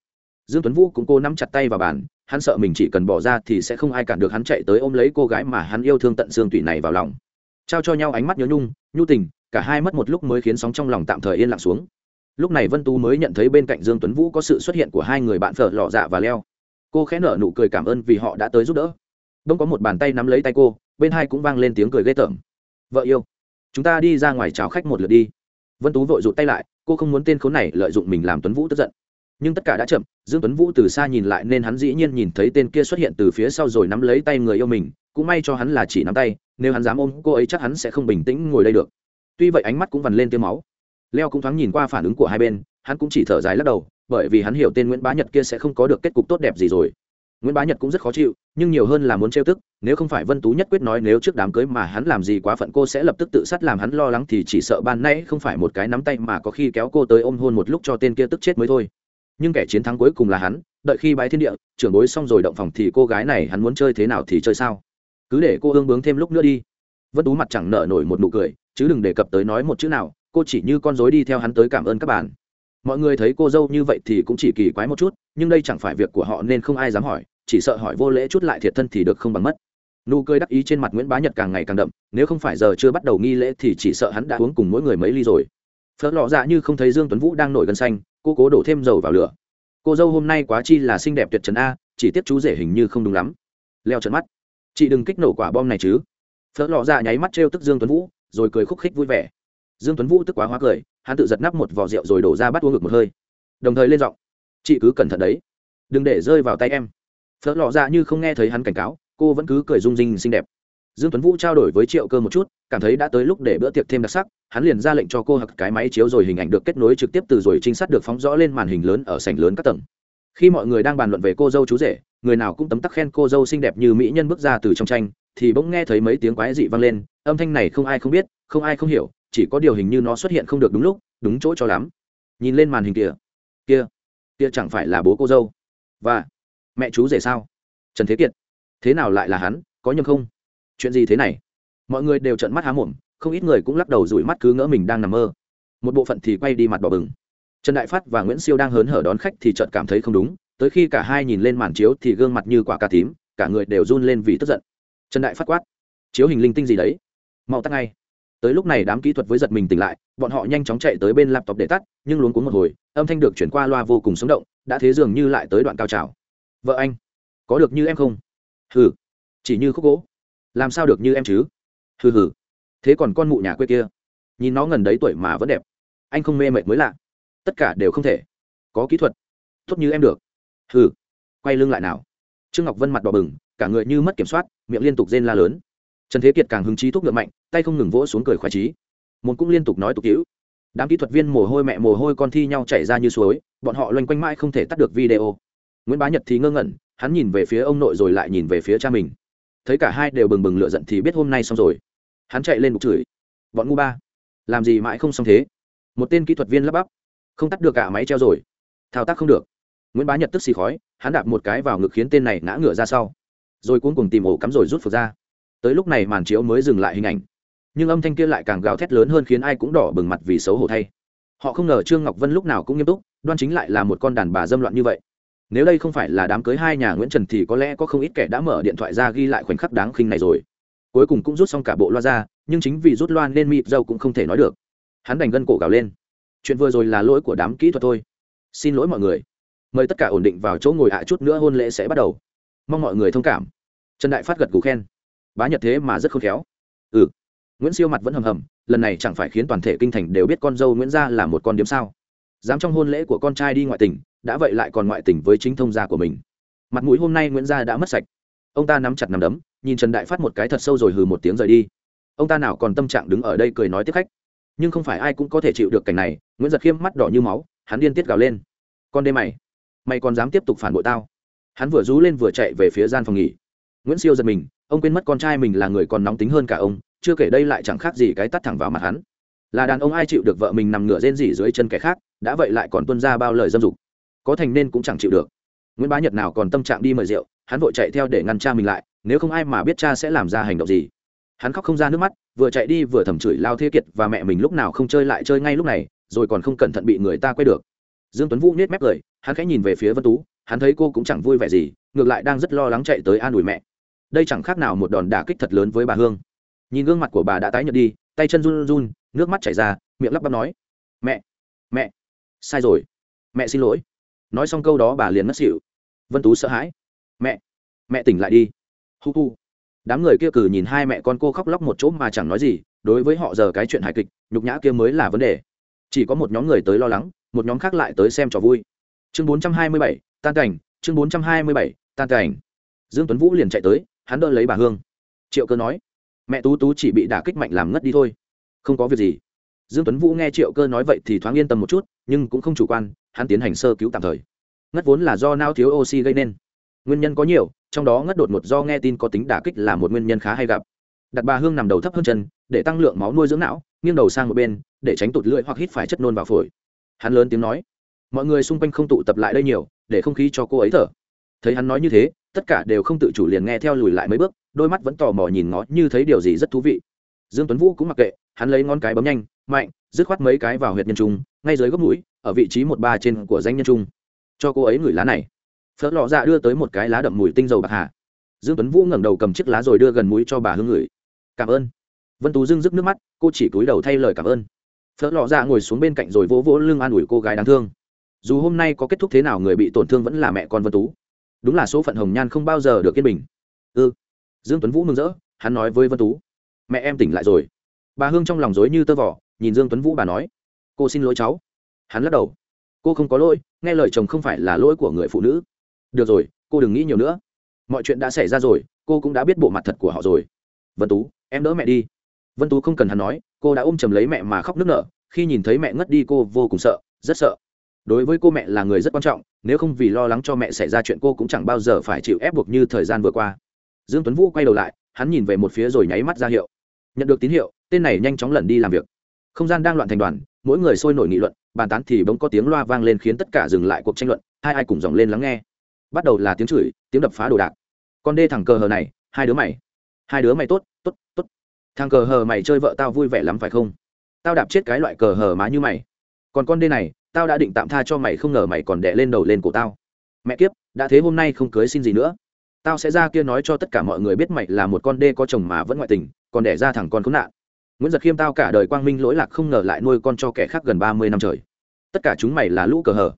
Dương tuấn vũ cũng cô nắm chặt tay vào bàn, hắn sợ mình chỉ cần bỏ ra thì sẽ không ai cản được hắn chạy tới ôm lấy cô gái mà hắn yêu thương tận xương tủy này vào lòng trao cho nhau ánh mắt nhớ nhung, nhu tình, cả hai mất một lúc mới khiến sóng trong lòng tạm thời yên lặng xuống. Lúc này vân tú mới nhận thấy bên cạnh dương tuấn vũ có sự xuất hiện của hai người bạn phở lọ dạ và leo. Cô khẽ nở nụ cười cảm ơn vì họ đã tới giúp đỡ. Đông có một bàn tay nắm lấy tay cô, bên hai cũng vang lên tiếng cười ghê tởm. Vợ yêu, chúng ta đi ra ngoài chào khách một lượt đi. Vân tú vội rụt tay lại, cô không muốn tên khốn này lợi dụng mình làm tuấn vũ tức giận. Nhưng tất cả đã chậm, dương tuấn vũ từ xa nhìn lại nên hắn dĩ nhiên nhìn thấy tên kia xuất hiện từ phía sau rồi nắm lấy tay người yêu mình, cũng may cho hắn là chỉ nắm tay nếu hắn dám ôm cô ấy chắc hắn sẽ không bình tĩnh ngồi đây được. Tuy vậy ánh mắt cũng vằn lên tiêu máu. Leo cũng thoáng nhìn qua phản ứng của hai bên, hắn cũng chỉ thở dài lắc đầu, bởi vì hắn hiểu tên nguyễn bá nhật kia sẽ không có được kết cục tốt đẹp gì rồi. Nguyễn bá nhật cũng rất khó chịu, nhưng nhiều hơn là muốn trêu tức, nếu không phải vân tú nhất quyết nói nếu trước đám cưới mà hắn làm gì quá phận cô sẽ lập tức tự sát làm hắn lo lắng thì chỉ sợ ban nay không phải một cái nắm tay mà có khi kéo cô tới ôm hôn một lúc cho tên kia tức chết mới thôi. Nhưng kẻ chiến thắng cuối cùng là hắn, đợi khi bái thiên địa, trưởng bối xong rồi động phòng thì cô gái này hắn muốn chơi thế nào thì chơi sao? Cứ để cô hương bướng thêm lúc nữa đi. Vân tú mặt chẳng nở nổi một nụ cười, chứ đừng đề cập tới nói một chữ nào, cô chỉ như con dối đi theo hắn tới cảm ơn các bạn. Mọi người thấy cô dâu như vậy thì cũng chỉ kỳ quái một chút, nhưng đây chẳng phải việc của họ nên không ai dám hỏi, chỉ sợ hỏi vô lễ chút lại thiệt thân thì được không bằng mất. Nụ cười đắc ý trên mặt nguyễn bá nhật càng ngày càng đậm, nếu không phải giờ chưa bắt đầu nghi lễ thì chỉ sợ hắn đã uống cùng mỗi người mấy ly rồi. Phớt lọ dạ như không thấy dương tuấn vũ đang nổi gân xanh, cô cố đổ thêm dầu vào lửa. Cô dâu hôm nay quá chi là xinh đẹp tuyệt trần a, chỉ tiếc chú rể hình như không đúng lắm. Leo trận mắt chị đừng kích nổ quả bom này chứ. Phớt lọ dạ nháy mắt trêu tức dương tuấn vũ, rồi cười khúc khích vui vẻ. Dương tuấn vũ tức quá hóa cười, hắn tự giật nắp một vò rượu rồi đổ ra bắt uống ngực một hơi. Đồng thời lên giọng, chị cứ cẩn thận đấy, đừng để rơi vào tay em. Phớt lọ dạ như không nghe thấy hắn cảnh cáo, cô vẫn cứ cười rung rinh xinh đẹp. Dương tuấn vũ trao đổi với triệu cơ một chút, cảm thấy đã tới lúc để bữa tiệc thêm đặc sắc, hắn liền ra lệnh cho cô hặc cái máy chiếu rồi hình ảnh được kết nối trực tiếp từ rồi trinh sát được phóng rõ lên màn hình lớn ở sảnh lớn các tầng. Khi mọi người đang bàn luận về cô dâu chú rể người nào cũng tấm tắc khen cô dâu xinh đẹp như mỹ nhân bước ra từ trong tranh, thì bỗng nghe thấy mấy tiếng quái dị vang lên, âm thanh này không ai không biết, không ai không hiểu, chỉ có điều hình như nó xuất hiện không được đúng lúc, đúng chỗ cho lắm. Nhìn lên màn hình kia kia kia chẳng phải là bố cô dâu. Và, mẹ chú rể sao? Trần thế kiệt. Thế nào lại là hắn? Có nhầm không? Chuyện gì thế này? Mọi người đều trợn mắt há mồm, không ít người cũng lắc đầu rủi mắt cứ ngỡ mình đang nằm mơ. Một bộ phận thì quay đi mặt bỏ bừng. Trần đại phát và nguyễn siêu đang hớn hở đón khách thì chợt cảm thấy không đúng tới khi cả hai nhìn lên màn chiếu thì gương mặt như quả cà tím, cả người đều run lên vì tức giận. Trần đại phát quát, chiếu hình linh tinh gì đấy? Mau tắt ngay. Tới lúc này đám kỹ thuật với giật mình tỉnh lại, bọn họ nhanh chóng chạy tới bên laptop để tắt, nhưng luống cuống một hồi, âm thanh được chuyển qua loa vô cùng sống động, đã thế dường như lại tới đoạn cao trào. Vợ anh, có được như em không? Hừ, chỉ như khúc gỗ. Làm sao được như em chứ? Hừ hừ. Thế còn con mụ nhà quê kia? Nhìn nó gần đấy tuổi mà vẫn đẹp. Anh không mê mệt mới lạ. Tất cả đều không thể. Có kỹ thuật. Tốt như em được hừ, quay lưng lại nào. Trương ngọc vân mặt đỏ bừng, cả người như mất kiểm soát, miệng liên tục rên la lớn. Trần thế kiệt càng hứng chí thuốc ngựa mạnh, tay không ngừng vỗ xuống cười khoái trí môn cũng liên tục nói tục hữu. Đám kỹ thuật viên mồ hôi mẹ mồ hôi con thi nhau chảy ra như suối, bọn họ loanh quanh mãi không thể tắt được video. Nguyễn bá nhật thì ngơ ngẩn, hắn nhìn về phía ông nội rồi lại nhìn về phía cha mình. Thấy cả hai đều bừng bừng lựa giận thì biết hôm nay xong rồi. Hắn chạy lên bục chửi. Bọn ngu ba, làm gì mãi không xong thế? Một tên kỹ thuật viên lắp bắp. Không tắt được cả máy treo rồi. Thao tác không được nguyễn bá nhật tức xì khói hắn đạp một cái vào ngực khiến tên này ngã ngửa ra sau rồi cuốn cùng tìm ổ cắm rồi rút phục ra tới lúc này màn chiếu mới dừng lại hình ảnh nhưng âm thanh kia lại càng gào thét lớn hơn khiến ai cũng đỏ bừng mặt vì xấu hổ thay họ không ngờ trương ngọc vân lúc nào cũng nghiêm túc đoan chính lại là một con đàn bà dâm loạn như vậy nếu đây không phải là đám cưới hai nhà nguyễn trần thì có lẽ có không ít kẻ đã mở điện thoại ra ghi lại khoảnh khắc đáng khinh này rồi cuối cùng cũng rút xong cả bộ loa ra nhưng chính vì rút loa nên mịp dâu cũng không thể nói được hắn đành gân cổ gào lên chuyện vừa rồi là lỗi của đám kỹ thuật thôi xin lỗi mọi người mời tất cả ổn định vào chỗ ngồi ạ chút nữa hôn lễ sẽ bắt đầu. Mong mọi người thông cảm. Trần đại phát gật gù khen. Bá nhật thế mà rất khôn khéo. Ừ. Nguyễn siêu mặt vẫn hầm hầm, lần này chẳng phải khiến toàn thể kinh thành đều biết con dâu nguyễn gia là một con điếm sao? Dám trong hôn lễ của con trai đi ngoại tỉnh đã vậy lại còn ngoại tỉnh với chính thông gia của mình. Mặt mũi hôm nay nguyễn gia đã mất sạch. Ông ta nắm chặt nắm đấm, nhìn trần đại phát một cái thật sâu rồi hừ một tiếng rời đi. Ông ta nào còn tâm trạng đứng ở đây cười nói tiếp khách. Nhưng không phải ai cũng có thể chịu được cảnh này, nguyễn giật khiêm mắt đỏ như máu, hắn điên tiết gào lên. Con đê mày mày còn dám tiếp tục phản bội tao. Hắn vừa rú lên vừa chạy về phía gian phòng nghỉ. Nguyễn siêu giật mình, ông quên mất con trai mình là người còn nóng tính hơn cả ông, chưa kể đây lại chẳng khác gì cái tắt thẳng vào mặt hắn. Là đàn ông ai chịu được vợ mình nằm ngửa rên rỉ dưới chân kẻ khác, đã vậy lại còn tuân ra bao lời dâm dục. Có thành nên cũng chẳng chịu được. Nguyễn bá nhật nào còn tâm trạng đi mời rượu, hắn vội chạy theo để ngăn cha mình lại, nếu không ai mà biết cha sẽ làm ra hành động gì. Hắn khóc không ra nước mắt, vừa chạy đi vừa thầm chửi lao thế kiệt và mẹ mình lúc nào không chơi lại chơi ngay lúc này, rồi còn không cẩn thận bị người ta quay được dương tuấn vũ nết mép cười, hắn khẽ nhìn về phía vân tú, hắn thấy cô cũng chẳng vui vẻ gì, ngược lại đang rất lo lắng chạy tới an ủi mẹ. Đây chẳng khác nào một đòn đả kích thật lớn với bà hương. Nhìn gương mặt của bà đã tái nhợt đi, tay chân run run, nước mắt chảy ra, miệng lắp bắp nói, mẹ mẹ, sai rồi, mẹ xin lỗi. Nói xong câu đó bà liền ngất xỉu. vân tú sợ hãi, mẹ mẹ tỉnh lại đi. Hu hu. Đám người kia cử nhìn hai mẹ con cô khóc lóc một chỗ mà chẳng nói gì, đối với họ giờ cái chuyện hài kịch, nhục nhã kia mới là vấn đề. Chỉ có một nhóm người tới lo lắng một nhóm khác lại tới xem trò vui. Chương bốn trăm hai mươi bảy, tan cảnh, chương bốn trăm hai mươi bảy, tan cảnh. Dương tuấn vũ liền chạy tới, hắn đỡ lấy bà hương. Triệu cơ nói, mẹ tú tú chỉ bị đả kích mạnh làm ngất đi thôi. Không có việc gì. Dương tuấn vũ nghe triệu cơ nói vậy thì thoáng yên tâm một chút, nhưng cũng không chủ quan, hắn tiến hành sơ cứu tạm thời. Ngất vốn là do nao thiếu oxy gây nên. Nguyên nhân có nhiều, trong đó ngất đột ngột do nghe tin có tính đả kích là một nguyên nhân khá hay gặp. Đặt bà hương nằm đầu thấp hơn chân, để tăng lượng máu nuôi dưỡng não, nghiêng đầu sang một bên, để tránh tụt lưỡi hoặc hít phải chất nôn vào phổi hắn lớn tiếng nói, mọi người xung quanh không tụ tập lại đây nhiều, để không khí cho cô ấy thở. Thấy hắn nói như thế, tất cả đều không tự chủ liền nghe theo lùi lại mấy bước, đôi mắt vẫn tò mò nhìn ngó như thấy điều gì rất thú vị. Dương tuấn vũ cũng mặc kệ, hắn lấy ngón cái bấm nhanh, mạnh, dứt khoát mấy cái vào huyệt nhân trung, ngay dưới gốc mũi, ở vị trí một ba trên của danh nhân trung. Cho cô ấy ngửi lá này. Phớt lọ dạ đưa tới một cái lá đậm mùi tinh dầu bạc hà. Dương tuấn vũ ngẩng đầu cầm chiếc lá rồi đưa gần mũi cho bà hương ngửi. Cảm ơn. Vân tú dưng dứt nước mắt, cô chỉ cúi đầu thay lời cảm ơn phớt lọ ra dạ ngồi xuống bên cạnh rồi vỗ vỗ lưng an ủi cô gái đáng thương. Dù hôm nay có kết thúc thế nào người bị tổn thương vẫn là mẹ con vân tú. Đúng là số phận hồng nhan không bao giờ được yên bình. Ư ừ. dương tuấn vũ mừng rỡ, hắn nói với vân tú. Mẹ em tỉnh lại rồi. Bà hương trong lòng dối như tơ vỏ nhìn dương tuấn vũ bà nói. Cô xin lỗi cháu. Hắn lắc đầu. Cô không có lỗi, nghe lời chồng không phải là lỗi của người phụ nữ. Được rồi, cô đừng nghĩ nhiều nữa. Mọi chuyện đã xảy ra rồi, cô cũng đã biết bộ mặt thật của họ rồi. Vân tú, em đỡ mẹ đi. Vân tú không cần hắn nói cô đã ôm chầm lấy mẹ mà khóc nức nở, khi nhìn thấy mẹ ngất đi cô vô cùng sợ, rất sợ. Đối với cô mẹ là người rất quan trọng, nếu không vì lo lắng cho mẹ xảy ra chuyện cô cũng chẳng bao giờ phải chịu ép buộc như thời gian vừa qua. Dương tuấn vũ quay đầu lại, hắn nhìn về một phía rồi nháy mắt ra hiệu. Nhận được tín hiệu, tên này nhanh chóng lẩn đi làm việc. Không gian đang loạn thành đoàn, mỗi người sôi nổi nghị luận, bàn tán thì bỗng có tiếng loa vang lên khiến tất cả dừng lại cuộc tranh luận, hai ai cùng dòng lên lắng nghe. Bắt đầu là tiếng chửi, tiếng đập phá đồ đạc. Con đê thẳng cờ hờ này, hai đứa mày. Hai đứa mày tốt tốt tốt thằng cờ hờ mày chơi vợ tao vui vẻ lắm phải không? Tao đạp chết cái loại cờ hờ má như mày. Còn con đê này, tao đã định tạm tha cho mày không ngờ mày còn đẻ lên đầu lên cổ tao. Mẹ kiếp, đã thế hôm nay không cưới xin gì nữa. Tao sẽ ra kia nói cho tất cả mọi người biết mày là một con đê có chồng mà vẫn ngoại tình, còn đẻ ra thằng con khốn nạn. Nguyễn giật khiêm tao cả đời quang minh lỗi lạc không ngờ lại nuôi con cho kẻ khác gần ba mươi năm trời. Tất cả chúng mày là lũ cờ hờ.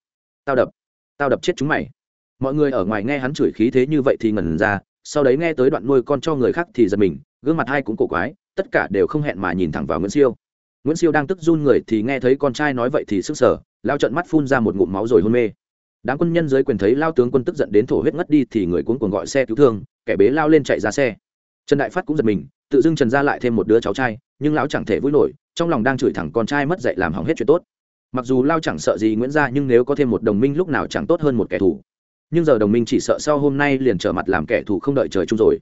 Tao đập tao đập chết chúng mày. Mọi người ở ngoài nghe hắn chửi khí thế như vậy thì ngẩn ra, sau đấy nghe tới đoạn nuôi con cho người khác thì giật mình gương mặt hai cũng cổ quái, tất cả đều không hẹn mà nhìn thẳng vào nguyễn siêu. Nguyễn siêu đang tức run người thì nghe thấy con trai nói vậy thì sức sở lao trận mắt phun ra một ngụm máu rồi hôn mê. Đám quân nhân dưới quyền thấy lao tướng quân tức giận đến thổ huyết ngất đi thì người cuốn cuồng gọi xe cứu thương, kẻ bế lao lên chạy ra xe. Trần đại phát cũng giật mình, tự dưng trần ra lại thêm một đứa cháu trai, nhưng lão chẳng thể vui nổi, trong lòng đang chửi thẳng con trai mất dạy làm hỏng hết chuyện tốt. Mặc dù lao chẳng sợ gì nguyễn gia nhưng nếu có thêm một đồng minh lúc nào chẳng tốt hơn một kẻ thù. Nhưng giờ đồng minh chỉ sợ sau hôm nay liền trở mặt làm kẻ thù không đợi trời chung rồi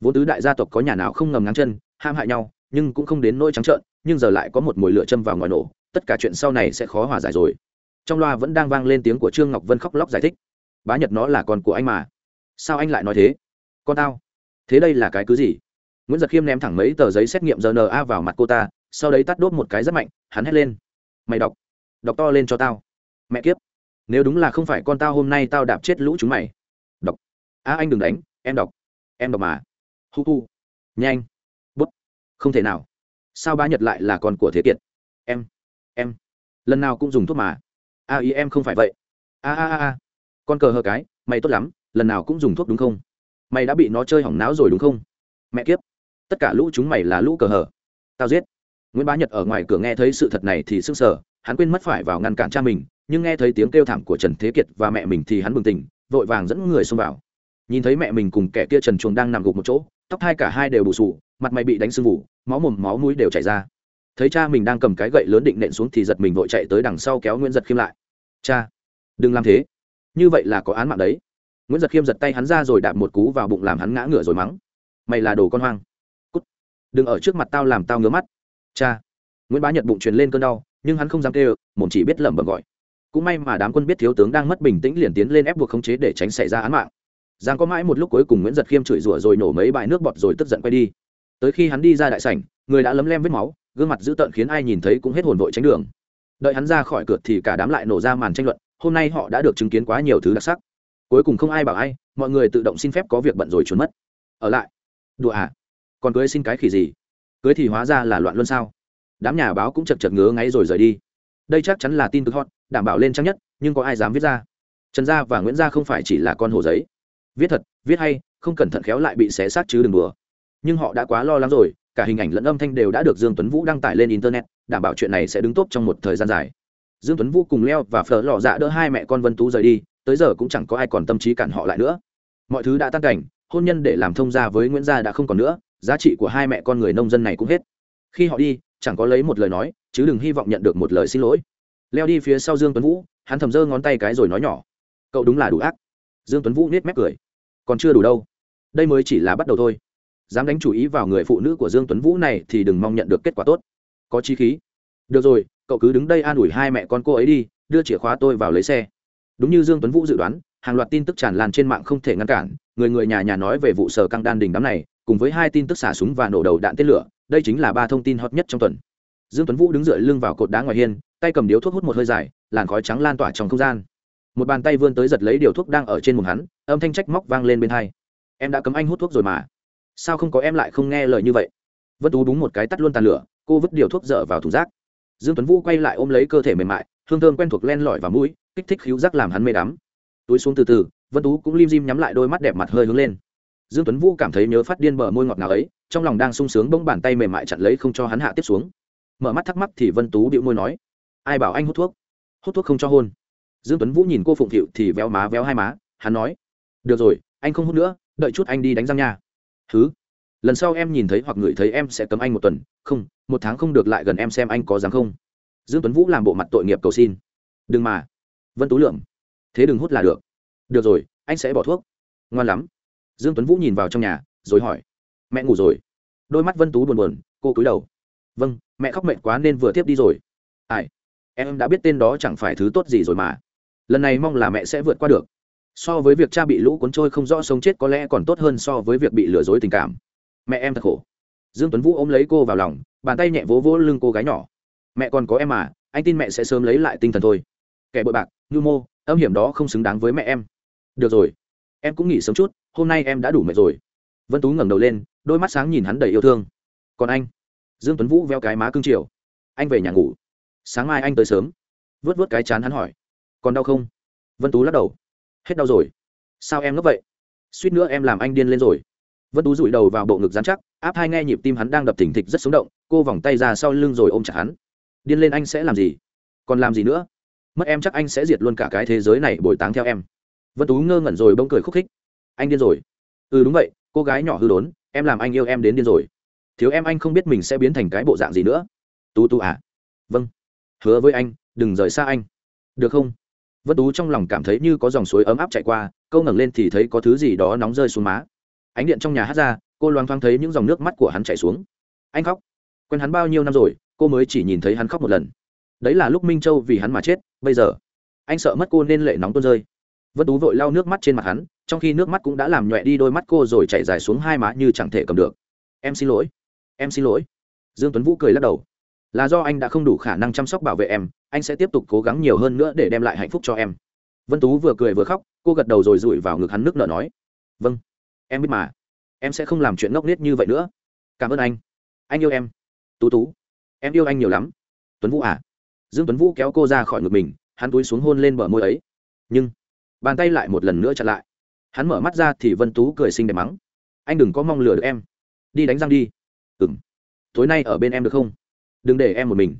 vốn tứ đại gia tộc có nhà nào không ngầm ngáng chân, ham hại nhau, nhưng cũng không đến nỗi trắng trợn, nhưng giờ lại có một mồi lửa châm vào ngoài nổ, tất cả chuyện sau này sẽ khó hòa giải rồi. Trong loa vẫn đang vang lên tiếng của trương ngọc vân khóc lóc giải thích. Bá nhật nó là con của anh mà. Sao anh lại nói thế? Con tao. Thế đây là cái cứ gì? Nguyễn giật khiêm ném thẳng mấy tờ giấy xét nghiệm rna vào mặt cô ta, sau đấy tắt đốt một cái rất mạnh, hắn hét lên. Mày đọc. Đọc to lên cho tao. Mẹ kiếp. Nếu đúng là không phải con tao hôm nay tao đạp chết lũ chúng mày. Đọc. A anh đừng đánh, em đọc. Em đọc mà hu hu. Nhanh. Bút. Không thể nào. Sao bá nhật lại là con của thế kiệt? Em. Em. Lần nào cũng dùng thuốc mà. A ý em không phải vậy. A a a con cờ hờ cái, mày tốt lắm, lần nào cũng dùng thuốc đúng không? Mày đã bị nó chơi hỏng não rồi đúng không? Mẹ kiếp. Tất cả lũ chúng mày là lũ cờ hờ. Tao giết. Nguyễn bá nhật ở ngoài cửa nghe thấy sự thật này thì s sờ sở hắn quên mất phải vào ngăn cản cha mình, nhưng nghe thấy tiếng kêu thảm của trần thế kiệt và mẹ mình thì hắn bừng tỉnh, vội vàng dẫn người xông vào. Nhìn thấy mẹ mình cùng kẻ kia trần chuồng đang nằm gục một chỗ tóc hai cả hai đều bù sù mặt mày bị đánh sưng vụ máu mồm máu mũi đều chảy ra. Thấy cha mình đang cầm cái gậy lớn định nện xuống thì giật mình vội chạy tới đằng sau kéo nguyễn giật khiêm lại. Cha, đừng làm thế. Như vậy là có án mạng đấy. Nguyễn giật khiêm giật tay hắn ra rồi đạp một cú vào bụng làm hắn ngã ngửa rồi mắng. Mày là đồ con hoang. Cút. Đừng ở trước mặt tao làm tao ngứa mắt. Cha. Nguyễn bá nhật bụng truyền lên cơn đau, nhưng hắn không dám kêu, mồm chỉ biết lẩm bẩm gọi. Cũng may mà đám quân biết thiếu tướng đang mất bình tĩnh liền tiến lên ép buộc khống chế để tránh xảy ra án mạng giang có mãi một lúc cuối cùng nguyễn giật khiêm chửi rủa rồi nổ mấy bãi nước bọt rồi tức giận quay đi. Tới khi hắn đi ra đại sảnh, người đã lấm lem vết máu, gương mặt dữ tợn khiến ai nhìn thấy cũng hết hồn vội tránh đường. Đợi hắn ra khỏi cửa thì cả đám lại nổ ra màn tranh luận, hôm nay họ đã được chứng kiến quá nhiều thứ đặc sắc. Cuối cùng không ai bảo ai, mọi người tự động xin phép có việc bận rồi trốn mất. Ở lại. Đùa à? Còn cưới xin cái khỉ gì? Cưới thì hóa ra là loạn luôn sao? Đám nhà báo cũng chật chật ngứa ngáy rồi rời đi. Đây chắc chắn là tin tức hot, đảm bảo lên trang nhất, nhưng có ai dám viết ra? Trần gia và nguyễn gia không phải chỉ là con hồ giấy viết thật, viết hay, không cẩn thận khéo lại bị xé xác chứ đừng đùa. Nhưng họ đã quá lo lắng rồi, cả hình ảnh lẫn âm thanh đều đã được dương tuấn vũ đăng tải lên internet, đảm bảo chuyện này sẽ đứng tốt trong một thời gian dài. Dương tuấn vũ cùng leo và phở lò dạ đỡ hai mẹ con vân tú rời đi, tới giờ cũng chẳng có ai còn tâm trí cản họ lại nữa. Mọi thứ đã tan cảnh, hôn nhân để làm thông gia với nguyễn gia đã không còn nữa, giá trị của hai mẹ con người nông dân này cũng hết. Khi họ đi, chẳng có lấy một lời nói, chứ đừng hy vọng nhận được một lời xin lỗi. Leo đi phía sau dương tuấn vũ, hắn thầm giơ ngón tay cái rồi nói nhỏ, cậu đúng là đủ ác. Dương tuấn vũ nết mép cười còn chưa đủ đâu. Đây mới chỉ là bắt đầu thôi. Dám đánh chủ ý vào người phụ nữ của dương tuấn vũ này thì đừng mong nhận được kết quả tốt. Có chi khí. Được rồi, cậu cứ đứng đây an ủi hai mẹ con cô ấy đi, đưa chìa khóa tôi vào lấy xe. Đúng như dương tuấn vũ dự đoán, hàng loạt tin tức tràn lan trên mạng không thể ngăn cản. Người người nhà nhà nói về vụ sở căng đan đình đám này, cùng với hai tin tức xả súng và nổ đầu đạn tên lửa, đây chính là ba thông tin hot nhất trong tuần. Dương tuấn vũ đứng dựa lưng vào cột đá ngoài hiên, tay cầm điếu thuốc hút một hơi dài, làn khói trắng lan tỏa trong không gian một bàn tay vươn tới giật lấy điều thuốc đang ở trên mồm hắn, âm thanh trách móc vang lên bên hai. Em đã cấm anh hút thuốc rồi mà. Sao không có em lại không nghe lời như vậy? Vân tú đúng một cái tắt luôn tàn lửa, cô vứt điều thuốc dở vào thùng rác. Dương tuấn vũ quay lại ôm lấy cơ thể mềm mại, hương thơm quen thuộc len lỏi vào mũi, kích thích khíu rác làm hắn mê đắm. Túi xuống từ từ, vân tú cũng lim dim nhắm lại đôi mắt đẹp mặt hơi hướng lên. Dương tuấn vũ cảm thấy nhớ phát điên bờ môi ngọt ngào ấy, trong lòng đang sung sướng bỗng bàn tay mềm mại chặn lấy không cho hắn hạ tiếp xuống. Mở mắt thắc mắc thì vân tú bĩu môi nói, ai bảo anh hút thuốc? Hút thuốc không cho hôn dương tuấn vũ nhìn cô phụng thiệu thì véo má véo hai má, hắn nói, được rồi, anh không hút nữa, đợi chút anh đi đánh răng nha. Thứ lần sau em nhìn thấy hoặc ngửi thấy em sẽ cấm anh một tuần, không, một tháng không được lại gần em xem anh có dám không. Dương tuấn vũ làm bộ mặt tội nghiệp cầu xin. Đừng mà. Vân tú lượng thế đừng hút là được. Được rồi, anh sẽ bỏ thuốc. Ngoan lắm. Dương tuấn vũ nhìn vào trong nhà, rồi hỏi, mẹ ngủ rồi? Đôi mắt vân tú buồn buồn, cô cúi đầu. Vâng mẹ khóc mệt quá nên vừa tiếp đi rồi. Ai? Em đã biết tên đó chẳng phải thứ tốt gì rồi mà lần này mong là mẹ sẽ vượt qua được. So với việc cha bị lũ cuốn trôi không rõ sống chết có lẽ còn tốt hơn so với việc bị lừa dối tình cảm. Mẹ em thật khổ. Dương tuấn vũ ôm lấy cô vào lòng, bàn tay nhẹ vỗ vỗ lưng cô gái nhỏ. Mẹ còn có em mà, anh tin mẹ sẽ sớm lấy lại tinh thần thôi. Kẻ bội bạc, nhu mô, âm hiểm đó không xứng đáng với mẹ em. Được rồi, em cũng nghỉ sớm chút, hôm nay em đã đủ mệt rồi. Vân tú ngẩng đầu lên, đôi mắt sáng nhìn hắn đầy yêu thương. Còn anh? Dương tuấn vũ veo cái má cưng chiều. Anh về nhà ngủ. Sáng mai anh tới sớm. Vớt vớt cái chán hắn hỏi còn đau không? Vân tú lắc đầu. Hết đau rồi. Sao em ngốc vậy? Suýt nữa em làm anh điên lên rồi. Vân tú rụi đầu vào bộ ngực dán chắc, áp hai nghe nhịp tim hắn đang đập thình thịch rất sống động, cô vòng tay ra sau lưng rồi ôm chặt hắn. Điên lên anh sẽ làm gì? Còn làm gì nữa? Mất em chắc anh sẽ diệt luôn cả cái thế giới này bồi táng theo em. Vân tú ngơ ngẩn rồi bỗng cười khúc khích. Anh điên rồi. Ừ đúng vậy, cô gái nhỏ hư đốn, em làm anh yêu em đến điên rồi. Thiếu em anh không biết mình sẽ biến thành cái bộ dạng gì nữa. Tú tú à? Vâng. Hứa với anh, đừng rời xa anh. Được không? Vân tú trong lòng cảm thấy như có dòng suối ấm áp chạy qua, câu ngẩng lên thì thấy có thứ gì đó nóng rơi xuống má. Ánh điện trong nhà hát ra, cô loáng thoáng thấy những dòng nước mắt của hắn chảy xuống. Anh khóc. Quen hắn bao nhiêu năm rồi, cô mới chỉ nhìn thấy hắn khóc một lần. Đấy là lúc minh châu vì hắn mà chết, bây giờ. Anh sợ mất cô nên lệ nóng tuôn rơi. Vân tú vội lau nước mắt trên mặt hắn, trong khi nước mắt cũng đã làm nhọe đi đôi mắt cô rồi chảy dài xuống hai má như chẳng thể cầm được. Em xin lỗi. Em xin lỗi. Dương tuấn vũ cười lắc đầu là do anh đã không đủ khả năng chăm sóc bảo vệ em, anh sẽ tiếp tục cố gắng nhiều hơn nữa để đem lại hạnh phúc cho em. Vân tú vừa cười vừa khóc, cô gật đầu rồi rụi vào ngực hắn nước nở nói vâng em biết mà. Em sẽ không làm chuyện ngốc nghếch như vậy nữa. Cảm ơn anh. Anh yêu em. Tú tú, em yêu anh nhiều lắm. Tuấn vũ à. Dương tuấn vũ kéo cô ra khỏi ngực mình, hắn túi xuống hôn lên bờ môi ấy. Nhưng, bàn tay lại một lần nữa chặn lại. Hắn mở mắt ra thì vân tú cười xinh đẹp mắng, anh đừng có mong lừa được em. Đi đánh răng đi. Ừng tối nay ở bên em được không? Đừng để em một mình.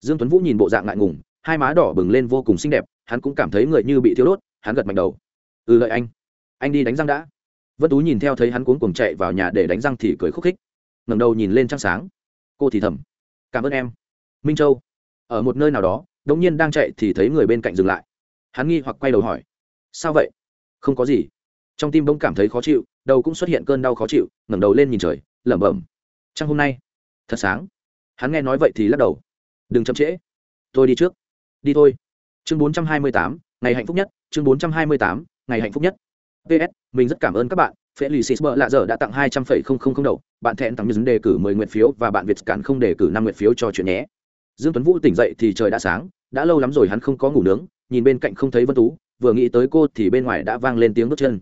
Dương tuấn vũ nhìn bộ dạng ngại ngùng, hai má đỏ bừng lên vô cùng xinh đẹp, hắn cũng cảm thấy người như bị thiếu đốt, hắn gật mạnh đầu. Ừ lợi anh. Anh đi đánh răng đã. Vân tú nhìn theo thấy hắn cuống cuồng chạy vào nhà để đánh răng thì cười khúc khích. Ngẩng đầu nhìn lên trăng sáng. Cô thì thầm. Cảm ơn em. Minh châu. Ở một nơi nào đó, đống nhiên đang chạy thì thấy người bên cạnh dừng lại. Hắn nghi hoặc quay đầu hỏi. Sao vậy? Không có gì. Trong tim bỗng cảm thấy khó chịu, đầu cũng xuất hiện cơn đau khó chịu, ngẩng đầu lên nhìn trời, lẩm bẩm. Trăng hôm nay. Thật sáng hắn nghe nói vậy thì lắc đầu. Đừng chậm trễ. Tôi đi trước. Đi thôi. Chương bốn trăm hai mươi tám ngày hạnh phúc nhất. Chương bốn trăm hai mươi tám ngày hạnh phúc nhất. Ps mình rất cảm ơn các bạn. Phễ lì xì Bờ lạ giờ đã tặng 200,000 đậu, bạn thẹn tặng những đề cử 10 nguyện phiếu và bạn Việt cản không đề cử năm nguyện phiếu cho chuyện nhé. Dương Tuấn Vũ tỉnh dậy thì trời đã sáng, đã lâu lắm rồi hắn không có ngủ nướng, nhìn bên cạnh không thấy Vân Tú, vừa nghĩ tới cô thì bên ngoài đã vang lên tiếng bước chân.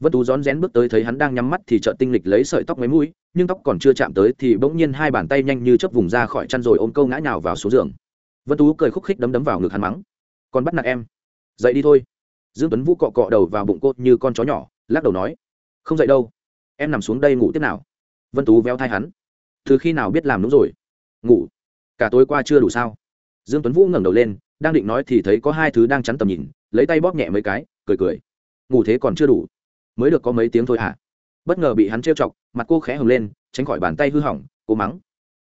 Vân Tú rón rén bước tới thấy hắn đang nhắm mắt thì chợt tinh lịch lấy sợi tóc mấy mũi, nhưng tóc còn chưa chạm tới thì bỗng nhiên hai bàn tay nhanh như chớp vùng ra khỏi chăn rồi ôm câu ngã nhào vào xuống giường. Vân Tú cười khúc khích đấm đấm vào ngực hắn mắng: "Còn bắt nạt em, dậy đi thôi." Dương Tuấn Vũ cọ cọ đầu vào bụng cô như con chó nhỏ, lắc đầu nói: "Không dậy đâu, em nằm xuống đây ngủ tiếp nào." Vân Tú véo thai hắn: "Từ khi nào biết làm đúng rồi?" "Ngủ, cả tối qua chưa đủ sao?" Dương Tuấn Vũ ngẩng đầu lên, đang định nói thì thấy có hai thứ đang chắn tầm nhìn, lấy tay bóp nhẹ mấy cái, cười cười: "Ngủ thế còn chưa đủ." Mới được có mấy tiếng thôi hả? À? bất ngờ bị hắn trêu chọc, mặt cô khẽ hừng lên, tránh khỏi bàn tay hư hỏng cô mắng.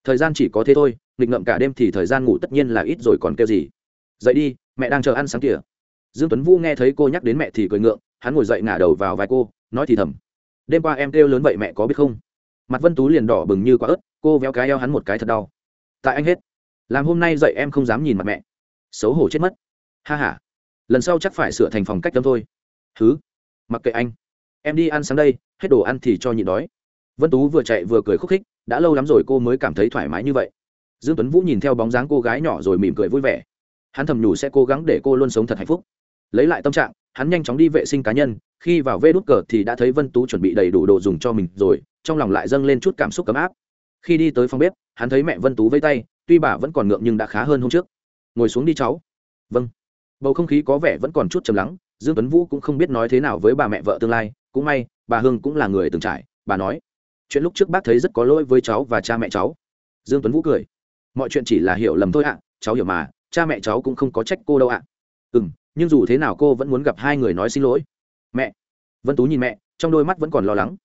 Thời gian chỉ có thế thôi, nghịch ngợm cả đêm thì thời gian ngủ tất nhiên là ít rồi còn kêu gì. Dậy đi, mẹ đang chờ ăn sáng kìa. Dương tuấn vũ nghe thấy cô nhắc đến mẹ thì cười ngượng, hắn ngồi dậy ngả đầu vào vai cô, nói thì thầm. Đêm qua em kêu lớn vậy mẹ có biết không? Mặt vân tú liền đỏ bừng như quả ớt, cô véo cái eo hắn một cái thật đau. Tại anh hết. Làm hôm nay dậy em không dám nhìn mặt mẹ. Xấu hổ chết mất. Ha ha. Lần sau chắc phải sửa thành phòng cách tâm thôi. Thứ mặc kệ anh em đi ăn sáng đây, hết đồ ăn thì cho nhịn đói. Vân tú vừa chạy vừa cười khúc khích, đã lâu lắm rồi cô mới cảm thấy thoải mái như vậy. Dương tuấn vũ nhìn theo bóng dáng cô gái nhỏ rồi mỉm cười vui vẻ. Hắn thầm nhủ sẽ cố gắng để cô luôn sống thật hạnh phúc. Lấy lại tâm trạng, hắn nhanh chóng đi vệ sinh cá nhân, khi vào vê đút cờ thì đã thấy vân tú chuẩn bị đầy đủ đồ dùng cho mình rồi, trong lòng lại dâng lên chút cảm xúc ấm áp. Khi đi tới phòng bếp, hắn thấy mẹ vân tú vây tay, tuy bà vẫn còn ngượng nhưng đã khá hơn hôm trước. Ngồi xuống đi cháu. Vâng. Bầu không khí có vẻ vẫn còn chút trầm lắng, dương tuấn vũ cũng không biết nói thế nào với bà mẹ vợ tương lai cũng may, bà hương cũng là người từng trải, bà nói. Chuyện lúc trước bác thấy rất có lỗi với cháu và cha mẹ cháu. Dương tuấn vũ cười. Mọi chuyện chỉ là hiểu lầm thôi ạ, cháu hiểu mà, cha mẹ cháu cũng không có trách cô đâu ạ. Ừ m nhưng dù thế nào cô vẫn muốn gặp hai người nói xin lỗi. Mẹ. Vân tú nhìn mẹ, trong đôi mắt vẫn còn lo lắng.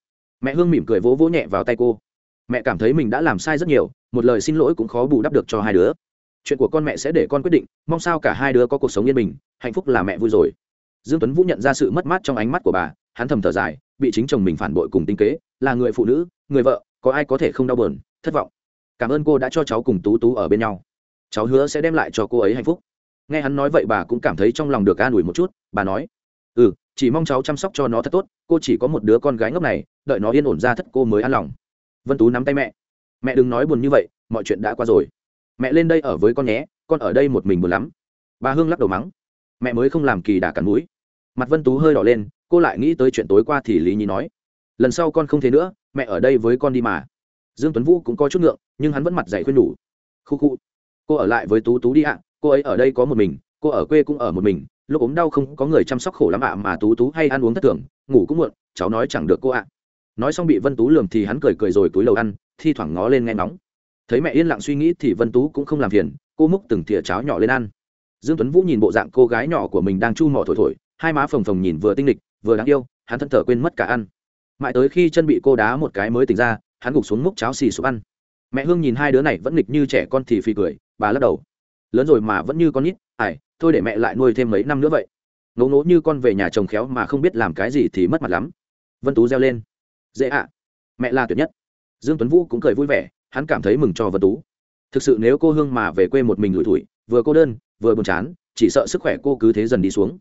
Mẹ hương mỉm cười vỗ vỗ nhẹ vào tay cô. Mẹ cảm thấy mình đã làm sai rất nhiều, một lời xin lỗi cũng khó bù đắp được cho hai đứa. Chuyện của con mẹ sẽ để con quyết định, mong sao cả hai đứa có cuộc sống yên bình, hạnh phúc là mẹ vui rồi. Dương tuấn vũ nhận ra sự mất mát trong ánh mắt của bà hắn thầm thở dài, bị chính chồng mình phản bội cùng tinh kế, là người phụ nữ, người vợ, có ai có thể không đau buồn, thất vọng. Cảm ơn cô đã cho cháu cùng tú tú ở bên nhau. Cháu hứa sẽ đem lại cho cô ấy hạnh phúc. Nghe hắn nói vậy bà cũng cảm thấy trong lòng được an ủi một chút, bà nói ừ chỉ mong cháu chăm sóc cho nó thật tốt, cô chỉ có một đứa con gái ngốc này, đợi nó yên ổn ra thất cô mới an lòng. Vân tú nắm tay mẹ. Mẹ đừng nói buồn như vậy, mọi chuyện đã qua rồi. Mẹ lên đây ở với con nhé, con ở đây một mình buồn lắm. Bà hương lắc đầu mắng. Mẹ mới không làm kỳ đà cắn mũi. Mặt vân tú hơi đỏ lên cô lại nghĩ tới chuyện tối qua thì lý nhi nói, lần sau con không thế nữa, mẹ ở đây với con đi mà dương tuấn vũ cũng có chút ngượng, nhưng hắn vẫn mặt dày khuyên đủ. khu khu, cô ở lại với tú tú đi ạ, cô ấy ở đây có một mình, cô ở quê cũng ở một mình, lúc ốm đau không có người chăm sóc khổ lắm ạ mà tú tú hay ăn uống thất thường, ngủ cũng muộn, cháu nói chẳng được cô ạ nói xong bị vân tú lườm thì hắn cười cười rồi túi lầu ăn, thi thoảng ngó lên nghe nóng. thấy mẹ yên lặng suy nghĩ thì vân tú cũng không làm phiền, cô múc từng thìa cháo nhỏ lên ăn dương tuấn vũ nhìn bộ dạng cô gái nhỏ của mình đang chu mỏ thổi thổi, hai má phồng phồng nhìn vừa tinh lịch vừa đáng yêu, hắn thân thở quên mất cả ăn. Mãi tới khi chân bị cô đá một cái mới tỉnh ra, hắn gục xuống múc cháo xì sụp ăn. Mẹ hương nhìn hai đứa này vẫn nghịch như trẻ con thì phì cười, bà lắc đầu. Lớn rồi mà vẫn như con nít ải thôi để mẹ lại nuôi thêm mấy năm nữa vậy. Ngấu ngố như con về nhà chồng khéo mà không biết làm cái gì thì mất mặt lắm. Vân tú reo lên. Dễ ạ. Mẹ là tuyệt nhất. Dương tuấn vũ cũng cười vui vẻ, hắn cảm thấy mừng cho vân tú. Thực sự nếu cô hương mà về quê một mình lủi thủi, vừa cô đơn, vừa buồn chán, chỉ sợ sức khỏe cô cứ thế dần đi xuống.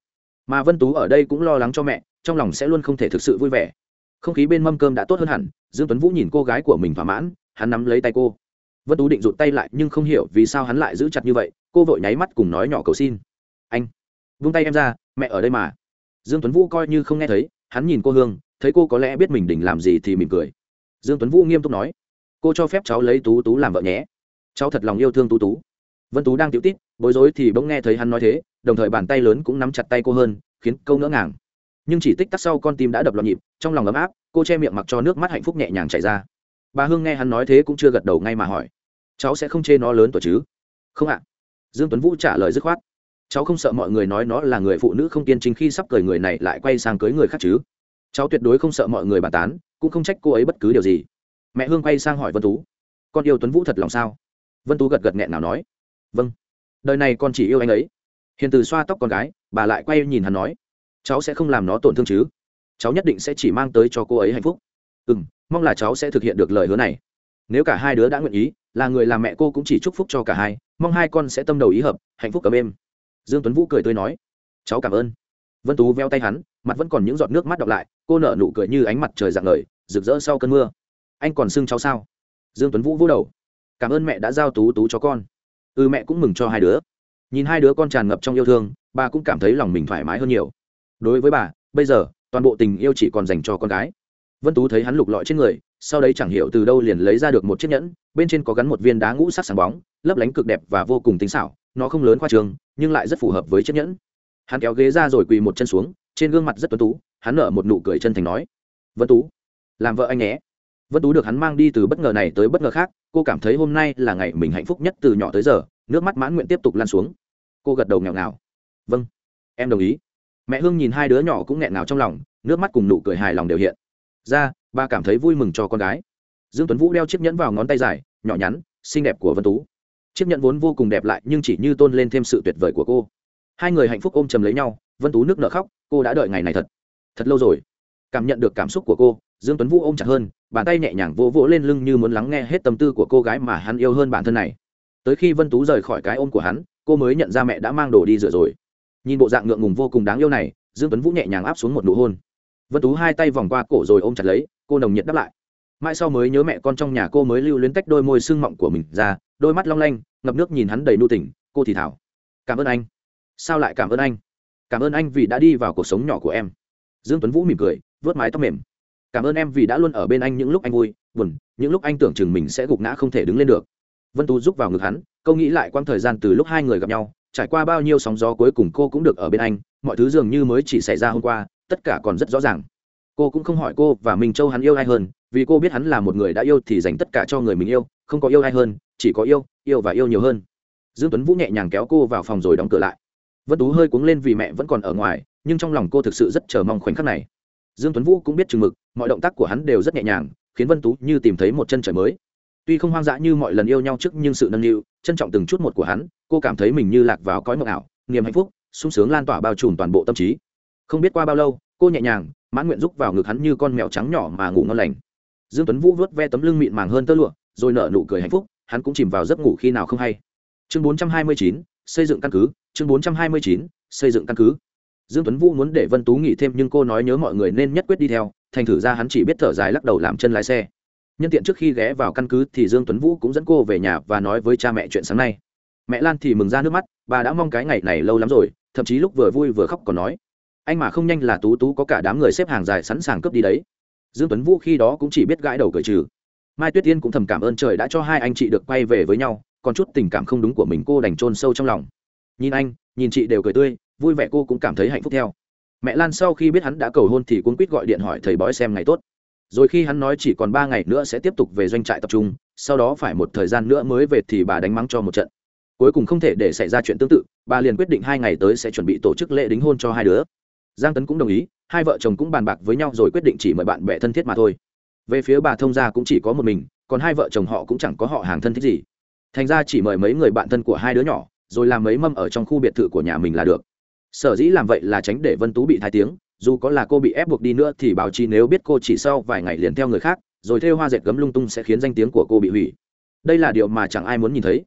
Mà vân tú ở đây cũng lo lắng cho mẹ trong lòng sẽ luôn không thể thực sự vui vẻ. Không khí bên mâm cơm đã tốt hơn hẳn, dương tuấn vũ nhìn cô gái của mình thỏa mãn, hắn nắm lấy tay cô. Vân tú định rụt tay lại nhưng không hiểu vì sao hắn lại giữ chặt như vậy, cô vội nháy mắt cùng nói nhỏ cầu xin. Anh, vung tay em ra, mẹ ở đây mà. Dương tuấn vũ coi như không nghe thấy, hắn nhìn cô hương, thấy cô có lẽ biết mình định làm gì thì mỉm cười. Dương tuấn vũ nghiêm túc nói, cô cho phép cháu lấy tú tú làm vợ nhé. Cháu thật lòng yêu thương tú tú. Vân tú đang tiểu tít, bối rối thì bỗng nghe thấy hắn nói thế, đồng thời bàn tay lớn cũng nắm chặt tay cô hơn, khiến câu ngỡ ngàng nhưng chỉ tích tắc sau con tim đã đập loạn nhịp, trong lòng ấm áp, cô che miệng mặc cho nước mắt hạnh phúc nhẹ nhàng chảy ra. Bà hương nghe hắn nói thế cũng chưa gật đầu ngay mà hỏi, cháu sẽ không chê nó lớn tuổi chứ? Không ạ. Dương tuấn vũ trả lời dứt khoát, cháu không sợ mọi người nói nó là người phụ nữ không kiên trinh khi sắp cười người này lại quay sang cưới người khác chứ? Cháu tuyệt đối không sợ mọi người bàn tán, cũng không trách cô ấy bất cứ điều gì. Mẹ hương quay sang hỏi vân tú, con yêu tuấn vũ thật lòng sao? Vân tú gật gật nghẹn nào nói vâng. Đời này con chỉ yêu anh ấy. Hiền từ xoa tóc con gái, bà lại quay nhìn hắn nói cháu sẽ không làm nó tổn thương chứ? Cháu nhất định sẽ chỉ mang tới cho cô ấy hạnh phúc. Ừ m mong là cháu sẽ thực hiện được lời hứa này. Nếu cả hai đứa đã nguyện ý, là người làm mẹ cô cũng chỉ chúc phúc cho cả hai, mong hai con sẽ tâm đầu ý hợp, hạnh phúc cầm êm dương tuấn vũ cười tươi nói, cháu cảm ơn. Vân tú veo tay hắn, mặt vẫn còn những giọt nước mắt đọng lại, cô nở nụ cười như ánh mặt trời dạng ngời rực rỡ sau cơn mưa. Anh còn xưng cháu sao? Dương tuấn vũ vỗ đầu. Cảm ơn mẹ đã giao tú tú cho con. Ừ mẹ cũng mừng cho hai đứa. Nhìn hai đứa con tràn ngập trong yêu thương, bà cũng cảm thấy lòng mình thoải mái hơn nhiều đối với bà, bây giờ, toàn bộ tình yêu chỉ còn dành cho con gái. Vân tú thấy hắn lục lọi trên người, sau đấy chẳng hiểu từ đâu liền lấy ra được một chiếc nhẫn, bên trên có gắn một viên đá ngũ sắc sáng bóng, lấp lánh cực đẹp và vô cùng tinh xảo, nó không lớn khoa trường nhưng lại rất phù hợp với chiếc nhẫn. Hắn kéo ghế ra rồi quỳ một chân xuống, trên gương mặt rất tuấn tú, hắn nở một nụ cười chân thành nói, vân tú, làm vợ anh nhé. Vân tú được hắn mang đi từ bất ngờ này tới bất ngờ khác, cô cảm thấy hôm nay là ngày mình hạnh phúc nhất từ nhỏ tới giờ, nước mắt mãn nguyện tiếp tục lan xuống. Cô gật đầu nghèo ngào. Vâng em đồng ý mẹ hương nhìn hai đứa nhỏ cũng nghẹn ngào trong lòng, nước mắt cùng nụ cười hài lòng đều hiện. Ra, ba cảm thấy vui mừng cho con gái. Dương tuấn vũ đeo chiếc nhẫn vào ngón tay dài, nhỏ nhắn, xinh đẹp của vân tú. Chiếc nhẫn vốn vô cùng đẹp lại nhưng chỉ như tôn lên thêm sự tuyệt vời của cô. Hai người hạnh phúc ôm chầm lấy nhau, vân tú nước nở khóc, cô đã đợi ngày này thật thật lâu rồi. Cảm nhận được cảm xúc của cô, dương tuấn vũ ôm chặt hơn, bàn tay nhẹ nhàng vỗ vỗ lên lưng như muốn lắng nghe hết tâm tư của cô gái mà hắn yêu hơn bản thân này. Tới khi vân tú rời khỏi cái ôm của hắn, cô mới nhận ra mẹ đã mang đồ đi rửa rồi nhìn bộ dạng ngượng ngùng vô cùng đáng yêu này, dương tuấn vũ nhẹ nhàng áp xuống một nụ hôn. Vân tú hai tay vòng qua cổ rồi ôm chặt lấy, cô nồng nhiệt đáp lại. Mãi sau mới nhớ mẹ con trong nhà cô mới lưu luyến tách đôi môi sưng mọng của mình ra, đôi mắt long lanh, ngập nước nhìn hắn đầy nu tỉnh, cô thì thảo. Cảm ơn anh. Sao lại cảm ơn anh? Cảm ơn anh vì đã đi vào cuộc sống nhỏ của em. Dương tuấn vũ mỉm cười vớt mái tóc mềm. Cảm ơn em vì đã luôn ở bên anh những lúc anh vui, buồn, những lúc anh tưởng chừng mình sẽ gục ngã không thể đứng lên được. Vân tú giúp vào ngực hắn, câu nghĩ lại quãng thời gian từ lúc hai người gặp nhau trải qua bao nhiêu sóng gió cuối cùng cô cũng được ở bên anh, mọi thứ dường như mới chỉ xảy ra hôm qua, tất cả còn rất rõ ràng. Cô cũng không hỏi cô và minh châu hắn yêu ai hơn, vì cô biết hắn là một người đã yêu thì dành tất cả cho người mình yêu, không có yêu ai hơn, chỉ có yêu yêu và yêu nhiều hơn. Dương tuấn vũ nhẹ nhàng kéo cô vào phòng rồi đóng cửa lại. Vân tú hơi cuống lên vì mẹ vẫn còn ở ngoài, nhưng trong lòng cô thực sự rất chờ mong khoảnh khắc này. Dương tuấn vũ cũng biết chừng mực, mọi động tác của hắn đều rất nhẹ nhàng, khiến vân tú như tìm thấy một chân trời mới. Tuy không hoang dã như mọi lần yêu nhau trước nhưng sự nâng niu, trân trọng từng chút một của hắn cô cảm thấy mình như lạc vào cõi mộng ảo niềm hạnh phúc sung sướng lan tỏa bao trùm toàn bộ tâm trí. Không biết qua bao lâu cô nhẹ nhàng mãn nguyện rúc vào ngực hắn như con mèo trắng nhỏ mà ngủ ngon lành. Dương tuấn vũ vớt ve tấm lưng mịn màng hơn tơ lụa rồi nở nụ cười hạnh phúc hắn cũng chìm vào giấc ngủ khi nào không hay. Chương 429, xây dựng căn cứ chương 429, xây dựng căn cứ. Dương tuấn vũ muốn để vân tú nghỉ thêm nhưng cô nói nhớ mọi người nên nhất quyết đi theo thành thử ra hắn chỉ biết thở dài lắc đầu làm chân lái xe. Nhân tiện trước khi ghé vào căn cứ thì dương tuấn vũ cũng dẫn cô về nhà và nói với cha mẹ chuyện sáng nay mẹ lan thì mừng ra nước mắt, bà đã mong cái ngày này lâu lắm rồi, thậm chí lúc vừa vui vừa khóc còn nói, anh mà không nhanh là tú tú có cả đám người xếp hàng dài sẵn sàng cướp đi đấy. Dương tuấn vũ khi đó cũng chỉ biết gãi đầu cởi trừ. Mai tuyết tiên cũng thầm cảm ơn trời đã cho hai anh chị được quay về với nhau, còn chút tình cảm không đúng của mình cô đành chôn sâu trong lòng. Nhìn anh, nhìn chị đều cười tươi, vui vẻ cô cũng cảm thấy hạnh phúc theo. Mẹ lan sau khi biết hắn đã cầu hôn thì cuốn quýt gọi điện hỏi thầy bói xem ngày tốt. Rồi khi hắn nói chỉ còn ba ngày nữa sẽ tiếp tục về doanh trại tập trung, sau đó phải một thời gian nữa mới về thì bà đánh mắng cho một trận cuối cùng không thể để xảy ra chuyện tương tự, bà liền quyết định hai ngày tới sẽ chuẩn bị tổ chức lễ đính hôn cho hai đứa. Giang tấn cũng đồng ý, hai vợ chồng cũng bàn bạc với nhau rồi quyết định chỉ mời bạn bè thân thiết mà thôi. Về phía bà thông gia cũng chỉ có một mình, còn hai vợ chồng họ cũng chẳng có họ hàng thân thiết gì. Thành ra chỉ mời mấy người bạn thân của hai đứa nhỏ, rồi làm mấy mâm ở trong khu biệt thự của nhà mình là được. Sở dĩ làm vậy là tránh để vân tú bị thái tiếng, dù có là cô bị ép buộc đi nữa thì báo chí nếu biết cô chỉ sau vài ngày liền theo người khác, rồi thêu hoa dệt gấm lung tung sẽ khiến danh tiếng của cô bị hủy. Đây là điều mà chẳng ai muốn nhìn thấy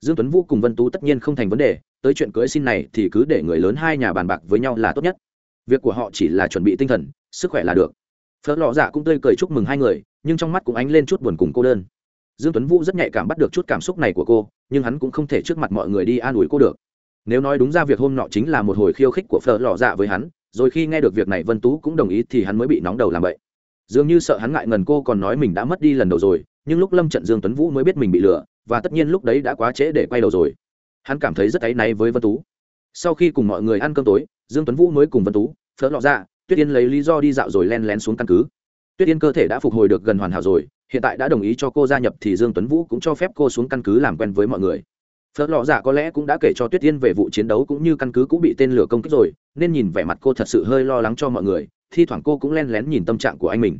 dương tuấn vũ cùng vân tú tất nhiên không thành vấn đề, tới chuyện cưới xin này thì cứ để người lớn hai nhà bàn bạc với nhau là tốt nhất. Việc của họ chỉ là chuẩn bị tinh thần, sức khỏe là được. Phớt lọ dạ cũng tươi cười chúc mừng hai người, nhưng trong mắt cũng ánh lên chút buồn cùng cô đơn. Dương tuấn vũ rất nhạy cảm bắt được chút cảm xúc này của cô, nhưng hắn cũng không thể trước mặt mọi người đi an ủi cô được. Nếu nói đúng ra việc hôm nọ chính là một hồi khiêu khích của phở lò dạ với hắn, rồi khi nghe được việc này vân tú cũng đồng ý thì hắn mới bị nóng đầu làm vậy dường như sợ hắn ngại ngần cô còn nói mình đã mất đi lần đầu rồi, nhưng lúc lâm trận dương tuấn vũ mới biết mình bị lừa và tất nhiên lúc đấy đã quá trễ để quay đầu rồi. Hắn cảm thấy rất áy náy với vân tú. Sau khi cùng mọi người ăn cơm tối, dương tuấn vũ mới cùng vân tú phớ lọ ra tuyết yên lấy lý do đi dạo rồi len lén xuống căn cứ. Tuyết yên cơ thể đã phục hồi được gần hoàn hảo rồi, hiện tại đã đồng ý cho cô gia nhập thì dương tuấn vũ cũng cho phép cô xuống căn cứ làm quen với mọi người. Phớt lọ dạ có lẽ cũng đã kể cho tuyết yên về vụ chiến đấu cũng như căn cứ cũng bị tên lửa công kích rồi, nên nhìn vẻ mặt cô thật sự hơi lo lắng cho mọi người, thi thoảng cô cũng len lén nhìn tâm trạng của anh mình.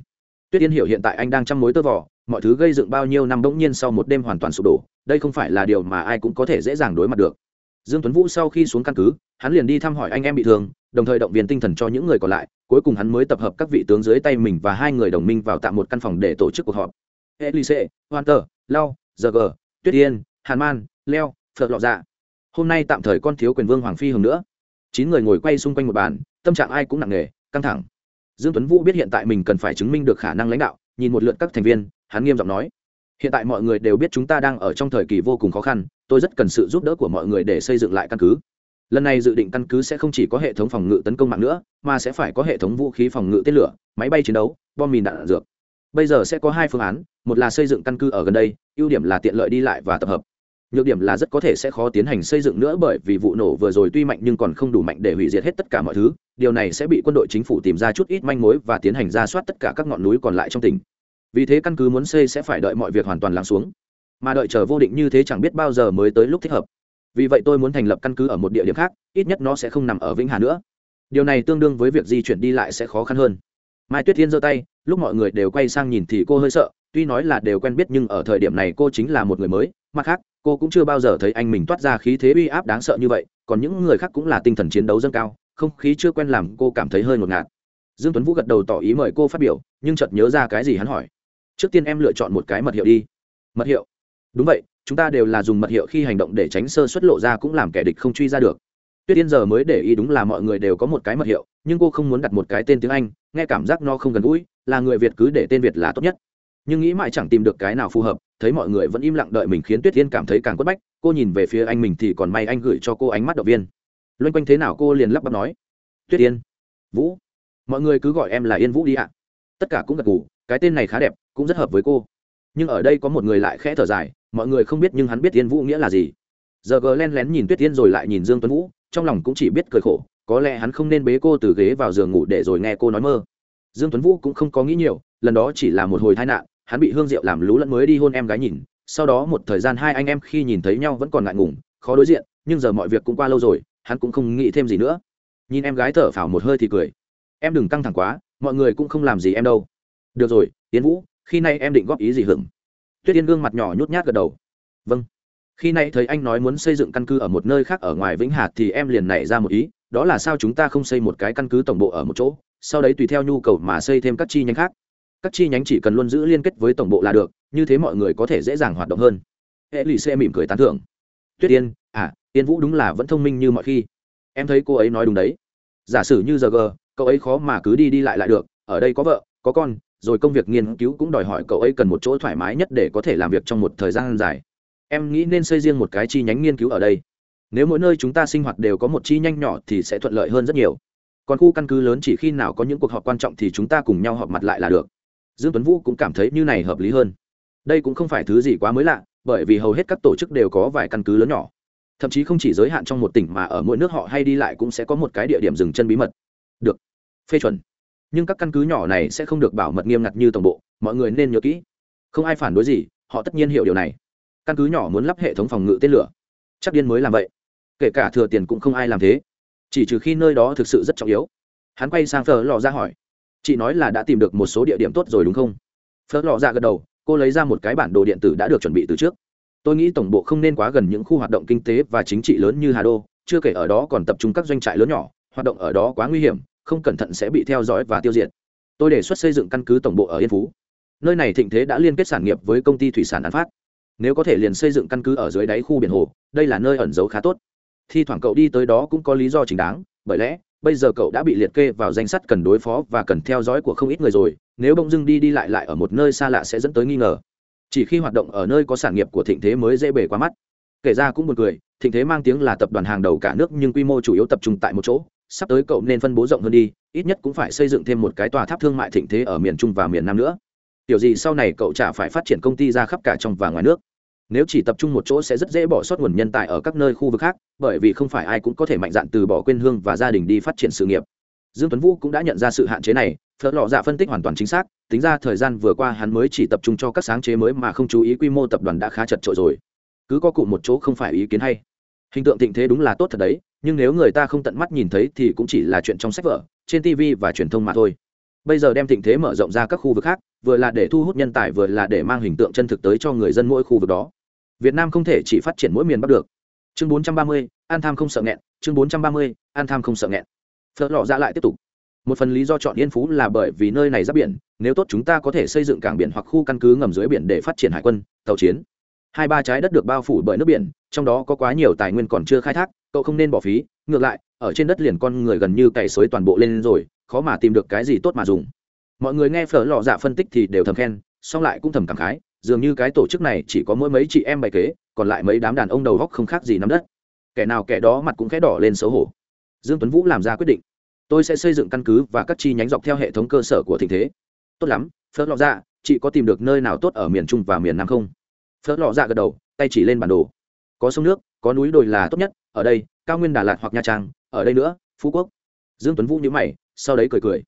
Tuyết yên hiểu hiện tại anh đang chăm mối tơ vò mọi thứ gây dựng bao nhiêu năm bỗng nhiên sau một đêm hoàn toàn sụp đổ, đây không phải là điều mà ai cũng có thể dễ dàng đối mặt được. Dương tuấn vũ sau khi xuống căn cứ, hắn liền đi thăm hỏi anh em bị thương, đồng thời động viên tinh thần cho những người còn lại, cuối cùng hắn mới tập hợp các vị tướng dưới tay mình và hai người đồng minh vào tạm một căn phòng để tổ chức cuộc họp. Elise, hunter, lau giờ tuyết yên, hàn man, leo phật lọ dạ. Hôm nay tạm thời con thiếu quyền vương hoàng phi hồng nữa. Chín người ngồi quay xung quanh một bàn, tâm trạng ai cũng nặng nề, căng thẳng. Dương tuấn vũ biết hiện tại mình cần phải chứng minh được khả năng lãnh đạo, nhìn một lượt các thành viên hắn nghiêm giọng nói hiện tại mọi người đều biết chúng ta đang ở trong thời kỳ vô cùng khó khăn tôi rất cần sự giúp đỡ của mọi người để xây dựng lại căn cứ. Lần này dự định căn cứ sẽ không chỉ có hệ thống phòng ngự tấn công mạng nữa mà sẽ phải có hệ thống vũ khí phòng ngự tên lửa máy bay chiến đấu bom mìn đạn, đạn dược. Bây giờ sẽ có hai phương án một là xây dựng căn cứ ở gần đây ưu điểm là tiện lợi đi lại và tập hợp. Nhược điểm là rất có thể sẽ khó tiến hành xây dựng nữa bởi vì vụ nổ vừa rồi tuy mạnh nhưng còn không đủ mạnh để hủy diệt hết tất cả mọi thứ điều này sẽ bị quân đội chính phủ tìm ra chút ít manh mối và tiến hành ra soát tất cả các ngọn núi còn lại trong tỉnh vì thế căn cứ muốn xây sẽ phải đợi mọi việc hoàn toàn lắng xuống. Mà đợi chờ vô định như thế chẳng biết bao giờ mới tới lúc thích hợp. Vì vậy tôi muốn thành lập căn cứ ở một địa điểm khác, ít nhất nó sẽ không nằm ở vĩnh hà nữa. Điều này tương đương với việc di chuyển đi lại sẽ khó khăn hơn. Mai tuyết thiên giơ tay, lúc mọi người đều quay sang nhìn thì cô hơi sợ, tuy nói là đều quen biết nhưng ở thời điểm này cô chính là một người mới, mặt khác, cô cũng chưa bao giờ thấy anh mình toát ra khí thế uy áp đáng sợ như vậy, còn những người khác cũng là tinh thần chiến đấu dâng cao, không khí chưa quen làm cô cảm thấy hơi ngột ngạt. Dương tuấn vũ gật đầu tỏ ý mời cô phát biểu, nhưng chợt nhớ ra cái gì hắn hỏi trước tiên em lựa chọn một cái mật hiệu đi. Mật hiệu? Đúng vậy, chúng ta đều là dùng mật hiệu khi hành động để tránh sơ xuất lộ ra cũng làm kẻ địch không truy ra được. Tuyết tiên giờ mới để ý đúng là mọi người đều có một cái mật hiệu, nhưng cô không muốn đặt một cái tên tiếng anh, nghe cảm giác nó không gần gũi, là người việt cứ để tên việt là tốt nhất. Nhưng nghĩ mãi chẳng tìm được cái nào phù hợp, thấy mọi người vẫn im lặng đợi mình khiến tuyết tiên cảm thấy càng quất bách, cô nhìn về phía anh mình thì còn may anh gửi cho cô ánh mắt động viên. Loanh quanh thế nào cô liền lắp bắp nói. Tuyết tiên vũ. Mọi người cứ gọi em là yên vũ đi ạ. Tất cả cũng gật gù, cái tên này khá đẹp cũng rất hợp với cô. Nhưng ở đây có một người lại khẽ thở dài, mọi người không biết nhưng hắn biết tiên vũ nghĩa là gì. Giờ gờ len lén nhìn tuyết tiên rồi lại nhìn dương tuấn vũ, trong lòng cũng chỉ biết cười khổ, có lẽ hắn không nên bế cô từ ghế vào giường ngủ để rồi nghe cô nói mơ. Dương tuấn vũ cũng không có nghĩ nhiều, lần đó chỉ là một hồi tai nạn, hắn bị hương diệu làm lú lẫn mới đi hôn em gái nhìn, sau đó một thời gian hai anh em khi nhìn thấy nhau vẫn còn ngại ngùng, khó đối diện, nhưng giờ mọi việc cũng qua lâu rồi, hắn cũng không nghĩ thêm gì nữa. Nhìn em gái thở phào một hơi thì cười. Em đừng căng thẳng quá, mọi người cũng không làm gì em đâu. Được rồi tiến vũ khi nay em định góp ý gì hưởng? Tuyết yên gương mặt nhỏ nhút nhát gật đầu. Vâng. Khi nay thấy anh nói muốn xây dựng căn cứ ở một nơi khác ở ngoài vĩnh hạt thì em liền nảy ra một ý, đó là sao chúng ta không xây một cái căn cứ tổng bộ ở một chỗ, sau đấy tùy theo nhu cầu mà xây thêm các chi nhánh khác. Các chi nhánh chỉ cần luôn giữ liên kết với tổng bộ là được, như thế mọi người có thể dễ dàng hoạt động hơn. Hệ lì xe mỉm cười tán thưởng. Tuyết yên à yên vũ đúng là vẫn thông minh như mọi khi. Em thấy cô ấy nói đúng đấy. Giả sử như giờ g, cậu ấy khó mà cứ đi đi lại lại được, ở đây có vợ, có con rồi công việc nghiên cứu cũng đòi hỏi cậu ấy cần một chỗ thoải mái nhất để có thể làm việc trong một thời gian dài. Em nghĩ nên xây riêng một cái chi nhánh nghiên cứu ở đây. Nếu mỗi nơi chúng ta sinh hoạt đều có một chi nhánh nhỏ thì sẽ thuận lợi hơn rất nhiều. Còn khu căn cứ lớn chỉ khi nào có những cuộc họp quan trọng thì chúng ta cùng nhau họp mặt lại là được. Dương tuấn vũ cũng cảm thấy như này hợp lý hơn. Đây cũng không phải thứ gì quá mới lạ, bởi vì hầu hết các tổ chức đều có vài căn cứ lớn nhỏ. Thậm chí không chỉ giới hạn trong một tỉnh mà ở mỗi nước họ hay đi lại cũng sẽ có một cái địa điểm dừng chân bí mật. Được. Phê chuẩn nhưng các căn cứ nhỏ này sẽ không được bảo mật nghiêm ngặt như tổng bộ, mọi người nên nhớ kỹ. Không ai phản đối gì, họ tất nhiên hiểu điều này. Căn cứ nhỏ muốn lắp hệ thống phòng ngự tên lửa. Chắc điên mới làm vậy. Kể cả thừa tiền cũng không ai làm thế. Chỉ trừ khi nơi đó thực sự rất trọng yếu. Hắn quay sang phở lò ra hỏi, chị nói là đã tìm được một số địa điểm tốt rồi đúng không? Phở lò ra gật đầu, cô lấy ra một cái bản đồ điện tử đã được chuẩn bị từ trước. Tôi nghĩ tổng bộ không nên quá gần những khu hoạt động kinh tế và chính trị lớn như hà đô, chưa kể ở đó còn tập trung các doanh trại lớn nhỏ, hoạt động ở đó quá nguy hiểm không cẩn thận sẽ bị theo dõi và tiêu diệt. Tôi đề xuất xây dựng căn cứ tổng bộ ở yên phú. Nơi này thịnh thế đã liên kết sản nghiệp với công ty thủy sản an phát. Nếu có thể liền xây dựng căn cứ ở dưới đáy khu biển hồ, đây là nơi ẩn giấu khá tốt. Thi thoảng cậu đi tới đó cũng có lý do chính đáng, bởi lẽ, bây giờ cậu đã bị liệt kê vào danh sách cần đối phó và cần theo dõi của không ít người rồi, nếu bỗng dưng đi đi lại lại ở một nơi xa lạ sẽ dẫn tới nghi ngờ. Chỉ khi hoạt động ở nơi có sản nghiệp của thịnh thế mới dễ bề qua mắt. Kể ra cũng buồn cười, thịnh thế mang tiếng là tập đoàn hàng đầu cả nước nhưng quy mô chủ yếu tập trung tại một chỗ sắp tới cậu nên phân bố rộng hơn đi, ít nhất cũng phải xây dựng thêm một cái tòa tháp thương mại thịnh thế ở miền trung và miền nam nữa. Tiểu gì sau này cậu chả phải phát triển công ty ra khắp cả trong và ngoài nước. Nếu chỉ tập trung một chỗ sẽ rất dễ bỏ sót nguồn nhân tài ở các nơi khu vực khác, bởi vì không phải ai cũng có thể mạnh dạn từ bỏ quê hương và gia đình đi phát triển sự nghiệp. Dương tuấn vũ cũng đã nhận ra sự hạn chế này, phở lọ dạ phân tích hoàn toàn chính xác, tính ra thời gian vừa qua hắn mới chỉ tập trung cho các sáng chế mới mà không chú ý quy mô tập đoàn đã khá chật trội rồi. Cứ có cụ một chỗ không phải ý kiến hay. Hình tượng thịnh thế đúng là tốt thật đấy nhưng nếu người ta không tận mắt nhìn thấy thì cũng chỉ là chuyện trong sách vở trên tv và truyền thông mà thôi. Bây giờ đem thịnh thế mở rộng ra các khu vực khác vừa là để thu hút nhân tài vừa là để mang hình tượng chân thực tới cho người dân mỗi khu vực đó. Việt nam không thể chỉ phát triển mỗi miền bắc được. Chương 430, an tham không sợ nghẹn. Chương 430, an tham không sợ nghẹn. Phớt lọ ra lại tiếp tục. Một phần lý do chọn yên phú là bởi vì nơi này giáp biển nếu tốt chúng ta có thể xây dựng cảng biển hoặc khu căn cứ ngầm dưới biển để phát triển hải quân tàu chiến. Hai ba trái đất được bao phủ bởi nước biển trong đó có quá nhiều tài nguyên còn chưa khai thác cậu không nên bỏ phí, ngược lại, ở trên đất liền con người gần như cày xới toàn bộ lên rồi, khó mà tìm được cái gì tốt mà dùng. Mọi người nghe phở lò dạ phân tích thì đều thầm khen, song lại cũng thầm cảm khái, dường như cái tổ chức này chỉ có mỗi mấy chị em bày kế, còn lại mấy đám đàn ông đầu góc không khác gì nắm đất. Kẻ nào kẻ đó mặt cũng khẽ đỏ lên xấu hổ. Dương tuấn vũ làm ra quyết định. Tôi sẽ xây dựng căn cứ và các chi nhánh dọc theo hệ thống cơ sở của thịnh thế. Tốt lắm phớt lọ dạ chị có tìm được nơi nào tốt ở miền trung và miền nam không? Phớt lọ dạ gật đầu, tay chỉ lên bản đồ. Có sông nước, có núi đồi là tốt nhất ở đây, cao nguyên đà lạt hoặc nha trang, ở đây nữa, phú quốc. Dương tuấn vũ nhíu mày, sau đấy cười cười.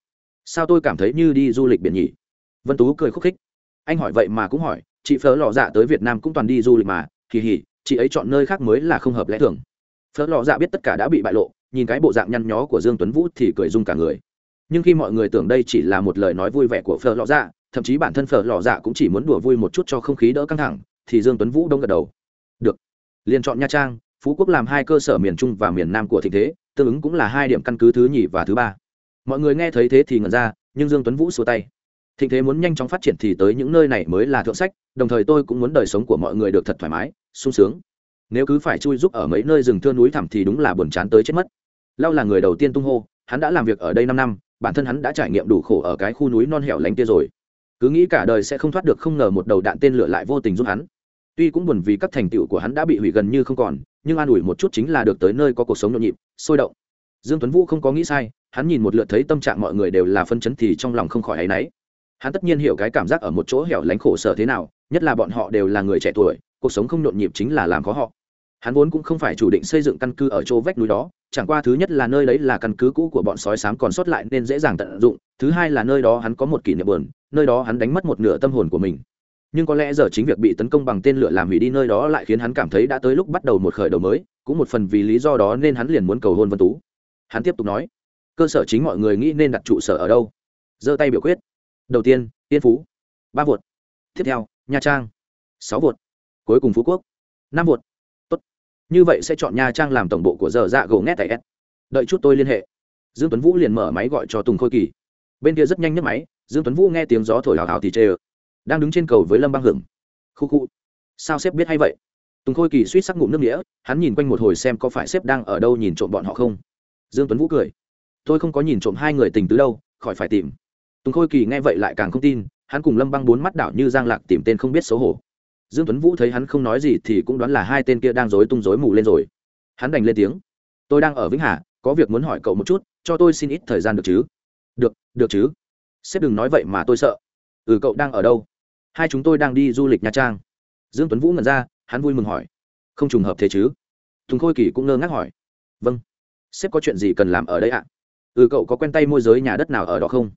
Sao tôi cảm thấy như đi du lịch biển nhỉ? Vân tú cười khúc khích. Anh hỏi vậy mà cũng hỏi, chị phớ lò dạ tới việt nam cũng toàn đi du lịch mà, kỳ hỉ, chị ấy chọn nơi khác mới là không hợp lẽ thường. Phớ lò dạ biết tất cả đã bị bại lộ, nhìn cái bộ dạng nhăn nhó của dương tuấn vũ thì cười rung cả người. Nhưng khi mọi người tưởng đây chỉ là một lời nói vui vẻ của phở lò dạ thậm chí bản thân phở lò dạ cũng chỉ muốn đùa vui một chút cho không khí đỡ căng thẳng, thì dương tuấn vũ đông gật đầu. Được. Liền chọn nha trang phú quốc làm hai cơ sở miền trung và miền nam của thịnh thế, tương ứng cũng là hai điểm căn cứ thứ nhì và thứ ba. Mọi người nghe thấy thế thì ngẩn ra, nhưng dương tuấn vũ xua tay. Thịnh thế muốn nhanh chóng phát triển thì tới những nơi này mới là thượng sách, đồng thời tôi cũng muốn đời sống của mọi người được thật thoải mái, sung sướng. Nếu cứ phải chui giúp ở mấy nơi rừng thưa núi thẳm thì đúng là buồn chán tới chết mất. Lao là người đầu tiên tung hô, hắn đã làm việc ở đây năm năm, bản thân hắn đã trải nghiệm đủ khổ ở cái khu núi non hẻo lánh kia rồi. Cứ nghĩ cả đời sẽ không thoát được không ngờ một đầu đạn tên lửa lại vô tình giúp hắn tuy cũng buồn vì các thành tựu của hắn đã bị hủy gần như không còn, nhưng an ủi một chút chính là được tới nơi có cuộc sống nhộn nhịp, sôi động. Dương tuấn vũ không có nghĩ sai, hắn nhìn một lượt thấy tâm trạng mọi người đều là phân chấn thì trong lòng không khỏi áy náy. Hắn tất nhiên hiểu cái cảm giác ở một chỗ hẻo lánh khổ sở thế nào, nhất là bọn họ đều là người trẻ tuổi, cuộc sống không nhộn nhịp chính là làm khó họ. Hắn vốn cũng không phải chủ định xây dựng căn cứ ở chỗ vách núi đó, chẳng qua thứ nhất là nơi đấy là căn cứ cũ của bọn sói sám còn sót lại nên dễ dàng tận dụng, thứ hai là nơi đó hắn có một kỷ niệm buồn, nơi đó hắn đánh mất một nửa tâm hồn của mình nhưng có lẽ giờ chính việc bị tấn công bằng tên lửa làm hủy đi nơi đó lại khiến hắn cảm thấy đã tới lúc bắt đầu một khởi đầu mới, cũng một phần vì lý do đó nên hắn liền muốn cầu hôn vân tú. Hắn tiếp tục nói, cơ sở chính mọi người nghĩ nên đặt trụ sở ở đâu? Giơ tay biểu quyết. Đầu tiên, yên phú. Ba vột tiếp theo, nha trang. Sáu vột cuối cùng phú quốc. Năm vột tốt. Như vậy sẽ chọn nha trang làm tổng bộ của giờ dạ gỗ nghe tại s. Đợi chút tôi liên hệ. Dương tuấn vũ liền mở máy gọi cho tùng khôi kỳ. Bên kia rất nhanh nhấc máy, dương tuấn vũ nghe tiếng gió thổi hào hào thì chê ơ đang đứng trên cầu với lâm băng hưởng. Khu khu. Sao sếp biết hay vậy? Tùng khôi kỳ suýt sắc ngụm nước nghĩa hắn nhìn quanh một hồi xem có phải sếp đang ở đâu nhìn trộm bọn họ không. Dương tuấn vũ cười. Tôi không có nhìn trộm hai người tình tứ đâu, khỏi phải tìm. Tùng khôi kỳ nghe vậy lại càng không tin, hắn cùng lâm băng bốn mắt đảo như giang lạc tìm tên không biết xấu hổ. Dương tuấn vũ thấy hắn không nói gì thì cũng đoán là hai tên kia đang dối tung dối mù lên rồi. Hắn đành lên tiếng. Tôi đang ở vĩnh hà, có việc muốn hỏi cậu một chút, cho tôi xin ít thời gian được chứ? Được được chứ. Sếp đừng nói vậy mà tôi sợ. Ừ cậu đang ở đâu? Hai chúng tôi đang đi du lịch nha trang. Dương tuấn vũ ngẩn ra, hắn vui mừng hỏi. Không trùng hợp thế chứ? Tùng khôi kỳ cũng ngơ ngác hỏi. Vâng. Sếp có chuyện gì cần làm ở đây ạ? Ừ cậu có quen tay môi giới nhà đất nào ở đó không?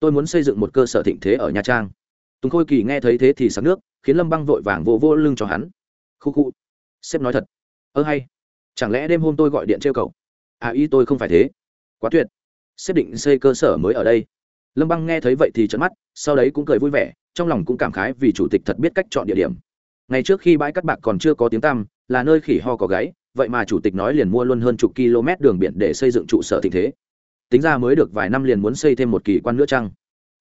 Tôi muốn xây dựng một cơ sở thịnh thế ở nha trang. Tùng khôi kỳ nghe thấy thế thì sắc nước, khiến lâm băng vội vàng vô vô lưng cho hắn. Khu khu. Sếp nói thật. Ơ hay. Chẳng lẽ đêm hôm tôi gọi điện trêu cậu? À ý tôi không phải thế. Quá tuyệt. Sếp định xây cơ sở mới ở đây. Lâm băng nghe thấy vậy thì trận mắt, sau đấy cũng cười vui vẻ trong lòng cũng cảm khái vì chủ tịch thật biết cách chọn địa điểm. Ngày trước khi bãi cắt bạc còn chưa có tiếng tăm, là nơi khỉ ho có gáy, vậy mà chủ tịch nói liền mua luôn hơn chục km đường biển để xây dựng trụ sở tình thế. Tính ra mới được vài năm liền muốn xây thêm một kỳ quan nữa chăng?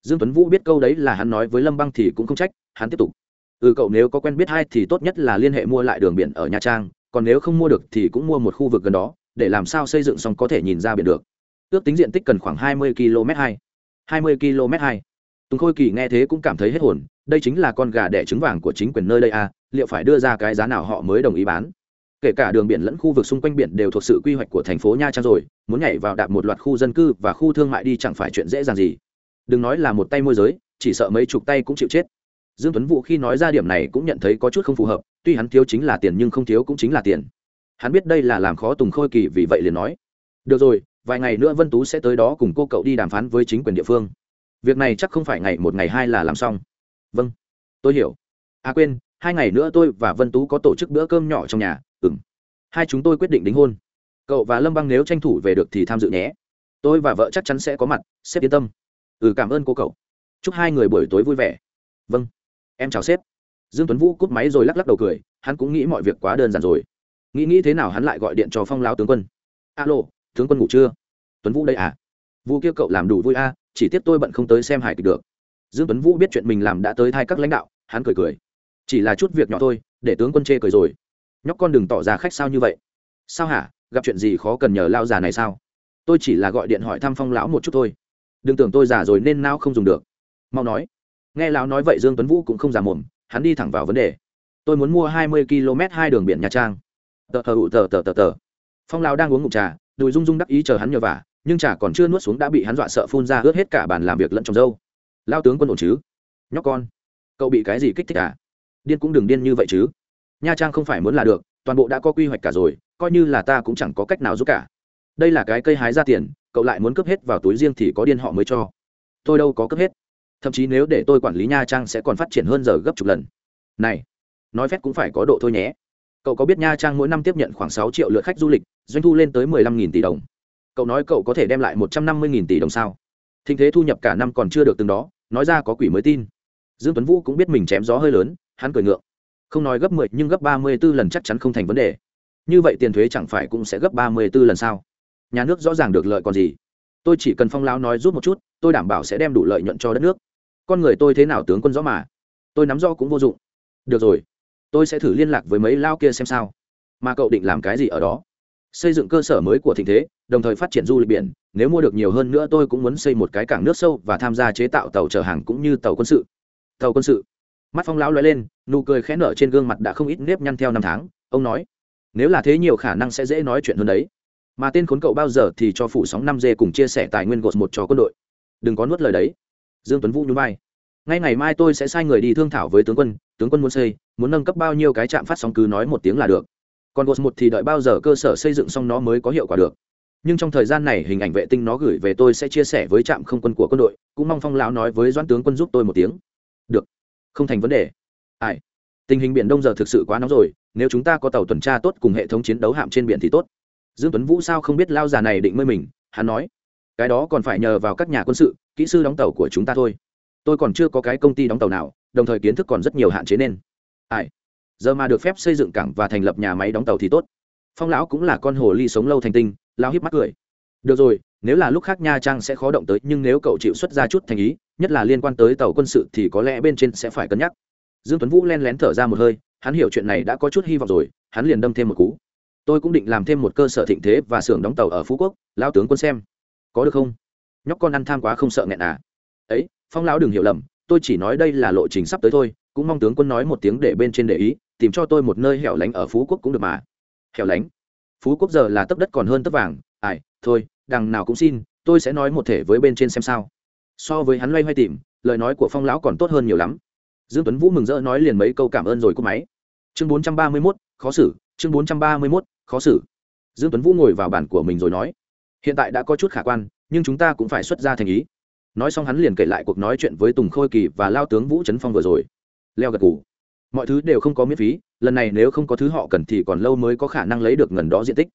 Dương tuấn vũ biết câu đấy là hắn nói với lâm băng thì cũng không trách, hắn tiếp tục. Ừ cậu nếu có quen biết hay thì tốt nhất là liên hệ mua lại đường biển ở nha trang, còn nếu không mua được thì cũng mua một khu vực gần đó, để làm sao xây dựng xong có thể nhìn ra biển được. Ước tính diện tích cần khoảng 20 km 2 20 km 2 tùng khôi kỳ nghe thế cũng cảm thấy hết hồn, đây chính là con gà đẻ trứng vàng của chính quyền nơi đây à liệu phải đưa ra cái giá nào họ mới đồng ý bán? Kể cả đường biển lẫn khu vực xung quanh biển đều thuộc sự quy hoạch của thành phố nha trang rồi, muốn nhảy vào đạp một loạt khu dân cư và khu thương mại đi chẳng phải chuyện dễ dàng gì. Đừng nói là một tay môi giới, chỉ sợ mấy chục tay cũng chịu chết. Dương tuấn vũ khi nói ra điểm này cũng nhận thấy có chút không phù hợp, tuy hắn thiếu chính là tiền nhưng không thiếu cũng chính là tiền. Hắn biết đây là làm khó tùng khôi kỳ vì vậy liền nói. Được rồi, vài ngày nữa vân tú sẽ tới đó cùng cô cậu đi đàm phán với chính quyền địa phương việc này chắc không phải ngày một ngày hai là làm xong. Vâng. Tôi hiểu. À quên, hai ngày nữa tôi và vân tú có tổ chức bữa cơm nhỏ trong nhà. Ừng hai chúng tôi quyết định đính hôn. Cậu và lâm băng nếu tranh thủ về được thì tham dự nhé. Tôi và vợ chắc chắn sẽ có mặt, sếp yên tâm. Ừ cảm ơn cô cậu. Chúc hai người buổi tối vui vẻ. Vâng. Em chào sếp. Dương tuấn vũ cúp máy rồi lắc lắc đầu cười, hắn cũng nghĩ mọi việc quá đơn giản rồi. Nghĩ nghĩ thế nào hắn lại gọi điện cho phong lao tướng quân. Alo, tướng quân ngủ chưa? Tuấn vũ đây à? Vũ kia cậu làm đủ vui à? Chỉ tiếp tôi bận không tới xem hài kịch được. Dương tuấn vũ biết chuyện mình làm đã tới thay các lãnh đạo, hắn cười cười. Chỉ là chút việc nhỏ thôi, để tướng quân chê cười rồi. Nhóc con đừng tỏ ra khách sao như vậy. Sao hả? Gặp chuyện gì khó cần nhờ lao già này sao? Tôi chỉ là gọi điện hỏi thăm phong lão một chút thôi. Đừng tưởng tôi già rồi nên não không dùng được. Mau nói. Nghe lão nói vậy dương tuấn vũ cũng không già mồm, hắn đi thẳng vào vấn đề. Tôi muốn mua hai mươi km hai đường biển nha trang. Tờ tờ tờ tờ tờ tờ. Phong lão đang uống ngụm trà, đùi rung rung đắc ý chờ hắn nhờ vả nhưng chả còn chưa nuốt xuống đã bị hắn dọa sợ phun ra ướt hết cả bàn làm việc lẫn trong dâu. Lao tướng quân ổn chứ? Nhóc con, cậu bị cái gì kích thích à? Điên cũng đừng điên như vậy chứ. Nha trang không phải muốn là được, toàn bộ đã có quy hoạch cả rồi, coi như là ta cũng chẳng có cách nào giúp cả. Đây là cái cây hái ra tiền, cậu lại muốn cướp hết vào túi riêng thì có điên họ mới cho. Tôi đâu có cướp hết. Thậm chí nếu để tôi quản lý nha trang sẽ còn phát triển hơn giờ gấp chục lần. Này, nói phép cũng phải có độ thôi nhé. Cậu có biết nha trang mỗi năm tiếp nhận khoảng sáu triệu lượt khách du lịch, doanh thu lên tới mười lăm nghìn tỷ đồng cậu nói cậu có thể đem lại một trăm năm mươi nghìn tỷ đồng sao? Thinh thế thu nhập cả năm còn chưa được từng đó, nói ra có quỷ mới tin. Dương tuấn vũ cũng biết mình chém gió hơi lớn, hắn cười ngượng. Không nói gấp mười, nhưng gấp ba mươi 34 lần chắc chắn không thành vấn đề. Như vậy tiền thuế chẳng phải cũng sẽ gấp ba mươi 34 lần sao? Nhà nước rõ ràng được lợi còn gì? Tôi chỉ cần phong lao nói giúp một chút, tôi đảm bảo sẽ đem đủ lợi nhuận cho đất nước. Con người tôi thế nào tướng quân rõ mà. Tôi nắm rõ cũng vô dụng. Được rồi, tôi sẽ thử liên lạc với mấy lao kia xem sao. Mà cậu định làm cái gì ở đó? Xây dựng cơ sở mới của thịnh thế, đồng thời phát triển du lịch biển. Nếu mua được nhiều hơn nữa, tôi cũng muốn xây một cái cảng nước sâu và tham gia chế tạo tàu chở hàng cũng như tàu quân sự. Tàu quân sự. Mắt phong lão lóe lên, nụ cười khẽ nở trên gương mặt đã không ít nếp nhăn theo năm tháng. Ông nói, nếu là thế nhiều khả năng sẽ dễ nói chuyện hơn đấy. Mà tên khốn cậu bao giờ thì cho phủ sóng năm d cùng chia sẻ tài nguyên gột một cho quân đội. Đừng có nuốt lời đấy. Dương tuấn vũ nhún vai. Ngay ngày mai tôi sẽ sai người đi thương thảo với tướng quân. Tướng quân muốn xây, muốn nâng cấp bao nhiêu cái trạm phát sóng cứ nói một tiếng là được còn gột một thì đợi bao giờ cơ sở xây dựng xong nó mới có hiệu quả được. Nhưng trong thời gian này hình ảnh vệ tinh nó gửi về tôi sẽ chia sẻ với trạm không quân của quân đội, cũng mong phong lão nói với doãn tướng quân giúp tôi một tiếng. Được. Không thành vấn đề. Ai? Tình hình biển đông giờ thực sự quá nóng rồi, nếu chúng ta có tàu tuần tra tốt cùng hệ thống chiến đấu hạm trên biển thì tốt. Dương tuấn vũ sao không biết lao già này định mơi mình, hắn nói. Cái đó còn phải nhờ vào các nhà quân sự, kỹ sư đóng tàu của chúng ta thôi. Tôi còn chưa có cái công ty đóng tàu nào, đồng thời kiến thức còn rất nhiều hạn chế nên. Ai? Giờ mà được phép xây dựng cảng và thành lập nhà máy đóng tàu thì tốt. Phong lão cũng là con hồ ly sống lâu thành tinh lao hiếp mắt cười. Được rồi, nếu là lúc khác nha trang sẽ khó động tới, nhưng nếu cậu chịu xuất ra chút thành ý, nhất là liên quan tới tàu quân sự thì có lẽ bên trên sẽ phải cân nhắc. Dương tuấn vũ len lén thở ra một hơi, hắn hiểu chuyện này đã có chút hy vọng rồi, hắn liền đâm thêm một cú. Tôi cũng định làm thêm một cơ sở thịnh thế và xưởng đóng tàu ở phú quốc lao tướng quân xem. Có được không? Nhóc con ăn tham quá không sợ nghẹn à. Ấy, phong lão đừng hiểu lầm, tôi chỉ nói đây là lộ trình sắp tới thôi, cũng mong tướng quân nói một tiếng để bên trên để ý tìm cho tôi một nơi hẻo lánh ở phú quốc cũng được mà. Hẻo lánh? Phú quốc giờ là tấp đất còn hơn tấp vàng. Ai thôi đằng nào cũng xin tôi sẽ nói một thể với bên trên xem sao. So với hắn loay hoay tìm lời nói của phong lão còn tốt hơn nhiều lắm. Dương tuấn vũ mừng rỡ nói liền mấy câu cảm ơn rồi cúp máy. Chương 431, khó xử chương 431, khó xử. Dương tuấn vũ ngồi vào bàn của mình rồi nói hiện tại đã có chút khả quan nhưng chúng ta cũng phải xuất ra thành ý. Nói xong hắn liền kể lại cuộc nói chuyện với tùng khôi kỳ và lao tướng vũ trấn phong vừa rồi. Leo gật cù mọi thứ đều không có miễn phí, lần này nếu không có thứ họ cần thì còn lâu mới có khả năng lấy được ngần đó diện tích.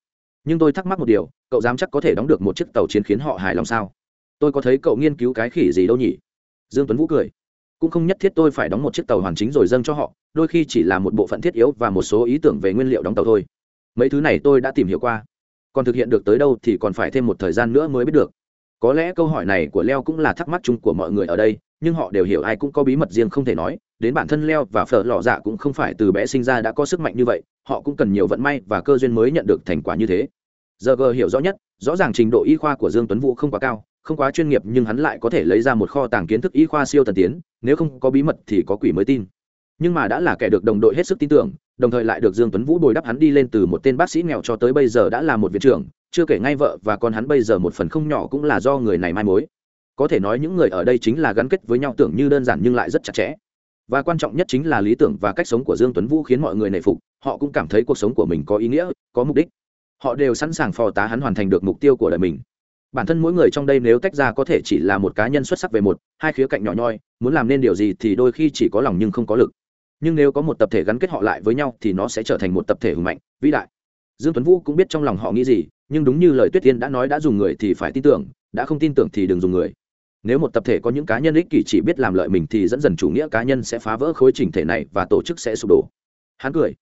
Nhưng tôi thắc mắc một điều, cậu dám chắc có thể đóng được một chiếc tàu chiến khiến họ hài lòng sao? Tôi có thấy cậu nghiên cứu cái khỉ gì đâu nhỉ? Dương tuấn vũ cười. Cũng không nhất thiết tôi phải đóng một chiếc tàu hoàn chính rồi dâng cho họ, đôi khi chỉ là một bộ phận thiết yếu và một số ý tưởng về nguyên liệu đóng tàu thôi. Mấy thứ này tôi đã tìm hiểu qua. Còn thực hiện được tới đâu thì còn phải thêm một thời gian nữa mới biết được. Có lẽ câu hỏi này của leo cũng là thắc mắc chung của mọi người ở đây nhưng họ đều hiểu ai cũng có bí mật riêng không thể nói, đến bản thân leo và phở lò dạ cũng không phải từ bé sinh ra đã có sức mạnh như vậy, họ cũng cần nhiều vận may và cơ duyên mới nhận được thành quả như thế. Giờ g hiểu rõ nhất, rõ ràng trình độ y khoa của dương tuấn vũ không quá cao, không quá chuyên nghiệp nhưng hắn lại có thể lấy ra một kho tàng kiến thức y khoa siêu tần tiến, nếu không có bí mật thì có quỷ mới tin. Nhưng mà đã là kẻ được đồng đội hết sức tin tưởng, đồng thời lại được dương tuấn vũ bồi đắp hắn đi lên từ một tên bác sĩ nghèo cho tới bây giờ đã là một viện trưởng, chưa kể ngay vợ và con hắn bây giờ một phần không nhỏ cũng là do người này mai mối có thể nói những người ở đây chính là gắn kết với nhau, tưởng như đơn giản nhưng lại rất chặt chẽ. Và quan trọng nhất chính là lý tưởng và cách sống của dương tuấn vũ khiến mọi người nể phục. Họ cũng cảm thấy cuộc sống của mình có ý nghĩa, có mục đích. Họ đều sẵn sàng phò tá hắn hoàn thành được mục tiêu của đời mình. Bản thân mỗi người trong đây nếu tách ra có thể chỉ là một cá nhân xuất sắc về một, hai khía cạnh nhỏ nhoi, muốn làm nên điều gì thì đôi khi chỉ có lòng nhưng không có lực. Nhưng nếu có một tập thể gắn kết họ lại với nhau thì nó sẽ trở thành một tập thể hùng mạnh, vĩ đại. Dương tuấn vũ cũng biết trong lòng họ nghĩ gì, nhưng đúng như lời tuyết tiên đã nói đã dùng người thì phải tin tưởng, đã không tin tưởng thì đừng dùng người nếu một tập thể có những cá nhân ích kỷ chỉ biết làm lợi mình thì dẫn dần chủ nghĩa cá nhân sẽ phá vỡ khối trình thể này và tổ chức sẽ sụp đổ. Hắn cười.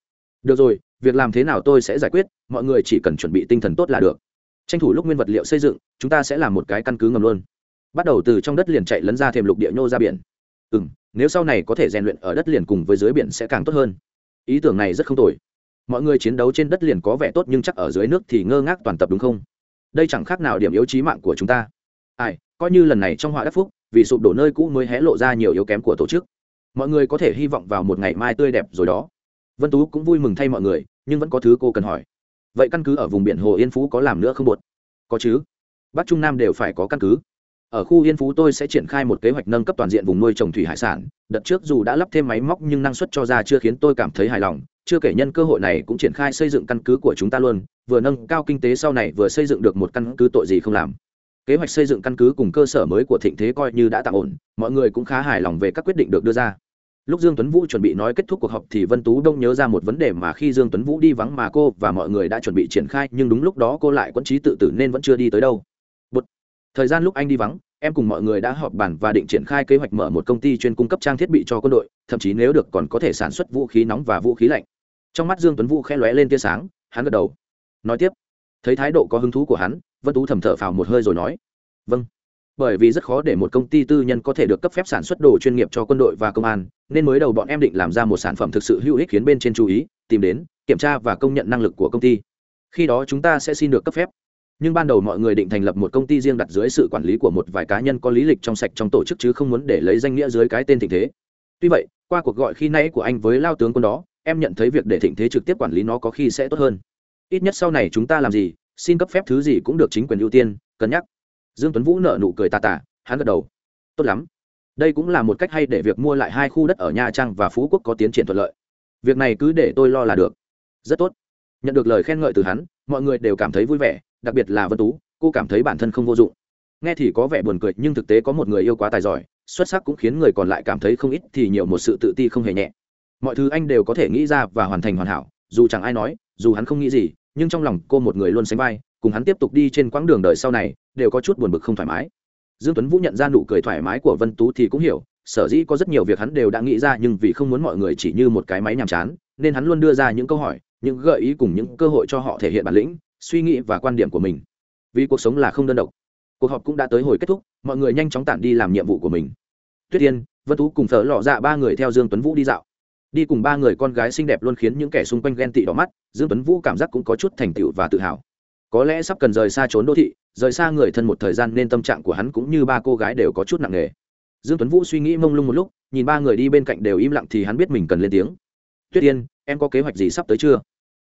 Được rồi, việc làm thế nào tôi sẽ giải quyết, mọi người chỉ cần chuẩn bị tinh thần tốt là được. Tranh thủ lúc nguyên vật liệu xây dựng, chúng ta sẽ làm một cái căn cứ ngầm luôn. Bắt đầu từ trong đất liền chạy lấn ra thêm lục địa nhô ra biển. Ừ m nếu sau này có thể rèn luyện ở đất liền cùng với dưới biển sẽ càng tốt hơn. Ý tưởng này rất không tồi. Mọi người chiến đấu trên đất liền có vẻ tốt nhưng chắc ở dưới nước thì ngơ ngác toàn tập đúng không? Đây chẳng khác nào điểm yếu chí mạng của chúng ta. Ai coi như lần này trong họa đắc phúc, vì sụp đổ nơi cũ mới hé lộ ra nhiều yếu kém của tổ chức. Mọi người có thể hy vọng vào một ngày mai tươi đẹp rồi đó. Vân tú cũng vui mừng thay mọi người, nhưng vẫn có thứ cô cần hỏi. Vậy căn cứ ở vùng biển hồ yên phú có làm nữa không bột có chứ. Bắc trung nam đều phải có căn cứ. Ở khu yên phú tôi sẽ triển khai một kế hoạch nâng cấp toàn diện vùng nuôi trồng thủy hải sản. Đợt trước dù đã lắp thêm máy móc nhưng năng suất cho ra chưa khiến tôi cảm thấy hài lòng. Chưa kể nhân cơ hội này cũng triển khai xây dựng căn cứ của chúng ta luôn. Vừa nâng cao kinh tế sau này vừa xây dựng được một căn cứ tội gì không làm kế hoạch xây dựng căn cứ cùng cơ sở mới của thịnh thế coi như đã tạm ổn, mọi người cũng khá hài lòng về các quyết định được đưa ra. Lúc dương tuấn vũ chuẩn bị nói kết thúc cuộc họp thì vân tú đông nhớ ra một vấn đề mà khi dương tuấn vũ đi vắng mà cô và mọi người đã chuẩn bị triển khai, nhưng đúng lúc đó cô lại quẫn trí tự tử nên vẫn chưa đi tới đâu. Bụt. thời gian lúc anh đi vắng, em cùng mọi người đã họp bàn và định triển khai kế hoạch mở một công ty chuyên cung cấp trang thiết bị cho quân đội, thậm chí nếu được còn có thể sản xuất vũ khí nóng và vũ khí lạnh. Trong mắt dương tuấn vũ khẽ lóe lên tia sáng, hắn gật đầu. Nói tiếp. Thấy thái độ có hứng thú của hắn vân tú thầm thở phào một hơi rồi nói vâng. Bởi vì rất khó để một công ty tư nhân có thể được cấp phép sản xuất đồ chuyên nghiệp cho quân đội và công an, nên mới đầu bọn em định làm ra một sản phẩm thực sự hữu ích khiến bên trên chú ý, tìm đến, kiểm tra và công nhận năng lực của công ty. Khi đó chúng ta sẽ xin được cấp phép. Nhưng ban đầu mọi người định thành lập một công ty riêng đặt dưới sự quản lý của một vài cá nhân có lý lịch trong sạch trong tổ chức chứ không muốn để lấy danh nghĩa dưới cái tên thịnh thế. Tuy vậy, qua cuộc gọi khi nãy của anh với lao tướng quân đó, em nhận thấy việc để thịnh thế trực tiếp quản lý nó có khi sẽ tốt hơn. Ít nhất sau này chúng ta làm gì xin cấp phép thứ gì cũng được chính quyền ưu tiên, cân nhắc. Dương tuấn vũ nở nụ cười tà tà, hắn gật đầu. Tốt lắm. Đây cũng là một cách hay để việc mua lại hai khu đất ở nha trang và phú quốc có tiến triển thuận lợi. Việc này cứ để tôi lo là được. Rất tốt. Nhận được lời khen ngợi từ hắn, mọi người đều cảm thấy vui vẻ, đặc biệt là vân tú, cô cảm thấy bản thân không vô dụng. Nghe thì có vẻ buồn cười, nhưng thực tế có một người yêu quá tài giỏi, xuất sắc cũng khiến người còn lại cảm thấy không ít thì nhiều một sự tự ti không hề nhẹ. Mọi thứ anh đều có thể nghĩ ra và hoàn thành hoàn hảo, dù chẳng ai nói, dù hắn không nghĩ gì nhưng trong lòng cô một người luôn sánh vai, cùng hắn tiếp tục đi trên quãng đường đời sau này, đều có chút buồn bực không thoải mái. Dương tuấn vũ nhận ra nụ cười thoải mái của vân tú thì cũng hiểu, sở dĩ có rất nhiều việc hắn đều đã nghĩ ra nhưng vì không muốn mọi người chỉ như một cái máy nhàm chán, nên hắn luôn đưa ra những câu hỏi, những gợi ý cùng những cơ hội cho họ thể hiện bản lĩnh, suy nghĩ và quan điểm của mình. Vì cuộc sống là không đơn độc, cuộc họp cũng đã tới hồi kết thúc, mọi người nhanh chóng tản đi làm nhiệm vụ của mình. Tuyết tiên vân tú cùng thờ lọ dạ ba người theo dương tuấn vũ đi dạo đi cùng ba người con gái xinh đẹp luôn khiến những kẻ xung quanh ghen tị đỏ mắt, dương tuấn vũ cảm giác cũng có chút thành tựu và tự hào. Có lẽ sắp cần rời xa trốn đô thị, rời xa người thân một thời gian nên tâm trạng của hắn cũng như ba cô gái đều có chút nặng nề. Dương tuấn vũ suy nghĩ mông lung một lúc, nhìn ba người đi bên cạnh đều im lặng thì hắn biết mình cần lên tiếng. Tuyết yên, em có kế hoạch gì sắp tới chưa?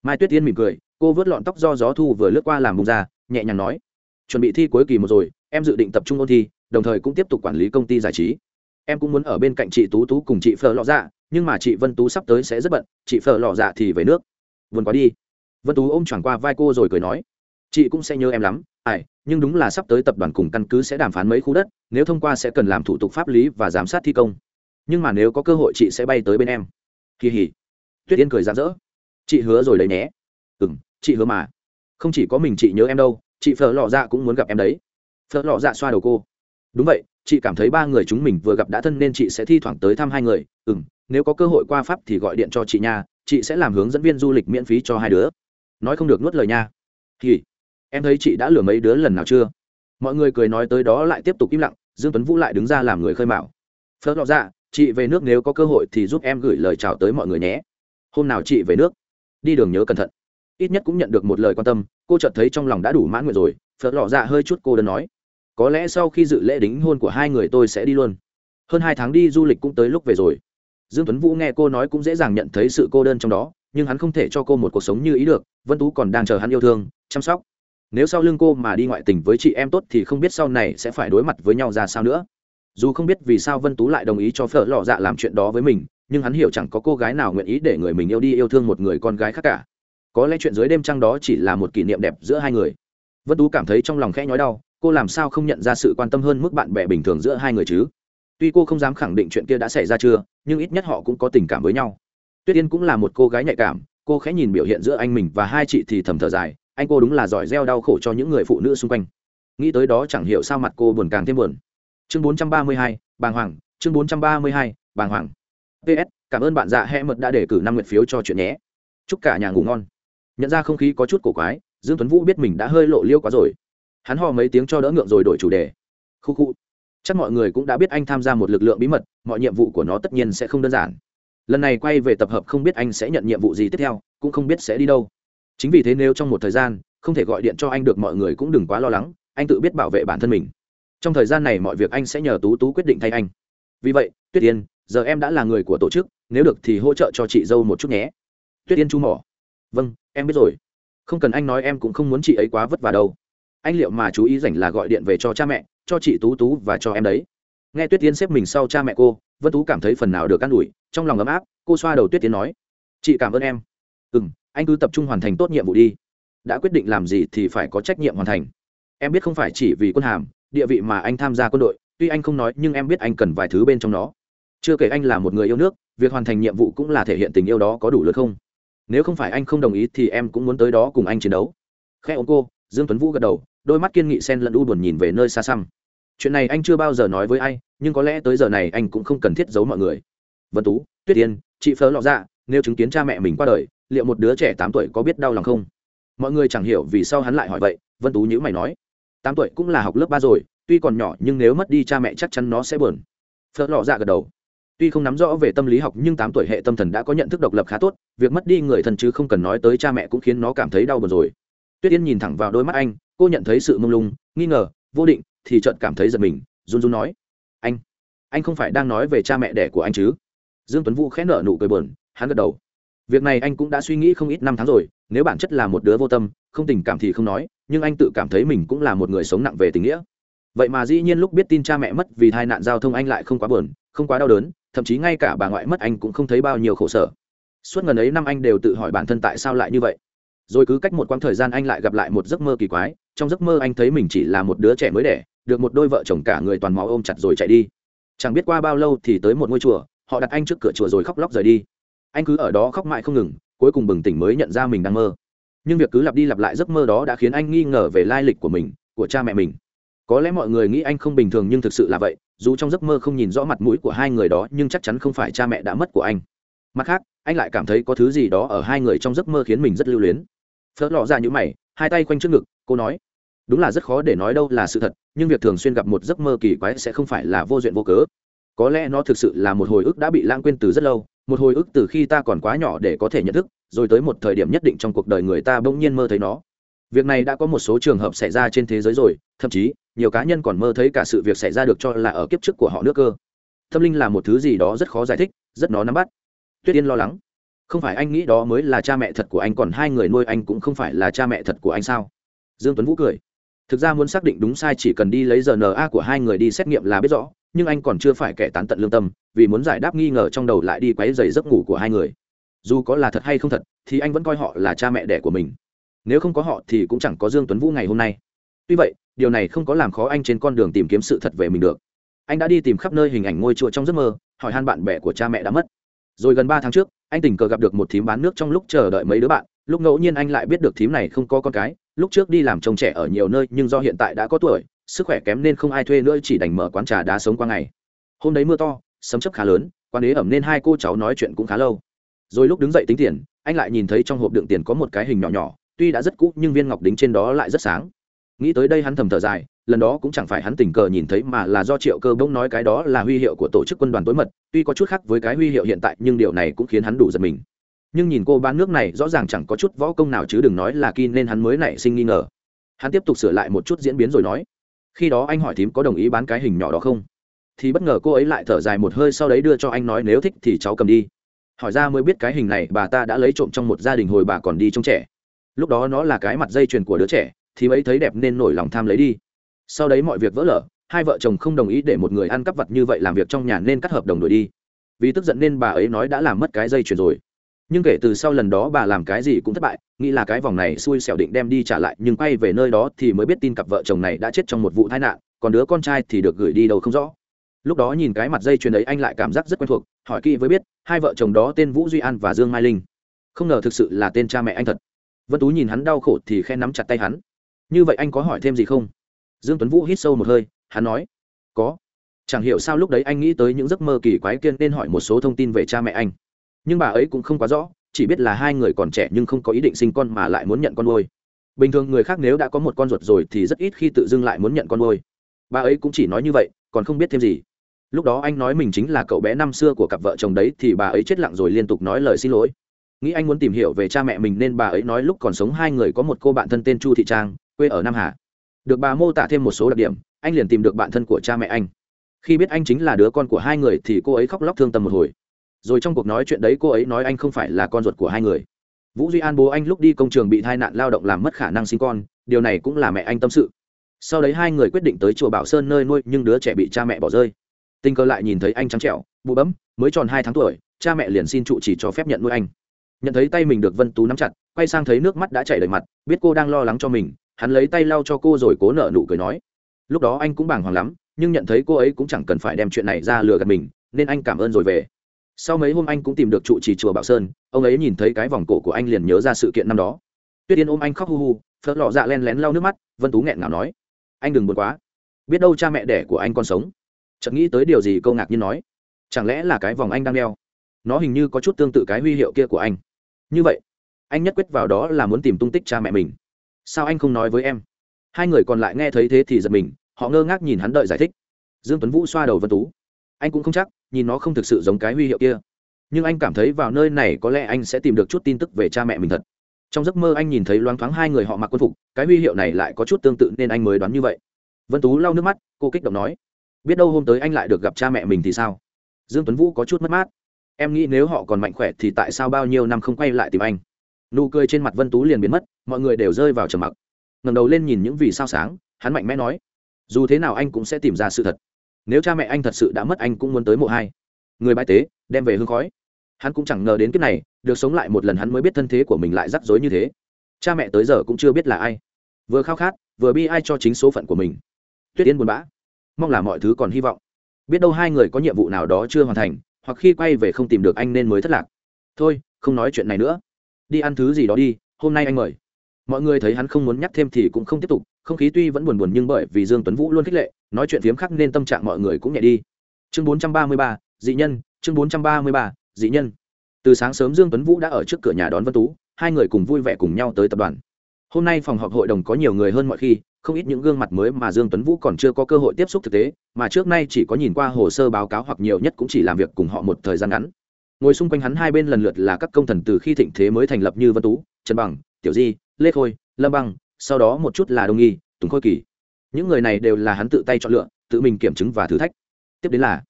Mai tuyết yên mỉm cười, cô vớt lọn tóc do gió thu vừa lướt qua làm bùng ra, nhẹ nhàng nói, chuẩn bị thi cuối kỳ một rồi, em dự định tập trung ôn thi, đồng thời cũng tiếp tục quản lý công ty giải trí. Em cũng muốn ở bên cạnh chị tú tú cùng chị phở lọ dạ nhưng mà chị vân tú sắp tới sẽ rất bận, chị phở lọ dạ thì về nước. Vườn quá đi. Vân tú ôm choàng qua vai cô rồi cười nói, chị cũng sẽ nhớ em lắm, ai, nhưng đúng là sắp tới tập đoàn cùng căn cứ sẽ đàm phán mấy khu đất, nếu thông qua sẽ cần làm thủ tục pháp lý và giám sát thi công. Nhưng mà nếu có cơ hội chị sẽ bay tới bên em. Kỳ hỉ. Tuyết yên cười rạng rỡ. Chị hứa rồi đấy nhé. Ừ m chị hứa mà. Không chỉ có mình chị nhớ em đâu, chị phở lọ dạ cũng muốn gặp em đấy. Phở lọ dạ xoa đầu cô. Đúng vậy, chị cảm thấy ba người chúng mình vừa gặp đã thân nên chị sẽ thi thoảng tới thăm hai người. Ừ m nếu có cơ hội qua pháp thì gọi điện cho chị nha, chị sẽ làm hướng dẫn viên du lịch miễn phí cho hai đứa. Nói không được nuốt lời nha. Thì em thấy chị đã lừa mấy đứa lần nào chưa? Mọi người cười nói tới đó lại tiếp tục im lặng, dương tuấn vũ lại đứng ra làm người khơi mạo phớt lọt ra dạ, chị về nước nếu có cơ hội thì giúp em gửi lời chào tới mọi người nhé. Hôm nào chị về nước? Đi đường nhớ cẩn thận. Ít nhất cũng nhận được một lời quan tâm, cô chợt thấy trong lòng đã đủ mãn nguyện rồi, phớt lọ ra dạ hơi chút cô đơn nói. Có lẽ sau khi dự lễ đính hôn của hai người tôi sẽ đi luôn. Hơn hai tháng đi du lịch cũng tới lúc về rồi dương tuấn vũ nghe cô nói cũng dễ dàng nhận thấy sự cô đơn trong đó, nhưng hắn không thể cho cô một cuộc sống như ý được, vân tú còn đang chờ hắn yêu thương, chăm sóc. Nếu sau lưng cô mà đi ngoại tình với chị em tốt thì không biết sau này sẽ phải đối mặt với nhau ra sao nữa. Dù không biết vì sao vân tú lại đồng ý cho phở lò dạ làm chuyện đó với mình, nhưng hắn hiểu chẳng có cô gái nào nguyện ý để người mình yêu đi yêu thương một người con gái khác cả. Có lẽ chuyện dưới đêm trăng đó chỉ là một kỷ niệm đẹp giữa hai người. Vân tú cảm thấy trong lòng khẽ nhói đau, cô làm sao không nhận ra sự quan tâm hơn mức bạn bè bình thường giữa hai người chứ? Tuy cô không dám khẳng định chuyện kia đã xảy ra chưa nhưng ít nhất họ cũng có tình cảm với nhau. Tuyết yên cũng là một cô gái nhạy cảm cô khẽ nhìn biểu hiện giữa anh mình và hai chị thì thầm thở dài anh cô đúng là giỏi gieo đau khổ cho những người phụ nữ xung quanh. Nghĩ tới đó chẳng hiểu sao mặt cô buồn càng thêm buồn. Chương 432, bàng hoàng chương 432, bàng hoàng. Ps cảm ơn bạn dạ hẹ mật đã để cử năm nguyện phiếu cho chuyện nhé. Chúc cả nhà ngủ ngon. Nhận ra không khí có chút cổ quái dương tuấn vũ biết mình đã hơi lộ liêu quá rồi. Hắn hò mấy tiếng cho đỡ ngượng rồi đổi chủ đề. Khu khu chắc mọi người cũng đã biết anh tham gia một lực lượng bí mật, mọi nhiệm vụ của nó tất nhiên sẽ không đơn giản. Lần này quay về tập hợp không biết anh sẽ nhận nhiệm vụ gì tiếp theo, cũng không biết sẽ đi đâu. Chính vì thế nếu trong một thời gian, không thể gọi điện cho anh được mọi người cũng đừng quá lo lắng, anh tự biết bảo vệ bản thân mình. Trong thời gian này mọi việc anh sẽ nhờ tú tú quyết định thay anh. Vì vậy, tuyết yên, giờ em đã là người của tổ chức, nếu được thì hỗ trợ cho chị dâu một chút nhé. Tuyết yên chu mỏ. Vâng em biết rồi. Không cần anh nói em cũng không muốn chị ấy quá vất vả đâu anh liệu mà chú ý rảnh là gọi điện về cho cha mẹ, cho chị tú tú và cho em đấy. Nghe tuyết tiến xếp mình sau cha mẹ cô, vân tú cảm thấy phần nào được ă n ủi, trong lòng ấm áp, cô xoa đầu tuyết tiến nói, chị cảm ơn em. Ừ m anh cứ tập trung hoàn thành tốt nhiệm vụ đi. Đã quyết định làm gì thì phải có trách nhiệm hoàn thành. Em biết không phải chỉ vì quân hàm, địa vị mà anh tham gia quân đội, tuy anh không nói nhưng em biết anh cần vài thứ bên trong nó. Chưa kể anh là một người yêu nước, việc hoàn thành nhiệm vụ cũng là thể hiện tình yêu đó có đủ lớn không? Nếu không phải anh không đồng ý thì em cũng muốn tới đó cùng anh chiến đấu. Khe ôm cô, dương tuấn vũ gật đầu đôi mắt kiên nghị sen lẫn u buồn nhìn về nơi xa xăm. Chuyện này anh chưa bao giờ nói với ai, nhưng có lẽ tới giờ này anh cũng không cần thiết giấu mọi người. Vân tú, tuyết tiên chị phớ lọ dạ nếu chứng kiến cha mẹ mình qua đời, liệu một đứa trẻ tám tuổi có biết đau lòng không? Mọi người chẳng hiểu vì sao hắn lại hỏi vậy, vân tú nhữ mày nói. Tám tuổi cũng là học lớp ba rồi, tuy còn nhỏ nhưng nếu mất đi cha mẹ chắc chắn nó sẽ buồn. Phớt lọ dạ gật đầu. Tuy không nắm rõ về tâm lý học nhưng tám tuổi hệ tâm thần đã có nhận thức độc lập khá tốt, việc mất đi người thân chứ không cần nói tới cha mẹ cũng khiến nó cảm thấy đau buồn rồi. Tuyết yên nhìn thẳng vào đôi mắt anh cô nhận thấy sự mông lung, nghi ngờ, vô định, thì chợt cảm thấy giật mình, run run nói. Anh anh không phải đang nói về cha mẹ đẻ của anh chứ? Dương tuấn vũ khẽ nở nụ cười buồn, hắn gật đầu. Việc này anh cũng đã suy nghĩ không ít năm tháng rồi, nếu bản chất là một đứa vô tâm, không tình cảm thì không nói, nhưng anh tự cảm thấy mình cũng là một người sống nặng về tình nghĩa. Vậy mà dĩ nhiên lúc biết tin cha mẹ mất vì tai nạn giao thông anh lại không quá buồn, không quá đau đớn, thậm chí ngay cả bà ngoại mất anh cũng không thấy bao nhiêu khổ sở. Suốt ngần ấy năm anh đều tự hỏi bản thân tại sao lại như vậy rồi cứ cách một quãng thời gian anh lại gặp lại một giấc mơ kỳ quái, trong giấc mơ anh thấy mình chỉ là một đứa trẻ mới đẻ, được một đôi vợ chồng cả người toàn máu ôm chặt rồi chạy đi. Chẳng biết qua bao lâu thì tới một ngôi chùa, họ đặt anh trước cửa chùa rồi khóc lóc rời đi. Anh cứ ở đó khóc mãi không ngừng, cuối cùng bừng tỉnh mới nhận ra mình đang mơ. Nhưng việc cứ lặp đi lặp lại giấc mơ đó đã khiến anh nghi ngờ về lai lịch của mình, của cha mẹ mình. Có lẽ mọi người nghĩ anh không bình thường nhưng thực sự là vậy, dù trong giấc mơ không nhìn rõ mặt mũi của hai người đó nhưng chắc chắn không phải cha mẹ đã mất của anh. Mặt khác, anh lại cảm thấy có thứ gì đó ở hai người trong giấc mơ khiến mình rất lưu luyến phớt lọ ra những mày, hai tay quanh trước ngực, cô nói, đúng là rất khó để nói đâu là sự thật, nhưng việc thường xuyên gặp một giấc mơ kỳ quái sẽ không phải là vô duyên vô cớ. Có lẽ nó thực sự là một hồi ức đã bị lãng quên từ rất lâu, một hồi ức từ khi ta còn quá nhỏ để có thể nhận thức, rồi tới một thời điểm nhất định trong cuộc đời người ta bỗng nhiên mơ thấy nó. Việc này đã có một số trường hợp xảy ra trên thế giới rồi, thậm chí, nhiều cá nhân còn mơ thấy cả sự việc xảy ra được cho là ở kiếp trước của họ nước cơ. Tâm linh là một thứ gì đó rất khó giải thích, rất nó nắm bắt. Tuyết yên lo lắng không phải anh nghĩ đó mới là cha mẹ thật của anh, còn hai người nuôi anh cũng không phải là cha mẹ thật của anh sao? Dương tuấn vũ cười. Thực ra muốn xác định đúng sai chỉ cần đi lấy rna của hai người đi xét nghiệm là biết rõ, nhưng anh còn chưa phải kẻ tán tận lương tâm, vì muốn giải đáp nghi ngờ trong đầu lại đi quấy dày giấc ngủ của hai người. Dù có là thật hay không thật, thì anh vẫn coi họ là cha mẹ đẻ của mình. Nếu không có họ thì cũng chẳng có dương tuấn vũ ngày hôm nay. Tuy vậy, điều này không có làm khó anh trên con đường tìm kiếm sự thật về mình được. Anh đã đi tìm khắp nơi hình ảnh ngôi chùa trong giấc mơ, hỏi han bạn bè của cha mẹ đã mất. Rồi gần ba tháng trước anh tình cờ gặp được một thím bán nước trong lúc chờ đợi mấy đứa bạn, lúc ngẫu nhiên anh lại biết được thím này không có con cái, lúc trước đi làm trông trẻ ở nhiều nơi nhưng do hiện tại đã có tuổi, sức khỏe kém nên không ai thuê nữa chỉ đành mở quán trà đá sống qua ngày. Hôm đấy mưa to, sấm chấp khá lớn, quán ế ẩm nên hai cô cháu nói chuyện cũng khá lâu. Rồi lúc đứng dậy tính tiền, anh lại nhìn thấy trong hộp đựng tiền có một cái hình nhỏ nhỏ, tuy đã rất cũ nhưng viên ngọc đính trên đó lại rất sáng. Nghĩ tới đây hắn thầm thở dài lần đó cũng chẳng phải hắn tình cờ nhìn thấy mà là do triệu cơ bỗng nói cái đó là huy hiệu của tổ chức quân đoàn tối mật, tuy có chút khác với cái huy hiệu hiện tại, nhưng điều này cũng khiến hắn đủ giật mình. Nhưng nhìn cô bán nước này, rõ ràng chẳng có chút võ công nào chứ đừng nói là kin nên hắn mới nảy sinh nghi ngờ. Hắn tiếp tục sửa lại một chút diễn biến rồi nói, khi đó anh hỏi thím có đồng ý bán cái hình nhỏ đó không? Thì bất ngờ cô ấy lại thở dài một hơi sau đấy đưa cho anh nói, nếu thích thì cháu cầm đi. Hỏi ra mới biết cái hình này bà ta đã lấy trộm trong một gia đình hồi bà còn đi trông trẻ. Lúc đó nó là cái mặt dây chuyền của đứa trẻ thì ấy thấy đẹp nên nổi lòng tham lấy đi sau đấy mọi việc vỡ lở, hai vợ chồng không đồng ý để một người ăn cắp vật như vậy làm việc trong nhà nên cắt hợp đồng đổi đi. Vì tức giận nên bà ấy nói đã làm mất cái dây chuyền rồi. Nhưng kể từ sau lần đó bà làm cái gì cũng thất bại, nghĩ là cái vòng này xui xẻo định đem đi trả lại, nhưng quay về nơi đó thì mới biết tin cặp vợ chồng này đã chết trong một vụ tai nạn, còn đứa con trai thì được gửi đi đâu không rõ. Lúc đó nhìn cái mặt dây chuyền ấy anh lại cảm giác rất quen thuộc, hỏi kỹ với biết, hai vợ chồng đó tên vũ duy an và dương mai linh. Không ngờ thực sự là tên cha mẹ anh thật. Vân tú nhìn hắn đau khổ thì khen nắm chặt tay hắn. Như vậy anh có hỏi thêm gì không? Dương tuấn vũ hít sâu một hơi, hắn nói, có. Chẳng hiểu sao lúc đấy anh nghĩ tới những giấc mơ kỳ quái kiên nên hỏi một số thông tin về cha mẹ anh. Nhưng bà ấy cũng không quá rõ, chỉ biết là hai người còn trẻ nhưng không có ý định sinh con mà lại muốn nhận con nuôi. Bình thường người khác nếu đã có một con ruột rồi thì rất ít khi tự dưng lại muốn nhận con nuôi. Bà ấy cũng chỉ nói như vậy, còn không biết thêm gì. Lúc đó anh nói mình chính là cậu bé năm xưa của cặp vợ chồng đấy thì bà ấy chết lặng rồi liên tục nói lời xin lỗi. Nghĩ anh muốn tìm hiểu về cha mẹ mình nên bà ấy nói lúc còn sống hai người có một cô bạn thân tên chu thị trang, quê ở nam hà được bà mô tả thêm một số đặc điểm, anh liền tìm được bạn thân của cha mẹ anh. Khi biết anh chính là đứa con của hai người thì cô ấy khóc lóc thương tâm một hồi. Rồi trong cuộc nói chuyện đấy cô ấy nói anh không phải là con ruột của hai người. Vũ duy an bố anh lúc đi công trường bị tai nạn lao động làm mất khả năng sinh con, điều này cũng là mẹ anh tâm sự. Sau đấy hai người quyết định tới chùa bảo sơn nơi nuôi nhưng đứa trẻ bị cha mẹ bỏ rơi. Tình cờ lại nhìn thấy anh trắng trẻo, bụ bấm, mới tròn hai tháng tuổi, cha mẹ liền xin trụ chỉ cho phép nhận nuôi anh. Nhận thấy tay mình được vân tú nắm chặt, quay sang thấy nước mắt đã chảy đầy mặt, biết cô đang lo lắng cho mình hắn lấy tay lau cho cô rồi cố nợ nụ cười nói. Lúc đó anh cũng bàng hoàng lắm, nhưng nhận thấy cô ấy cũng chẳng cần phải đem chuyện này ra lừa gạt mình, nên anh cảm ơn rồi về. Sau mấy hôm anh cũng tìm được trụ trì chùa bảo sơn, ông ấy nhìn thấy cái vòng cổ của anh liền nhớ ra sự kiện năm đó. Tuyết yên ôm anh khóc hu hu phớt lọ dạ len lén lau nước mắt, vân tú nghẹn ngào nói. Anh đừng buồn quá. Biết đâu cha mẹ đẻ của anh còn sống. Chợt nghĩ tới điều gì câu ngạc nhiên nói. Chẳng lẽ là cái vòng anh đang đeo? Nó hình như có chút tương tự cái huy hiệu kia của anh. Như vậy, anh nhất quyết vào đó là muốn tìm tung tích cha mẹ mình sao anh không nói với em? Hai người còn lại nghe thấy thế thì giật mình, họ ngơ ngác nhìn hắn đợi giải thích. Dương tuấn vũ xoa đầu vân tú. Anh cũng không chắc, nhìn nó không thực sự giống cái huy hiệu kia. Nhưng anh cảm thấy vào nơi này có lẽ anh sẽ tìm được chút tin tức về cha mẹ mình thật. Trong giấc mơ anh nhìn thấy loáng thoáng hai người họ mặc quân phục, cái huy hiệu này lại có chút tương tự nên anh mới đoán như vậy. Vân tú lau nước mắt, cô kích động nói, biết đâu hôm tới anh lại được gặp cha mẹ mình thì sao? Dương tuấn vũ có chút mất mát. Em nghĩ nếu họ còn mạnh khỏe thì tại sao bao nhiêu năm không quay lại tìm anh? Nụ cười trên mặt vân tú liền biến mất, mọi người đều rơi vào trầm mặc. Ngầm đầu lên nhìn những vì sao sáng, hắn mạnh mẽ nói, dù thế nào anh cũng sẽ tìm ra sự thật. Nếu cha mẹ anh thật sự đã mất anh cũng muốn tới mộ hai. Người bãi tế, đem về hương khói. Hắn cũng chẳng ngờ đến kiếp này, được sống lại một lần hắn mới biết thân thế của mình lại rắc rối như thế. Cha mẹ tới giờ cũng chưa biết là ai. Vừa khao khát, vừa bi ai cho chính số phận của mình. Tuyết yên buồn bã. Mong là mọi thứ còn hy vọng. Biết đâu hai người có nhiệm vụ nào đó chưa hoàn thành, hoặc khi quay về không tìm được anh nên mới thất lạc. Thôi, không nói chuyện này nữa đi ăn thứ gì đó đi hôm nay anh mời. Mọi người thấy hắn không muốn nhắc thêm thì cũng không tiếp tục không khí tuy vẫn buồn buồn nhưng bởi vì dương tuấn vũ luôn khích lệ nói chuyện phiếm khác nên tâm trạng mọi người cũng nhẹ đi. Chương 433, dị nhân chương 433, dị nhân. Từ sáng sớm dương tuấn vũ đã ở trước cửa nhà đón vân tú hai người cùng vui vẻ cùng nhau tới tập đoàn. Hôm nay phòng họp hội đồng có nhiều người hơn mọi khi không ít những gương mặt mới mà dương tuấn vũ còn chưa có cơ hội tiếp xúc thực tế mà trước nay chỉ có nhìn qua hồ sơ báo cáo hoặc nhiều nhất cũng chỉ làm việc cùng họ một thời gian ngắn ngồi xung quanh hắn hai bên lần lượt là các công thần từ khi thịnh thế mới thành lập như vân tú, trần bằng, tiểu di, lê khôi, lâm băng, sau đó một chút là đông nghi, tùng khôi kỳ. Những người này đều là hắn tự tay chọn lựa, tự mình kiểm chứng và thử thách. Tiếp đến là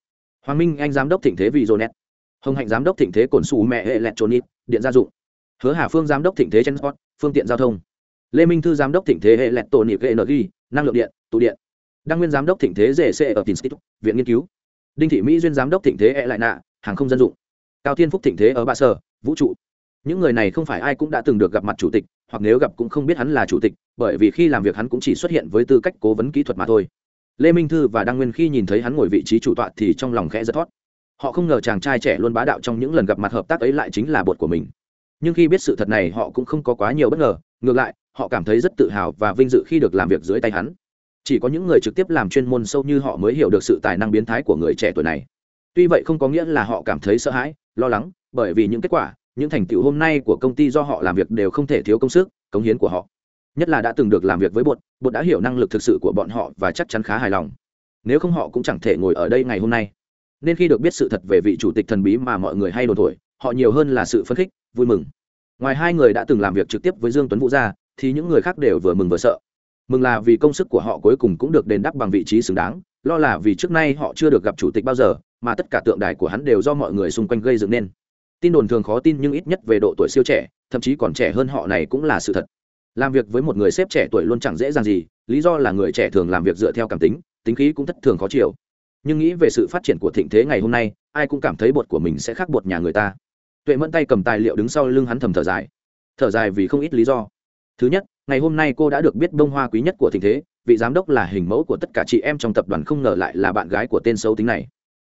hoàng minh, anh giám đốc thịnh thế vì jonet. Hồng hạnh giám đốc thịnh thế cổn xù mẹ hệ lẹt trốn ít điện gia dụng. Hứa hà phương giám đốc thịnh thế transport, phương tiện giao thông. Lê minh thư giám đốc thịnh thế hệ lẹt tổ nịp energy năng lượng điện, tụ điện. Đăng nguyên giám đốc thịnh thế rể c ở tinskit viện nghiên cứu. Đinh thị mỹ duyên giám đốc thịnh thế hệ lại nạ, hàng không dân dụng cao thiên phúc thịnh thế ở ba sở, vũ trụ. Những người này không phải ai cũng đã từng được gặp mặt chủ tịch, hoặc nếu gặp cũng không biết hắn là chủ tịch, bởi vì khi làm việc hắn cũng chỉ xuất hiện với tư cách cố vấn kỹ thuật mà thôi. Lê minh thư và đăng nguyên khi nhìn thấy hắn ngồi vị trí chủ tọa thì trong lòng khẽ giật thót. Họ không ngờ chàng trai trẻ luôn bá đạo trong những lần gặp mặt hợp tác ấy lại chính là bột của mình. Nhưng khi biết sự thật này, họ cũng không có quá nhiều bất ngờ, ngược lại, họ cảm thấy rất tự hào và vinh dự khi được làm việc dưới tay hắn. Chỉ có những người trực tiếp làm chuyên môn sâu như họ mới hiểu được sự tài năng biến thái của người trẻ tuổi này. Tuy vậy không có nghĩa là họ cảm thấy sợ hãi lo lắng, bởi vì những kết quả, những thành tựu hôm nay của công ty do họ làm việc đều không thể thiếu công sức, cống hiến của họ. Nhất là đã từng được làm việc với bột bột đã hiểu năng lực thực sự của bọn họ và chắc chắn khá hài lòng. Nếu không họ cũng chẳng thể ngồi ở đây ngày hôm nay. Nên khi được biết sự thật về vị chủ tịch thần bí mà mọi người hay đồn thổi, họ nhiều hơn là sự phấn khích, vui mừng. Ngoài hai người đã từng làm việc trực tiếp với dương tuấn vũ ra, thì những người khác đều vừa mừng vừa sợ. Mừng là vì công sức của họ cuối cùng cũng được đền đáp bằng vị trí xứng đáng lo là vì trước nay họ chưa được gặp chủ tịch bao giờ, mà tất cả tượng đài của hắn đều do mọi người xung quanh gây dựng nên. Tin đồn thường khó tin nhưng ít nhất về độ tuổi siêu trẻ, thậm chí còn trẻ hơn họ này cũng là sự thật. Làm việc với một người sếp trẻ tuổi luôn chẳng dễ dàng gì, lý do là người trẻ thường làm việc dựa theo cảm tính tính khí cũng thất thường khó chịu. Nhưng nghĩ về sự phát triển của thịnh thế ngày hôm nay, ai cũng cảm thấy bột của mình sẽ khác bột nhà người ta. Tuệ mẫn tay cầm tài liệu đứng sau lưng hắn thầm thở dài. Thở dài vì không ít lý do. Thứ nhất, ngày hôm nay cô đã được biết bông hoa quý nhất của thịnh thế vị giám đốc là hình mẫu của tất cả chị em trong tập đoàn không ngờ lại là bạn gái của tên xấu tính này.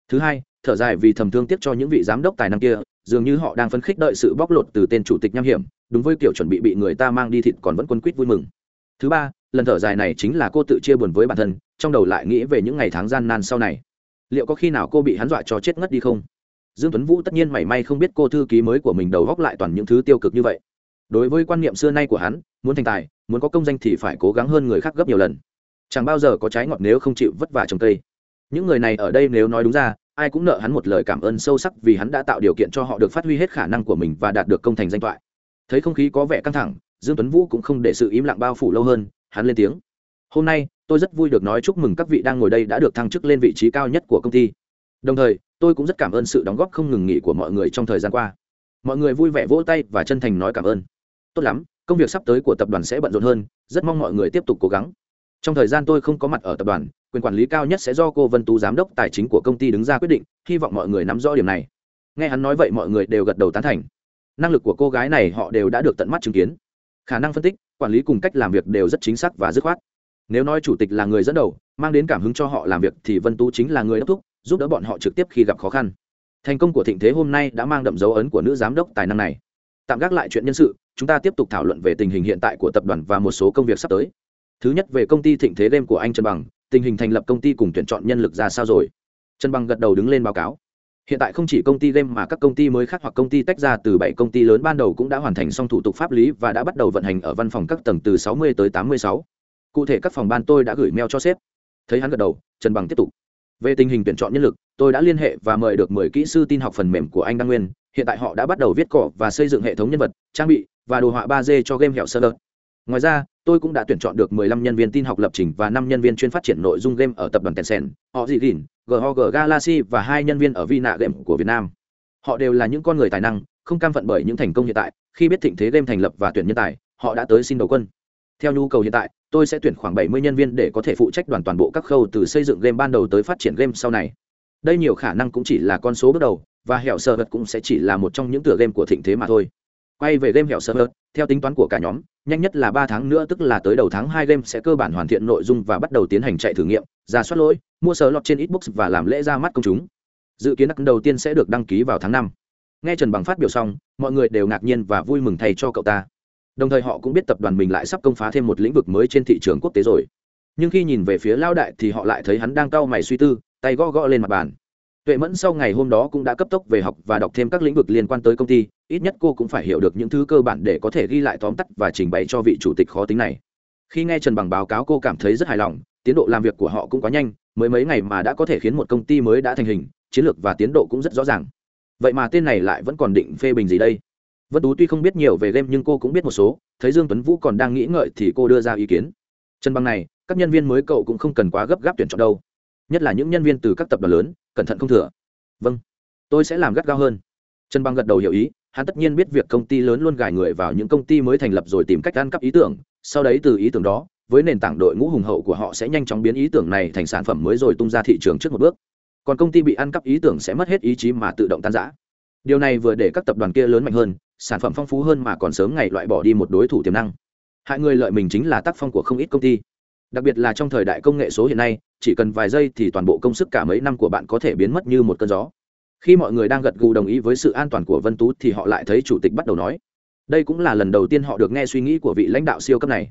Thứ hai, thở dài vì thầm thương tiếc cho những vị giám đốc tài năng kia, dường như họ đang phấn khích đợi sự bóc lột từ tên chủ tịch nham hiểm, đúng với kiểu chuẩn bị bị người ta mang đi thịt còn vẫn quân quýt vui mừng. Thứ ba, lần thở dài này chính là cô tự chia buồn với bản thân, trong đầu lại nghĩ về những ngày tháng gian nan sau này. Liệu có khi nào cô bị hắn dọa cho chết ngất đi không? Dương tuấn vũ tất nhiên mảy may không biết cô thư ký mới của mình đầu góc lại toàn những thứ tiêu cực như vậy đối với quan niệm xưa nay của hắn, muốn thành tài, muốn có công danh thì phải cố gắng hơn người khác gấp nhiều lần. Chẳng bao giờ có trái ngọt nếu không chịu vất vả trồng cây. Những người này ở đây nếu nói đúng ra, ai cũng nợ hắn một lời cảm ơn sâu sắc vì hắn đã tạo điều kiện cho họ được phát huy hết khả năng của mình và đạt được công thành danh toại thấy không khí có vẻ căng thẳng, dương tuấn vũ cũng không để sự im lặng bao phủ lâu hơn, hắn lên tiếng. Hôm nay, tôi rất vui được nói chúc mừng các vị đang ngồi đây đã được thăng chức lên vị trí cao nhất của công ty. Đồng thời, tôi cũng rất cảm ơn sự đóng góp không ngừng nghỉ của mọi người trong thời gian qua. Mọi người vui vẻ vỗ tay và chân thành nói cảm ơn tốt lắm, công việc sắp tới của tập đoàn sẽ bận rộn hơn, rất mong mọi người tiếp tục cố gắng. Trong thời gian tôi không có mặt ở tập đoàn, quyền quản lý cao nhất sẽ do cô vân tú, giám đốc tài chính của công ty, đứng ra quyết định, hy vọng mọi người nắm rõ điểm này. Nghe hắn nói vậy mọi người đều gật đầu tán thành. Năng lực của cô gái này họ đều đã được tận mắt chứng kiến. Khả năng phân tích, quản lý cùng cách làm việc đều rất chính xác và dứt khoát. Nếu nói chủ tịch là người dẫn đầu, mang đến cảm hứng cho họ làm việc thì vân tú chính là người đốc thúc, giúp đỡ bọn họ trực tiếp khi gặp khó khăn. Thành công của thịnh thế hôm nay đã mang đậm dấu ấn của nữ giám đốc tài năng này. Tạm gác lại chuyện nhân sự chúng ta tiếp tục thảo luận về tình hình hiện tại của tập đoàn và một số công việc sắp tới. Thứ nhất, về công ty thịnh thế đêm của anh trần bằng, tình hình thành lập công ty cùng tuyển chọn nhân lực ra sao rồi? Trần bằng gật đầu đứng lên báo cáo. Hiện tại không chỉ công ty game mà các công ty mới khác hoặc công ty tách ra từ bảy công ty lớn ban đầu cũng đã hoàn thành xong thủ tục pháp lý và đã bắt đầu vận hành ở văn phòng các tầng từ 60 tới 86. cụ thể các phòng ban tôi đã gửi mail cho sếp. Thấy hắn gật đầu, trần bằng tiếp tục. Về tình hình tuyển chọn nhân lực, tôi đã liên hệ và mời được 10 kỹ sư tin học phần mềm của anh đăng nguyên hiện tại họ đã bắt đầu viết cỏ và xây dựng hệ thống nhân vật trang bị và đồ họa 3D cho game hẹo server ngoài ra tôi cũng đã tuyển chọn được 15 nhân viên tin học lập trình và 5 nhân viên chuyên phát triển nội dung game ở tập đoàn Tencent, họ dị gìn, GOG Galaxy và hai nhân viên ở Vina Game của Việt Nam. Họ đều là những con người tài năng, không cam phận bởi những thành công hiện tại, khi biết thịnh thế game thành lập và tuyển nhân tài, họ đã tới xin đầu quân. Theo nhu cầu hiện tại, tôi sẽ tuyển khoảng 70 nhân viên để có thể phụ trách đoàn toàn bộ các khâu từ xây dựng game ban đầu tới phát triển game sau này. Đây nhiều khả năng cũng chỉ là con số bước đầu, và hẻo Sơ vật cũng sẽ chỉ là một trong những tựa game của thịnh thế mà thôi. Quay về game hẻo Sơ vật theo tính toán của cả nhóm, nhanh nhất là ba tháng nữa, tức là tới đầu tháng hai game sẽ cơ bản hoàn thiện nội dung và bắt đầu tiến hành chạy thử nghiệm, ra soát lỗi, mua sờ lọt trên xbox và làm lễ ra mắt công chúng. Dự kiến đắc đầu tiên sẽ được đăng ký vào tháng năm. Nghe trần bằng phát biểu xong, mọi người đều ngạc nhiên và vui mừng thay cho cậu ta. Đồng thời họ cũng biết tập đoàn mình lại sắp công phá thêm một lĩnh vực mới trên thị trường quốc tế rồi. Nhưng khi nhìn về phía lao đại thì họ lại thấy hắn đang cau mày suy tư, tay gõ gõ lên mặt bàn tuệ mẫn sau ngày hôm đó cũng đã cấp tốc về học và đọc thêm các lĩnh vực liên quan tới công ty, ít nhất cô cũng phải hiểu được những thứ cơ bản để có thể ghi lại tóm tắt và trình bày cho vị chủ tịch khó tính này. Khi nghe trần bằng báo cáo cô cảm thấy rất hài lòng, tiến độ làm việc của họ cũng quá nhanh, mới mấy ngày mà đã có thể khiến một công ty mới đã thành hình, chiến lược và tiến độ cũng rất rõ ràng. Vậy mà tên này lại vẫn còn định phê bình gì đây? Vân tú tuy không biết nhiều về game nhưng cô cũng biết một số, thấy dương tuấn vũ còn đang nghĩ ngợi thì cô đưa ra ý kiến. Trần bằng này, các nhân viên mới cậu cũng không cần quá gấp gáp tuyển chọn đâu. Nhất là những nhân viên từ các tập đoàn lớn cẩn thận không thừa. Vâng. Tôi sẽ làm gắt gao hơn. Trần băng gật đầu hiểu ý, hắn tất nhiên biết việc công ty lớn luôn gài người vào những công ty mới thành lập rồi tìm cách ăn cắp ý tưởng. Sau đấy từ ý tưởng đó, với nền tảng đội ngũ hùng hậu của họ sẽ nhanh chóng biến ý tưởng này thành sản phẩm mới rồi tung ra thị trường trước một bước. Còn công ty bị ăn cắp ý tưởng sẽ mất hết ý chí mà tự động tan rã. Điều này vừa để các tập đoàn kia lớn mạnh hơn, sản phẩm phong phú hơn mà còn sớm ngày loại bỏ đi một đối thủ tiềm năng. Hại người lợi mình chính là tác phong của không ít công ty đặc biệt là trong thời đại công nghệ số hiện nay, chỉ cần vài giây thì toàn bộ công sức cả mấy năm của bạn có thể biến mất như một cơn gió. Khi mọi người đang gật gù đồng ý với sự an toàn của vân tú thì họ lại thấy chủ tịch bắt đầu nói. Đây cũng là lần đầu tiên họ được nghe suy nghĩ của vị lãnh đạo siêu cấp này.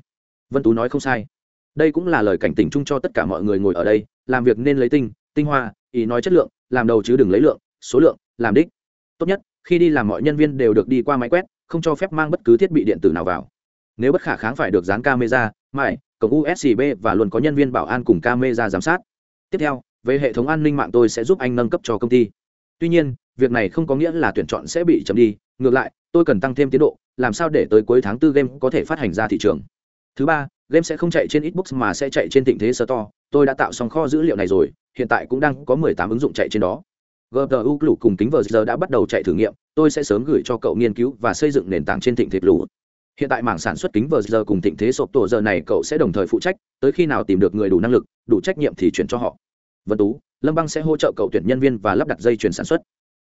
Vân tú nói không sai. Đây cũng là lời cảnh tỉnh chung cho tất cả mọi người ngồi ở đây, làm việc nên lấy tinh tinh hoa, ý nói chất lượng, làm đầu chứ đừng lấy lượng, số lượng, làm đích. Tốt nhất, khi đi làm mọi nhân viên đều được đi qua máy quét, không cho phép mang bất cứ thiết bị điện tử nào vào. Nếu bất khả kháng phải được dán camera, mãi cổng usb và luôn có nhân viên bảo an cùng camera giám sát. Tiếp theo, về hệ thống an ninh mạng tôi sẽ giúp anh nâng cấp cho công ty. Tuy nhiên, việc này không có nghĩa là tuyển chọn sẽ bị chậm đi. Ngược lại, tôi cần tăng thêm tiến độ, làm sao để tới cuối tháng tư game có thể phát hành ra thị trường. Thứ ba, game sẽ không chạy trên xbox mà sẽ chạy trên tình thế store. Tôi đã tạo xong kho dữ liệu này rồi, hiện tại cũng đang có 18 ứng dụng chạy trên đó. Gpu lũ cùng kính vờ giờ đã bắt đầu chạy thử nghiệm. Tôi sẽ sớm gửi cho cậu nghiên cứu và xây dựng nền tảng trên thịnh thế lũ hiện tại mảng sản xuất kính vờ giờ cùng thịnh thế sộp tổ giờ này cậu sẽ đồng thời phụ trách, tới khi nào tìm được người đủ năng lực, đủ trách nhiệm thì chuyển cho họ. Vân tú, lâm băng sẽ hỗ trợ cậu tuyển nhân viên và lắp đặt dây chuyển sản xuất.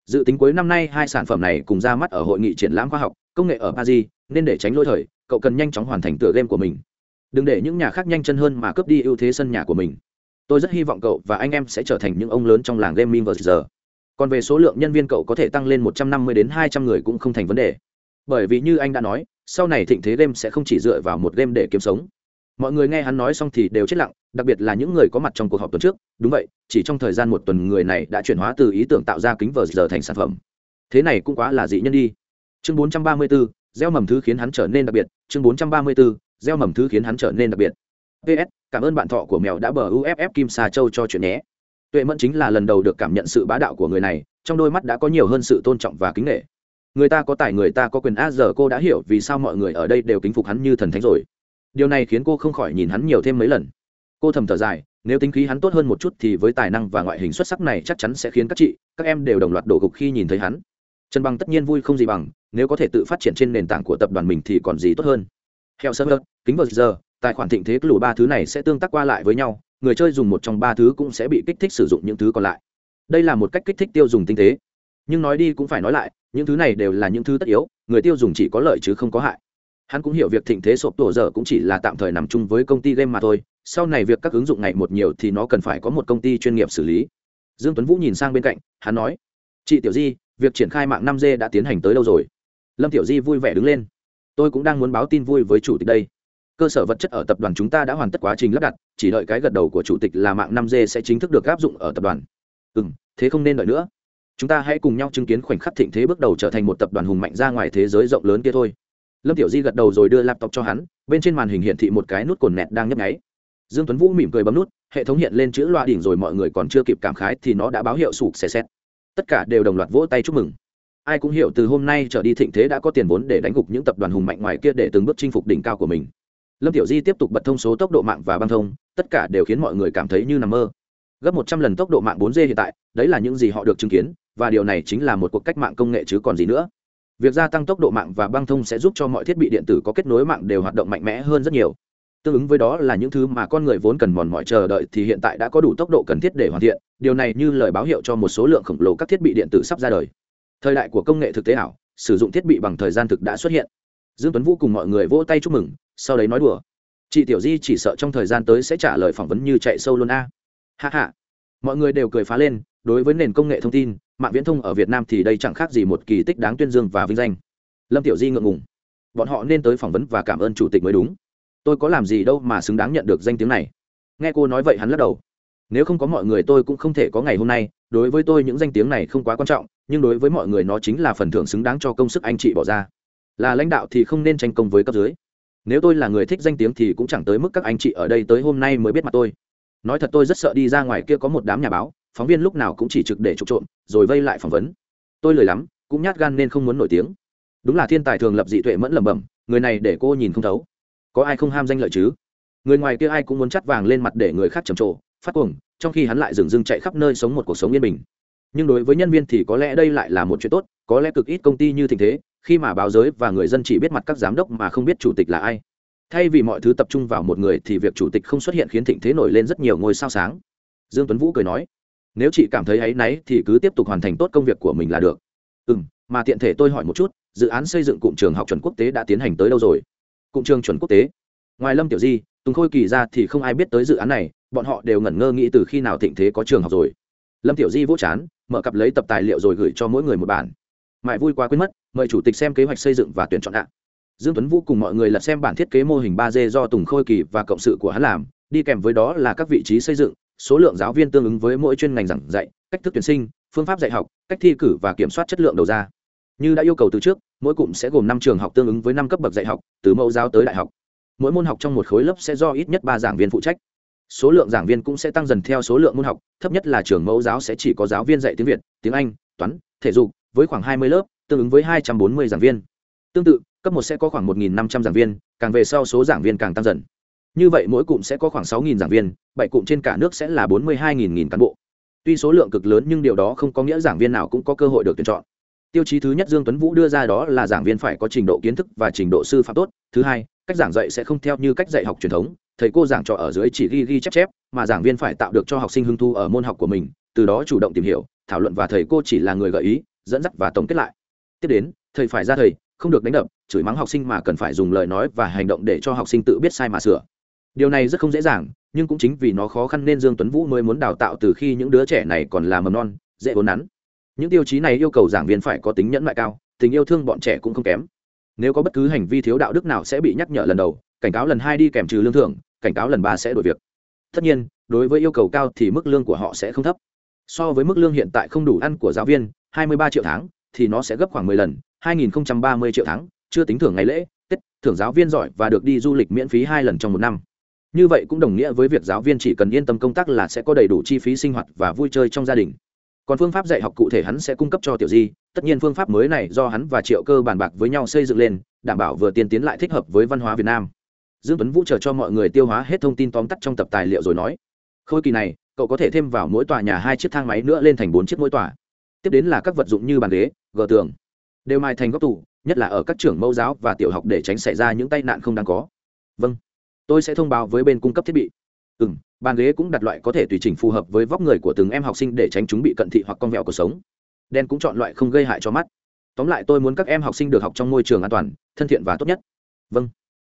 Dự tính cuối năm nay hai sản phẩm này cùng ra mắt ở hội nghị triển lãm khoa học, công nghệ ở paris, nên để tránh lỗi thời, cậu cần nhanh chóng hoàn thành tựa game của mình. Đừng để những nhà khác nhanh chân hơn mà cướp đi ưu thế sân nhà của mình. Tôi rất hy vọng cậu và anh em sẽ trở thành những ông lớn trong làng gaming vừa giờ. Còn về số lượng nhân viên cậu có thể tăng lên 150 đến 200 người cũng không thành vấn đề. Bởi vì như anh đã nói sau này thịnh thế đêm sẽ không chỉ dựa vào một đêm để kiếm sống. Mọi người nghe hắn nói xong thì đều chết lặng đặc biệt là những người có mặt trong cuộc họp tuần trước. Đúng vậy chỉ trong thời gian một tuần người này đã chuyển hóa từ ý tưởng tạo ra kính vờ giờ thành sản phẩm. Thế này cũng quá là dị nhân đi. Chương 434, gieo mầm thứ khiến hắn trở nên đặc biệt. Chương 434, gieo mầm thứ khiến hắn trở nên đặc biệt. Ps cảm ơn bạn thọ của mèo đã bờ uff kim xà châu cho chuyện nhé. Tuệ mẫn chính là lần đầu được cảm nhận sự bá đạo của người này trong đôi mắt đã có nhiều hơn sự tôn trọng và kính nghệ người ta có tài người ta có quyền a giờ cô đã hiểu vì sao mọi người ở đây đều kính phục hắn như thần thánh rồi. Điều này khiến cô không khỏi nhìn hắn nhiều thêm mấy lần. Cô thầm thở dài nếu tính khí hắn tốt hơn một chút thì với tài năng và ngoại hình xuất sắc này chắc chắn sẽ khiến các chị các em đều đồng loạt đổ gục khi nhìn thấy hắn. Trần bằng tất nhiên vui không gì bằng nếu có thể tự phát triển trên nền tảng của tập đoàn mình thì còn gì tốt hơn. Theo hơn, kính vờ giờ tài khoản thịnh thế lù ba thứ này sẽ tương tác qua lại với nhau người chơi dùng một trong ba thứ cũng sẽ bị kích thích sử dụng những thứ còn lại. Đây là một cách kích thích tiêu dùng tinh tế. Nhưng nói đi cũng phải nói lại những thứ này đều là những thứ tất yếu, người tiêu dùng chỉ có lợi chứ không có hại. Hắn cũng hiểu việc thịnh thế sộp tổ giờ cũng chỉ là tạm thời nằm chung với công ty game mà thôi, sau này việc các ứng dụng ngày một nhiều thì nó cần phải có một công ty chuyên nghiệp xử lý. Dương tuấn vũ nhìn sang bên cạnh, hắn nói, chị tiểu di, việc triển khai mạng 5G đã tiến hành tới đâu rồi? Lâm tiểu di vui vẻ đứng lên, tôi cũng đang muốn báo tin vui với chủ tịch đây. Cơ sở vật chất ở tập đoàn chúng ta đã hoàn tất quá trình lắp đặt, chỉ đợi cái gật đầu của chủ tịch là mạng 5G sẽ chính thức được áp dụng ở tập đoàn. Ừ thế không nên đợi nữa chúng ta hãy cùng nhau chứng kiến khoảnh khắc thịnh thế bước đầu trở thành một tập đoàn hùng mạnh ra ngoài thế giới rộng lớn kia thôi. Lâm tiểu di gật đầu rồi đưa laptop cho hắn, bên trên màn hình hiển thị một cái nút cồn nẹt đang nhấp nháy. Dương tuấn vũ mỉm cười bấm nút, hệ thống hiện lên chữ loa đỉnh rồi mọi người còn chưa kịp cảm khái thì nó đã báo hiệu sụp xẻ xét. Tất cả đều đồng loạt vỗ tay chúc mừng. Ai cũng hiểu từ hôm nay trở đi thịnh thế đã có tiền vốn để đánh gục những tập đoàn hùng mạnh ngoài kia để từng bước chinh phục đỉnh cao của mình. Lâm tiểu di tiếp tục bật thông số tốc độ mạng và băng thông, tất cả đều khiến mọi người cảm thấy như nằm mơ. Gấp một trăm lần tốc độ mạng 4G hiện tại, đấy là những gì họ được chứng kiến và điều này chính là một cuộc cách mạng công nghệ chứ còn gì nữa. Việc gia tăng tốc độ mạng và băng thông sẽ giúp cho mọi thiết bị điện tử có kết nối mạng đều hoạt động mạnh mẽ hơn rất nhiều. Tương ứng với đó là những thứ mà con người vốn cần mòn mỏi chờ đợi thì hiện tại đã có đủ tốc độ cần thiết để hoàn thiện. Điều này như lời báo hiệu cho một số lượng khổng lồ các thiết bị điện tử sắp ra đời. Thời đại của công nghệ thực tế ảo, sử dụng thiết bị bằng thời gian thực đã xuất hiện. Dương tuấn vũ cùng mọi người vỗ tay chúc mừng, sau đấy nói đùa. Chị tiểu di chỉ sợ trong thời gian tới sẽ trả lời phỏng vấn như chạy sâu luôn a. À. hạ hạ mọi người đều cười phá lên, đối với nền công nghệ thông tin, mạng viễn thông ở việt nam thì đây chẳng khác gì một kỳ tích đáng tuyên dương và vinh danh. Lâm tiểu di ngượng ngùng. Bọn họ nên tới phỏng vấn và cảm ơn chủ tịch mới đúng. Tôi có làm gì đâu mà xứng đáng nhận được danh tiếng này. Nghe cô nói vậy hắn lắc đầu. Nếu không có mọi người tôi cũng không thể có ngày hôm nay, đối với tôi những danh tiếng này không quá quan trọng, nhưng đối với mọi người nó chính là phần thưởng xứng đáng cho công sức anh chị bỏ ra. Là lãnh đạo thì không nên tranh công với cấp dưới. Nếu tôi là người thích danh tiếng thì cũng chẳng tới mức các anh chị ở đây tới hôm nay mới biết mặt tôi nói thật tôi rất sợ đi ra ngoài kia có một đám nhà báo, phóng viên lúc nào cũng chỉ trực để trục trộm, rồi vây lại phỏng vấn. Tôi lười lắm, cũng nhát gan nên không muốn nổi tiếng. Đúng là thiên tài thường lập dị tuệ mẫn lẩm bẩm, người này để cô nhìn không thấu. Có ai không ham danh lợi chứ? Người ngoài kia ai cũng muốn chắt vàng lên mặt để người khác trầm trồ, phát cuồng, trong khi hắn lại dừng dưng chạy khắp nơi sống một cuộc sống yên bình. Nhưng đối với nhân viên thì có lẽ đây lại là một chuyện tốt, có lẽ cực ít công ty như tình thế, khi mà báo giới và người dân chỉ biết mặt các giám đốc mà không biết chủ tịch là ai thay vì mọi thứ tập trung vào một người thì việc chủ tịch không xuất hiện khiến thịnh thế nổi lên rất nhiều ngôi sao sáng. Dương tuấn vũ cười nói, nếu chị cảm thấy áy náy thì cứ tiếp tục hoàn thành tốt công việc của mình là được. Ừ m mà tiện thể tôi hỏi một chút, dự án xây dựng cụm trường học chuẩn quốc tế đã tiến hành tới đâu rồi? Cụm trường chuẩn quốc tế? Ngoài lâm tiểu di, tùng khôi kỳ ra thì không ai biết tới dự án này, bọn họ đều ngẩn ngơ nghĩ từ khi nào thịnh thế có trường học rồi. Lâm tiểu di vỗ chán, mở cặp lấy tập tài liệu rồi gửi cho mỗi người một bản. Mãi vui quá quên mất, mời chủ tịch xem kế hoạch xây dựng và tuyển chọn ạ dương tuấn vũ cùng mọi người lật xem bản thiết kế mô hình ba d do tùng khôi kỳ và cộng sự của hắn làm, đi kèm với đó là các vị trí xây dựng, số lượng giáo viên tương ứng với mỗi chuyên ngành giảng dạy, cách thức tuyển sinh, phương pháp dạy học, cách thi cử và kiểm soát chất lượng đầu ra. Như đã yêu cầu từ trước, mỗi cụm sẽ gồm năm trường học tương ứng với năm cấp bậc dạy học, từ mẫu giáo tới đại học. Mỗi môn học trong một khối lớp sẽ do ít nhất ba giảng viên phụ trách. Số lượng giảng viên cũng sẽ tăng dần theo số lượng môn học, thấp nhất là trường mẫu giáo sẽ chỉ có giáo viên dạy tiếng việt, tiếng anh, toán, thể dục, với khoảng hai mươi lớp, tương ứng với hai trăm bốn mươi giảng viên. Tương tự cấp một sẽ có khoảng một năm trăm giảng viên, càng về sau số giảng viên càng tăng dần. Như vậy mỗi cụm sẽ có khoảng sáu giảng viên, bảy cụm trên cả nước sẽ là bốn mươi hai cán bộ. Tuy số lượng cực lớn nhưng điều đó không có nghĩa giảng viên nào cũng có cơ hội được tuyển chọn. Tiêu chí thứ nhất dương tuấn vũ đưa ra đó là giảng viên phải có trình độ kiến thức và trình độ sư phạm tốt. Thứ hai, cách giảng dạy sẽ không theo như cách dạy học truyền thống. Thầy cô giảng trò ở dưới chỉ ghi ghi chép chép, mà giảng viên phải tạo được cho học sinh hứng thu ở môn học của mình, từ đó chủ động tìm hiểu, thảo luận và thầy cô chỉ là người gợi ý, dẫn dắt và tổng kết lại. Tiếp đến, thầy phải ra thầy, không được đánh đập chửi mắng học sinh mà cần phải dùng lời nói và hành động để cho học sinh tự biết sai mà sửa. Điều này rất không dễ dàng, nhưng cũng chính vì nó khó khăn nên dương tuấn vũ mới muốn đào tạo từ khi những đứa trẻ này còn là mầm non, dễ vốn nắn. Những tiêu chí này yêu cầu giảng viên phải có tính nhẫn nại cao, tình yêu thương bọn trẻ cũng không kém. Nếu có bất cứ hành vi thiếu đạo đức nào sẽ bị nhắc nhở lần đầu, cảnh cáo lần hai đi kèm trừ lương thưởng, cảnh cáo lần ba sẽ đổi việc. Tất nhiên, đối với yêu cầu cao thì mức lương của họ sẽ không thấp. So với mức lương hiện tại không đủ ăn của giáo viên 23 triệu tháng, thì nó sẽ gấp khoảng 10 lần 2030 triệu tháng chưa tính thưởng ngày lễ tết thưởng giáo viên giỏi và được đi du lịch miễn phí hai lần trong một năm. Như vậy cũng đồng nghĩa với việc giáo viên chỉ cần yên tâm công tác là sẽ có đầy đủ chi phí sinh hoạt và vui chơi trong gia đình. Còn phương pháp dạy học cụ thể hắn sẽ cung cấp cho tiểu di, tất nhiên phương pháp mới này do hắn và triệu cơ bàn bạc với nhau xây dựng lên, đảm bảo vừa tiên tiến lại thích hợp với văn hóa việt nam. Dương tuấn vũ chờ cho mọi người tiêu hóa hết thông tin tóm tắt trong tập tài liệu rồi nói, khôi kỳ này, cậu có thể thêm vào mỗi tòa nhà hai chiếc thang máy nữa lên thành bốn chiếc mỗi tòa. Tiếp đến là các vật dụng như bàn ghế, gờ tường, đều mai thành góc tủ nhất là ở các trường mẫu giáo và tiểu học để tránh xảy ra những tai nạn không đáng có. Vâng tôi sẽ thông báo với bên cung cấp thiết bị. Ừ m bàn ghế cũng đặt loại có thể tùy chỉnh phù hợp với vóc người của từng em học sinh để tránh chúng bị cận thị hoặc con vẹo cuộc sống. Đen cũng chọn loại không gây hại cho mắt. Tóm lại tôi muốn các em học sinh được học trong môi trường an toàn, thân thiện và tốt nhất. Vâng.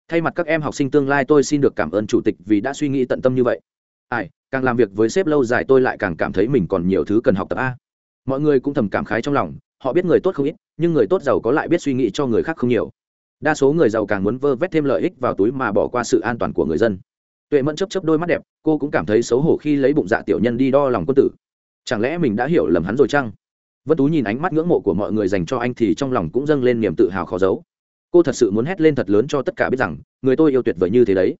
Thay mặt các em học sinh tương lai tôi xin được cảm ơn chủ tịch vì đã suy nghĩ tận tâm như vậy. Ai, càng làm việc với sếp lâu dài tôi lại càng cảm thấy mình còn nhiều thứ cần học tập a. Mọi người cũng thầm cảm khái trong lòng họ biết người tốt không ít, nhưng người tốt giàu có lại biết suy nghĩ cho người khác không nhiều. Đa số người giàu càng muốn vơ vét thêm lợi ích vào túi mà bỏ qua sự an toàn của người dân. Tuệ mẫn chấp chấp đôi mắt đẹp, cô cũng cảm thấy xấu hổ khi lấy bụng dạ tiểu nhân đi đo lòng quân tử. Chẳng lẽ mình đã hiểu lầm hắn rồi chăng? Vân tú nhìn ánh mắt ngưỡng mộ của mọi người dành cho anh thì trong lòng cũng dâng lên niềm tự hào khó giấu. Cô thật sự muốn hét lên thật lớn cho tất cả biết rằng, người tôi yêu tuyệt vời như thế đấy.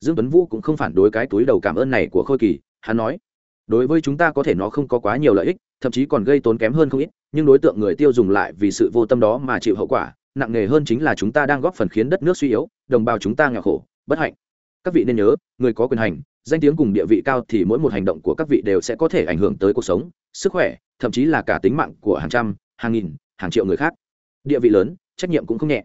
Dương tuấn vũ cũng không phản đối cái túi đầu cảm ơn này của khôi kỳ, hắn nói đối với chúng ta có thể nó không có quá nhiều lợi ích, thậm chí còn gây tốn kém hơn không ít, nhưng đối tượng người tiêu dùng lại vì sự vô tâm đó mà chịu hậu quả, nặng nề hơn chính là chúng ta đang góp phần khiến đất nước suy yếu, đồng bào chúng ta nghèo khổ, bất hạnh. Các vị nên nhớ, người có quyền hành, danh tiếng cùng địa vị cao thì mỗi một hành động của các vị đều sẽ có thể ảnh hưởng tới cuộc sống, sức khỏe, thậm chí là cả tính mạng của hàng trăm, hàng nghìn, hàng triệu người khác. Địa vị lớn, trách nhiệm cũng không nhẹ.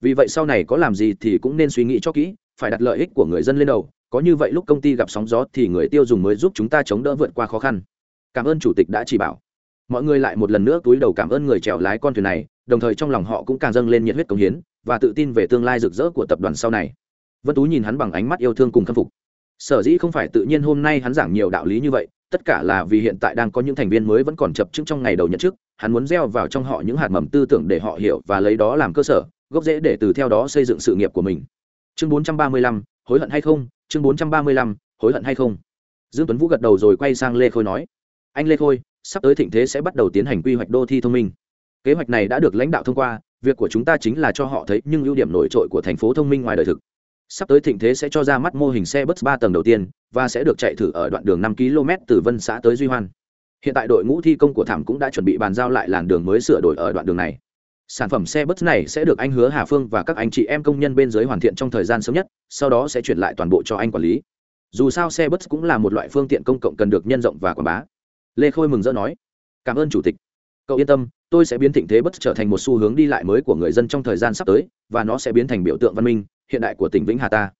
Vì vậy sau này có làm gì thì cũng nên suy nghĩ cho kỹ phải đặt lợi ích của người dân lên đầu, có như vậy lúc công ty gặp sóng gió thì người tiêu dùng mới giúp chúng ta chống đỡ vượt qua khó khăn. Cảm ơn chủ tịch đã chỉ bảo. Mọi người lại một lần nữa túi đầu cảm ơn người chèo lái con thuyền này, đồng thời trong lòng họ cũng càng dâng lên nhiệt huyết công hiến và tự tin về tương lai rực rỡ của tập đoàn sau này. Vân tú nhìn hắn bằng ánh mắt yêu thương cùng khâm phục. Sở dĩ không phải tự nhiên hôm nay hắn giảng nhiều đạo lý như vậy, tất cả là vì hiện tại đang có những thành viên mới vẫn còn chập chững trong ngày đầu nhận chức, hắn muốn gieo vào trong họ những hạt mầm tư tưởng để họ hiểu và lấy đó làm cơ sở, gốc rễ để từ theo đó xây dựng sự nghiệp của mình chương 435, hối hận hay không? Chương 435, hối hận hay không? Dương tuấn vũ gật đầu rồi quay sang lê khôi nói anh lê khôi sắp tới thịnh thế sẽ bắt đầu tiến hành quy hoạch đô thị thông minh. Kế hoạch này đã được lãnh đạo thông qua việc của chúng ta chính là cho họ thấy những ưu điểm nổi trội của thành phố thông minh ngoài đời thực. Sắp tới thịnh thế sẽ cho ra mắt mô hình xe bus ba tầng đầu tiên và sẽ được chạy thử ở đoạn đường năm km từ vân xã tới duy hoan. Hiện tại đội ngũ thi công của thảm cũng đã chuẩn bị bàn giao lại làn đường mới sửa đổi ở đoạn đường này sản phẩm xe bus này sẽ được anh hứa hà phương và các anh chị em công nhân bên dưới hoàn thiện trong thời gian sớm nhất, sau đó sẽ chuyển lại toàn bộ cho anh quản lý. Dù sao xe bus cũng là một loại phương tiện công cộng cần được nhân rộng và quảng bá. Lê khôi mừng rỡ nói, cảm ơn chủ tịch. Cậu yên tâm, tôi sẽ biến thịnh thế bất trở thành một xu hướng đi lại mới của người dân trong thời gian sắp tới, và nó sẽ biến thành biểu tượng văn minh, hiện đại của tỉnh vĩnh hà ta.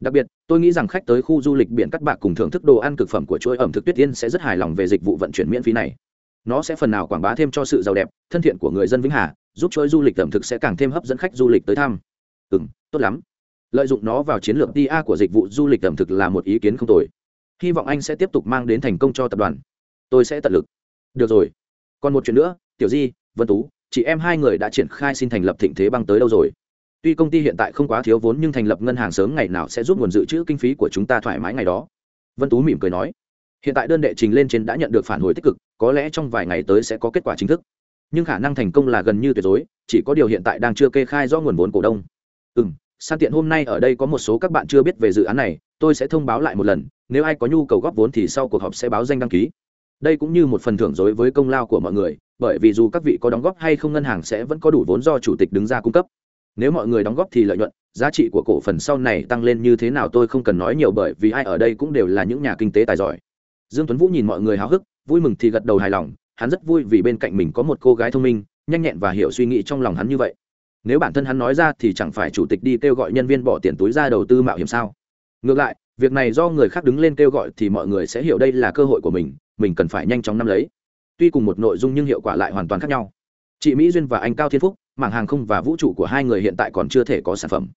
Đặc biệt, tôi nghĩ rằng khách tới khu du lịch biển cắt bạc cùng thưởng thức đồ ăn cực phẩm của chuỗi ẩm thực tuyết yên sẽ rất hài lòng về dịch vụ vận chuyển miễn phí này. Nó sẽ phần nào quảng bá thêm cho sự giàu đẹp, thân thiện của người dân vĩnh hà giúp chuỗi du lịch ẩm thực sẽ càng thêm hấp dẫn khách du lịch tới thăm. Ừ tốt lắm. Lợi dụng nó vào chiến lược tia của dịch vụ du lịch ẩm thực là một ý kiến không tồi. Hy vọng anh sẽ tiếp tục mang đến thành công cho tập đoàn. Tôi sẽ tận lực. Được rồi. Còn một chuyện nữa, tiểu di, vân tú, chị em hai người đã triển khai xin thành lập thịnh thế băng tới đâu rồi? Tuy công ty hiện tại không quá thiếu vốn nhưng thành lập ngân hàng sớm ngày nào sẽ giúp nguồn dự trữ kinh phí của chúng ta thoải mái ngày đó. Vân tú mỉm cười nói. Hiện tại đơn đệ trình lên trên đã nhận được phản hồi tích cực, có lẽ trong vài ngày tới sẽ có kết quả chính thức nhưng khả năng thành công là gần như tuyệt đối, chỉ có điều hiện tại đang chưa kê khai do nguồn vốn cổ đông. Ừ m san tiện hôm nay ở đây có một số các bạn chưa biết về dự án này, tôi sẽ thông báo lại một lần, nếu ai có nhu cầu góp vốn thì sau cuộc họp sẽ báo danh đăng ký. Đây cũng như một phần thưởng dối với công lao của mọi người, bởi vì dù các vị có đóng góp hay không ngân hàng sẽ vẫn có đủ vốn do chủ tịch đứng ra cung cấp. Nếu mọi người đóng góp thì lợi nhuận, giá trị của cổ phần sau này tăng lên như thế nào tôi không cần nói nhiều bởi vì ai ở đây cũng đều là những nhà kinh tế tài giỏi. Dương tuấn vũ nhìn mọi người háo hức, vui mừng thì gật đầu hài lòng hắn rất vui vì bên cạnh mình có một cô gái thông minh, nhanh nhẹn và hiểu suy nghĩ trong lòng hắn như vậy. Nếu bản thân hắn nói ra thì chẳng phải chủ tịch đi kêu gọi nhân viên bỏ tiền túi ra đầu tư mạo hiểm sao? Ngược lại, việc này do người khác đứng lên kêu gọi thì mọi người sẽ hiểu đây là cơ hội của mình mình cần phải nhanh chóng nắm lấy. Tuy cùng một nội dung nhưng hiệu quả lại hoàn toàn khác nhau. Chị mỹ duyên và anh cao thiên phúc, mảng hàng không và vũ trụ của hai người hiện tại còn chưa thể có sản phẩm.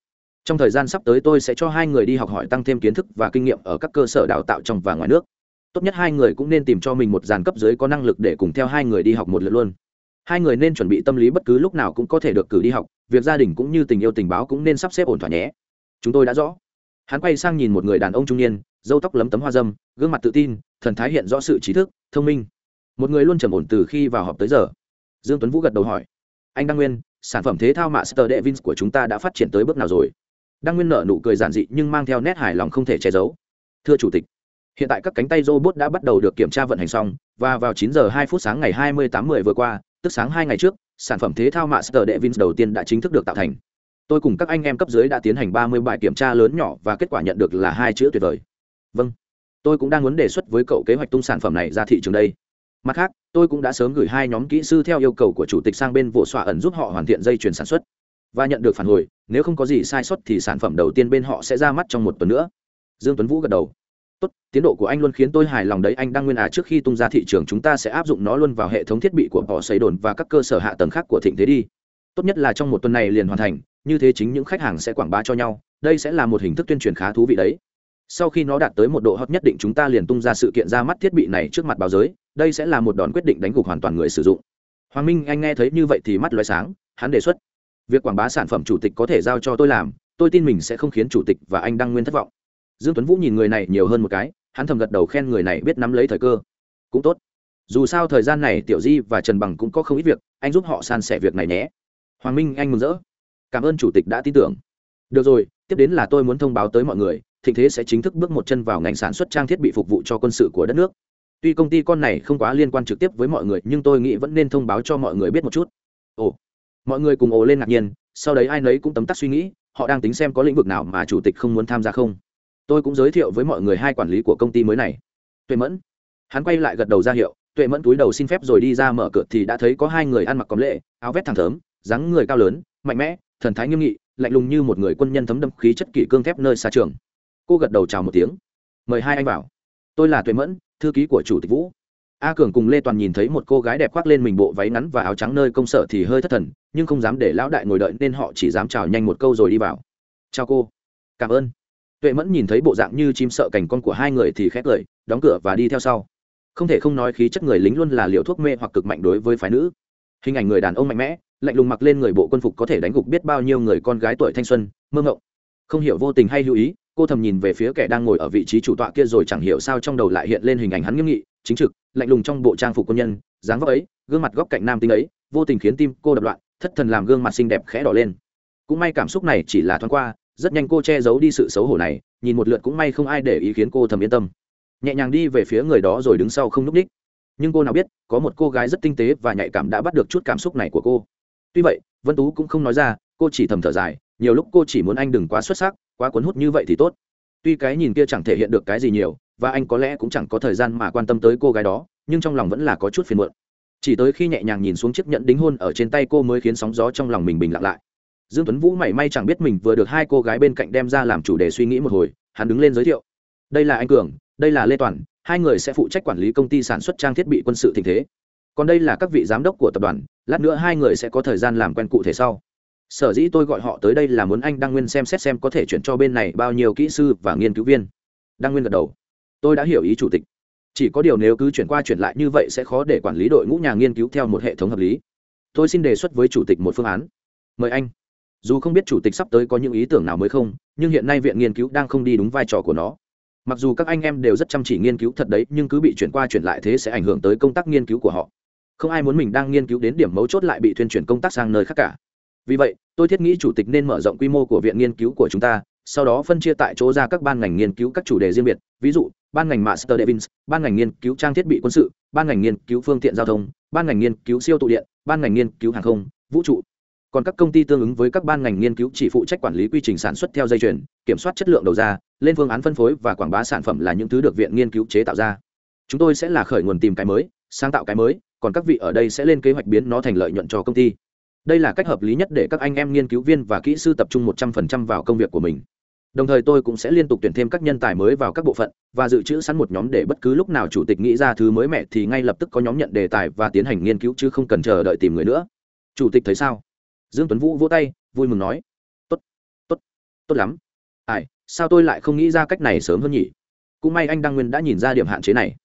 Trong thời gian sắp tới tôi sẽ cho hai người đi học hỏi tăng thêm kiến thức và kinh nghiệm ở các cơ sở đào tạo trong và ngoài nước tốt nhất hai người cũng nên tìm cho mình một dàn cấp dưới có năng lực để cùng theo hai người đi học một lượt luôn. Hai người nên chuẩn bị tâm lý bất cứ lúc nào cũng có thể được cử đi học, việc gia đình cũng như tình yêu tình báo cũng nên sắp xếp ổn thỏa nhé. Chúng tôi đã rõ. Hắn quay sang nhìn một người đàn ông trung niên dâu tóc lấm tấm hoa dâm, gương mặt tự tin, thần thái hiện rõ sự trí thức, thông minh. Một người luôn trầm ổn từ khi vào họp tới giờ. Dương tuấn vũ gật đầu hỏi, anh đăng nguyên, sản phẩm thế thao master đệ vins của chúng ta đã phát triển tới bước nào rồi? Đăng nguyên nở nụ cười giản dị nhưng mang theo nét hài lòng không thể che giấu. Thưa chủ tịch hiện tại các cánh tay robot đã bắt đầu được kiểm tra vận hành xong, và vào 9 giờ 2 phút sáng ngày 28 10 vừa qua, tức sáng hai ngày trước, sản phẩm thế thao master đệ vins đầu tiên đã chính thức được tạo thành. Tôi cùng các anh em cấp dưới đã tiến hành 30 bài kiểm tra lớn nhỏ và kết quả nhận được là hai chữ tuyệt vời. Vâng. Tôi cũng đang muốn đề xuất với cậu kế hoạch tung sản phẩm này ra thị trường đây. Mặt khác, tôi cũng đã sớm gửi hai nhóm kỹ sư theo yêu cầu của chủ tịch sang bên vụ xoa ẩn giúp họ hoàn thiện dây chuyền sản xuất. Và nhận được phản hồi, nếu không có gì sai sót thì sản phẩm đầu tiên bên họ sẽ ra mắt trong một tuần nữa. Dương tuấn vũ gật đầu tốt, tiến độ của anh luôn khiến tôi hài lòng đấy. Anh đang nguyên à trước khi tung ra thị trường, chúng ta sẽ áp dụng nó luôn vào hệ thống thiết bị của họ xây đồn và các cơ sở hạ tầng khác của thịnh thế đi. Tốt nhất là trong một tuần này liền hoàn thành, như thế chính những khách hàng sẽ quảng bá cho nhau. Đây sẽ là một hình thức tuyên truyền khá thú vị đấy. Sau khi nó đạt tới một độ hot nhất định, chúng ta liền tung ra sự kiện ra mắt thiết bị này trước mặt báo giới. Đây sẽ là một đòn quyết định đánh gục hoàn toàn người sử dụng. Hoàng minh, anh nghe thấy như vậy thì mắt loay sáng, hắn đề xuất. Việc quảng bá sản phẩm chủ tịch có thể giao cho tôi làm, tôi tin mình sẽ không khiến chủ tịch và anh đăng nguyên thất vọng dương tuấn vũ nhìn người này nhiều hơn một cái, hắn thầm gật đầu khen người này biết nắm lấy thời cơ. Cũng tốt. Dù sao thời gian này tiểu di và trần bằng cũng có không ít việc, anh giúp họ san sẻ việc này nhé. Hoàng minh, anh mừng rỡ. Cảm ơn chủ tịch đã tin tưởng. Được rồi, tiếp đến là tôi muốn thông báo tới mọi người, thịnh thế sẽ chính thức bước một chân vào ngành sản xuất trang thiết bị phục vụ cho quân sự của đất nước. Tuy công ty con này không quá liên quan trực tiếp với mọi người, nhưng tôi nghĩ vẫn nên thông báo cho mọi người biết một chút. Ồ. Mọi người cùng ồ lên ngạc nhiên, sau đấy ai nấy cũng tấm tắc suy nghĩ, họ đang tính xem có lĩnh vực nào mà chủ tịch không muốn tham gia không tôi cũng giới thiệu với mọi người hai quản lý của công ty mới này. Tuệ mẫn. Hắn quay lại gật đầu ra hiệu, tuệ mẫn túi đầu xin phép rồi đi ra mở cửa thì đã thấy có hai người ăn mặc có lệ, áo vét thẳng thớm, dáng người cao lớn, mạnh mẽ, thần thái nghiêm nghị, lạnh lùng như một người quân nhân thấm đâm khí chất kỷ cương thép nơi xa trường. Cô gật đầu chào một tiếng. Mời hai anh vào. Tôi là tuệ mẫn, thư ký của chủ tịch vũ. A cường cùng lê toàn nhìn thấy một cô gái đẹp khoác lên mình bộ váy ngắn và áo trắng nơi công sở thì hơi thất thần, nhưng không dám để lão đại ngồi đợi nên họ chỉ dám chào nhanh một câu rồi đi vào. Chào cô. Cảm ơn tuệ mẫn nhìn thấy bộ dạng như chim sợ cảnh con của hai người thì khét lời đóng cửa và đi theo sau. Không thể không nói khí chất người lính luôn là liều thuốc mê hoặc cực mạnh đối với phái nữ. Hình ảnh người đàn ông mạnh mẽ, lạnh lùng mặc lên người bộ quân phục có thể đánh gục biết bao nhiêu người con gái tuổi thanh xuân, mơ ngộng không hiểu vô tình hay lưu ý, cô thầm nhìn về phía kẻ đang ngồi ở vị trí chủ tọa kia rồi chẳng hiểu sao trong đầu lại hiện lên hình ảnh hắn nghiêm nghị, chính trực, lạnh lùng trong bộ trang phục quân nhân, dáng vóc ấy, gương mặt góc cạnh nam tính ấy, vô tình khiến tim cô đập loạn, thất thần làm gương mặt xinh đẹp khẽ đỏ lên. Cũng may cảm xúc này chỉ là thoáng qua rất nhanh cô che giấu đi sự xấu hổ này, nhìn một lượt cũng may không ai để ý khiến cô thầm yên tâm. Nhẹ nhàng đi về phía người đó rồi đứng sau không núp ních. Nhưng cô nào biết, có một cô gái rất tinh tế và nhạy cảm đã bắt được chút cảm xúc này của cô. Tuy vậy, vân tú cũng không nói ra, cô chỉ thầm thở dài, nhiều lúc cô chỉ muốn anh đừng quá xuất sắc, quá cuốn hút như vậy thì tốt. Tuy cái nhìn kia chẳng thể hiện được cái gì nhiều, và anh có lẽ cũng chẳng có thời gian mà quan tâm tới cô gái đó, nhưng trong lòng vẫn là có chút phiền muộn. Chỉ tới khi nhẹ nhàng nhìn xuống chiếc nhẫn đính hôn ở trên tay cô mới khiến sóng gió trong lòng mình bình lặng lại dương tuấn vũ mảy may chẳng biết mình vừa được hai cô gái bên cạnh đem ra làm chủ đề suy nghĩ một hồi, hắn đứng lên giới thiệu. Đây là anh cường, đây là lê toàn, hai người sẽ phụ trách quản lý công ty sản xuất trang thiết bị quân sự tình thế. Còn đây là các vị giám đốc của tập đoàn, lát nữa hai người sẽ có thời gian làm quen cụ thể sau. Sở dĩ tôi gọi họ tới đây là muốn anh đăng nguyên xem xét xem có thể chuyển cho bên này bao nhiêu kỹ sư và nghiên cứu viên. Đăng nguyên gật đầu. Tôi đã hiểu ý chủ tịch. Chỉ có điều nếu cứ chuyển qua chuyển lại như vậy sẽ khó để quản lý đội ngũ nhà nghiên cứu theo một hệ thống hợp lý. Tôi xin đề xuất với chủ tịch một phương án. Mời anh dù không biết chủ tịch sắp tới có những ý tưởng nào mới không nhưng hiện nay viện nghiên cứu đang không đi đúng vai trò của nó mặc dù các anh em đều rất chăm chỉ nghiên cứu thật đấy nhưng cứ bị chuyển qua chuyển lại thế sẽ ảnh hưởng tới công tác nghiên cứu của họ không ai muốn mình đang nghiên cứu đến điểm mấu chốt lại bị thuyên chuyển công tác sang nơi khác cả vì vậy tôi thiết nghĩ chủ tịch nên mở rộng quy mô của viện nghiên cứu của chúng ta sau đó phân chia tại chỗ ra các ban ngành nghiên cứu các chủ đề riêng biệt ví dụ ban ngành master devins ban ngành nghiên cứu trang thiết bị quân sự ban ngành nghiên cứu phương tiện giao thông ban ngành nghiên cứu siêu tụ điện ban ngành nghiên cứu hàng không vũ trụ còn các công ty tương ứng với các ban ngành nghiên cứu chỉ phụ trách quản lý quy trình sản xuất theo dây chuyền, kiểm soát chất lượng đầu ra, lên phương án phân phối và quảng bá sản phẩm là những thứ được viện nghiên cứu chế tạo ra. Chúng tôi sẽ là khởi nguồn tìm cái mới, sáng tạo cái mới, còn các vị ở đây sẽ lên kế hoạch biến nó thành lợi nhuận cho công ty. Đây là cách hợp lý nhất để các anh em nghiên cứu viên và kỹ sư tập trung một trăm phần trăm vào công việc của mình. Đồng thời tôi cũng sẽ liên tục tuyển thêm các nhân tài mới vào các bộ phận và dự trữ sẵn một nhóm để bất cứ lúc nào chủ tịch nghĩ ra thứ mới mẻ thì ngay lập tức có nhóm nhận đề tài và tiến hành nghiên cứu chứ không cần chờ đợi tìm người nữa. Chủ tịch thấy sao? Dương tuấn vũ vỗ tay, vui mừng nói, tốt tốt tốt lắm. Ai, sao tôi lại không nghĩ ra cách này sớm hơn nhỉ? Cũng may anh đăng nguyên đã nhìn ra điểm hạn chế này.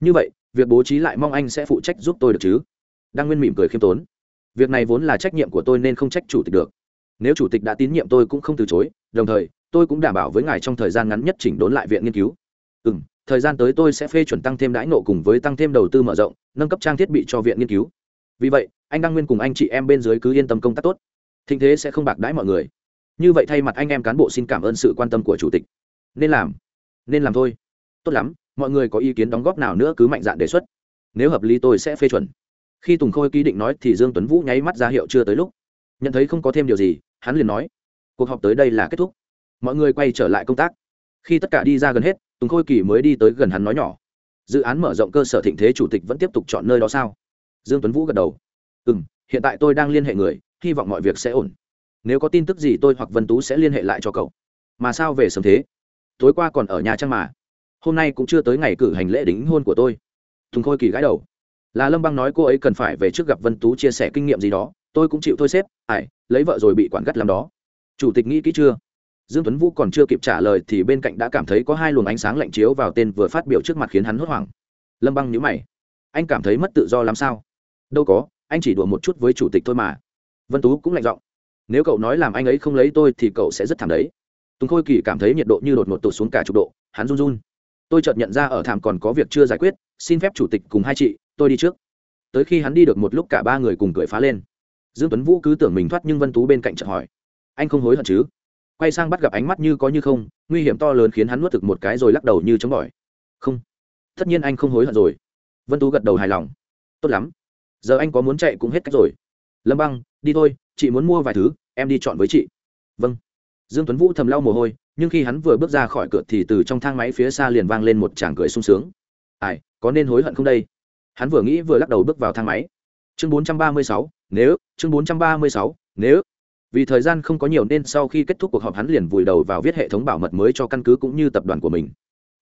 Như vậy, việc bố trí lại mong anh sẽ phụ trách giúp tôi được chứ? Đăng nguyên mỉm cười khiêm tốn, việc này vốn là trách nhiệm của tôi nên không trách chủ tịch được. Nếu chủ tịch đã tín nhiệm tôi cũng không từ chối, đồng thời, tôi cũng đảm bảo với ngài trong thời gian ngắn nhất chỉnh đốn lại viện nghiên cứu. Ừ m thời gian tới tôi sẽ phê chuẩn tăng thêm đãi nộ cùng với tăng thêm đầu tư mở rộng, nâng cấp trang thiết bị cho viện nghiên cứu. Vì vậy anh đăng nguyên cùng anh chị em bên dưới cứ yên tâm công tác tốt. Thịnh thế sẽ không bạc đãi mọi người. Như vậy thay mặt anh em cán bộ xin cảm ơn sự quan tâm của chủ tịch. Nên làm. Nên làm thôi. Tốt lắm, mọi người có ý kiến đóng góp nào nữa cứ mạnh dạn đề xuất. Nếu hợp lý tôi sẽ phê chuẩn. Khi tùng khôi ký định nói thì dương tuấn vũ nháy mắt ra hiệu chưa tới lúc. Nhận thấy không có thêm điều gì, hắn liền nói, cuộc họp tới đây là kết thúc. Mọi người quay trở lại công tác. Khi tất cả đi ra gần hết, tùng khôi kỳ mới đi tới gần hắn nói nhỏ, dự án mở rộng cơ sở thịnh thế chủ tịch vẫn tiếp tục chọn nơi đó sao? Dương tuấn vũ gật đầu ừ m hiện tại tôi đang liên hệ người, hy vọng mọi việc sẽ ổn. Nếu có tin tức gì tôi hoặc vân tú sẽ liên hệ lại cho cậu. Mà sao về sớm thế? Tối qua còn ở nhà trang mà? Hôm nay cũng chưa tới ngày cử hành lễ đính hôn của tôi. Thùng khôi kỳ gãi đầu. Là lâm băng nói cô ấy cần phải về trước gặp vân tú chia sẻ kinh nghiệm gì đó. Tôi cũng chịu thôi sếp. Ải lấy vợ rồi bị quản gắt làm đó. Chủ tịch nghĩ kỹ chưa? Dương tuấn vũ còn chưa kịp trả lời thì bên cạnh đã cảm thấy có hai luồng ánh sáng lạnh chiếu vào tên vừa phát biểu trước mặt khiến hắn hốt hoảng. Lâm băng nhíu mày. Anh cảm thấy mất tự do làm sao? Đâu có anh chỉ đùa một chút với chủ tịch thôi mà. Vân tú cũng lạnh giọng. Nếu cậu nói làm anh ấy không lấy tôi thì cậu sẽ rất thảm đấy. Tùng khôi kỳ cảm thấy nhiệt độ như đột ngột tụt xuống cả chục độ, hắn run run. Tôi chợt nhận ra ở thảm còn có việc chưa giải quyết, xin phép chủ tịch cùng hai chị, tôi đi trước. Tới khi hắn đi được một lúc cả ba người cùng cười phá lên. Dương tuấn vũ cứ tưởng mình thoát nhưng vân tú bên cạnh chợt hỏi. Anh không hối hận chứ? Quay sang bắt gặp ánh mắt như có như không, nguy hiểm to lớn khiến hắn nuốt thực một cái rồi lắc đầu như chống bỏi. Không, tất nhiên anh không hối hận rồi. Vân tú gật đầu hài lòng. Tốt lắm giờ anh có muốn chạy cũng hết cách rồi. Lâm băng đi thôi chị muốn mua vài thứ em đi chọn với chị. Vâng. Dương tuấn vũ thầm lau mồ hôi nhưng khi hắn vừa bước ra khỏi cửa thì từ trong thang máy phía xa liền vang lên một tràng cười sung sướng. Ai có nên hối hận không đây? Hắn vừa nghĩ vừa lắc đầu bước vào thang máy. Chương 436, nếu chương 436, nếu. Vì thời gian không có nhiều nên sau khi kết thúc cuộc họp hắn liền vùi đầu vào viết hệ thống bảo mật mới cho căn cứ cũng như tập đoàn của mình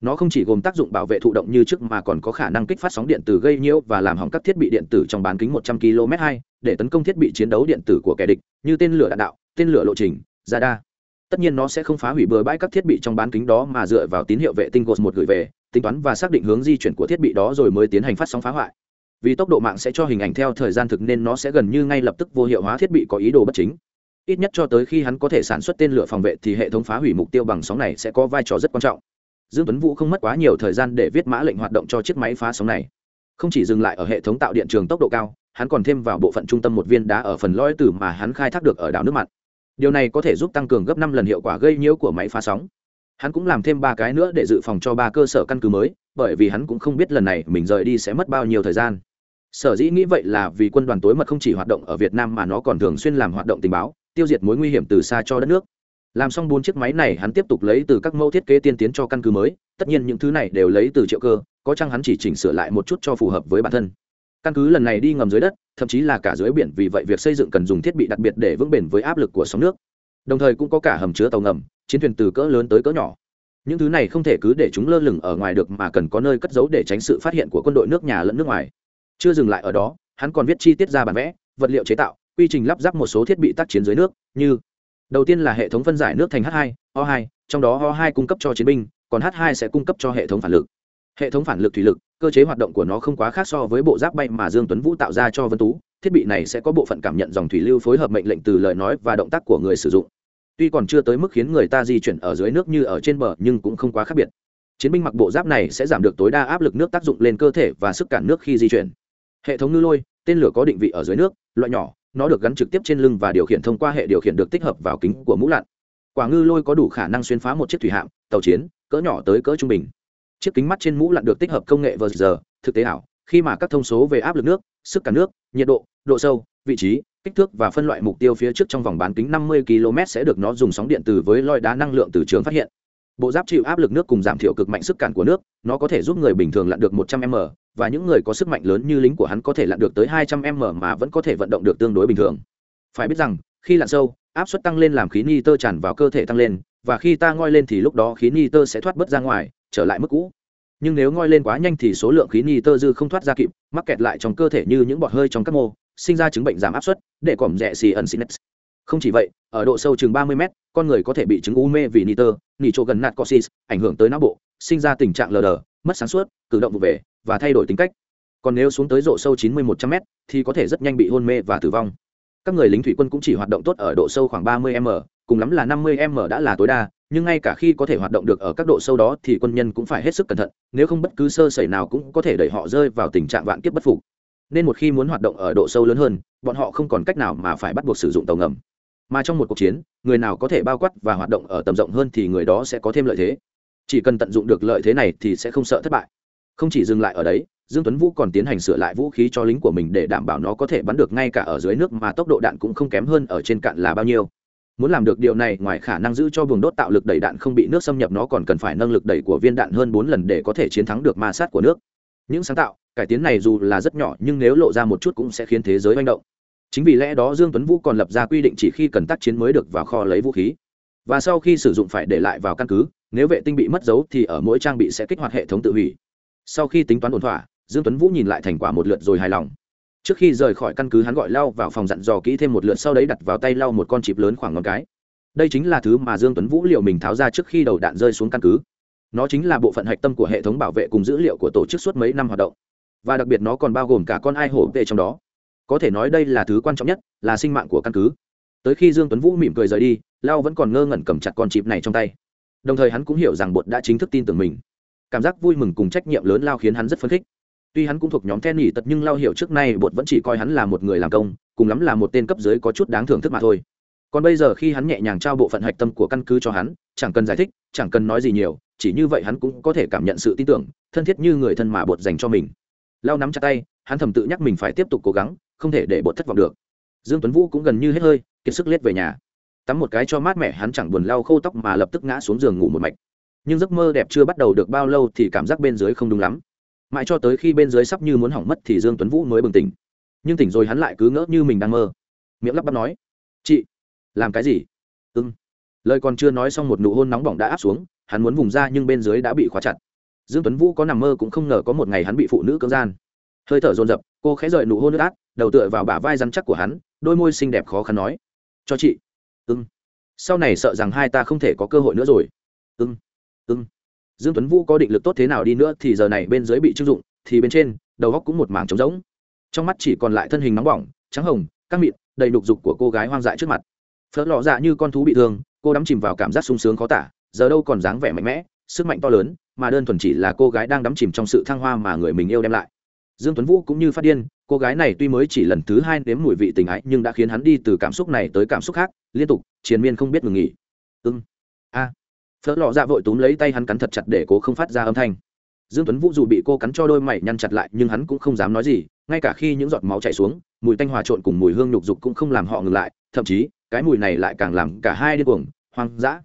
nó không chỉ gồm tác dụng bảo vệ thụ động như trước mà còn có khả năng kích phát sóng điện tử gây nhiễu và làm hỏng các thiết bị điện tử trong bán kính 100 km 2 để tấn công thiết bị chiến đấu điện tử của kẻ địch, như tên lửa đạn đạo, tên lửa lộ trình, radar. Tất nhiên nó sẽ không phá hủy bừa bãi các thiết bị trong bán kính đó mà dựa vào tín hiệu vệ tinh gos một gửi về, tính toán và xác định hướng di chuyển của thiết bị đó rồi mới tiến hành phát sóng phá hoại. Vì tốc độ mạng sẽ cho hình ảnh theo thời gian thực nên nó sẽ gần như ngay lập tức vô hiệu hóa thiết bị có ý đồ bất chính. Ít nhất cho tới khi hắn có thể sản xuất tên lửa phòng vệ thì hệ thống phá hủy mục tiêu bằng sóng này sẽ có vai trò rất quan trọng dương tuấn vũ không mất quá nhiều thời gian để viết mã lệnh hoạt động cho chiếc máy phá sóng này. Không chỉ dừng lại ở hệ thống tạo điện trường tốc độ cao, hắn còn thêm vào bộ phận trung tâm một viên đá ở phần lõi từ mà hắn khai thác được ở đảo nước mặn. Điều này có thể giúp tăng cường gấp năm lần hiệu quả gây nhiễu của máy phá sóng. Hắn cũng làm thêm ba cái nữa để dự phòng cho ba cơ sở căn cứ mới, bởi vì hắn cũng không biết lần này mình rời đi sẽ mất bao nhiêu thời gian. Sở dĩ nghĩ vậy là vì quân đoàn tối mật không chỉ hoạt động ở việt nam mà nó còn thường xuyên làm hoạt động tình báo, tiêu diệt mối nguy hiểm từ xa cho đất nước làm xong bốn chiếc máy này hắn tiếp tục lấy từ các mẫu thiết kế tiên tiến cho căn cứ mới, tất nhiên những thứ này đều lấy từ triệu cơ, có chăng hắn chỉ chỉnh sửa lại một chút cho phù hợp với bản thân. Căn cứ lần này đi ngầm dưới đất, thậm chí là cả dưới biển, vì vậy việc xây dựng cần dùng thiết bị đặc biệt để vững bền với áp lực của sóng nước. Đồng thời cũng có cả hầm chứa tàu ngầm, chiến thuyền từ cỡ lớn tới cỡ nhỏ. Những thứ này không thể cứ để chúng lơ lửng ở ngoài được mà cần có nơi cất giấu để tránh sự phát hiện của quân đội nước nhà lẫn nước ngoài. Chưa dừng lại ở đó, hắn còn viết chi tiết ra bản vẽ, vật liệu chế tạo, quy trình lắp ráp một số thiết bị tác chiến dưới nước, như đầu tiên là hệ thống phân giải nước thành h 2 o 2 trong đó o 2 cung cấp cho chiến binh, còn h 2 sẽ cung cấp cho hệ thống phản lực. Hệ thống phản lực thủy lực, cơ chế hoạt động của nó không quá khác so với bộ giáp bay mà dương tuấn vũ tạo ra cho vân tú. Thiết bị này sẽ có bộ phận cảm nhận dòng thủy lưu phối hợp mệnh lệnh từ lời nói và động tác của người sử dụng. Tuy còn chưa tới mức khiến người ta di chuyển ở dưới nước như ở trên bờ, nhưng cũng không quá khác biệt. Chiến binh mặc bộ giáp này sẽ giảm được tối đa áp lực nước tác dụng lên cơ thể và sức cản nước khi di chuyển. Hệ thống ngư lôi, tên lửa có định vị ở dưới nước, loại nhỏ nó được gắn trực tiếp trên lưng và điều khiển thông qua hệ điều khiển được tích hợp vào kính của mũ lặn. Quả ngư lôi có đủ khả năng xuyên phá một chiếc thủy hạm, tàu chiến, cỡ nhỏ tới cỡ trung bình. Chiếc kính mắt trên mũ lặn được tích hợp công nghệ vờ giờ, thực tế ảo, khi mà các thông số về áp lực nước, sức cản nước, nhiệt độ độ sâu, vị trí, kích thước và phân loại mục tiêu phía trước trong vòng bán kính 50 km sẽ được nó dùng sóng điện từ với loi đá năng lượng từ trường phát hiện bộ giáp chịu áp lực nước cùng giảm thiểu cực mạnh sức cản của nước, nó có thể giúp người bình thường lặn được 100 m, và những người có sức mạnh lớn như lính của hắn có thể lặn được tới 200 m mà vẫn có thể vận động được tương đối bình thường. Phải biết rằng, khi lặn sâu, áp suất tăng lên làm khí nitơ tràn vào cơ thể tăng lên, và khi ta ngoi lên thì lúc đó khí nitơ sẽ thoát bớt ra ngoài, trở lại mức cũ. Nhưng nếu ngoi lên quá nhanh thì số lượng khí nitơ dư không thoát ra kịp, mắc kẹt lại trong cơ thể như những bọt hơi trong các mô, sinh ra chứng bệnh giảm áp suất, để còm rẻ xì ẩn xịn không chỉ vậy, ở độ sâu chừng 30 mét, con người có thể bị chứng u mê vì nitơ chỗ gần nạt cosis ảnh hưởng tới não bộ, sinh ra tình trạng lờ đờ, mất sáng suốt, cử động vụ về, và thay đổi tính cách. Còn nếu xuống tới độ sâu 90 100 mét, thì có thể rất nhanh bị hôn mê và tử vong. Các người lính thủy quân cũng chỉ hoạt động tốt ở độ sâu khoảng 30 m, cùng lắm là 50 m đã là tối đa, nhưng ngay cả khi có thể hoạt động được ở các độ sâu đó thì quân nhân cũng phải hết sức cẩn thận, nếu không bất cứ sơ sẩy nào cũng có thể đẩy họ rơi vào tình trạng vạn kiếp bất phục. Nên một khi muốn hoạt động ở độ sâu lớn hơn, bọn họ không còn cách nào mà phải bắt buộc sử dụng tàu ngầm mà trong một cuộc chiến, người nào có thể bao quát và hoạt động ở tầm rộng hơn thì người đó sẽ có thêm lợi thế. Chỉ cần tận dụng được lợi thế này thì sẽ không sợ thất bại. Không chỉ dừng lại ở đấy, dương tuấn vũ còn tiến hành sửa lại vũ khí cho lính của mình để đảm bảo nó có thể bắn được ngay cả ở dưới nước mà tốc độ đạn cũng không kém hơn ở trên cạn là bao nhiêu. Muốn làm được điều này, ngoài khả năng giữ cho buồng đốt tạo lực đẩy đạn không bị nước xâm nhập, nó còn cần phải nâng lực đẩy của viên đạn hơn bốn lần để có thể chiến thắng được ma sát của nước. Những sáng tạo, cải tiến này dù là rất nhỏ nhưng nếu lộ ra một chút cũng sẽ khiến thế giới manh động chính vì lẽ đó dương tuấn vũ còn lập ra quy định chỉ khi cần tác chiến mới được vào kho lấy vũ khí. Và sau khi sử dụng phải để lại vào căn cứ, nếu vệ tinh bị mất dấu thì ở mỗi trang bị sẽ kích hoạt hệ thống tự hủy. Sau khi tính toán ổn thỏa, dương tuấn vũ nhìn lại thành quả một lượt rồi hài lòng. Trước khi rời khỏi căn cứ hắn gọi lau vào phòng dặn dò kỹ thêm một lượt, sau đấy đặt vào tay lau một con chịp lớn khoảng ngón cái. Đây chính là thứ mà dương tuấn vũ liệu mình tháo ra trước khi đầu đạn rơi xuống căn cứ. Nó chính là bộ phận hạch tâm của hệ thống bảo vệ cùng dữ liệu của tổ chức suốt mấy năm hoạt động. Và đặc biệt nó còn bao gồm cả con ai hổ vệ trong đó có thể nói đây là thứ quan trọng nhất, là sinh mạng của căn cứ. Tới khi dương tuấn vũ mỉm cười rời đi, lao vẫn còn ngơ ngẩn cầm chặt con chip này trong tay. Đồng thời hắn cũng hiểu rằng bột đã chính thức tin tưởng mình. Cảm giác vui mừng cùng trách nhiệm lớn lao khiến hắn rất phấn khích. Tuy hắn cũng thuộc nhóm then nhỉ tật nhưng lao hiểu trước nay bột vẫn chỉ coi hắn là một người làm công, cùng lắm là một tên cấp dưới có chút đáng thưởng thức mà thôi. Còn bây giờ khi hắn nhẹ nhàng trao bộ phận hạch tâm của căn cứ cho hắn, chẳng cần giải thích, chẳng cần nói gì nhiều, chỉ như vậy hắn cũng có thể cảm nhận sự tin tưởng, thân thiết như người thân mà bột dành cho mình. Lao nắm chặt tay, hắn thầm tự nhắc mình phải tiếp tục cố gắng không thể để bột thất vọng được. Dương tuấn vũ cũng gần như hết hơi, kiệt sức lết về nhà. Tắm một cái cho mát mẻ, hắn chẳng buồn lau khô tóc mà lập tức ngã xuống giường ngủ một mạch. Nhưng giấc mơ đẹp chưa bắt đầu được bao lâu thì cảm giác bên dưới không đúng lắm. Mãi cho tới khi bên dưới sắp như muốn hỏng mất thì dương tuấn vũ mới bừng tỉnh. Nhưng tỉnh rồi hắn lại cứ ngỡ như mình đang mơ. Miệng lắp bắp nói, chị, làm cái gì? Ưng lời còn chưa nói xong một nụ hôn nóng bỏng đã áp xuống, hắn muốn vùng ra nhưng bên dưới đã bị khóa chặt. Dương tuấn vũ có nằm mơ cũng không ngờ có một ngày hắn bị phụ nữ cưỡng gian hơi thở dồn dập, cô khẽ rời nụ hôn nước át, đầu tựa vào bả vai rắn chắc của hắn, đôi môi xinh đẹp khó khăn nói. Cho chị. Ưng sau này sợ rằng hai ta không thể có cơ hội nữa rồi. Ưng ưng dương tuấn vũ có định lực tốt thế nào đi nữa thì giờ này bên dưới bị chưng dụng, thì bên trên, đầu góc cũng một mảng trống rỗng. Trong mắt chỉ còn lại thân hình nóng bỏng, trắng hồng các mịn, đầy đục dục của cô gái hoang dại trước mặt. Phớt lọ dạ như con thú bị thương, cô đắm chìm vào cảm giác sung sướng khó tả, giờ đâu còn dáng vẻ mạnh mẽ, sức mạnh to lớn, mà đơn thuần chỉ là cô gái đang đắm chìm trong sự thăng hoa mà người mình yêu đem lại dương tuấn vũ cũng như phát điên, cô gái này tuy mới chỉ lần thứ hai nếm mùi vị tình ái, nhưng đã khiến hắn đi từ cảm xúc này tới cảm xúc khác, liên tục, triền miên không biết ngừng nghỉ. Ưng a. À. phớt lọ dạ vội túm lấy tay hắn cắn thật chặt để cố không phát ra âm thanh. Dương tuấn vũ dù bị cô cắn cho đôi mày nhăn chặt lại, nhưng hắn cũng không dám nói gì, ngay cả khi những giọt máu chảy xuống, mùi tanh hòa trộn cùng mùi hương nhục dục cũng không làm họ ngừng lại, thậm chí, cái mùi này lại càng làm cả hai điên cuồng, hoang dã.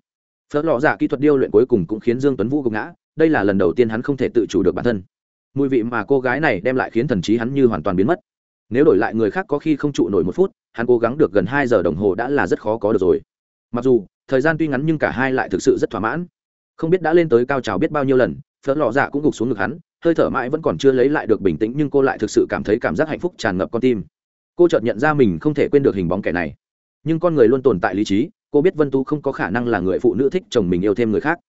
Phớt lọ dạ kỹ thuật điêu luyện cuối cùng cũng khiến dương tuấn vũ gục ngã, đây là lần đầu tiên hắn không thể tự chủ được bản thân mùi vị mà cô gái này đem lại khiến thần trí hắn như hoàn toàn biến mất. Nếu đổi lại người khác có khi không trụ nổi một phút, hắn cố gắng được gần hai giờ đồng hồ đã là rất khó có được rồi. Mặc dù, thời gian tuy ngắn nhưng cả hai lại thực sự rất thỏa mãn. Không biết đã lên tới cao trào biết bao nhiêu lần, phớt lò dạ cũng gục xuống ngực hắn, hơi thở mãi vẫn còn chưa lấy lại được bình tĩnh nhưng cô lại thực sự cảm thấy cảm giác hạnh phúc tràn ngập con tim. Cô chợt nhận ra mình không thể quên được hình bóng kẻ này. Nhưng con người luôn tồn tại lý trí, cô biết vân tú không có khả năng là người phụ nữ thích chồng mình yêu thêm người khác,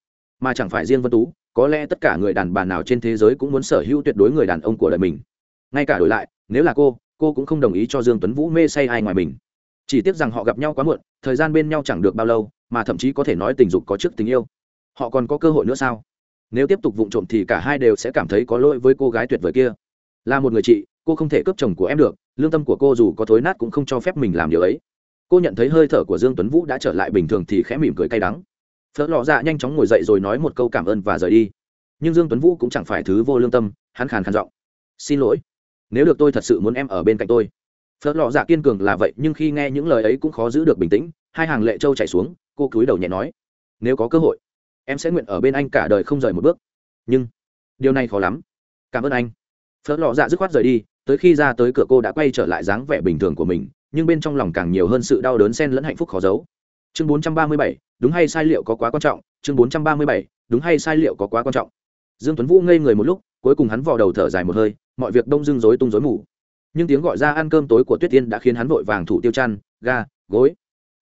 mà chẳng phải riêng vân tú có lẽ tất cả người đàn bà nào trên thế giới cũng muốn sở hữu tuyệt đối người đàn ông của đời mình. Ngay cả đổi lại, nếu là cô cô cũng không đồng ý cho dương tuấn vũ mê say ai ngoài mình. Chỉ tiếc rằng họ gặp nhau quá muộn, thời gian bên nhau chẳng được bao lâu, mà thậm chí có thể nói tình dục có trước tình yêu. Họ còn có cơ hội nữa sao? Nếu tiếp tục vụng trộm thì cả hai đều sẽ cảm thấy có lỗi với cô gái tuyệt vời kia. Là một người chị, cô không thể cướp chồng của em được, lương tâm của cô dù có thối nát cũng không cho phép mình làm điều ấy. Cô nhận thấy hơi thở của dương tuấn vũ đã trở lại bình thường thì khẽ mỉm cười cay đắng phớt lọ dạ nhanh chóng ngồi dậy rồi nói một câu cảm ơn và rời đi. Nhưng dương tuấn vũ cũng chẳng phải thứ vô lương tâm, hắn khàn khàn giọng. Xin lỗi, nếu được tôi thật sự muốn em ở bên cạnh tôi. Phớt lọ dạ kiên cường là vậy, nhưng khi nghe những lời ấy cũng khó giữ được bình tĩnh, hai hàng lệ trâu chảy xuống, cô cúi đầu nhẹ nói, nếu có cơ hội, em sẽ nguyện ở bên anh cả đời không rời một bước. Nhưng, điều này khó lắm. Cảm ơn anh. Phớt lọ dạ dứt khoát rời đi, tới khi ra tới cửa cô đã quay trở lại dáng vẻ bình thường của mình, nhưng bên trong lòng càng nhiều hơn sự đau đớn xen lẫn hạnh phúc khó giấu chương 437, đúng hay sai liệu có quá quan trọng? Chương 437, đúng hay sai liệu có quá quan trọng? Dương tuấn vũ ngây người một lúc cuối cùng hắn vò đầu thở dài một hơi mọi việc đông dưng rối tung rối mù. Nhưng tiếng gọi ra ăn cơm tối của tuyết tiên đã khiến hắn vội vàng thủ tiêu chăn ga gối.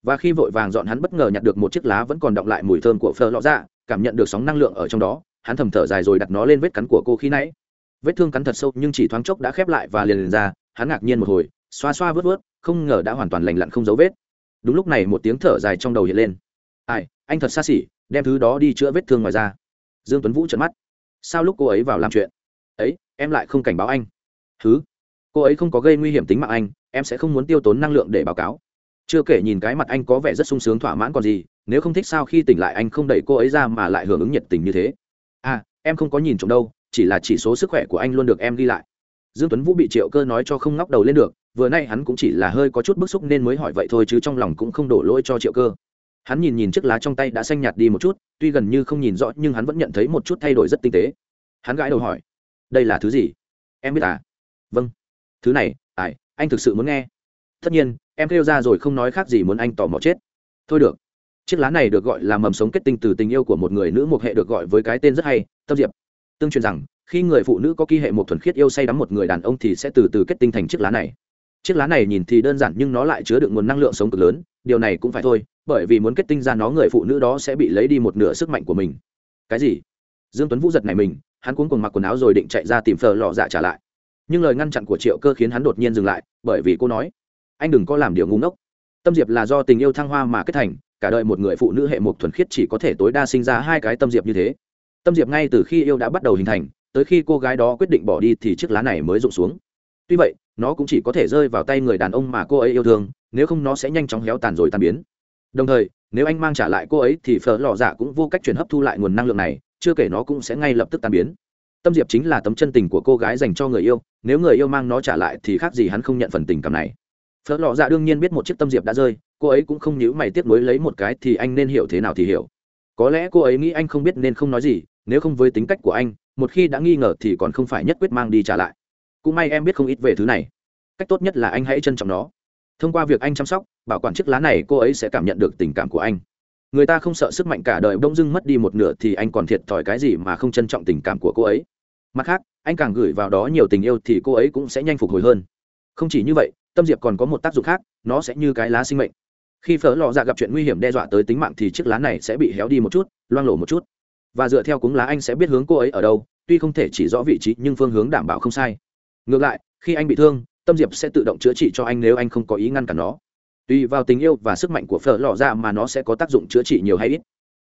Và khi vội vàng dọn hắn bất ngờ nhặt được một chiếc lá vẫn còn động lại mùi thơm của phở lọ ra cảm nhận được sóng năng lượng ở trong đó hắn thầm thở dài rồi đặt nó lên vết cắn của cô khi nãy. Vết thương cắn thật sâu nhưng chỉ thoáng chốc đã khép lại và liền liền ra hắn ngạc nhiên một hồi xoa xoa vớt vớt không ngờ đã hoàn toàn lành lặn không dấu vết đúng lúc này một tiếng thở dài trong đầu hiện lên. Ai, anh thật xa xỉ, đem thứ đó đi chữa vết thương ngoài ra dương tuấn vũ trợn mắt. Sao lúc cô ấy vào làm chuyện? Ấy, em lại không cảnh báo anh. Thứ cô ấy không có gây nguy hiểm tính mạng anh, em sẽ không muốn tiêu tốn năng lượng để báo cáo. Chưa kể nhìn cái mặt anh có vẻ rất sung sướng thỏa mãn còn gì, nếu không thích sao khi tỉnh lại anh không đẩy cô ấy ra mà lại hưởng ứng nhiệt tình như thế. À em không có nhìn trộm đâu, chỉ là chỉ số sức khỏe của anh luôn được em ghi lại. Dương tuấn vũ bị triệu cơ nói cho không ngóc đầu lên được vừa nay hắn cũng chỉ là hơi có chút bức xúc nên mới hỏi vậy thôi chứ trong lòng cũng không đổ lỗi cho triệu cơ. Hắn nhìn nhìn chiếc lá trong tay đã xanh nhạt đi một chút, tuy gần như không nhìn rõ nhưng hắn vẫn nhận thấy một chút thay đổi rất tinh tế. Hắn gãi đầu hỏi, đây là thứ gì? Em biết à? Vâng. Thứ này ải anh thực sự muốn nghe. Tất nhiên, em kêu ra rồi không nói khác gì muốn anh tò mò chết. Thôi được. Chiếc lá này được gọi là mầm sống kết tinh từ tình yêu của một người nữ một hệ được gọi với cái tên rất hay, tâm diệp. Tương truyền rằng, khi người phụ nữ có ký hệ một thuần khiết yêu say đắm một người đàn ông thì sẽ từ từ kết tinh thành chiếc lá này chiếc lá này nhìn thì đơn giản nhưng nó lại chứa được nguồn năng lượng sống cực lớn, điều này cũng phải thôi, bởi vì muốn kết tinh ra nó, người phụ nữ đó sẽ bị lấy đi một nửa sức mạnh của mình. Cái gì? Dương tuấn vũ giật này mình, hắn cuống cuồng mặc quần áo rồi định chạy ra tìm phờ lò dạ trả lại. Nhưng lời ngăn chặn của triệu cơ khiến hắn đột nhiên dừng lại, bởi vì cô nói, anh đừng có làm điều ngu ngốc. Tâm diệp là do tình yêu thăng hoa mà kết thành, cả đời một người phụ nữ hệ mục thuần khiết chỉ có thể tối đa sinh ra hai cái tâm diệp như thế. Tâm diệp ngay từ khi yêu đã bắt đầu hình thành, tới khi cô gái đó quyết định bỏ đi thì chiếc lá này mới rụng xuống. Tuy vậy nó cũng chỉ có thể rơi vào tay người đàn ông mà cô ấy yêu thương, nếu không nó sẽ nhanh chóng héo tàn rồi tan biến. Đồng thời, nếu anh mang trả lại cô ấy thì phở lò dạ cũng vô cách chuyển hấp thu lại nguồn năng lượng này, chưa kể nó cũng sẽ ngay lập tức tan biến. Tâm diệp chính là tấm chân tình của cô gái dành cho người yêu, nếu người yêu mang nó trả lại thì khác gì hắn không nhận phần tình cảm này. Phở lò dạ đương nhiên biết một chiếc tâm diệp đã rơi, cô ấy cũng không nhữ mày tiếp nối lấy một cái thì anh nên hiểu thế nào thì hiểu. Có lẽ cô ấy nghĩ anh không biết nên không nói gì, nếu không với tính cách của anh, một khi đã nghi ngờ thì còn không phải nhất quyết mang đi trả lại cũng may em biết không ít về thứ này. Cách tốt nhất là anh hãy trân trọng nó. Thông qua việc anh chăm sóc, bảo quản chiếc lá này, cô ấy sẽ cảm nhận được tình cảm của anh. Người ta không sợ sức mạnh cả đời bỗng dưng mất đi một nửa thì anh còn thiệt thòi cái gì mà không trân trọng tình cảm của cô ấy. Mặt khác, anh càng gửi vào đó nhiều tình yêu thì cô ấy cũng sẽ nhanh phục hồi hơn. Không chỉ như vậy, tâm diệp còn có một tác dụng khác, nó sẽ như cái lá sinh mệnh. Khi phở lò dạ gặp chuyện nguy hiểm đe dọa tới tính mạng thì chiếc lá này sẽ bị héo đi một chút, loang lổ một chút. Và dựa theo cuống lá anh sẽ biết hướng cô ấy ở đâu, tuy không thể chỉ rõ vị trí nhưng phương hướng đảm bảo không sai ngược lại, khi anh bị thương, tâm diệp sẽ tự động chữa trị cho anh nếu anh không có ý ngăn cản nó. Tùy vào tình yêu và sức mạnh của phở lò ra mà nó sẽ có tác dụng chữa trị nhiều hay ít.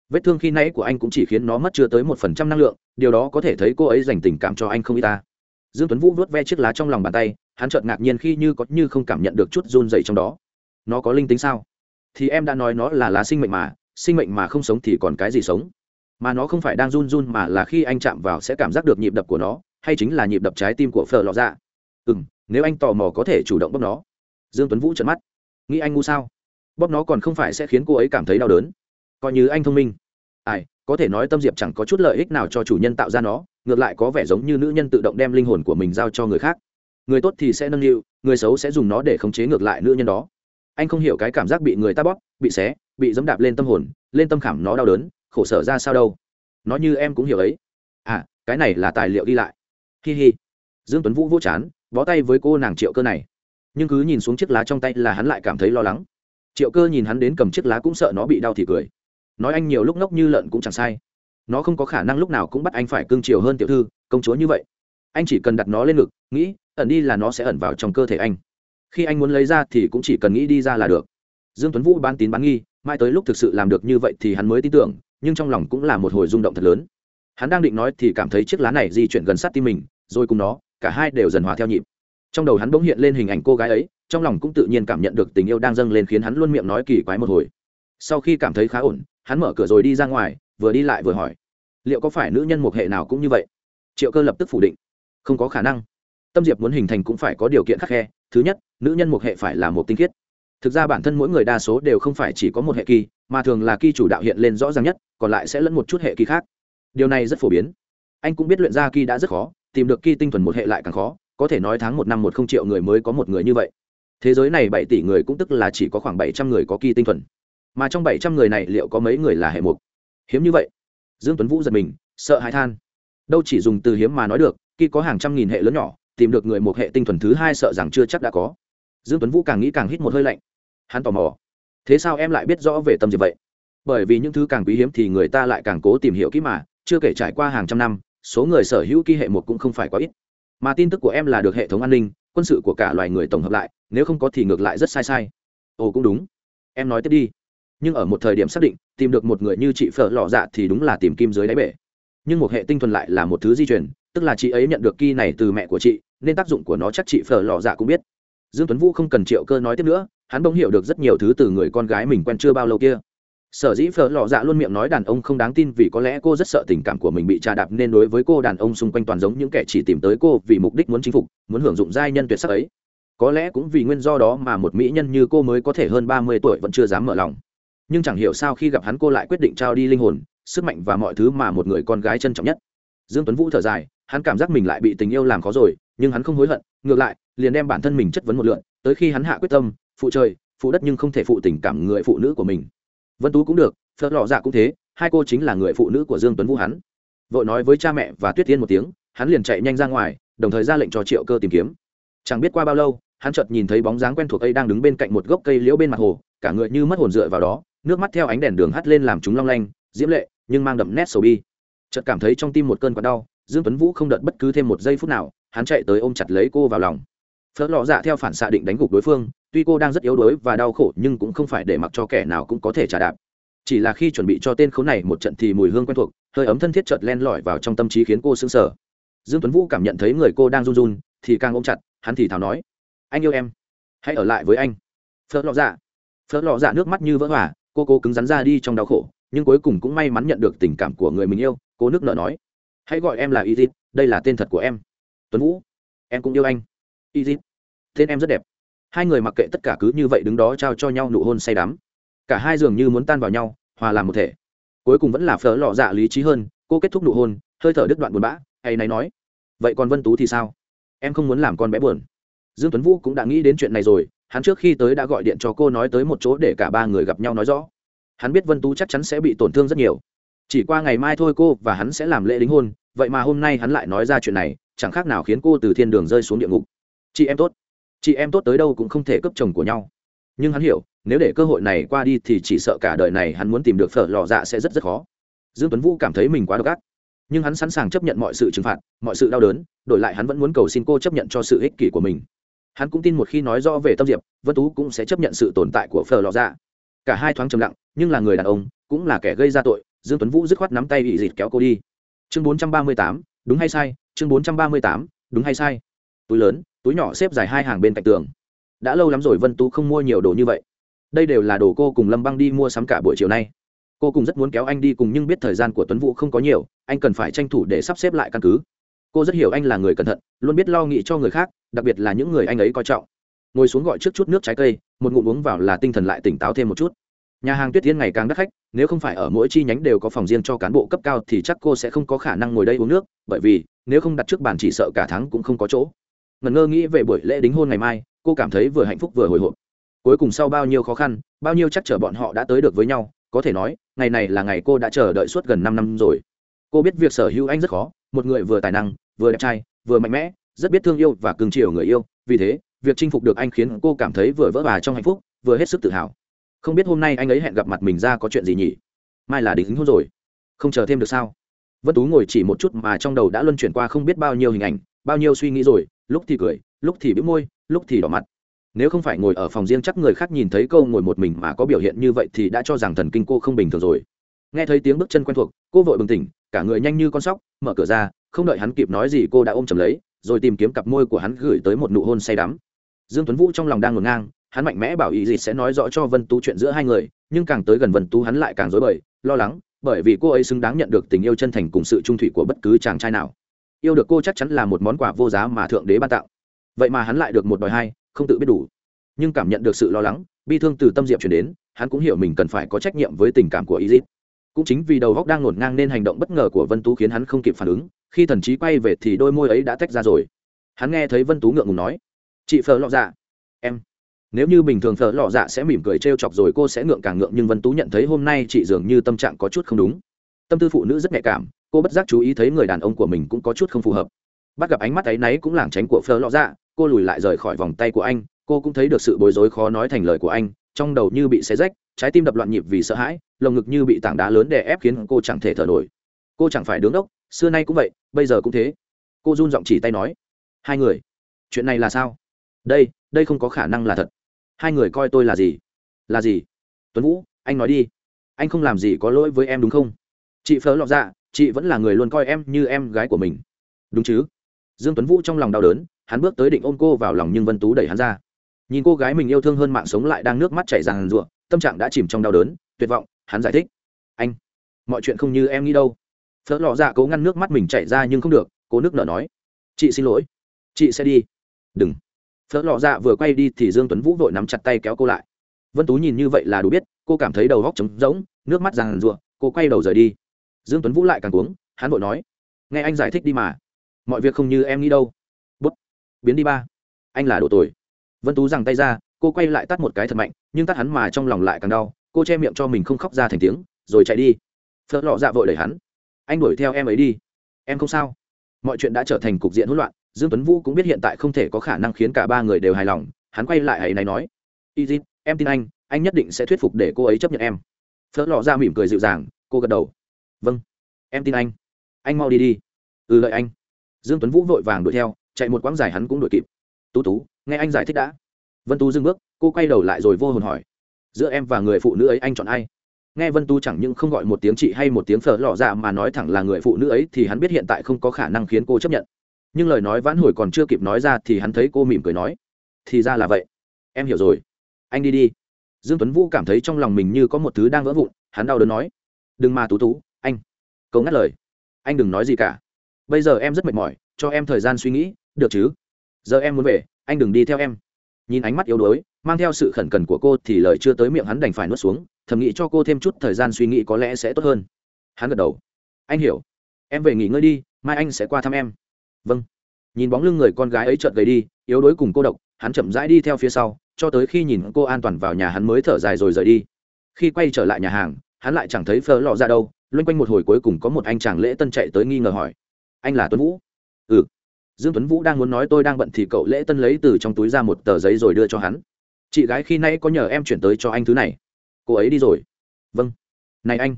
Vết thương khi nãy của anh cũng chỉ khiến nó mất chưa tới một phần trăm năng lượng, điều đó có thể thấy cô ấy dành tình cảm cho anh không y ta. Dương tuấn vũ vuốt ve chiếc lá trong lòng bàn tay, hắn chợt ngạc nhiên khi như có như không cảm nhận được chút run dày trong đó. Nó có linh tính sao? Thì em đã nói nó là lá sinh mệnh mà, sinh mệnh mà không sống thì còn cái gì sống? Mà nó không phải đang run run mà là khi anh chạm vào sẽ cảm giác được nhịp đập của nó hay chính là nhịp đập trái tim của phở lọ dạ. ừ m nếu anh tò mò có thể chủ động bóp nó. Dương tuấn vũ trợn mắt. Nghĩ anh ngu sao? Bóp nó còn không phải sẽ khiến cô ấy cảm thấy đau đớn. Coi như anh thông minh. Ai, có thể nói tâm diệp chẳng có chút lợi ích nào cho chủ nhân tạo ra nó, ngược lại có vẻ giống như nữ nhân tự động đem linh hồn của mình giao cho người khác. Người tốt thì sẽ nâng niu, người xấu sẽ dùng nó để khống chế ngược lại nữ nhân đó. Anh không hiểu cái cảm giác bị người ta bóp, bị xé, bị dẫm đạp lên tâm hồn, lên tâm khảm nó đau đớn, khổ sở ra sao đâu. Nói như em cũng hiểu ấy. À cái này là tài liệu đi lại hi hi. Dương tuấn vũ vô chán, bó tay với cô nàng triệu cơ này. Nhưng cứ nhìn xuống chiếc lá trong tay là hắn lại cảm thấy lo lắng. Triệu cơ nhìn hắn đến cầm chiếc lá cũng sợ nó bị đau thì cười. Nói anh nhiều lúc ngốc như lợn cũng chẳng sai. Nó không có khả năng lúc nào cũng bắt anh phải cương chiều hơn tiểu thư, công chúa như vậy. Anh chỉ cần đặt nó lên ngực, nghĩ, ẩn đi là nó sẽ ẩn vào trong cơ thể anh. Khi anh muốn lấy ra thì cũng chỉ cần nghĩ đi ra là được. Dương tuấn vũ bán tín bán nghi mai tới lúc thực sự làm được như vậy thì hắn mới tin tưởng, nhưng trong lòng cũng là một hồi rung động thật lớn hắn đang định nói thì cảm thấy chiếc lá này di chuyển gần sát tim mình, rồi cùng nó, cả hai đều dần hòa theo nhịp. Trong đầu hắn bỗng hiện lên hình ảnh cô gái ấy, trong lòng cũng tự nhiên cảm nhận được tình yêu đang dâng lên khiến hắn luôn miệng nói kỳ quái một hồi. Sau khi cảm thấy khá ổn, hắn mở cửa rồi đi ra ngoài, vừa đi lại vừa hỏi, liệu có phải nữ nhân một hệ nào cũng như vậy? Triệu cơ lập tức phủ định, không có khả năng. Tâm diệp muốn hình thành cũng phải có điều kiện khắc khe. Thứ nhất, nữ nhân một hệ phải là một tinh khiết. Thực ra bản thân mỗi người đa số đều không phải chỉ có một hệ kỳ, mà thường là kỳ chủ đạo hiện lên rõ ràng nhất, còn lại sẽ lẫn một chút hệ kỳ khác điều này rất phổ biến. Anh cũng biết luyện ra kỳ đã rất khó, tìm được kỳ tinh thuần một hệ lại càng khó, có thể nói tháng một năm một không triệu người mới có một người như vậy. Thế giới này bảy tỷ người cũng tức là chỉ có khoảng bảy trăm người có kỳ tinh thuần. Mà trong bảy trăm người này liệu có mấy người là hệ mục? Hiếm như vậy. Dương tuấn vũ giật mình, sợ hãi than. Đâu chỉ dùng từ hiếm mà nói được khi có hàng trăm nghìn hệ lớn nhỏ, tìm được người một hệ tinh thuần thứ hai sợ rằng chưa chắc đã có. Dương tuấn vũ càng nghĩ càng hít một hơi lạnh. Hắn tò mò. Thế sao em lại biết rõ về tâm diệp vậy? Bởi vì những thứ càng quý hiếm thì người ta lại càng cố tìm hiểu kỹ mà chưa kể trải qua hàng trăm năm, số người sở hữu kỳ hệ một cũng không phải quá ít. Mà tin tức của em là được hệ thống an ninh, quân sự của cả loài người tổng hợp lại, nếu không có thì ngược lại rất sai sai. Ồ, cũng đúng. Em nói tiếp đi. Nhưng ở một thời điểm xác định, tìm được một người như chị phở lò dạ thì đúng là tìm kim dưới đáy bể. Nhưng một hệ tinh thuần lại là một thứ di truyền, tức là chị ấy nhận được kỳ này từ mẹ của chị, nên tác dụng của nó chắc chị phở lò dạ cũng biết. Dương tuấn vũ không cần triệu cơ nói tiếp nữa, hắn bỗng hiểu được rất nhiều thứ từ người con gái mình quen chưa bao lâu kia sở dĩ phở lò dạ luôn miệng nói đàn ông không đáng tin vì có lẽ cô rất sợ tình cảm của mình bị trà đạp nên đối với cô đàn ông xung quanh toàn giống những kẻ chỉ tìm tới cô vì mục đích muốn chinh phục, muốn hưởng dụng giai nhân tuyệt sắc ấy. Có lẽ cũng vì nguyên do đó mà một mỹ nhân như cô mới có thể hơn ba mươi tuổi vẫn chưa dám mở lòng. Nhưng chẳng hiểu sao khi gặp hắn cô lại quyết định trao đi linh hồn, sức mạnh và mọi thứ mà một người con gái trân trọng nhất. Dương tuấn vũ thở dài, hắn cảm giác mình lại bị tình yêu làm khó rồi, nhưng hắn không hối hận, ngược lại, liền đem bản thân mình chất vấn một lượn, tới khi hắn hạ quyết tâm, phụ trời, phụ đất nhưng không thể phụ tình cảm người phụ nữ của mình vân tú cũng được, phật lò dạ cũng thế, hai cô chính là người phụ nữ của dương tuấn vũ hắn. Vội nói với cha mẹ và tuyết tiên một tiếng, hắn liền chạy nhanh ra ngoài, đồng thời ra lệnh cho triệu cơ tìm kiếm. Chẳng biết qua bao lâu, hắn chợt nhìn thấy bóng dáng quen thuộc ấy đang đứng bên cạnh một gốc cây liễu bên mặt hồ, cả người như mất hồn dựa vào đó, nước mắt theo ánh đèn đường hắt lên làm chúng long lanh, diễm lệ, nhưng mang đậm nét sầu bi. Chợt cảm thấy trong tim một cơn quặn đau, dương tuấn vũ không đợt bất cứ thêm một giây phút nào, hắn chạy tới ôm chặt lấy cô vào lòng. Phớt lọ dạ theo phản xạ định đánh gục đối phương tuy cô đang rất yếu đuối và đau khổ nhưng cũng không phải để mặc cho kẻ nào cũng có thể trả đạp. Chỉ là khi chuẩn bị cho tên khốn này một trận thì mùi hương quen thuộc, hơi ấm thân thiết chợt len lỏi vào trong tâm trí khiến cô sững sờ. Dương tuấn vũ cảm nhận thấy người cô đang run run, thì càng ôm chặt, hắn thì thào nói, anh yêu em. Hãy ở lại với anh. Phớt lọ dạ. Phớt lọ dạ nước mắt như vỡ hỏa cô cố cứng rắn ra đi trong đau khổ, nhưng cuối cùng cũng may mắn nhận được tình cảm của người mình yêu, cô nước nở nói, hãy gọi em là y đây là tên thật của em. Tuấn vũ, em cũng yêu anh. Y tên em rất đẹp hai người mặc kệ tất cả cứ như vậy đứng đó trao cho nhau nụ hôn say đắm. Cả hai dường như muốn tan vào nhau, hòa làm một thể. Cuối cùng vẫn là phở lọ dạ lý trí hơn, cô kết thúc nụ hôn, hơi thở đứt đoạn buồn bã hay này nói, vậy còn vân tú thì sao? Em không muốn làm con bé buồn. Dương tuấn vũ cũng đã nghĩ đến chuyện này rồi, hắn trước khi tới đã gọi điện cho cô nói tới một chỗ để cả ba người gặp nhau nói rõ. Hắn biết vân tú chắc chắn sẽ bị tổn thương rất nhiều. Chỉ qua ngày mai thôi cô và hắn sẽ làm lễ đính hôn, vậy mà hôm nay hắn lại nói ra chuyện này, chẳng khác nào khiến cô từ thiên đường rơi xuống địa ngục. Chị em tốt chị em tốt tới đâu cũng không thể cấp chồng của nhau. Nhưng hắn hiểu nếu để cơ hội này qua đi thì chỉ sợ cả đời này hắn muốn tìm được phở lò dạ sẽ rất rất khó. Dương tuấn vũ cảm thấy mình quá độc ác. Nhưng hắn sẵn sàng chấp nhận mọi sự trừng phạt mọi sự đau đớn đổi lại hắn vẫn muốn cầu xin cô chấp nhận cho sự ích kỷ của mình. Hắn cũng tin một khi nói rõ về tâm diệp vân tú cũng sẽ chấp nhận sự tồn tại của phở lò dạ. Cả hai thoáng trầm lặng nhưng là người đàn ông cũng là kẻ gây ra tội dương tuấn vũ dứt khoát nắm tay bị dịt kéo cô đi. Chương 438, đúng hay sai? Chương 438, đúng hay sai? Túi lớn túi nhỏ xếp dài hai hàng bên cạnh tường. Đã lâu lắm rồi vân tú không mua nhiều đồ như vậy. Đây đều là đồ cô cùng lâm băng đi mua sắm cả buổi chiều nay. Cô cùng rất muốn kéo anh đi cùng nhưng biết thời gian của tuấn vũ không có nhiều, anh cần phải tranh thủ để sắp xếp lại căn cứ. Cô rất hiểu anh là người cẩn thận, luôn biết lo nghĩ cho người khác, đặc biệt là những người anh ấy coi trọng. Ngồi xuống gọi trước chút nước trái cây, một ngụm uống vào là tinh thần lại tỉnh táo thêm một chút. Nhà hàng tuyết thiên ngày càng đắt khách, nếu không phải ở mỗi chi nhánh đều có phòng riêng cho cán bộ cấp cao thì chắc cô sẽ không có khả năng ngồi đây uống nước, bởi vì nếu không đặt trước bàn chỉ sợ cả tháng cũng không có chỗ ngẩn ngơ nghĩ về buổi lễ đính hôn ngày mai, cô cảm thấy vừa hạnh phúc vừa hồi hộp. Cuối cùng sau bao nhiêu khó khăn, bao nhiêu chắc chở bọn họ đã tới được với nhau, có thể nói, ngày này là ngày cô đã chờ đợi suốt gần năm năm rồi. Cô biết việc sở hữu anh rất khó, một người vừa tài năng, vừa đẹp trai, vừa mạnh mẽ, rất biết thương yêu và cưng chiều người yêu, vì thế, việc chinh phục được anh khiến cô cảm thấy vừa vỡ hòa trong hạnh phúc, vừa hết sức tự hào. Không biết hôm nay anh ấy hẹn gặp mặt mình ra có chuyện gì nhỉ? Mai là đính hôn rồi. Không chờ thêm được sao? Vân tú ngồi chỉ một chút mà trong đầu đã luân chuyển qua không biết bao nhiêu hình ảnh, bao nhiêu suy nghĩ rồi lúc thì cười, lúc thì bĩu môi, lúc thì đỏ mặt. Nếu không phải ngồi ở phòng riêng chắc người khác nhìn thấy câu ngồi một mình mà có biểu hiện như vậy thì đã cho rằng thần kinh cô không bình thường rồi. Nghe thấy tiếng bước chân quen thuộc, cô vội bừng tỉnh, cả người nhanh như con sóc, mở cửa ra, không đợi hắn kịp nói gì cô đã ôm chầm lấy, rồi tìm kiếm cặp môi của hắn gửi tới một nụ hôn say đắm. Dương tuấn vũ trong lòng đang ngổn ngang, hắn mạnh mẽ bảo ý gì sẽ nói rõ cho vân tú chuyện giữa hai người, nhưng càng tới gần vân tú hắn lại càng rối bời, lo lắng, bởi vì cô ấy xứng đáng nhận được tình yêu chân thành cùng sự trung thủy của bất cứ chàng trai nào yêu được cô chắc chắn là một món quà vô giá mà thượng đế ban tặng. Vậy mà hắn lại được một đòi hai không tự biết đủ. Nhưng cảm nhận được sự lo lắng, bi thương từ tâm diệp chuyển đến, hắn cũng hiểu mình cần phải có trách nhiệm với tình cảm của izit cũng chính vì đầu góc đang ngổn ngang nên hành động bất ngờ của vân tú khiến hắn không kịp phản ứng, khi thần trí quay về thì đôi môi ấy đã tách ra rồi. Hắn nghe thấy vân tú ngượng ngùng nói, chị phờ lọ dạ. Em. Nếu như bình thường phở lọ dạ sẽ mỉm cười trêu chọc rồi cô sẽ ngượng càng ngượng, nhưng vân tú nhận thấy hôm nay chị dường như tâm trạng có chút không đúng tâm tư phụ nữ rất nhạy cảm, cô bất giác chú ý thấy người đàn ông của mình cũng có chút không phù hợp. Bắt gặp ánh mắt ấy náy cũng lảng tránh của phơ lọ dạ cô lùi lại rời khỏi vòng tay của anh, cô cũng thấy được sự bối rối khó nói thành lời của anh, trong đầu như bị xé rách, trái tim đập loạn nhịp vì sợ hãi, lồng ngực như bị tảng đá lớn đè ép khiến cô chẳng thể thở nổi. Cô chẳng phải đứng đốc, xưa nay cũng vậy, bây giờ cũng thế. Cô run giọng chỉ tay nói, hai người, chuyện này là sao? Đây đây không có khả năng là thật. Hai người coi tôi là gì? Là gì? Tuấn vũ, anh nói đi. Anh không làm gì có lỗi với em đúng không? Chị phớ lọt dạ chị vẫn là người luôn coi em như em gái của mình. Đúng chứ? Dương tuấn vũ trong lòng đau đớn, hắn bước tới định ôm cô vào lòng nhưng vân tú đẩy hắn ra. Nhìn cô gái mình yêu thương hơn mạng sống lại đang nước mắt chảy ràn rụa, tâm trạng đã chìm trong đau đớn, tuyệt vọng, hắn giải thích. Anh, mọi chuyện không như em nghĩ đâu. Phớt lọ dạ cố ngăn nước mắt mình chảy ra nhưng không được cố nước nở nói. Chị xin lỗi. Chị sẽ đi. Đừng. Phớt lọ dạ vừa quay đi thì dương tuấn vũ vội nắm chặt tay kéo cô lại. Vân tú nhìn như vậy là đủ biết, cô cảm thấy đầu góc trống rỗng, nước mắt ràn rụa, cô quay đầu rời đi dương tuấn vũ lại càng cuống, hắn vội nói, nghe anh giải thích đi mà. Mọi việc không như em nghĩ đâu. Bút, biến đi ba. Anh là độ tuổi vân tú giằng tay ra, cô quay lại tắt một cái thật mạnh, nhưng tắt hắn mà trong lòng lại càng đau, cô che miệng cho mình không khóc ra thành tiếng, rồi chạy đi. Phớt lọ dạ vội đẩy hắn. Anh đuổi theo em ấy đi. Em không sao. Mọi chuyện đã trở thành cục diện hỗn loạn, dương tuấn vũ cũng biết hiện tại không thể có khả năng khiến cả ba người đều hài lòng, hắn quay lại ấy này nói y em tin anh anh nhất định sẽ thuyết phục để cô ấy chấp nhận em. Phớt lọ ra mỉm cười dịu dàng, cô gật đầu vâng. Em tin anh. Anh mau đi đi. Ừ lợi anh. Dương tuấn vũ vội vàng đuổi theo, chạy một quãng dài hắn cũng đuổi kịp. Tú tú, nghe anh giải thích đã. Vân tú dừng bước, cô quay đầu lại rồi vô hồn hỏi. Giữa em và người phụ nữ ấy anh chọn ai? Nghe vân tú chẳng những không gọi một tiếng chị hay một tiếng phở lọ dạ mà nói thẳng là người phụ nữ ấy thì hắn biết hiện tại không có khả năng khiến cô chấp nhận. Nhưng lời nói vãn hồi còn chưa kịp nói ra thì hắn thấy cô mỉm cười nói. Thì ra là vậy. Em hiểu rồi. Anh đi đi. Dương tuấn vũ cảm thấy trong lòng mình như có một thứ đang vỡ vụn, hắn đau đớn nói. Đừng mà tú tú câu ngắt lời. Anh đừng nói gì cả. Bây giờ em rất mệt mỏi, cho em thời gian suy nghĩ, được chứ? Giờ em muốn về, anh đừng đi theo em. Nhìn ánh mắt yếu đuối, mang theo sự khẩn cần của cô thì lời chưa tới miệng hắn đành phải nuốt xuống, thầm nghĩ cho cô thêm chút thời gian suy nghĩ có lẽ sẽ tốt hơn. Hắn gật đầu. Anh hiểu. Em về nghỉ ngơi đi, mai anh sẽ qua thăm em. Vâng. Nhìn bóng lưng người con gái ấy chợt gầy đi, yếu đuối cùng cô độc, hắn chậm rãi đi theo phía sau, cho tới khi nhìn cô an toàn vào nhà hắn mới thở dài rồi rời đi. Khi quay trở lại nhà hàng hắn lại chẳng thấy phở lò ra đâu, loanh quanh một hồi cuối cùng có một anh chàng lễ tân chạy tới nghi ngờ hỏi, anh là tuấn vũ? Ừ. Dương tuấn vũ đang muốn nói tôi đang bận thì cậu lễ tân lấy từ trong túi ra một tờ giấy rồi đưa cho hắn. Chị gái khi nãy có nhờ em chuyển tới cho anh thứ này. Cô ấy đi rồi. Vâng. Này anh.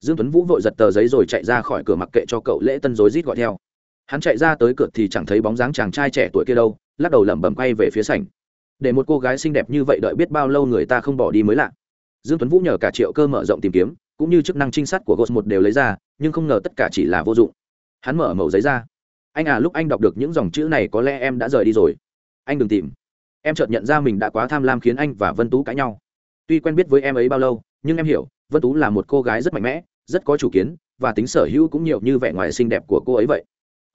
Dương tuấn vũ vội giật tờ giấy rồi chạy ra khỏi cửa mặc kệ cho cậu lễ tân rối rít gọi theo. Hắn chạy ra tới cửa thì chẳng thấy bóng dáng chàng trai trẻ tuổi kia đâu, lắc đầu lẩm bẩm quay về phía sảnh. Để một cô gái xinh đẹp như vậy đợi biết bao lâu người ta không bỏ đi mới lạ dương tuấn vũ nhờ cả triệu cơ mở rộng tìm kiếm, cũng như chức năng trinh sát của gos một đều lấy ra, nhưng không ngờ tất cả chỉ là vô dụng. Hắn mở mẩu giấy ra. Anh à lúc anh đọc được những dòng chữ này có lẽ em đã rời đi rồi. Anh đừng tìm. Em chợt nhận ra mình đã quá tham lam khiến anh và vân tú cãi nhau. Tuy quen biết với em ấy bao lâu, nhưng em hiểu, vân tú là một cô gái rất mạnh mẽ, rất có chủ kiến, và tính sở hữu cũng nhiều như vẻ ngoài xinh đẹp của cô ấy vậy.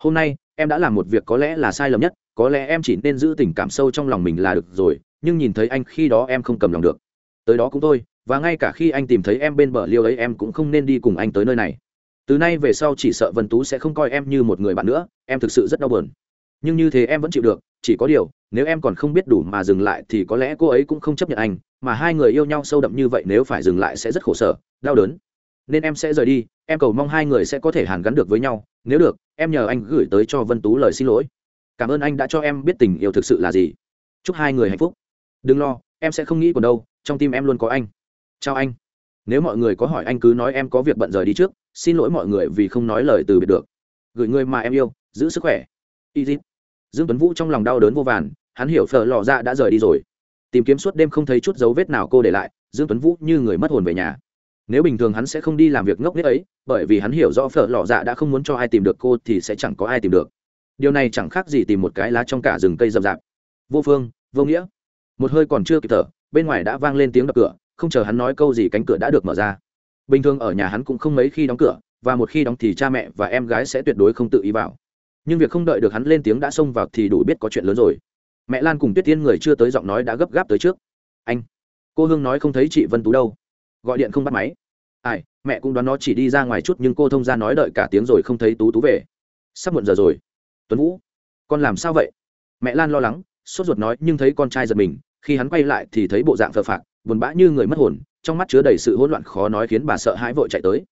Hôm nay, em đã làm một việc có lẽ là sai lầm nhất, có lẽ em chỉ nên giữ tình cảm sâu trong lòng mình là được rồi, nhưng nhìn thấy anh khi đó em không cầm lòng được. Tới đó cũng thôi và ngay cả khi anh tìm thấy em bên bờ liêu ấy, em cũng không nên đi cùng anh tới nơi này. Từ nay về sau chỉ sợ vân tú sẽ không coi em như một người bạn nữa, em thực sự rất đau buồn. Nhưng như thế em vẫn chịu được, chỉ có điều, nếu em còn không biết đủ mà dừng lại thì có lẽ cô ấy cũng không chấp nhận anh, mà hai người yêu nhau sâu đậm như vậy nếu phải dừng lại sẽ rất khổ sở, đau đớn. Nên em sẽ rời đi, em cầu mong hai người sẽ có thể hàn gắn được với nhau, nếu được, em nhờ anh gửi tới cho vân tú lời xin lỗi. Cảm ơn anh đã cho em biết tình yêu thực sự là gì. Chúc hai người hạnh phúc. Đừng lo, em sẽ không nghĩ còn đâu, trong tim em luôn có anh chào anh. Nếu mọi người có hỏi anh cứ nói em có việc bận rời đi trước, xin lỗi mọi người vì không nói lời từ biệt được. Gửi người mà em yêu, giữ sức khỏe. Easy. Dương tuấn vũ trong lòng đau đớn vô vàn, hắn hiểu phở lò ra đã rời đi rồi. Tìm kiếm suốt đêm không thấy chút dấu vết nào cô để lại, dương tuấn vũ như người mất hồn về nhà. Nếu bình thường hắn sẽ không đi làm việc ngốc nghếch ấy, bởi vì hắn hiểu rõ phở lò dạ đã không muốn cho ai tìm được cô thì sẽ chẳng có ai tìm được. Điều này chẳng khác gì tìm một cái lá trong cả rừng cây rậm rạp. Vô phương, vô nghĩa. Một hơi còn chưa kịp thở, bên ngoài đã vang lên tiếng đập cửa không chờ hắn nói câu gì cánh cửa đã được mở ra. Bình thường ở nhà hắn cũng không mấy khi đóng cửa, và một khi đóng thì cha mẹ và em gái sẽ tuyệt đối không tự ý vào. Nhưng việc không đợi được hắn lên tiếng đã xông vào thì đủ biết có chuyện lớn rồi. Mẹ lan cùng tuyết tiên người chưa tới giọng nói đã gấp gáp tới trước. Anh, cô hương nói không thấy chị vân tú đâu. Gọi điện không bắt máy. Ai, mẹ cũng đoán nó chỉ đi ra ngoài chút nhưng cô thông ra nói đợi cả tiếng rồi không thấy tú tú về. Sắp muộn giờ rồi. Tuấn vũ, con làm sao vậy? Mẹ lan lo lắng, sốt ruột nói nhưng thấy con trai giật mình, khi hắn quay lại thì thấy bộ dạng phờ phạc buồn bã như người mất hồn, trong mắt chứa đầy sự hỗn loạn khó nói khiến bà sợ hãi vội chạy tới.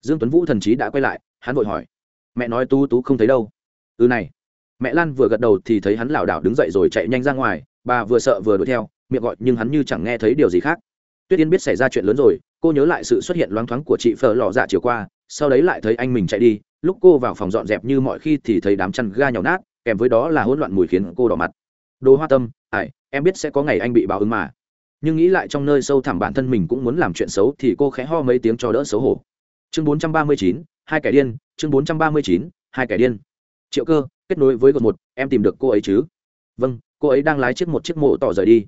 Dương tuấn vũ thần chí đã quay lại, hắn vội hỏi, mẹ nói tú tú không thấy đâu. Ừ này. Mẹ lan vừa gật đầu thì thấy hắn lảo đảo đứng dậy rồi chạy nhanh ra ngoài, bà vừa sợ vừa đuổi theo, miệng gọi nhưng hắn như chẳng nghe thấy điều gì khác. Tuyết yên biết xảy ra chuyện lớn rồi, cô nhớ lại sự xuất hiện loáng thoáng của chị phở lò dạ chiều qua, sau đấy lại thấy anh mình chạy đi, lúc cô vào phòng dọn dẹp như mọi khi thì thấy đám chăn ga nhàu nát, kèm với đó là hỗn loạn mùi khiến cô đỏ mặt. Đồ hoa tâm ải em biết sẽ có ngày anh bị báo ứng mà nhưng nghĩ lại trong nơi sâu thẳm bản thân mình cũng muốn làm chuyện xấu thì cô khẽ ho mấy tiếng cho đỡ xấu hổ. Chương 439, hai kẻ điên chương 439, hai kẻ điên. Triệu cơ kết nối với gột một em tìm được cô ấy chứ? Vâng cô ấy đang lái chiếc một chiếc mộ tỏ rời đi.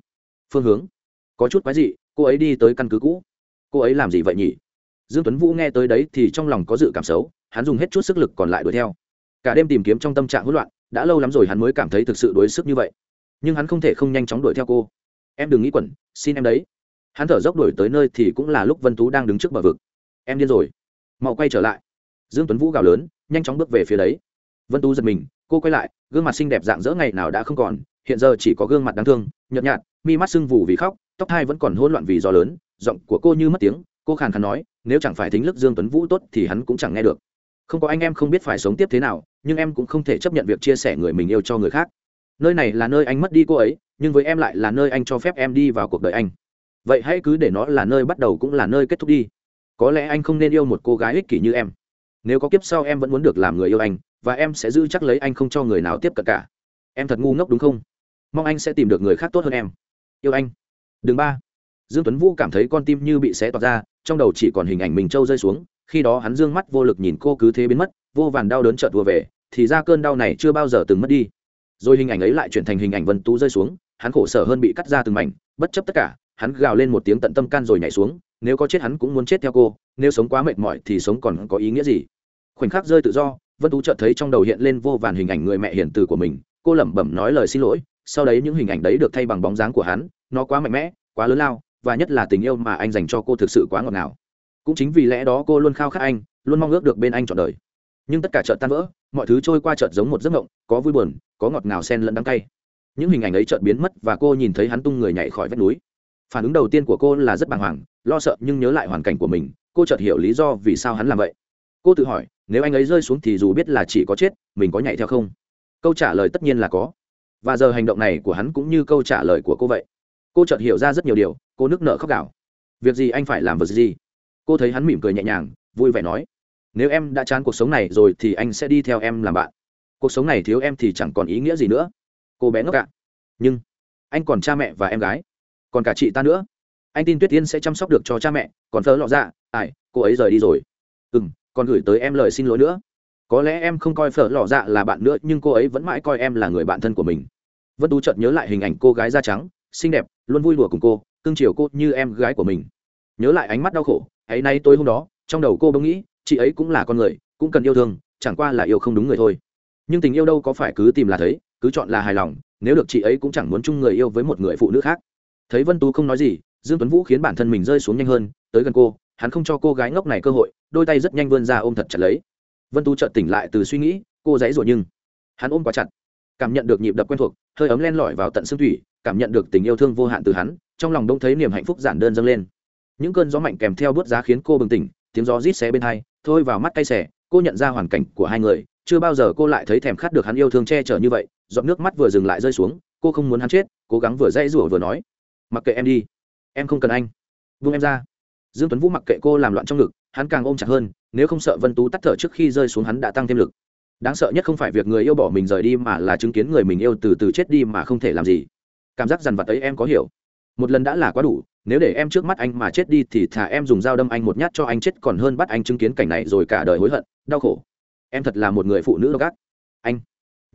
Phương hướng. Có chút quái dị cô ấy đi tới căn cứ cũ. Cô ấy làm gì vậy nhỉ? Dương tuấn vũ nghe tới đấy thì trong lòng có dự cảm xấu hắn dùng hết chút sức lực còn lại đuổi theo. Cả đêm tìm kiếm trong tâm trạng hỗn loạn đã lâu lắm rồi hắn mới cảm thấy thực sự đuối sức như vậy. Nhưng hắn không thể không nhanh chóng đuổi theo cô em đừng nghĩ quẩn, xin em đấy. Hắn thở dốc đuổi tới nơi thì cũng là lúc vân tú đang đứng trước bờ vực. Em điên rồi. Mau quay trở lại. Dương tuấn vũ gào lớn, nhanh chóng bước về phía đấy. Vân tú giật mình, cô quay lại, gương mặt xinh đẹp dạng dỡ ngày nào đã không còn, hiện giờ chỉ có gương mặt đáng thương, nhợt nhạt, mi mắt sưng vù vì khóc, tóc hai vẫn còn hỗn loạn vì gió lớn, giọng của cô như mất tiếng, cô khàn khàn nói, nếu chẳng phải thính lực dương tuấn vũ tốt thì hắn cũng chẳng nghe được. Không có anh em không biết phải sống tiếp thế nào, nhưng em cũng không thể chấp nhận việc chia sẻ người mình yêu cho người khác. Nơi này là nơi anh mất đi cô ấy nhưng với em lại là nơi anh cho phép em đi vào cuộc đời anh. Vậy hãy cứ để nó là nơi bắt đầu cũng là nơi kết thúc đi. Có lẽ anh không nên yêu một cô gái ích kỷ như em. Nếu có kiếp sau em vẫn muốn được làm người yêu anh, và em sẽ giữ chắc lấy anh không cho người nào tiếp cận cả. Em thật ngu ngốc đúng không? Mong anh sẽ tìm được người khác tốt hơn em. Yêu anh. Đường ba. Dương tuấn vũ cảm thấy con tim như bị xé toạc ra, trong đầu chỉ còn hình ảnh mình trâu rơi xuống, khi đó hắn dương mắt vô lực nhìn cô cứ thế biến mất, vô vàn đau đớn chợt vừa về, thì ra cơn đau này chưa bao giờ từng mất đi. Rồi hình ảnh ấy lại chuyển thành hình ảnh vân tú rơi xuống hắn khổ sở hơn bị cắt ra từng mảnh, bất chấp tất cả, hắn gào lên một tiếng tận tâm can rồi nhảy xuống, nếu có chết hắn cũng muốn chết theo cô, nếu sống quá mệt mỏi thì sống còn có ý nghĩa gì? Khoảnh khắc rơi tự do, vân tú chợt thấy trong đầu hiện lên vô vàn hình ảnh người mẹ hiền từ của mình, cô lẩm bẩm nói lời xin lỗi, sau đấy những hình ảnh đấy được thay bằng bóng dáng của hắn, nó quá mạnh mẽ, quá lớn lao, và nhất là tình yêu mà anh dành cho cô thực sự quá ngọt ngào. Cũng chính vì lẽ đó cô luôn khao khát anh, luôn mong ước được bên anh trọn đời. Nhưng tất cả chợt tan vỡ, mọi thứ trôi qua chợt giống một giấc mộng, có vui buồn, có ngọt ngào sen lẫn đắng cay những hình ảnh ấy chợt biến mất và cô nhìn thấy hắn tung người nhảy khỏi vách núi. Phản ứng đầu tiên của cô là rất bàng hoàng, lo sợ nhưng nhớ lại hoàn cảnh của mình, cô chợt hiểu lý do vì sao hắn làm vậy. Cô tự hỏi, nếu anh ấy rơi xuống thì dù biết là chỉ có chết, mình có nhảy theo không? Câu trả lời tất nhiên là có. Và giờ hành động này của hắn cũng như câu trả lời của cô vậy. Cô chợt hiểu ra rất nhiều điều, cô nước nở khóc gạo việc gì anh phải làm vật gì? Cô thấy hắn mỉm cười nhẹ nhàng, vui vẻ nói, nếu em đã chán cuộc sống này rồi thì anh sẽ đi theo em làm bạn. Cuộc sống này thiếu em thì chẳng còn ý nghĩa gì nữa cô bé ngốc ạ. Nhưng anh còn cha mẹ và em gái. Còn cả chị ta nữa. Anh tin tuyết tiên sẽ chăm sóc được cho cha mẹ. Còn thơ lọ Dạ, ai cô ấy rời đi rồi. Ừ m còn gửi tới em lời xin lỗi nữa. Có lẽ em không coi phở Lọ dạ là bạn nữa nhưng cô ấy vẫn mãi coi em là người bạn thân của mình. Vân tú chợt nhớ lại hình ảnh cô gái da trắng xinh đẹp luôn vui đùa cùng cô cưng chiều cô như em gái của mình. Nhớ lại ánh mắt đau khổ hãy nay tôi hôm đó trong đầu cô bỗng nghĩ chị ấy cũng là con người cũng cần yêu thương chẳng qua là yêu không đúng người thôi. Nhưng tình yêu đâu có phải cứ tìm là thấy cứ chọn là hài lòng, nếu được chị ấy cũng chẳng muốn chung người yêu với một người phụ nữ khác. Thấy vân tú không nói gì, dương tuấn vũ khiến bản thân mình rơi xuống nhanh hơn, tới gần cô, hắn không cho cô gái ngốc này cơ hội, đôi tay rất nhanh vươn ra ôm thật chặt lấy. Vân tú chợt tỉnh lại từ suy nghĩ, cô dãy rồi nhưng, hắn ôm quá chặt, cảm nhận được nhịp đập quen thuộc, hơi ấm len lỏi vào tận xương thủy cảm nhận được tình yêu thương vô hạn từ hắn, trong lòng đông thấy niềm hạnh phúc giản đơn dâng lên. Những cơn gió mạnh kèm theo bước giá khiến cô bừng tỉnh, tiếng gió rít xé bên hai, thôi vào mắt cay xẻ cô nhận ra hoàn cảnh của hai người, chưa bao giờ cô lại thấy thèm khát được hắn yêu thương che chở như vậy giọt nước mắt vừa dừng lại rơi xuống, cô không muốn hắn chết, cố gắng vừa dãy rủa vừa nói, mặc kệ em đi, em không cần anh. Vung em ra. Dương tuấn vũ mặc kệ cô làm loạn trong ngực, hắn càng ôm chặt hơn, nếu không sợ vân tú tắt thở trước khi rơi xuống hắn đã tăng thêm lực. Đáng sợ nhất không phải việc người yêu bỏ mình rời đi mà là chứng kiến người mình yêu từ từ chết đi mà không thể làm gì. Cảm giác dằn vặt ấy em có hiểu. Một lần đã là quá đủ, nếu để em trước mắt anh mà chết đi thì thà em dùng dao đâm anh một nhát cho anh chết còn hơn bắt anh chứng kiến cảnh này rồi cả đời hối hận, đau khổ. Em thật là một người phụ nữ độc ác. Anh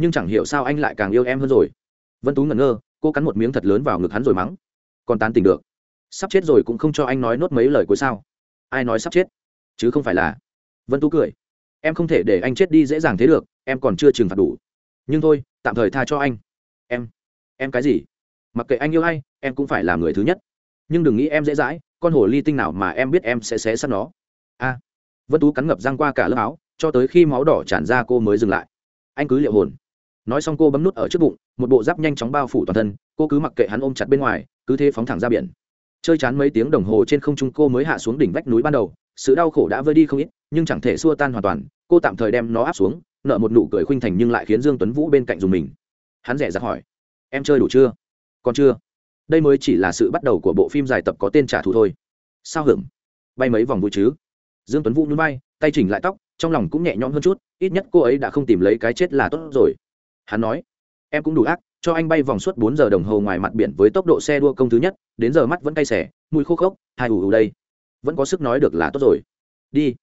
nhưng chẳng hiểu sao anh lại càng yêu em hơn rồi. Vân tú ngẩn ngơ, cô cắn một miếng thật lớn vào ngực hắn rồi mắng. Còn tán tỉnh được. Sắp chết rồi cũng không cho anh nói nốt mấy lời cuối sao. Ai nói sắp chết? Chứ không phải là. Vân tú cười. Em không thể để anh chết đi dễ dàng thế được, em còn chưa trừng phạt đủ. Nhưng thôi, tạm thời tha cho anh. Em em cái gì? Mặc kệ anh yêu hay em cũng phải là người thứ nhất. Nhưng đừng nghĩ em dễ dãi, con hồ ly tinh nào mà em biết em sẽ xé sắt nó. A. Vân tú cắn ngập răng qua cả lớp áo, cho tới khi máu đỏ tràn ra cô mới dừng lại. Anh cứ liệu hồn nói xong cô bấm nút ở trước bụng, một bộ giáp nhanh chóng bao phủ toàn thân, cô cứ mặc kệ hắn ôm chặt bên ngoài, cứ thế phóng thẳng ra biển. Chơi chán mấy tiếng đồng hồ trên không trung cô mới hạ xuống đỉnh vách núi ban đầu, sự đau khổ đã vơi đi không ít, nhưng chẳng thể xua tan hoàn toàn, cô tạm thời đem nó áp xuống nợ một nụ cười khuynh thành nhưng lại khiến dương tuấn vũ bên cạnh dùng mình. Hắn rẻ rặt hỏi, em chơi đủ chưa? Còn chưa? Đây mới chỉ là sự bắt đầu của bộ phim dài tập có tên trả thù thôi. Sao hưởng? Bay mấy vòng vui chứ? Dương tuấn vũ nhún bay tay chỉnh lại tóc, trong lòng cũng nhẹ nhõm hơn chút, ít nhất cô ấy đã không tìm lấy cái chết là tốt rồi hắn nói, em cũng đủ ác, cho anh bay vòng suốt bốn giờ đồng hồ ngoài mặt biển với tốc độ xe đua công thứ nhất, đến giờ mắt vẫn cay xẻ mũi khô khốc, hai ù ù đây. Vẫn có sức nói được là tốt rồi. Đi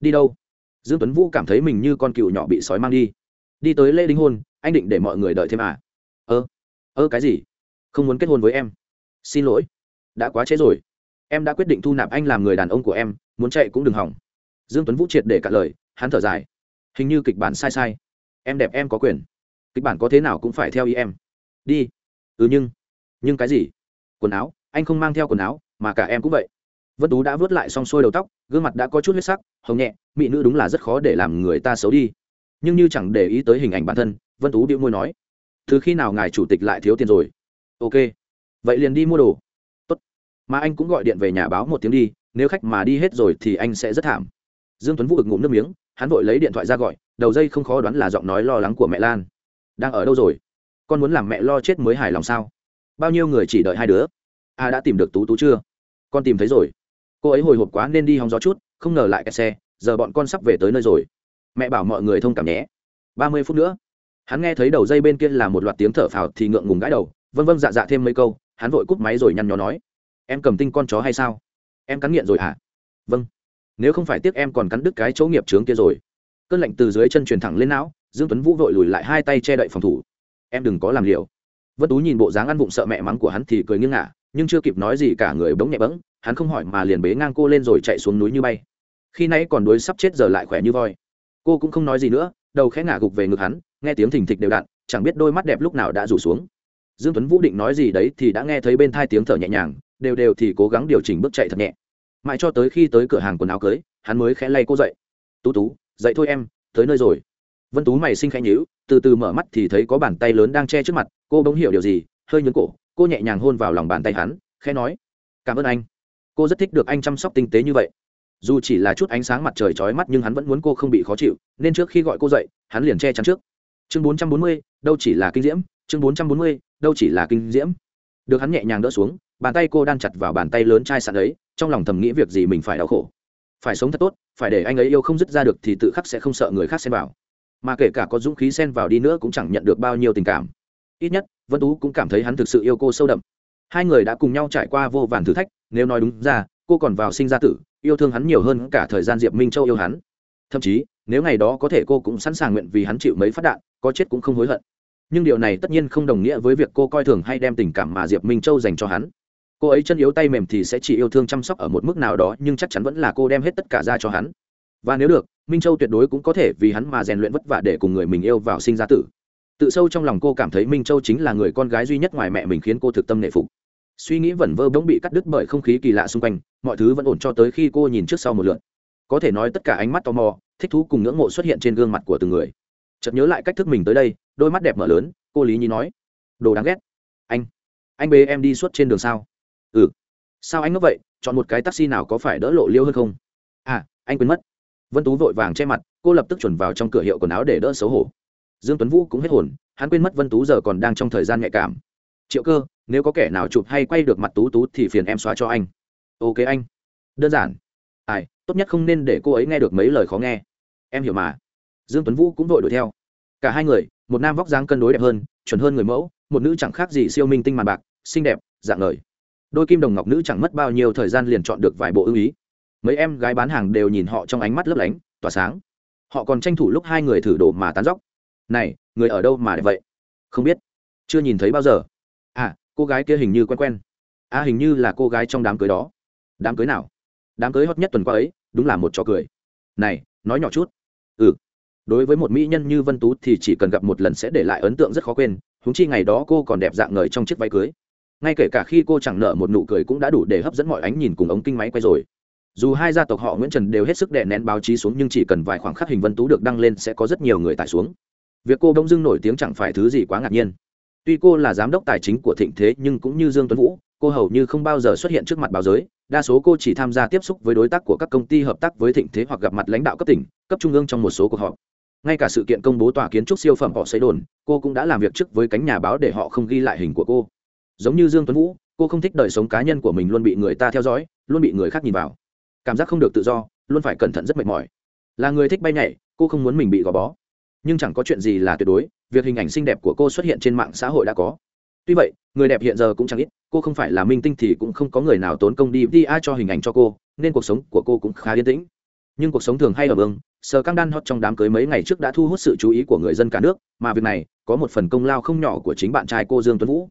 đi đâu? Dương tuấn vũ cảm thấy mình như con cừu nhỏ bị sói mang đi. Đi tới lễ đính hôn, anh định để mọi người đợi thêm à? Ơ ơ, cái gì? Không muốn kết hôn với em. Xin lỗi, đã quá trễ rồi. Em đã quyết định thu nạp anh làm người đàn ông của em, muốn chạy cũng đừng hỏng. Dương tuấn vũ triệt để cả lời, hắn thở dài. Hình như kịch bản sai sai. Em đẹp em có quyền kịch bản có thế nào cũng phải theo ý em. Đi. Ừ nhưng nhưng cái gì? Quần áo, anh không mang theo quần áo, mà cả em cũng vậy. Vân tú đã vớt lại xong xuôi đầu tóc, gương mặt đã có chút huyết sắc, hồng nhẹ, mỹ nữ đúng là rất khó để làm người ta xấu đi. Nhưng như chẳng để ý tới hình ảnh bản thân, vân tú điệu môi nói, từ khi nào ngài chủ tịch lại thiếu tiền rồi? Ok. Vậy liền đi mua đồ. Tốt. mà anh cũng gọi điện về nhà báo một tiếng đi, nếu khách mà đi hết rồi thì anh sẽ rất thảm. Dương tuấn vũ ực ngụm nước miếng, hắn vội lấy điện thoại ra gọi, đầu dây không khó đoán là giọng nói lo lắng của mẹ lan đang ở đâu rồi? Con muốn làm mẹ lo chết mới hài lòng sao? Bao nhiêu người chỉ đợi hai đứa? A à, đã tìm được tú tú chưa? Con tìm thấy rồi. Cô ấy hồi hộp quá nên đi hóng gió chút không ngờ lại kẹt xe giờ bọn con sắp về tới nơi rồi. Mẹ bảo mọi người thông cảm nhé. Ba mươi phút nữa. Hắn nghe thấy đầu dây bên kia là một loạt tiếng thở phào thì ngượng ngùng gãi đầu vân vân dạ dạ thêm mấy câu hắn vội cúp máy rồi nhăn nhó nói. Em cầm tinh con chó hay sao? Em cắn nghiện rồi hả? Vâng. Nếu không phải tiếc em còn cắn đứt cái chỗ nghiệp trướng kia rồi. Cơn lạnh từ dưới chân truyền thẳng lên não dương tuấn vũ vội lùi lại hai tay che đậy phòng thủ. Em đừng có làm liều. Vân tú nhìn bộ dáng ăn vụng sợ mẹ mắng của hắn thì cười nghiêng ngả, nhưng chưa kịp nói gì cả người bỗng nhẹ bẫng, hắn không hỏi mà liền bế ngang cô lên rồi chạy xuống núi như bay. Khi nãy còn đuối sắp chết giờ lại khỏe như voi. Cô cũng không nói gì nữa, đầu khẽ ngả gục về ngực hắn, nghe tiếng thình thịch đều đặn, chẳng biết đôi mắt đẹp lúc nào đã rủ xuống. Dương tuấn vũ định nói gì đấy thì đã nghe thấy bên thai tiếng thở nhẹ nhàng, đều đều thì cố gắng điều chỉnh bước chạy thật nhẹ. Mãi cho tới khi tới cửa hàng quần áo cưới, hắn mới khẽ lay cô dậy. Tú tú, dậy thôi em, tới nơi rồi vân tú mày sinh khẽ nhíu, từ từ mở mắt thì thấy có bàn tay lớn đang che trước mặt, cô bỗng hiểu điều gì, hơi nhướng cổ, cô nhẹ nhàng hôn vào lòng bàn tay hắn, khẽ nói, cảm ơn anh. Cô rất thích được anh chăm sóc tinh tế như vậy. Dù chỉ là chút ánh sáng mặt trời chói mắt nhưng hắn vẫn muốn cô không bị khó chịu, nên trước khi gọi cô dậy, hắn liền che chắn trước. Chương bốn trăm bốn mươi, đâu chỉ là kinh diễm. Chương bốn trăm bốn mươi, đâu chỉ là kinh diễm. Được hắn nhẹ nhàng đỡ xuống, bàn tay cô đang chặt vào bàn tay lớn chai sạn ấy, trong lòng thầm nghĩ việc gì mình phải đau khổ. Phải sống thật tốt, phải để anh ấy yêu không dứt ra được thì tự khắc sẽ không sợ người khác xen vào mà kể cả có dũng khí xen vào đi nữa cũng chẳng nhận được bao nhiêu tình cảm. Ít nhất, vân tú cũng cảm thấy hắn thực sự yêu cô sâu đậm. Hai người đã cùng nhau trải qua vô vàn thử thách, nếu nói đúng ra, cô còn vào sinh ra tử, yêu thương hắn nhiều hơn cả thời gian diệp minh châu yêu hắn. Thậm chí, nếu ngày đó có thể cô cũng sẵn sàng nguyện vì hắn chịu mấy phát đạn, có chết cũng không hối hận. Nhưng điều này tất nhiên không đồng nghĩa với việc cô coi thường hay đem tình cảm mà diệp minh châu dành cho hắn. Cô ấy chân yếu tay mềm thì sẽ chỉ yêu thương chăm sóc ở một mức nào đó, nhưng chắc chắn vẫn là cô đem hết tất cả ra cho hắn và nếu được, minh châu tuyệt đối cũng có thể vì hắn mà rèn luyện vất vả để cùng người mình yêu vào sinh ra tử. Tự sâu trong lòng cô cảm thấy minh châu chính là người con gái duy nhất ngoài mẹ mình khiến cô thực tâm nệ phục. Suy nghĩ vẩn vơ bỗng bị cắt đứt bởi không khí kỳ lạ xung quanh, mọi thứ vẫn ổn cho tới khi cô nhìn trước sau một lượt. Có thể nói tất cả ánh mắt tò mò, thích thú cùng ngưỡng mộ xuất hiện trên gương mặt của từng người. Chợt nhớ lại cách thức mình tới đây, đôi mắt đẹp mở lớn, cô lý nhi nói, đồ đáng ghét. Anh anh bế em đi suốt trên đường sao? Ừ. Sao anh ngốc vậy? Chọn một cái taxi nào có phải đỡ lộ liêu hơn không? À anh quên mất vân tú vội vàng che mặt, cô lập tức chuẩn vào trong cửa hiệu quần áo để đỡ xấu hổ. Dương tuấn vũ cũng hết hồn, hắn quên mất vân tú giờ còn đang trong thời gian nhạy cảm. Triệu cơ, nếu có kẻ nào chụp hay quay được mặt tú tú thì phiền em xóa cho anh. Ok anh. Đơn giản. Ai, tốt nhất không nên để cô ấy nghe được mấy lời khó nghe. Em hiểu mà. Dương tuấn vũ cũng vội đuổi theo. Cả hai người, một nam vóc dáng cân đối đẹp hơn, chuẩn hơn người mẫu, một nữ chẳng khác gì siêu minh tinh màn bạc, xinh đẹp, dạng ngời. Đôi kim đồng ngọc nữ chẳng mất bao nhiêu thời gian liền chọn được vài bộ ưng ý mấy em gái bán hàng đều nhìn họ trong ánh mắt lấp lánh, tỏa sáng. Họ còn tranh thủ lúc hai người thử đồ mà tán dóc. Này, người ở đâu mà vậy? Không biết. Chưa nhìn thấy bao giờ. À cô gái kia hình như quen quen. À hình như là cô gái trong đám cưới đó. Đám cưới nào? Đám cưới hot nhất tuần qua ấy, đúng là một trò cười. Này, nói nhỏ chút. Ừ. Đối với một mỹ nhân như vân tú thì chỉ cần gặp một lần sẽ để lại ấn tượng rất khó quên húng chi ngày đó cô còn đẹp dạng ngời trong chiếc váy cưới. Ngay kể cả khi cô chẳng nợ một nụ cười cũng đã đủ để hấp dẫn mọi ánh nhìn cùng ống kinh máy quay rồi dù hai gia tộc họ nguyễn trần đều hết sức đè nén báo chí xuống nhưng chỉ cần vài khoảng khắc hình vân tú được đăng lên sẽ có rất nhiều người tải xuống. Việc cô bỗng dưng nổi tiếng chẳng phải thứ gì quá ngạc nhiên. Tuy cô là giám đốc tài chính của thịnh thế nhưng cũng như dương tuấn vũ, cô hầu như không bao giờ xuất hiện trước mặt báo giới. Đa số cô chỉ tham gia tiếp xúc với đối tác của các công ty hợp tác với thịnh thế hoặc gặp mặt lãnh đạo cấp tỉnh, cấp trung ương trong một số cuộc họp. Ngay cả sự kiện công bố tòa kiến trúc siêu phẩm họ xây đồn, cô cũng đã làm việc trước với cánh nhà báo để họ không ghi lại hình của cô. Giống như dương tuấn vũ, cô không thích đời sống cá nhân của mình luôn bị người ta theo dõi, luôn bị người khác nhìn vào cảm giác không được tự do, luôn phải cẩn thận rất mệt mỏi. Là người thích bay nhảy, cô không muốn mình bị gò bó. Nhưng chẳng có chuyện gì là tuyệt đối, việc hình ảnh xinh đẹp của cô xuất hiện trên mạng xã hội đã có. Tuy vậy, người đẹp hiện giờ cũng chẳng ít, cô không phải là minh tinh thì cũng không có người nào tốn công đi đi ai cho hình ảnh cho cô, nên cuộc sống của cô cũng khá yên tĩnh. Nhưng cuộc sống thường hay ở vương sờ căng đan hot trong đám cưới mấy ngày trước đã thu hút sự chú ý của người dân cả nước, mà việc này có một phần công lao không nhỏ của chính bạn trai cô dương tuấn vũ.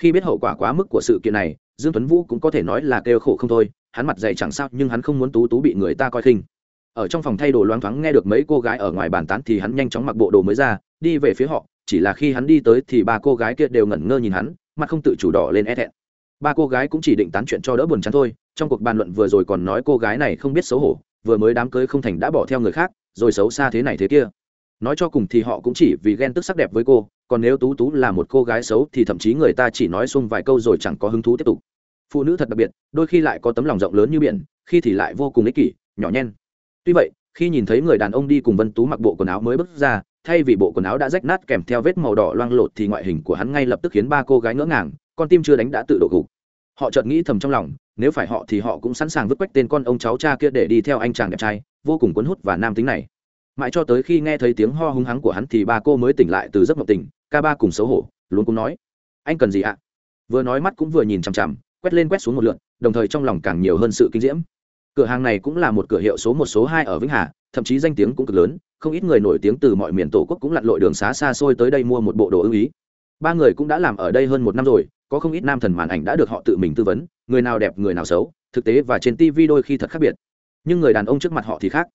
Khi biết hậu quả quá mức của sự kiện này, dương tuấn vũ cũng có thể nói là kêu khổ không thôi hắn mặt dày chẳng sao, nhưng hắn không muốn tú tú bị người ta coi khinh. Ở trong phòng thay đồ loáng thoáng nghe được mấy cô gái ở ngoài bàn tán thì hắn nhanh chóng mặc bộ đồ mới ra, đi về phía họ, chỉ là khi hắn đi tới thì ba cô gái kia đều ngẩn ngơ nhìn hắn, mặt không tự chủ đỏ lên e thẹn. Ba cô gái cũng chỉ định tán chuyện cho đỡ buồn chán thôi, trong cuộc bàn luận vừa rồi còn nói cô gái này không biết xấu hổ, vừa mới đám cưới không thành đã bỏ theo người khác, rồi xấu xa thế này thế kia. Nói cho cùng thì họ cũng chỉ vì ghen tức sắc đẹp với cô, còn nếu tú tú là một cô gái xấu thì thậm chí người ta chỉ nói xung vài câu rồi chẳng có hứng thú tiếp tục phụ nữ thật đặc biệt, đôi khi lại có tấm lòng rộng lớn như biển, khi thì lại vô cùng ích kỷ, nhỏ nhen. Tuy vậy, khi nhìn thấy người đàn ông đi cùng vân tú mặc bộ quần áo mới bước ra, thay vì bộ quần áo đã rách nát kèm theo vết màu đỏ loang lột thì ngoại hình của hắn ngay lập tức khiến ba cô gái ngỡ ngàng, con tim chưa đánh đã tự đổ gục. Họ chợt nghĩ thầm trong lòng, nếu phải họ thì họ cũng sẵn sàng vứt quách tên con ông cháu cha kia để đi theo anh chàng đẹp trai, vô cùng cuốn hút và nam tính này. Mãi cho tới khi nghe thấy tiếng ho hung hắng của hắn thì ba cô mới tỉnh lại từ giấc mộng tình ca ba cùng xấu hổ luôn cũng nói, anh cần gì ạ? Vừa nói mắt cũng vừa nhìn chằm chằm quét lên quét xuống một lượn, đồng thời trong lòng càng nhiều hơn sự kinh diễm. Cửa hàng này cũng là một cửa hiệu số một, số hai ở vĩnh hà, thậm chí danh tiếng cũng cực lớn, không ít người nổi tiếng từ mọi miền tổ quốc cũng lặn lội đường xá xa xôi tới đây mua một bộ đồ ưng ý. Ba người cũng đã làm ở đây hơn một năm rồi, có không ít nam thần màn ảnh đã được họ tự mình tư vấn, người nào đẹp, người nào xấu, thực tế và trên tv đôi khi thật khác biệt. Nhưng người đàn ông trước mặt họ thì khác.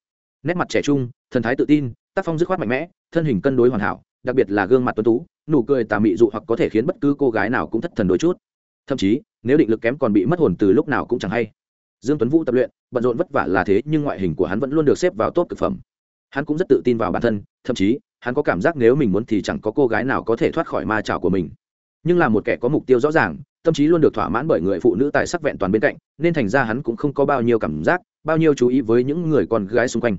Nét mặt trẻ trung, thần thái tự tin, tác phong dứt khoát mạnh mẽ, thân hình cân đối hoàn hảo, đặc biệt là gương mặt tuấn tú, nụ cười tà mị dụ hoặc có thể khiến bất cứ cô gái nào cũng thất thần đôi chút. Thậm chí nếu định lực kém còn bị mất hồn từ lúc nào cũng chẳng hay. Dương tuấn vũ tập luyện, bận rộn vất vả là thế, nhưng ngoại hình của hắn vẫn luôn được xếp vào tốt thực phẩm. Hắn cũng rất tự tin vào bản thân, thậm chí, hắn có cảm giác nếu mình muốn thì chẳng có cô gái nào có thể thoát khỏi ma trảo của mình. Nhưng là một kẻ có mục tiêu rõ ràng, tâm trí luôn được thỏa mãn bởi người phụ nữ tài sắc vẹn toàn bên cạnh, nên thành ra hắn cũng không có bao nhiêu cảm giác, bao nhiêu chú ý với những người con gái xung quanh.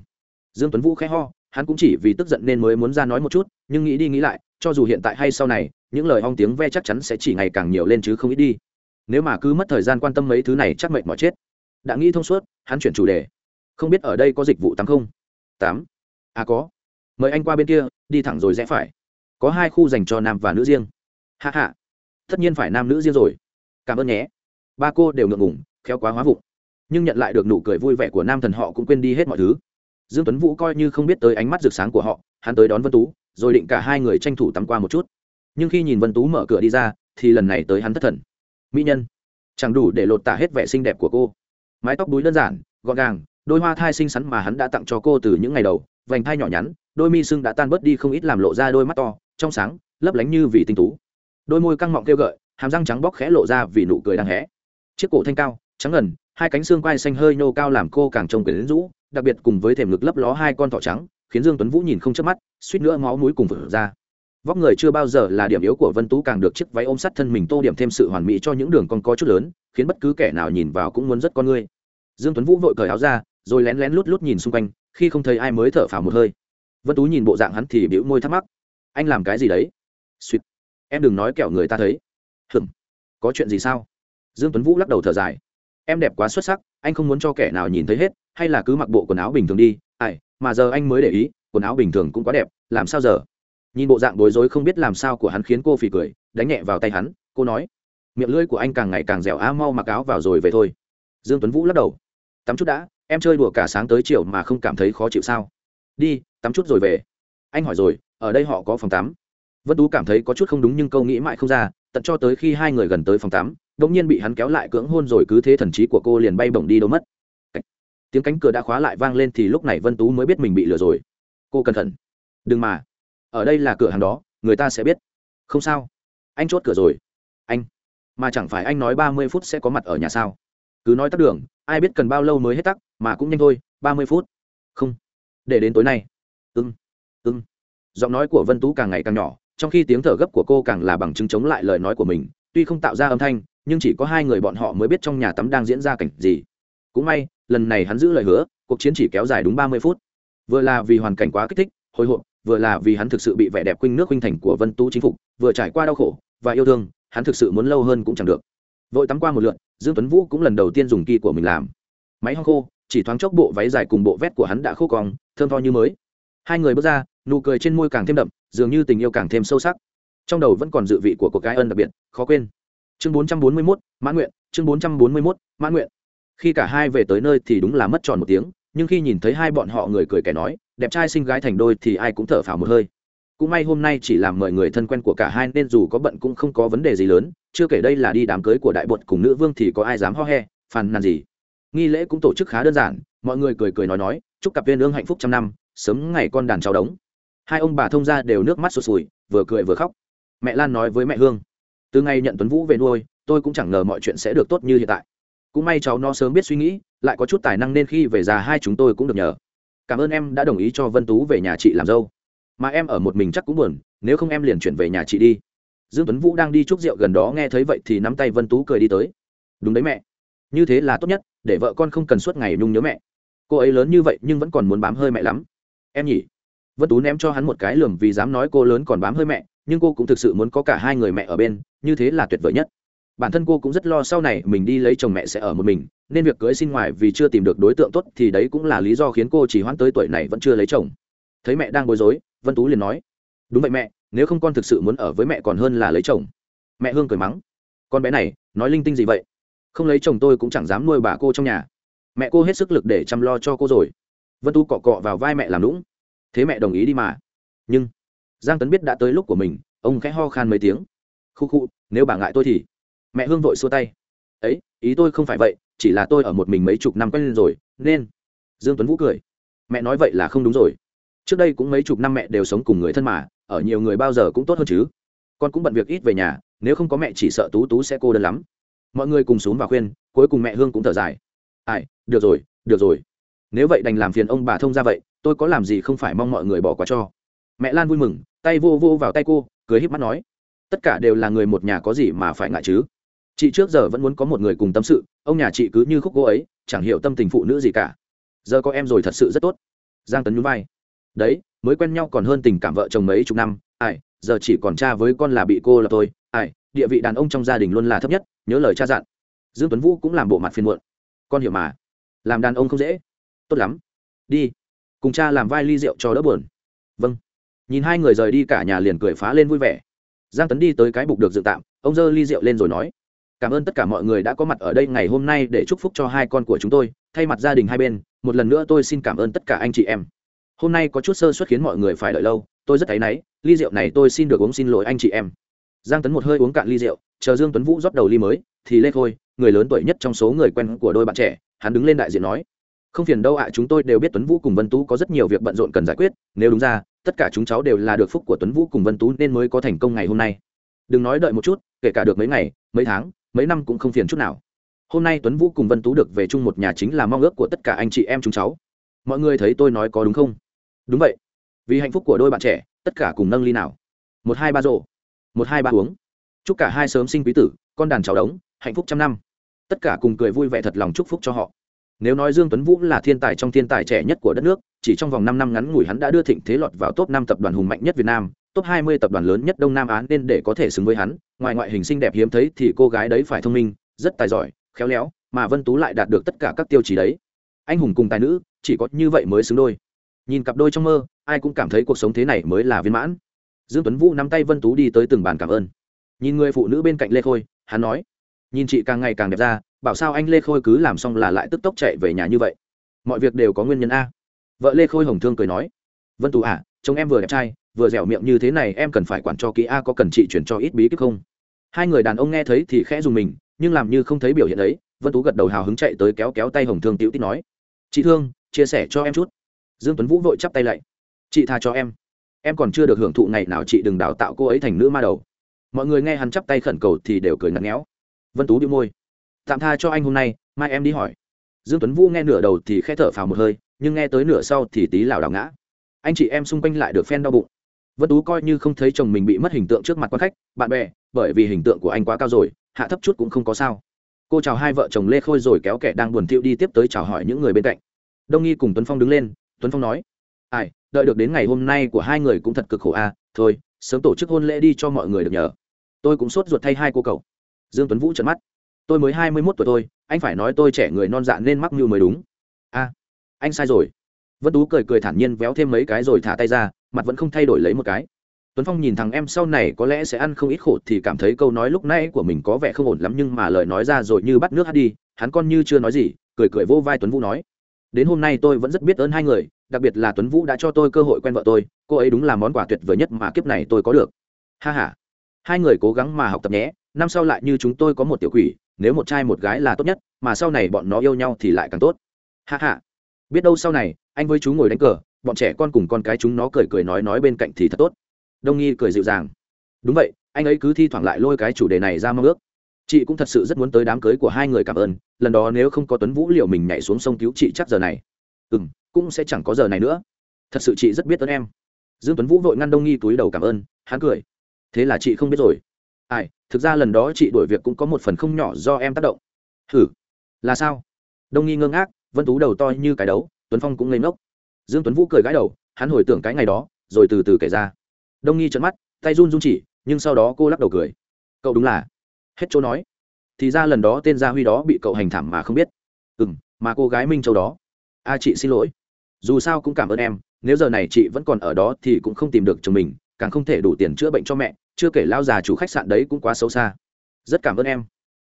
Dương tuấn vũ khẽ ho, hắn cũng chỉ vì tức giận nên mới muốn ra nói một chút, nhưng nghĩ đi nghĩ lại, cho dù hiện tại hay sau này, những lời hong tiếng ve chắc chắn sẽ chỉ ngày càng nhiều lên chứ không ít đi nếu mà cứ mất thời gian quan tâm mấy thứ này chắc mệt mỏi chết. Đã nghĩ thông suốt, hắn chuyển chủ đề. Không biết ở đây có dịch vụ tắm không? Tám. À có. Mời anh qua bên kia, đi thẳng rồi rẽ phải. Có hai khu dành cho nam và nữ riêng. Hạ hạ tất nhiên phải nam nữ riêng rồi. Cảm ơn nhé. Ba cô đều ngượng ngủng khéo quá hóa vụng. Nhưng nhận lại được nụ cười vui vẻ của nam thần họ cũng quên đi hết mọi thứ. Dương tuấn vũ coi như không biết tới ánh mắt rực sáng của họ, hắn tới đón vân tú, rồi định cả hai người tranh thủ tắm qua một chút. Nhưng khi nhìn vân tú mở cửa đi ra, thì lần này tới hắn thất thần mỹ nhân. Chẳng đủ để lột tả hết vẻ xinh đẹp của cô. Mái tóc búi đơn giản, gọn gàng, đôi hoa thai xinh xắn mà hắn đã tặng cho cô từ những ngày đầu, vành thai nhỏ nhắn, đôi mi sưng đã tan bớt đi không ít làm lộ ra đôi mắt to, trong sáng, lấp lánh như vì tinh tú. Đôi môi căng mọng kêu gợi, hàm răng trắng bóc khẽ lộ ra vì nụ cười đang hé. Chiếc cổ thanh cao, trắng ngần, hai cánh xương quai xanh hơi nhô cao làm cô càng trông quyển rũ, đặc biệt cùng với thềm ngực lấp ló hai con thỏ trắng, khiến dương tuấn vũ nhìn không chớp mắt, suýt nữa máu mũi cùng vỡ ra vóc người chưa bao giờ là điểm yếu của vân tú, càng được chiếc váy ôm sát thân mình tô điểm thêm sự hoàn mỹ cho những đường con có chút lớn, khiến bất cứ kẻ nào nhìn vào cũng muốn rất con ngươi dương tuấn vũ vội cởi áo ra, rồi lén lén lút lút nhìn xung quanh, khi không thấy ai mới thở phào một hơi. Vân tú nhìn bộ dạng hắn thì bĩu môi thắc mắc. Anh làm cái gì đấy? Suýt. Em đừng nói kẹo người ta thấy. Hừm có chuyện gì sao? Dương tuấn vũ lắc đầu thở dài. Em đẹp quá xuất sắc, anh không muốn cho kẻ nào nhìn thấy hết, hay là cứ mặc bộ quần áo bình thường đi. Ai, mà giờ anh mới để ý, quần áo bình thường cũng quá đẹp, làm sao giờ? Nhìn bộ dạng bối rối không biết làm sao của hắn khiến cô phì cười, đánh nhẹ vào tay hắn, cô nói, miệng lưỡi của anh càng ngày càng dẻo a mau mặc áo vào rồi về thôi. Dương tuấn vũ lắc đầu, tắm chút đã, em chơi đùa cả sáng tới chiều mà không cảm thấy khó chịu sao? Đi, tắm chút rồi về. Anh hỏi rồi, ở đây họ có phòng tắm? Vân tú cảm thấy có chút không đúng nhưng câu nghĩ mãi không ra, tận cho tới khi hai người gần tới phòng tắm, đột nhiên bị hắn kéo lại cưỡng hôn rồi cứ thế thần trí của cô liền bay bổng đi đâu mất. Tiếng cánh cửa đã khóa lại vang lên thì lúc này vân tú mới biết mình bị lừa rồi. Cô cẩn thận. Đừng mà ở đây là cửa hàng đó, người ta sẽ biết. Không sao. Anh chốt cửa rồi. Anh. Mà chẳng phải anh nói ba mươi phút sẽ có mặt ở nhà sao? Cứ nói tắt đường, ai biết cần bao lâu mới hết tắc, mà cũng nhanh thôi, ba mươi phút. Không. Để đến tối nay. Ưng ưng giọng nói của vân tú càng ngày càng nhỏ, trong khi tiếng thở gấp của cô càng là bằng chứng chống lại lời nói của mình, tuy không tạo ra âm thanh, nhưng chỉ có hai người bọn họ mới biết trong nhà tắm đang diễn ra cảnh gì. Cũng may, lần này hắn giữ lời hứa, cuộc chiến chỉ kéo dài đúng ba mươi phút. Vừa là vì hoàn cảnh quá kích thích, hồi hộp vừa là vì hắn thực sự bị vẻ đẹp khuynh nước khuynh thành của vân tú chính phục vừa trải qua đau khổ và yêu thương hắn thực sự muốn lâu hơn cũng chẳng được. Vội tắm qua một lượt dương tuấn vũ cũng lần đầu tiên dùng kỳ của mình làm. Máy hong khô chỉ thoáng chốc bộ váy dài cùng bộ vét của hắn đã khô cong thơm tho như mới. Hai người bước ra nụ cười trên môi càng thêm đậm dường như tình yêu càng thêm sâu sắc. Trong đầu vẫn còn dự vị của cuộc cái ân đặc biệt khó quên. Chương 441, mãn nguyện chương 441, mãn nguyện. Khi cả hai về tới nơi thì đúng là mất tròn một tiếng nhưng khi nhìn thấy hai bọn họ người cười kẻ nói đẹp trai xinh gái thành đôi thì ai cũng thở phào một hơi. Cũng may hôm nay chỉ làm mời người thân quen của cả hai nên dù có bận cũng không có vấn đề gì lớn, chưa kể đây là đi đám cưới của đại bột cùng nữ vương thì có ai dám ho he, phàn nàn gì. Nghi lễ cũng tổ chức khá đơn giản, mọi người cười cười nói nói, chúc cặp viên ương hạnh phúc trăm năm, sớm ngày con đàn cháu đống. Hai ông bà thông ra đều nước mắt sụt sùi, vừa cười vừa khóc. Mẹ lan nói với mẹ hương, từ ngày nhận tuấn vũ về nuôi, tôi cũng chẳng ngờ mọi chuyện sẽ được tốt như hiện tại. Cũng may cháu nó sớm biết suy nghĩ, lại có chút tài năng nên khi về già hai chúng tôi cũng được nhờ cảm ơn em đã đồng ý cho vân tú về nhà chị làm dâu. Mà em ở một mình chắc cũng buồn, nếu không em liền chuyển về nhà chị đi. Dương tuấn vũ đang đi chúc rượu gần đó, nghe thấy vậy thì nắm tay vân tú cười đi tới. Đúng đấy mẹ. Như thế là tốt nhất, để vợ con không cần suốt ngày nhung nhớ mẹ. Cô ấy lớn như vậy nhưng vẫn còn muốn bám hơi mẹ lắm. Em nhỉ? Vân tú ném cho hắn một cái lườm vì dám nói cô lớn còn bám hơi mẹ, nhưng cô cũng thực sự muốn có cả hai người mẹ ở bên, như thế là tuyệt vời nhất bản thân cô cũng rất lo sau này mình đi lấy chồng mẹ sẽ ở một mình, nên việc cưới xin ngoài vì chưa tìm được đối tượng tốt thì đấy cũng là lý do khiến cô chỉ hoãn tới tuổi này vẫn chưa lấy chồng. Thấy mẹ đang bối rối, vân tú liền nói, đúng vậy mẹ, nếu không con thực sự muốn ở với mẹ còn hơn là lấy chồng. Mẹ hương cười mắng, con bé này, nói linh tinh gì vậy? Không lấy chồng tôi cũng chẳng dám nuôi bà cô trong nhà. Mẹ cô hết sức lực để chăm lo cho cô rồi. Vân tú cọ cọ vào vai mẹ làm lũng thế mẹ đồng ý đi mà. Nhưng giang tấn biết đã tới lúc của mình, ông khẽ ho khan mấy tiếng, khu khu, nếu bà ngại tôi thì mẹ hương vội xua tay. Ấy, ý tôi không phải vậy, chỉ là tôi ở một mình mấy chục năm quen lên rồi, nên dương tuấn vũ cười. Mẹ nói vậy là không đúng rồi. Trước đây cũng mấy chục năm mẹ đều sống cùng người thân mà, ở nhiều người bao giờ cũng tốt hơn chứ. Con cũng bận việc ít về nhà, nếu không có mẹ chỉ sợ tú tú sẽ cô đơn lắm. Mọi người cùng xuống và khuyên, cuối cùng mẹ hương cũng thở dài. Ai, được rồi được rồi. Nếu vậy đành làm phiền ông bà thông ra vậy, tôi có làm gì không phải mong mọi người bỏ qua cho. Mẹ lan vui mừng, tay vô vô vào tay cô, cười híp mắt nói, tất cả đều là người một nhà có gì mà phải ngại chứ? Chị trước giờ vẫn muốn có một người cùng tâm sự, ông nhà chị cứ như khúc gỗ ấy, chẳng hiểu tâm tình phụ nữ gì cả. Giờ có em rồi thật sự rất tốt. Giang tấn nhún vai. Đấy, mới quen nhau còn hơn tình cảm vợ chồng mấy chục năm, ai, giờ chỉ còn cha với con là bị cô là tôi, ai, địa vị đàn ông trong gia đình luôn là thấp nhất, nhớ lời cha dặn. Dương tuấn vũ cũng làm bộ mặt phiền muộn. Con hiểu mà. Làm đàn ông không dễ. Tốt lắm. Đi. Cùng cha làm vai ly rượu cho đỡ buồn. Vâng. Nhìn hai người rời đi cả nhà liền cười phá lên vui vẻ. Giang tấn đi tới cái bục được dựng tạm, ông dơ ly rượu lên rồi nói cảm ơn tất cả mọi người đã có mặt ở đây ngày hôm nay để chúc phúc cho hai con của chúng tôi. Thay mặt gia đình hai bên, một lần nữa tôi xin cảm ơn tất cả anh chị em. Hôm nay có chút sơ suất khiến mọi người phải đợi lâu. Tôi rất thấy náy, ly rượu này tôi xin được uống xin lỗi anh chị em. Giang tấn một hơi uống cạn ly rượu, chờ dương tuấn vũ rót đầu ly mới, thì lê khôi, người lớn tuổi nhất trong số người quen của đôi bạn trẻ, hắn đứng lên đại diện nói, không phiền đâu ạ, chúng tôi đều biết tuấn vũ cùng vân tú có rất nhiều việc bận rộn cần giải quyết. Nếu đúng ra, tất cả chúng cháu đều là được phúc của tuấn vũ cùng vân tú nên mới có thành công ngày hôm nay. Đừng nói đợi một chút, kể cả được mấy ngày, mấy tháng mấy năm cũng không phiền chút nào. Hôm nay tuấn vũ cùng vân tú được về chung một nhà chính là mong ước của tất cả anh chị em chúng cháu. Mọi người thấy tôi nói có đúng không? Đúng vậy. Vì hạnh phúc của đôi bạn trẻ, tất cả cùng nâng ly nào. Một, hai, ba rộ một, hai, ba uống. Chúc cả hai sớm sinh quý tử, con đàn cháu đống, hạnh phúc trăm năm. Tất cả cùng cười vui vẻ thật lòng chúc phúc cho họ. Nếu nói dương tuấn vũ là thiên tài trong thiên tài trẻ nhất của đất nước, chỉ trong vòng 5 năm ngắn ngủi hắn đã đưa thịnh thế lọt vào top 5 tập đoàn hùng mạnh nhất việt nam, top 20 tập đoàn lớn nhất đông nam á nên để có thể xứng với hắn ngoài ngoại hình xinh đẹp hiếm thấy thì cô gái đấy phải thông minh, rất tài giỏi, khéo léo, mà vân tú lại đạt được tất cả các tiêu chí đấy. Anh hùng cùng tài nữ, chỉ có như vậy mới xứng đôi. Nhìn cặp đôi trong mơ, ai cũng cảm thấy cuộc sống thế này mới là viên mãn. Dương tuấn vũ nắm tay vân tú đi tới từng bàn cảm ơn. Nhìn người phụ nữ bên cạnh lê khôi, hắn nói, nhìn chị càng ngày càng đẹp ra, bảo sao anh lê khôi cứ làm xong là lại tức tốc chạy về nhà như vậy? Mọi việc đều có nguyên nhân a. Vợ lê khôi hồng thương cười nói, vân tú à chồng em vừa đẹp trai, vừa dẻo miệng như thế này em cần phải quản cho kỹ a có cần chị chuyển cho ít bí kíp không? Hai người đàn ông nghe thấy thì khẽ dùng mình, nhưng làm như không thấy biểu hiện ấy, vân tú gật đầu hào hứng chạy tới kéo kéo tay hồng thương tiểu tít nói, chị thương, chia sẻ cho em chút. Dương tuấn vũ vội chắp tay lại, chị tha cho em. Em còn chưa được hưởng thụ ngày nào chị đừng đào tạo cô ấy thành nữ ma đầu. Mọi người nghe hắn chắp tay khẩn cầu thì đều cười ngặt ngéo vân tú đĩu môi, tạm tha cho anh hôm nay, mai em đi hỏi. Dương tuấn vũ nghe nửa đầu thì khẽ thở phào một hơi, nhưng nghe tới nửa sau thì tí lảo đảo ngã. Anh chị em xung quanh lại được phen đau bụng vân tú coi như không thấy chồng mình bị mất hình tượng trước mặt quan khách, bạn bè, bởi vì hình tượng của anh quá cao rồi, hạ thấp chút cũng không có sao. Cô chào hai vợ chồng lê khôi rồi kéo kẻ đang buồn thiệu đi tiếp tới chào hỏi những người bên cạnh. Đông nghi cùng tuấn phong đứng lên, tuấn phong nói, ai, đợi được đến ngày hôm nay của hai người cũng thật cực khổ à. thôi, sớm tổ chức hôn lễ đi cho mọi người được nhờ. Tôi cũng sốt ruột thay hai cô cậu. Dương tuấn vũ trợn mắt, tôi mới hai mươi mốt tuổi tôi anh phải nói tôi trẻ người non dạ nên mắc mưu mới đúng. A, anh sai rồi. Vân tú cười cười thản nhiên véo thêm mấy cái rồi thả tay ra mặt vẫn không thay đổi lấy một cái. Tuấn phong nhìn thằng em sau này có lẽ sẽ ăn không ít khổ thì cảm thấy câu nói lúc nãy của mình có vẻ không ổn lắm nhưng mà lời nói ra rồi như bắt nước hát đi, hắn con như chưa nói gì, cười cười vô vai tuấn vũ nói. Đến hôm nay tôi vẫn rất biết ơn hai người, đặc biệt là tuấn vũ đã cho tôi cơ hội quen vợ tôi, cô ấy đúng là món quà tuyệt vời nhất mà kiếp này tôi có được. Ha h a hai người cố gắng mà học tập nhé, năm sau lại như chúng tôi có một tiểu quỷ, nếu một trai một gái là tốt nhất, mà sau này bọn nó yêu nhau thì lại càng tốt. Ha h a biết đâu sau này, anh với chú ngồi đánh cờ bọn trẻ con cùng con cái chúng nó cười cười nói nói bên cạnh thì thật tốt. Đông nghi cười dịu dàng. Đúng vậy, anh ấy cứ thi thoảng lại lôi cái chủ đề này ra mong ước. Chị cũng thật sự rất muốn tới đám cưới của hai người cảm ơn, lần đó nếu không có tuấn vũ liệu mình nhảy xuống sông cứu chị chắc giờ này. Ừ m cũng sẽ chẳng có giờ này nữa. Thật sự chị rất biết ơn em. Dương tuấn vũ vội ngăn đông nghi túi đầu cảm ơn, hắn cười. Thế là chị không biết rồi. Ai, thực ra lần đó chị đổi việc cũng có một phần không nhỏ do em tác động. Hử? Là sao? Đông nghi ngơ ngác vân tú đầu to như cái đấu, tuấn phong cũng ngây ngốc dương tuấn vũ cười gãi đầu, hắn hồi tưởng cái ngày đó, rồi từ từ kể ra. Đông nghi trợn mắt, tay run run chỉ, nhưng sau đó cô lắc đầu cười. Cậu đúng là. Hết chỗ nói. Thì ra lần đó tên gia huy đó bị cậu hành thảm mà không biết. Ừ m mà cô gái minh châu đó. A chị xin lỗi. Dù sao cũng cảm ơn em, nếu giờ này chị vẫn còn ở đó thì cũng không tìm được chồng mình, càng không thể đủ tiền chữa bệnh cho mẹ, chưa kể lao già chủ khách sạn đấy cũng quá xấu xa. Rất cảm ơn em.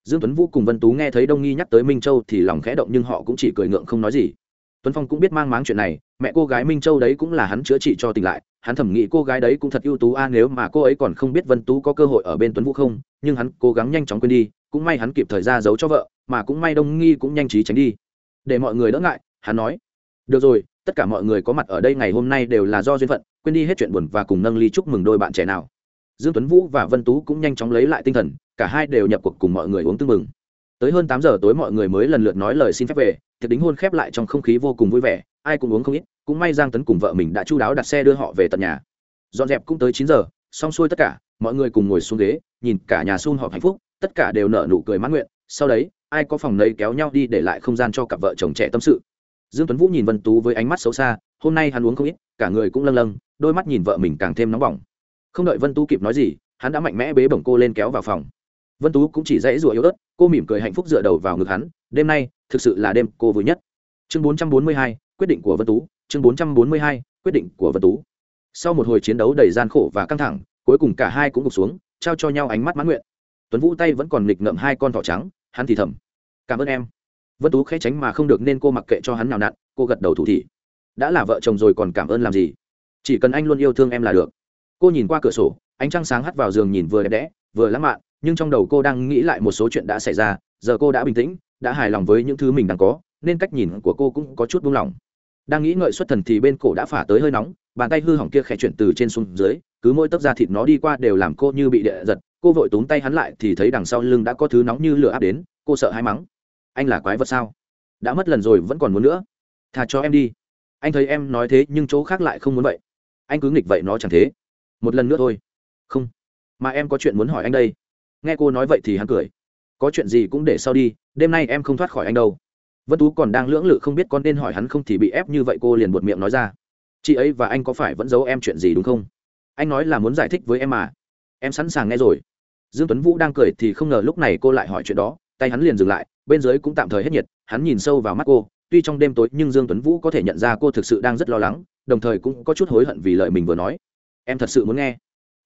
Dương tuấn vũ cùng vân tú nghe thấy đông nghi nhắc tới minh châu thì lòng khẽ động nhưng họ cũng chỉ cười ngượng không nói gì tuấn phong cũng biết mang máng chuyện này, mẹ cô gái minh châu đấy cũng là hắn chữa trị cho tỉnh lại, hắn thẩm nghĩ cô gái đấy cũng thật ưu tú a, nếu mà cô ấy còn không biết vân tú có cơ hội ở bên tuấn vũ không, nhưng hắn cố gắng nhanh chóng quên đi, cũng may hắn kịp thời ra giấu cho vợ, mà cũng may đông nghi cũng nhanh trí tránh đi. Để mọi người đỡ ngại, hắn nói, được rồi, tất cả mọi người có mặt ở đây ngày hôm nay đều là do duyên phận, quên đi hết chuyện buồn và cùng nâng ly chúc mừng đôi bạn trẻ nào. Dương tuấn vũ và vân tú cũng nhanh chóng lấy lại tinh thần, cả hai đều nhập cuộc cùng mọi người uống tương mừng tới hơn tám giờ tối mọi người mới lần lượt nói lời xin phép về, tiệc đính hôn khép lại trong không khí vô cùng vui vẻ, ai cũng uống không ít, cũng may giang tấn cùng vợ mình đã chu đáo đặt xe đưa họ về tận nhà. Dọn dẹp cũng tới chín giờ, xong xuôi tất cả, mọi người cùng ngồi xuống ghế, nhìn cả nhà xung họp hạnh phúc, tất cả đều nở nụ cười mãn nguyện. Sau đấy, ai có phòng nấy kéo nhau đi để lại không gian cho cặp vợ chồng trẻ tâm sự. Dương tuấn vũ nhìn vân tú với ánh mắt xấu xa, hôm nay hắn uống không ít, cả người cũng lâng lâng, đôi mắt nhìn vợ mình càng thêm nóng bỏng. Không đợi vân tú kịp nói gì, hắn đã mạnh mẽ bế bổng cô lên kéo vào phòng vân tú cũng chỉ dãy rủa yếu ớt cô mỉm cười hạnh phúc dựa đầu vào ngực hắn đêm nay thực sự là đêm cô vui nhất. Chương 442, quyết định của vân tú chương 442, quyết định của vân tú. Sau một hồi chiến đấu đầy gian khổ và căng thẳng cuối cùng cả hai cũng gục xuống trao cho nhau ánh mắt mãn nguyện. Tuấn vũ tay vẫn còn nghịch ngậm hai con thỏ trắng hắn thì thầm cảm ơn em. Vân tú khẽ tránh mà không được nên cô mặc kệ cho hắn nào nặn cô gật đầu thủ thị đã là vợ chồng rồi còn cảm ơn làm gì? Chỉ cần anh luôn yêu thương em là được. Cô nhìn qua cửa sổ ánh trăng sáng hắt vào giường nhìn vừa đẹp đẽ vừa lãng mạn nhưng trong đầu cô đang nghĩ lại một số chuyện đã xảy ra, giờ cô đã bình tĩnh, đã hài lòng với những thứ mình đang có, nên cách nhìn của cô cũng có chút buông lỏng. Đang nghĩ ngợi xuất thần thì bên cổ đã phả tới hơi nóng, bàn tay hư hỏng kia khẽ chuyển từ trên xuống dưới, cứ mỗi tấc da thịt nó đi qua đều làm cô như bị địa giật, cô vội túm tay hắn lại thì thấy đằng sau lưng đã có thứ nóng như lửa áp đến, cô sợ hay mắng. Anh là quái vật sao? Đã mất lần rồi vẫn còn muốn nữa. Thà cho em đi. Anh thấy em nói thế nhưng chỗ khác lại không muốn vậy. Anh cứ nghịch vậy nó chẳng thế. Một lần nữa thôi. Không. Mà em có chuyện muốn hỏi anh đây nghe cô nói vậy thì hắn cười. Có chuyện gì cũng để sau đi, đêm nay em không thoát khỏi anh đâu. Vân tú còn đang lưỡng lự không biết con nên hỏi hắn không thì bị ép như vậy cô liền buột miệng nói ra. Chị ấy và anh có phải vẫn giấu em chuyện gì đúng không? Anh nói là muốn giải thích với em mà. Em sẵn sàng nghe rồi. Dương tuấn vũ đang cười thì không ngờ lúc này cô lại hỏi chuyện đó, tay hắn liền dừng lại, bên dưới cũng tạm thời hết nhiệt, hắn nhìn sâu vào mắt cô. Tuy trong đêm tối nhưng dương tuấn vũ có thể nhận ra cô thực sự đang rất lo lắng, đồng thời cũng có chút hối hận vì lời mình vừa nói. Em thật sự muốn nghe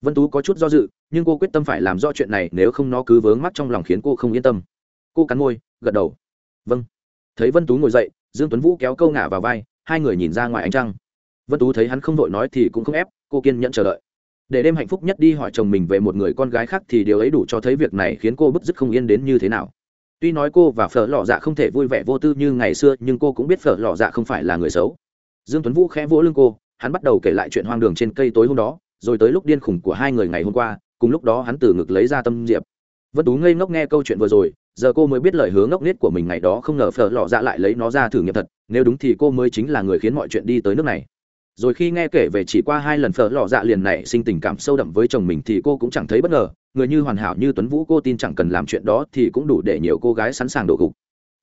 vân tú có chút do dự, nhưng cô quyết tâm phải làm rõ chuyện này, nếu không nó cứ vướng mắt trong lòng khiến cô không yên tâm. Cô cắn môi, gật đầu. Vâng. Thấy vân tú ngồi dậy, dương tuấn vũ kéo câu ngả vào vai, hai người nhìn ra ngoài ánh trăng. Vân tú thấy hắn không vội nói thì cũng không ép, cô kiên nhẫn chờ đợi. Để đêm hạnh phúc nhất đi hỏi chồng mình về một người con gái khác thì điều ấy đủ cho thấy việc này khiến cô bứt rứt không yên đến như thế nào. Tuy nói cô và phở lò dạ không thể vui vẻ vô tư như ngày xưa, nhưng cô cũng biết phở lò dạ không phải là người xấu. Dương tuấn vũ khẽ vỗ lưng cô, hắn bắt đầu kể lại chuyện hoang đường trên cây tối hôm đó rồi tới lúc điên khủng của hai người ngày hôm qua, cùng lúc đó hắn từ ngực lấy ra tâm diệp. Vân tú ngây ngốc nghe câu chuyện vừa rồi, giờ cô mới biết lời hứa ngốc nghếch của mình ngày đó không ngờ phở lọ dạ lại lấy nó ra thử nghiệm thật, nếu đúng thì cô mới chính là người khiến mọi chuyện đi tới nước này. Rồi khi nghe kể về chỉ qua hai lần phở lọ dạ liền này sinh tình cảm sâu đậm với chồng mình thì cô cũng chẳng thấy bất ngờ, người như hoàn hảo như tuấn vũ cô tin chẳng cần làm chuyện đó thì cũng đủ để nhiều cô gái sẵn sàng đổ gục.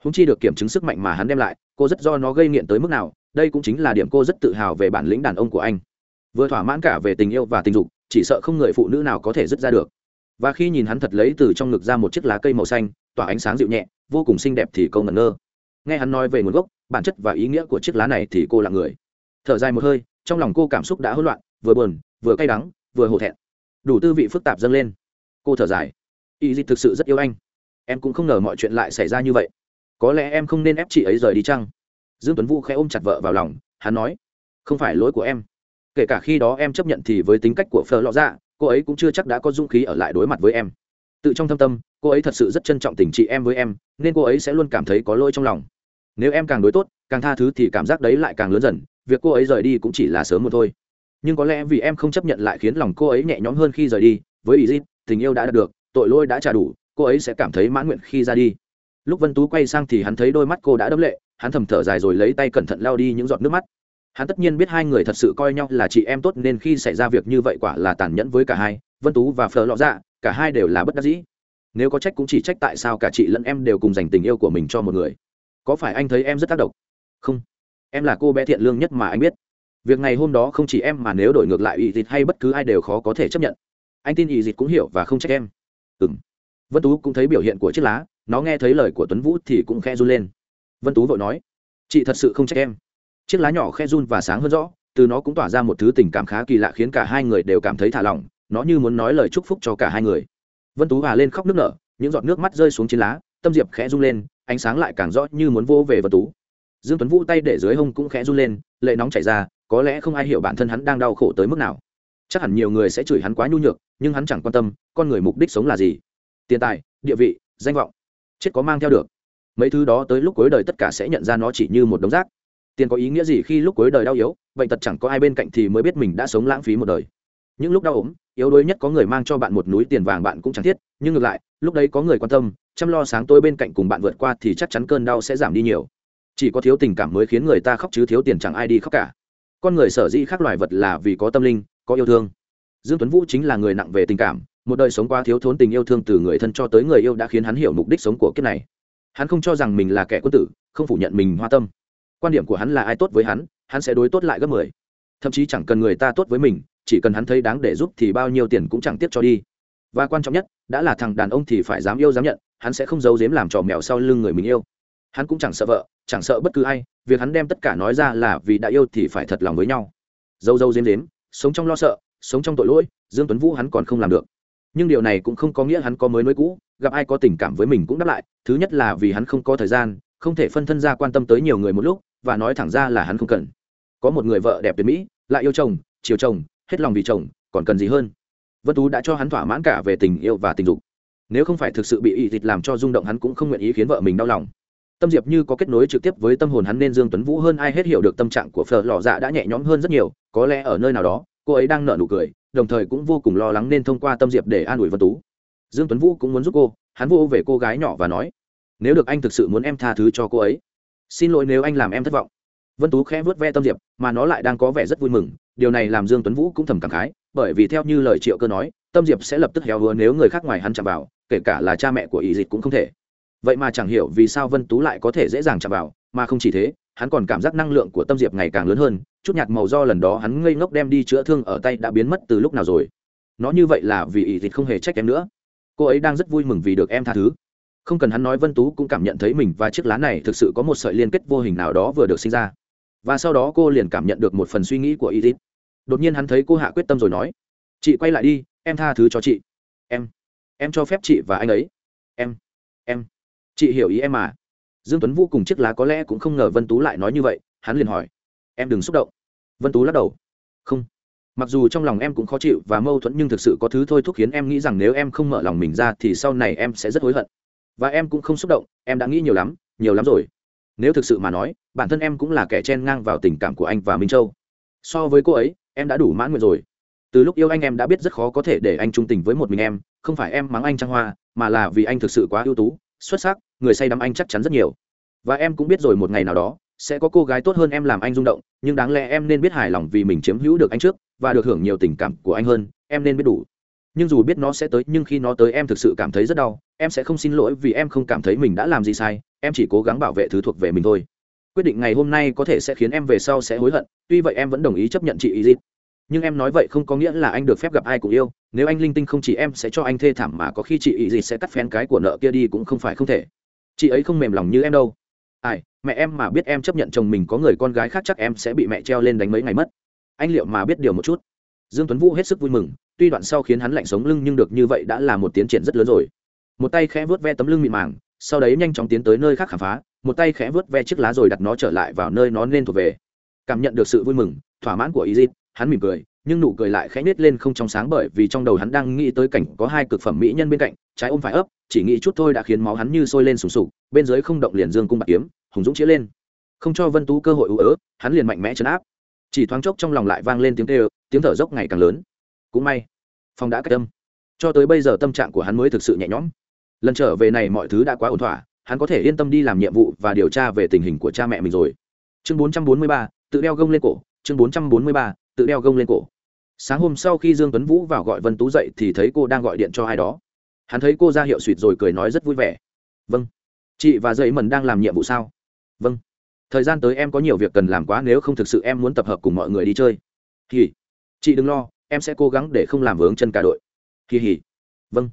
Húng chi được kiểm chứng sức mạnh mà hắn đem lại, cô rất do nó gây nghiện tới mức nào, đây cũng chính là điểm cô rất tự hào về bản lĩnh đàn ông của anh vừa thỏa mãn cả về tình yêu và tình dục, chỉ sợ không người phụ nữ nào có thể dứt ra được. Và khi nhìn hắn thật lấy từ trong ngực ra một chiếc lá cây màu xanh, tỏa ánh sáng dịu nhẹ, vô cùng xinh đẹp thì cô ngẩn ngơ. Nghe hắn nói về nguồn gốc, bản chất và ý nghĩa của chiếc lá này thì cô là người. Thở dài một hơi, trong lòng cô cảm xúc đã hỗn loạn, vừa buồn, vừa cay đắng, vừa hổ thẹn. Đủ tư vị phức tạp dâng lên. Cô thở dài. Y dịch thực sự rất yêu anh. Em cũng không ngờ mọi chuyện lại xảy ra như vậy. Có lẽ em không nên ép chị ấy rời đi chăng? Dương tuấn vũ khẽ ôm chặt vợ vào lòng, hắn nói. Không phải lỗi của em kể cả khi đó em chấp nhận thì với tính cách của phờ lọ dạ cô ấy cũng chưa chắc đã có dũng khí ở lại đối mặt với em. Tự trong thâm tâm, cô ấy thật sự rất trân trọng tình chị em với em, nên cô ấy sẽ luôn cảm thấy có lỗi trong lòng. Nếu em càng đối tốt, càng tha thứ thì cảm giác đấy lại càng lớn dần, việc cô ấy rời đi cũng chỉ là sớm một thôi. Nhưng có lẽ vì em không chấp nhận lại khiến lòng cô ấy nhẹ nhõm hơn khi rời đi, với ý dít tình yêu đã đạt được, tội lỗi đã trả đủ, cô ấy sẽ cảm thấy mãn nguyện khi ra đi. Lúc vân tú quay sang thì hắn thấy đôi mắt cô đã đâm lệ, hắn thầm thở dài rồi lấy tay cẩn thận lao đi những giọt nước mắt hắn tất nhiên biết hai người thật sự coi nhau là chị em tốt nên khi xảy ra việc như vậy quả là tàn nhẫn với cả hai, vân tú và phờ lọ dạ cả hai đều là bất đắc dĩ. Nếu có trách cũng chỉ trách tại sao cả chị lẫn em đều cùng dành tình yêu của mình cho một người. Có phải anh thấy em rất tác động? Không. Em là cô bé thiện lương nhất mà anh biết. Việc ngày hôm đó không chỉ em mà nếu đổi ngược lại ý Dịt hay bất cứ ai đều khó có thể chấp nhận. Anh tin ý Dịt cũng hiểu và không trách em. Ừ m vân tú cũng thấy biểu hiện của chiếc lá, nó nghe thấy lời của tuấn vũ thì cũng khe run lên. Vân tú vội nói, chị thật sự không trách em chiếc lá nhỏ khe run và sáng hơn rõ, từ nó cũng tỏa ra một thứ tình cảm khá kỳ lạ khiến cả hai người đều cảm thấy thả lỏng, nó như muốn nói lời chúc phúc cho cả hai người. Vân tú hòa lên khóc nước nở, những giọt nước mắt rơi xuống trên lá, tâm diệp khẽ run lên, ánh sáng lại càng rõ như muốn vô về vân tú. Dương tuấn vũ tay để dưới hông cũng khẽ run lên, lệ nóng chảy ra, có lẽ không ai hiểu bản thân hắn đang đau khổ tới mức nào. Chắc hẳn nhiều người sẽ chửi hắn quá nhu nhược, nhưng hắn chẳng quan tâm, con người mục đích sống là gì. Tiền tài, địa vị, danh vọng, chết có mang theo được. Mấy thứ đó tới lúc cuối đời tất cả sẽ nhận ra nó chỉ như một đống rác tiền có ý nghĩa gì khi lúc cuối đời đau yếu, bệnh tật chẳng có ai bên cạnh thì mới biết mình đã sống lãng phí một đời. Những lúc đau ốm, yếu đuối nhất có người mang cho bạn một núi tiền vàng bạn cũng chẳng thiết, nhưng ngược lại, lúc đấy có người quan tâm, chăm lo sáng tôi bên cạnh cùng bạn vượt qua thì chắc chắn cơn đau sẽ giảm đi nhiều. Chỉ có thiếu tình cảm mới khiến người ta khóc chứ thiếu tiền chẳng ai đi khóc cả. Con người sở dĩ khác loài vật là vì có tâm linh, có yêu thương. Dương tuấn vũ chính là người nặng về tình cảm, một đời sống qua thiếu thốn tình yêu thương từ người thân cho tới người yêu đã khiến hắn hiểu mục đích sống của kiếp này. Hắn không cho rằng mình là kẻ quân tử, không phủ nhận mình hoa tâm quan điểm của hắn là ai tốt với hắn hắn sẽ đối tốt lại gấp mười. Thậm chí chẳng cần người ta tốt với mình, chỉ cần hắn thấy đáng để giúp thì bao nhiêu tiền cũng chẳng tiếc cho đi. Và quan trọng nhất, đã là thằng đàn ông thì phải dám yêu dám nhận, hắn sẽ không giấu giếm làm trò mèo sau lưng người mình yêu. Hắn cũng chẳng sợ vợ, chẳng sợ bất cứ ai, việc hắn đem tất cả nói ra là vì đã yêu thì phải thật lòng với nhau. Dâu dâu dếm dếm sống trong lo sợ, sống trong tội lỗi, dương tuấn vũ hắn còn không làm được. Nhưng điều này cũng không có nghĩa hắn có mới nối cũ, gặp ai có tình cảm với mình cũng đáp lại, thứ nhất là vì hắn không có thời gian, không thể phân thân ra quan tâm tới nhiều người một lúc và nói thẳng ra là hắn không cần. Có một người vợ đẹp tuyệt mỹ, lại yêu chồng, chiều chồng, hết lòng vì chồng, còn cần gì hơn? Vân tú đã cho hắn thỏa mãn cả về tình yêu và tình dục. Nếu không phải thực sự bị ị thịt làm cho rung động, hắn cũng không nguyện ý khiến vợ mình đau lòng. Tâm diệp như có kết nối trực tiếp với tâm hồn hắn nên dương tuấn vũ hơn ai hết hiểu được tâm trạng của phở lò dạ đã nhẹ nhõm hơn rất nhiều, có lẽ ở nơi nào đó, cô ấy đang nở nụ cười, đồng thời cũng vô cùng lo lắng nên thông qua tâm diệp để an ủi vân tú. Dương tuấn vũ cũng muốn giúp cô, hắn vô về cô gái nhỏ và nói, nếu được anh thực sự muốn em tha thứ cho cô ấy xin lỗi nếu anh làm em thất vọng. Vân tú khẽ vớt ve tâm diệp, mà nó lại đang có vẻ rất vui mừng, điều này làm dương tuấn vũ cũng thầm cảm khái, bởi vì theo như lời triệu cơ nói, tâm diệp sẽ lập tức héo hứa nếu người khác ngoài hắn chạm vào, kể cả là cha mẹ của ý dịch cũng không thể. Vậy mà chẳng hiểu vì sao vân tú lại có thể dễ dàng chạm vào, mà không chỉ thế, hắn còn cảm giác năng lượng của tâm diệp ngày càng lớn hơn, chút nhạt màu do lần đó hắn ngây ngốc đem đi chữa thương ở tay đã biến mất từ lúc nào rồi. Nó như vậy là vì ý dịch không hề trách em nữa. Cô ấy đang rất vui mừng vì được em tha thứ không cần hắn nói vân tú cũng cảm nhận thấy mình và chiếc lá này thực sự có một sợi liên kết vô hình nào đó vừa được sinh ra. Và sau đó cô liền cảm nhận được một phần suy nghĩ của y đột nhiên hắn thấy cô hạ quyết tâm rồi nói, chị quay lại đi, em tha thứ cho chị. Em em cho phép chị và anh ấy. Em em. Chị hiểu ý em mà. Dương tuấn vũ cùng chiếc lá có lẽ cũng không ngờ vân tú lại nói như vậy, hắn liền hỏi, em đừng xúc động. Vân tú lắc đầu, không. Mặc dù trong lòng em cũng khó chịu và mâu thuẫn nhưng thực sự có thứ thôi thúc khiến em nghĩ rằng nếu em không mở lòng mình ra thì sau này em sẽ rất hối hận và em cũng không xúc động, em đã nghĩ nhiều lắm nhiều lắm rồi. Nếu thực sự mà nói, bản thân em cũng là kẻ chen ngang vào tình cảm của anh và minh châu. So với cô ấy, em đã đủ mãn nguyện rồi. Từ lúc yêu anh em đã biết rất khó có thể để anh trung tình với một mình em, không phải em mắng anh trăng hoa, mà là vì anh thực sự quá ưu tú, xuất sắc, người say đắm anh chắc chắn rất nhiều. Và em cũng biết rồi một ngày nào đó, sẽ có cô gái tốt hơn em làm anh rung động, nhưng đáng lẽ em nên biết hài lòng vì mình chiếm hữu được anh trước, và được hưởng nhiều tình cảm của anh hơn, em nên biết đủ nhưng dù biết nó sẽ tới, nhưng khi nó tới em thực sự cảm thấy rất đau. Em sẽ không xin lỗi vì em không cảm thấy mình đã làm gì sai. Em chỉ cố gắng bảo vệ thứ thuộc về mình thôi. Quyết định ngày hôm nay có thể sẽ khiến em về sau sẽ hối hận. Tuy vậy em vẫn đồng ý chấp nhận chị ý dịp nhưng em nói vậy không có nghĩa là anh được phép gặp ai cũng yêu. Nếu anh linh tinh không chỉ em sẽ cho anh thê thảm mà có khi chị ý dịp sẽ cắt phén cái của nợ kia đi cũng không phải không thể. Chị ấy không mềm lòng như em đâu. Ai, mẹ em mà biết em chấp nhận chồng mình có người con gái khác chắc em sẽ bị mẹ treo lên đánh mấy ngày mất. Anh liệu mà biết điều một chút? Dương tuấn vũ hết sức vui mừng tuy đoạn sau khiến hắn lạnh sống lưng nhưng được như vậy đã là một tiến triển rất lớn rồi. Một tay khẽ vớt ve tấm lưng mịn màng sau đấy nhanh chóng tiến tới nơi khác khám phá một tay khẽ vớt ve chiếc lá rồi đặt nó trở lại vào nơi nó nên thuộc về. Cảm nhận được sự vui mừng thỏa mãn của Izit, hắn mỉm cười nhưng nụ cười lại khẽ nết lên không trong sáng bởi vì trong đầu hắn đang nghĩ tới cảnh có hai cực phẩm mỹ nhân bên cạnh trái ôm phải ấp chỉ nghĩ chút thôi đã khiến máu hắn như sôi lên sùng sục bên dưới không động liền dương cung bạc kiếm hùng dũng chĩa lên. Không cho vân tú cơ hội ưu ớ hắn liền mạnh mẽ chấn áp. Chỉ thoáng chốc trong lòng lại vang lên tiếng kêu tiếng thở dốc ngày càng lớn. Cũng may phong đã cách tâm. Cho tới bây giờ tâm trạng của hắn mới thực sự nhẹ nhõm. Lần trở về này mọi thứ đã quá ổn thỏa hắn có thể yên tâm đi làm nhiệm vụ và điều tra về tình hình của cha mẹ mình rồi. Chương 443, tự đeo gông lên cổ. Chương 443, tự đeo gông lên cổ. Sáng hôm sau khi dương tuấn vũ vào gọi vân tú dậy thì thấy cô đang gọi điện cho ai đó. Hắn thấy cô ra hiệu suỵt rồi cười nói rất vui vẻ. Vâng. Chị và dậy mần đang làm nhiệm vụ sao? Vâng. Thời gian tới em có nhiều việc cần làm quá nếu không thực sự em muốn tập hợp cùng mọi người đi chơi. Thì chị đừng lo, em sẽ cố gắng để không làm vướng chân cả đội. Kỳ hỉ vâng.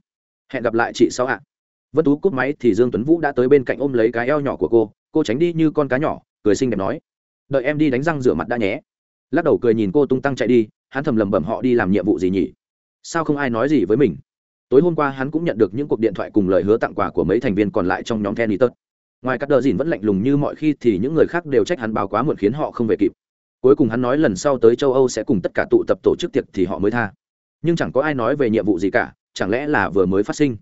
Hẹn gặp lại chị sau ạ. Vân tú cúp máy thì dương tuấn vũ đã tới bên cạnh ôm lấy cái eo nhỏ của cô. Cô tránh đi như con cá nhỏ, cười xinh đẹp nói. Đợi em đi đánh răng rửa mặt đã nhé. Lắc đầu cười nhìn cô tung tăng chạy đi, hắn thầm lầm bẩm họ đi làm nhiệm vụ gì nhỉ? Sao không ai nói gì với mình? Tối hôm qua hắn cũng nhận được những cuộc điện thoại cùng lời hứa tặng quà của mấy thành viên còn lại trong nhóm Kenny Tut. Ngoài các đờ dìn vẫn lạnh lùng như mọi khi thì những người khác đều trách hắn báo quá muộn khiến họ không về kịp. Cuối cùng hắn nói lần sau tới châu Âu sẽ cùng tất cả tụ tập tổ chức tiệc thì họ mới tha. Nhưng chẳng có ai nói về nhiệm vụ gì cả, chẳng lẽ là vừa mới phát sinh.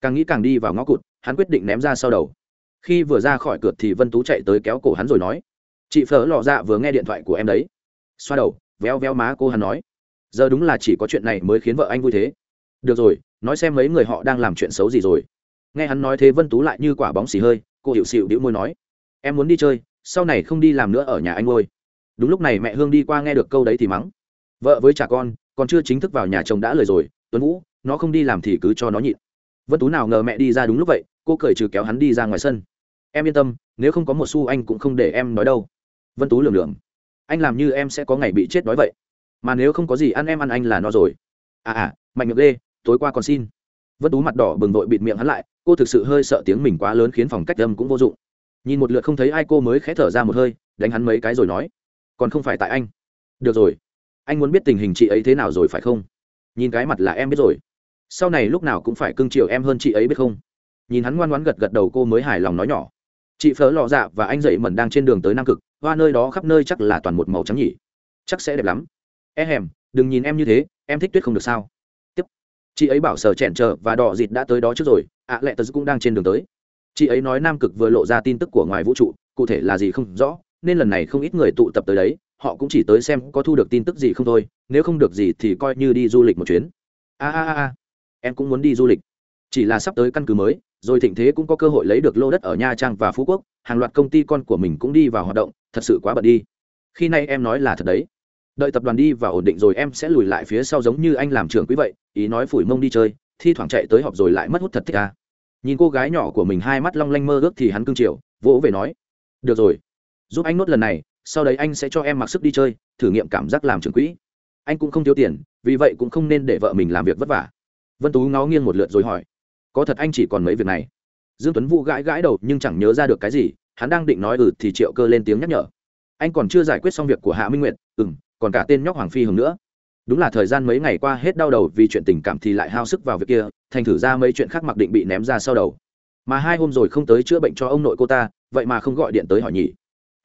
Càng nghĩ càng đi vào ngõ cụt, hắn quyết định ném ra sau đầu. Khi vừa ra khỏi cửa thì Vân Tú chạy tới kéo cổ hắn rồi nói: "Chị Phở lò dạ vừa nghe điện thoại của em đấy." Xoa đầu, véo véo má cô hắn nói: "Giờ đúng là chỉ có chuyện này mới khiến vợ anh vui thế." Được rồi, nói xem mấy người họ đang làm chuyện xấu gì rồi nghe hắn nói thế vân tú lại như quả bóng xì hơi cô hiệu xịu đĩu môi nói em muốn đi chơi sau này không đi làm nữa ở nhà anh ngôi đúng lúc này mẹ hương đi qua nghe được câu đấy thì mắng. Vợ với trả con, còn chưa chính thức vào nhà chồng đã lời rồi, tuấn vũ, nó không đi làm thì cứ cho nó nhịn. Vân tú nào ngờ mẹ đi ra đúng lúc vậy, cô cởi trừ kéo hắn đi ra ngoài sân. Em yên tâm, nếu không có một xu anh cũng không để em nói đâu. Vân tú lường lường anh làm như em sẽ có ngày bị chết đói vậy. Mà nếu không có gì ăn em ăn anh là no rồi. À à mạnh miệng lê, tối qua còn xin. Vân tú mặt đỏ bừng vội bịt miệng hắn lại, cô thực sự hơi sợ tiếng mình quá lớn khiến phòng cách âm cũng vô dụng. Nhìn một lượt không thấy ai, cô mới khẽ thở ra một hơi, đánh hắn mấy cái rồi nói còn không phải tại anh. Được rồi. Anh muốn biết tình hình chị ấy thế nào rồi phải không? Nhìn cái mặt là em biết rồi. Sau này lúc nào cũng phải cưng chiều em hơn chị ấy biết không? Nhìn hắn ngoan ngoãn gật gật đầu cô mới hài lòng nói nhỏ. Chị phớ lọ dạ và anh dậy mẩn đang trên đường tới nam cực hoa nơi đó khắp nơi chắc là toàn một màu trắng nhỉ. Chắc sẽ đẹp lắm. E hèm đừng nhìn em như thế em thích tuyết không được sao? Tiếp. chị ấy bảo sở chẹn chờ và đỏ dịt đã tới đó trước rồi ạ à, lệ tớ cũng đang trên đường tới. Chị ấy nói nam cực vừa lộ ra tin tức của ngoài vũ trụ cụ thể là gì không rõ nên lần này không ít người tụ tập tới đấy, họ cũng chỉ tới xem có thu được tin tức gì không thôi, nếu không được gì thì coi như đi du lịch một chuyến. A a a em cũng muốn đi du lịch. Chỉ là sắp tới căn cứ mới, rồi thịnh thế cũng có cơ hội lấy được lô đất ở nha trang và phú quốc, hàng loạt công ty con của mình cũng đi vào hoạt động, thật sự quá bận đi. Khi nay em nói là thật đấy. Đợi tập đoàn đi và ổn định rồi em sẽ lùi lại phía sau giống như anh làm trưởng quý vậy, ý nói phủi mông đi chơi, thi thoảng chạy tới họp rồi lại mất hút thật thích à? nhìn cô gái nhỏ của mình hai mắt long lanh mơ ước thì hắn cưng chiều, vỗ về nói, được rồi giúp anh nốt lần này, sau đấy anh sẽ cho em mặc sức đi chơi, thử nghiệm cảm giác làm trưởng quỹ. Anh cũng không thiếu tiền, vì vậy cũng không nên để vợ mình làm việc vất vả. Vân tú ngó nghiêng một lượt rồi hỏi, có thật anh chỉ còn mấy việc này? Dương tuấn vũ gãi gãi đầu nhưng chẳng nhớ ra được cái gì, hắn đang định nói ừ thì triệu cơ lên tiếng nhắc nhở. Anh còn chưa giải quyết xong việc của hạ minh nguyệt ừ m còn cả tên nhóc hoàng phi hồng nữa. Đúng là thời gian mấy ngày qua hết đau đầu vì chuyện tình cảm thì lại hao sức vào việc kia, thành thử ra mấy chuyện khác mặc định bị ném ra sau đầu. Mà hai hôm rồi không tới chữa bệnh cho ông nội cô ta, vậy mà không gọi điện tới hỏi nhỉ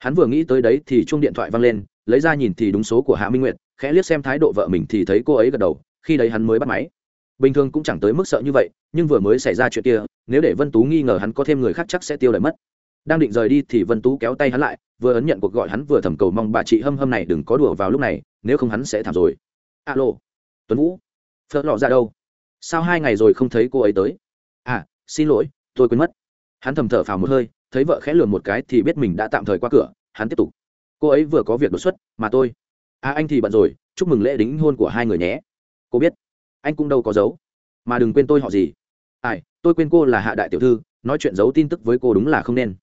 hắn vừa nghĩ tới đấy thì chuông điện thoại văng lên, lấy ra nhìn thì đúng số của hạ minh nguyệt, khẽ liếc xem thái độ vợ mình thì thấy cô ấy gật đầu, khi đấy hắn mới bắt máy. Bình thường cũng chẳng tới mức sợ như vậy, nhưng vừa mới xảy ra chuyện kia, nếu để vân tú nghi ngờ hắn có thêm người khác chắc sẽ tiêu lời mất. Đang định rời đi thì vân tú kéo tay hắn lại, vừa ấn nhận cuộc gọi hắn vừa thầm cầu mong bà chị hâm hâm này đừng có đùa vào lúc này, nếu không hắn sẽ thảm rồi. Alo, tuấn vũ, phớt lọ ra đâu? Sao hai ngày rồi không thấy cô ấy tới? À xin lỗi, tôi quên mất. Hắn thầm thở phào một hơi thấy vợ khẽ lườm một cái thì biết mình đã tạm thời qua cửa, hắn tiếp tục. Cô ấy vừa có việc đột xuất, mà tôi. À anh thì bận rồi, chúc mừng lễ đính hôn của hai người nhé. Cô biết. Anh cũng đâu có giấu. Mà đừng quên tôi họ gì. Ai, tôi quên cô là hạ đại tiểu thư, nói chuyện giấu tin tức với cô đúng là không nên.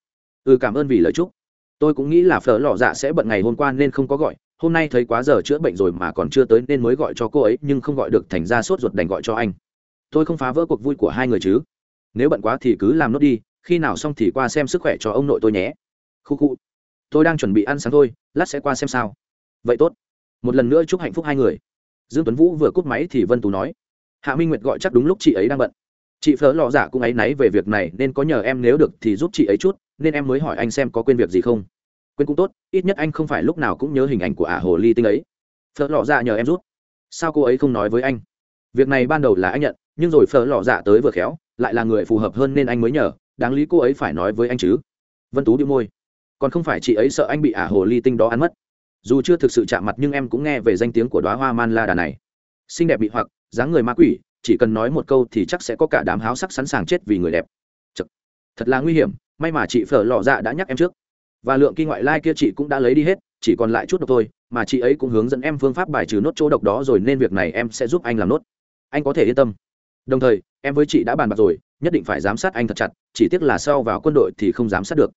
Ừ cảm ơn vì lời chúc. Tôi cũng nghĩ là phở lò dạ sẽ bận ngày hôm qua nên không có gọi, hôm nay thấy quá giờ chữa bệnh rồi mà còn chưa tới nên mới gọi cho cô ấy, nhưng không gọi được thành ra sốt ruột đành gọi cho anh. Tôi không phá vỡ cuộc vui của hai người chứ. Nếu bận quá thì cứ làm nốt đi khi nào xong thì qua xem sức khỏe cho ông nội tôi nhé. Khu khu. Tôi đang chuẩn bị ăn sáng thôi lát sẽ qua xem sao. Vậy tốt. Một lần nữa chúc hạnh phúc hai người. Dương tuấn vũ vừa cúp máy thì vân tú nói. Hạ minh nguyệt gọi chắc đúng lúc chị ấy đang bận. Chị phớ lò giả cũng áy náy về việc này nên có nhờ em nếu được thì giúp chị ấy chút nên em mới hỏi anh xem có quên việc gì không. Quên cũng tốt ít nhất anh không phải lúc nào cũng nhớ hình ảnh của ả hồ ly tinh ấy. Phở lò dạ nhờ em giúp, sao cô ấy không nói với anh? Việc này ban đầu là anh nhận nhưng rồi phở lò dạ tới vừa khéo lại là người phù hợp hơn nên anh mới nhờ đáng lý cô ấy phải nói với anh chứ? Vân tú đi môi. Còn không phải chị ấy sợ anh bị ả hồ ly tinh đó ăn mất. Dù chưa thực sự chạm mặt nhưng em cũng nghe về danh tiếng của đoá hoa man la đà này. Xinh đẹp bị hoặc, dáng người ma quỷ, chỉ cần nói một câu thì chắc sẽ có cả đám háo sắc sẵn sàng chết vì người đẹp. Chật. thật là nguy hiểm, may mà chị phở lò dạ đã nhắc em trước. Và lượng kỳ ngoại lai kia chị cũng đã lấy đi hết, chỉ còn lại chút độc thôi, mà chị ấy cũng hướng dẫn em phương pháp bài trừ nốt chỗ độc đó rồi nên việc này em sẽ giúp anh làm nốt. Anh có thể yên tâm. Đồng thời em với chị đã bàn bạc rồi, nhất định phải giám sát anh thật chặt, chỉ tiếc là sau vào quân đội thì không giám sát được.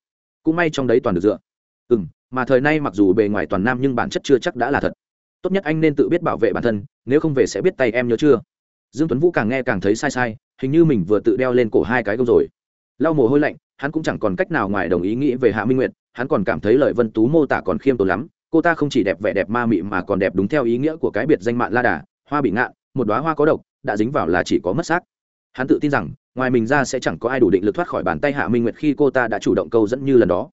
Cũng may trong đấy toàn được dựa. Ừ m mà thời nay mặc dù bề ngoài toàn nam nhưng bản chất chưa chắc đã là thật. Tốt nhất anh nên tự biết bảo vệ bản thân, nếu không về sẽ biết tay em nhớ chưa. Dương tuấn vũ càng nghe càng thấy sai sai, hình như mình vừa tự đeo lên cổ hai cái gông rồi. Lau mồ hôi lạnh, hắn cũng chẳng còn cách nào ngoài đồng ý nghĩ về hạ minh nguyệt, hắn còn cảm thấy lời vân tú mô tả còn khiêm tốn lắm, cô ta không chỉ đẹp vẻ đẹp ma mị mà còn đẹp đúng theo ý nghĩa của cái biệt danh mạn la đà, hoa bị ngạn, một đoá hoa có độc, đã dính vào là chỉ có mất xác hắn tự tin rằng, ngoài mình ra sẽ chẳng có ai đủ định lực thoát khỏi bàn tay hạ minh nguyệt khi cô ta đã chủ động câu dẫn như lần đó.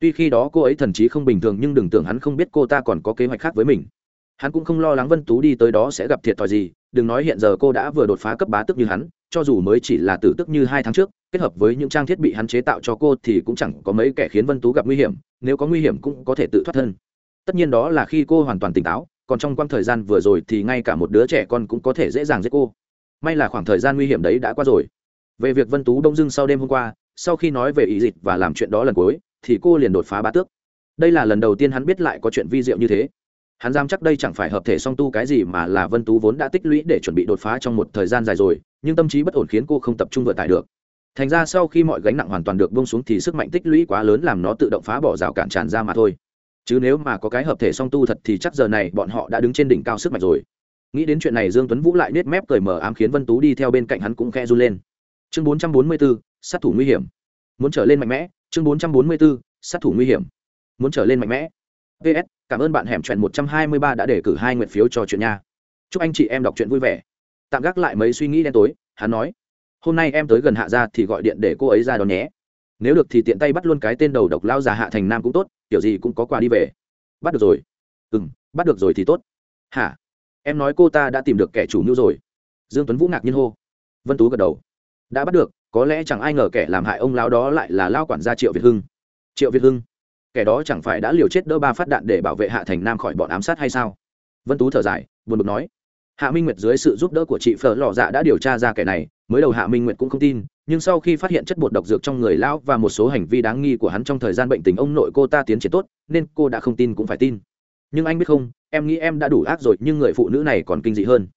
Tuy khi đó cô ấy thần trí không bình thường nhưng đừng tưởng hắn không biết cô ta còn có kế hoạch khác với mình. Hắn cũng không lo lắng vân tú đi tới đó sẽ gặp thiệt thòi gì, đừng nói hiện giờ cô đã vừa đột phá cấp bá tức như hắn, cho dù mới chỉ là tử tức như hai tháng trước, kết hợp với những trang thiết bị hắn chế tạo cho cô thì cũng chẳng có mấy kẻ khiến vân tú gặp nguy hiểm, nếu có nguy hiểm cũng có thể tự thoát thân. Tất nhiên đó là khi cô hoàn toàn tỉnh táo, còn trong quãng thời gian vừa rồi thì ngay cả một đứa trẻ con cũng có thể dễ dàng giết cô may là khoảng thời gian nguy hiểm đấy đã qua rồi. Về việc vân tú đông dưng sau đêm hôm qua, sau khi nói về ý dịch và làm chuyện đó lần cuối, thì cô liền đột phá bá tước. Đây là lần đầu tiên hắn biết lại có chuyện vi diệu như thế. Hắn dám chắc đây chẳng phải hợp thể song tu cái gì mà là vân tú vốn đã tích lũy để chuẩn bị đột phá trong một thời gian dài rồi, nhưng tâm trí bất ổn khiến cô không tập trung vừa tải được. Thành ra sau khi mọi gánh nặng hoàn toàn được bông xuống thì sức mạnh tích lũy quá lớn làm nó tự động phá bỏ rào cản tràn ra mà thôi. Chứ nếu mà có cái hợp thể song tu thật thì chắc giờ này bọn họ đã đứng trên đỉnh cao sức mạnh rồi nghĩ đến chuyện này dương tuấn vũ lại nết mép cười mở ám khiến vân tú đi theo bên cạnh hắn cũng khe run lên. Chương 444, sát thủ nguy hiểm. Muốn trở lên mạnh mẽ chương 444, sát thủ nguy hiểm. Muốn trở lên mạnh mẽ. Ps cảm ơn bạn hẻm chuyện 123 đã để cử hai nguyện phiếu cho chuyện nha. Chúc anh chị em đọc chuyện vui vẻ. Tạm gác lại mấy suy nghĩ đen tối hắn nói. Hôm nay em tới gần hạ gia thì gọi điện để cô ấy ra đón nhé. Nếu được thì tiện tay bắt luôn cái tên đầu độc lao già hạ thành nam cũng tốt kiểu gì cũng có quà đi về. Bắt được rồi. Ừ bắt được rồi thì tốt. Hả? Em nói cô ta đã tìm được kẻ chủ mưu rồi. Dương tuấn vũ ngạc nhiên hô. Vân tú gật đầu. Đã bắt được, có lẽ chẳng ai ngờ kẻ làm hại ông lão đó lại là lao quản gia triệu việt hưng. Triệu việt hưng? Kẻ đó chẳng phải đã liều chết đỡ ba phát đạn để bảo vệ hạ thành nam khỏi bọn ám sát hay sao? Vân tú thở dài, buồn bực nói. Hạ minh nguyệt dưới sự giúp đỡ của chị phở lò dạ đã điều tra ra kẻ này, mới đầu hạ minh nguyệt cũng không tin, nhưng sau khi phát hiện chất bột độc dược trong người lão và một số hành vi đáng nghi của hắn trong thời gian bệnh tình ông nội cô ta tiến triển tốt, nên cô đã không tin cũng phải tin nhưng anh biết không, em nghĩ em đã đủ ác rồi, nhưng người phụ nữ này còn kinh dị hơn.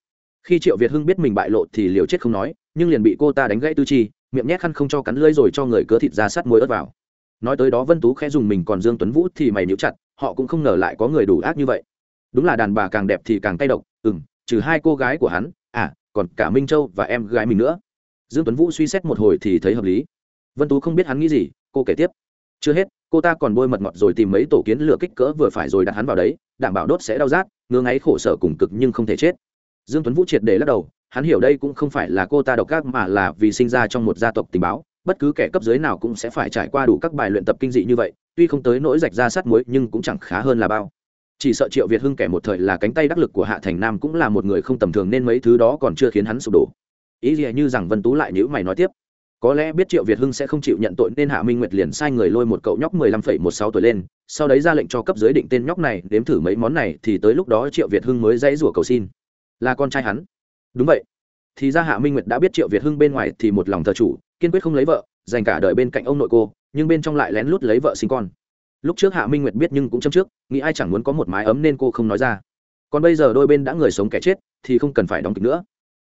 Khi triệu việt hưng biết mình bại lộ thì liều chết không nói, nhưng liền bị cô ta đánh gãy tư chi, miệng nhét khăn không cho cắn lưỡi rồi cho người cớ thịt ra sắt muối ớt vào. Nói tới đó vân tú khẽ dùng mình còn dương tuấn vũ thì mày níu chặt, họ cũng không ngờ lại có người đủ ác như vậy. Đúng là đàn bà càng đẹp thì càng tay độc ừ trừ hai cô gái của hắn à còn cả minh châu và em gái mình nữa. Dương tuấn vũ suy xét một hồi thì thấy hợp lý. Vân tú không biết hắn nghĩ gì, cô kể tiếp. Chưa hết cô ta còn bôi mật ngọt rồi tìm mấy tổ kiến lửa kích cỡ vừa phải rồi đặt hắn vào đấy, đảm bảo đốt sẽ đau rát, ngứa ngáy khổ sở cùng cực nhưng không thể chết. Dương tuấn vũ triệt để lắc đầu, hắn hiểu đây cũng không phải là cô ta độc ác mà là vì sinh ra trong một gia tộc tình báo, bất cứ kẻ cấp dưới nào cũng sẽ phải trải qua đủ các bài luyện tập kinh dị như vậy, tuy không tới nỗi rạch ra sát muối nhưng cũng chẳng khá hơn là bao. Chỉ sợ triệu việt hưng kẻ một thời là cánh tay đắc lực của hạ thành nam cũng là một người không tầm thường nên mấy thứ đó còn chưa khiến hắn sụp đổ. Ý gì như rằng vân tú lại nhữ mày nói tiếp có lẽ biết triệu việt hưng sẽ không chịu nhận tội nên hạ minh nguyệt liền sai người lôi một cậu nhóc mười lăm phẩy một sáu tuổi lên, sau đấy ra lệnh cho cấp dưới định tên nhóc này đếm thử mấy món này thì tới lúc đó triệu việt hưng mới dãy rủa cầu xin. Là con trai hắn. Đúng vậy. Thì ra hạ minh nguyệt đã biết triệu việt hưng bên ngoài thì một lòng thờ chủ, kiên quyết không lấy vợ, dành cả đời bên cạnh ông nội cô, nhưng bên trong lại lén lút lấy vợ sinh con. Lúc trước hạ minh nguyệt biết nhưng cũng châm trước, nghĩ ai chẳng muốn có một mái ấm nên cô không nói ra. Còn bây giờ đôi bên đã người sống kẻ chết, thì không cần phải đóng kịch nữa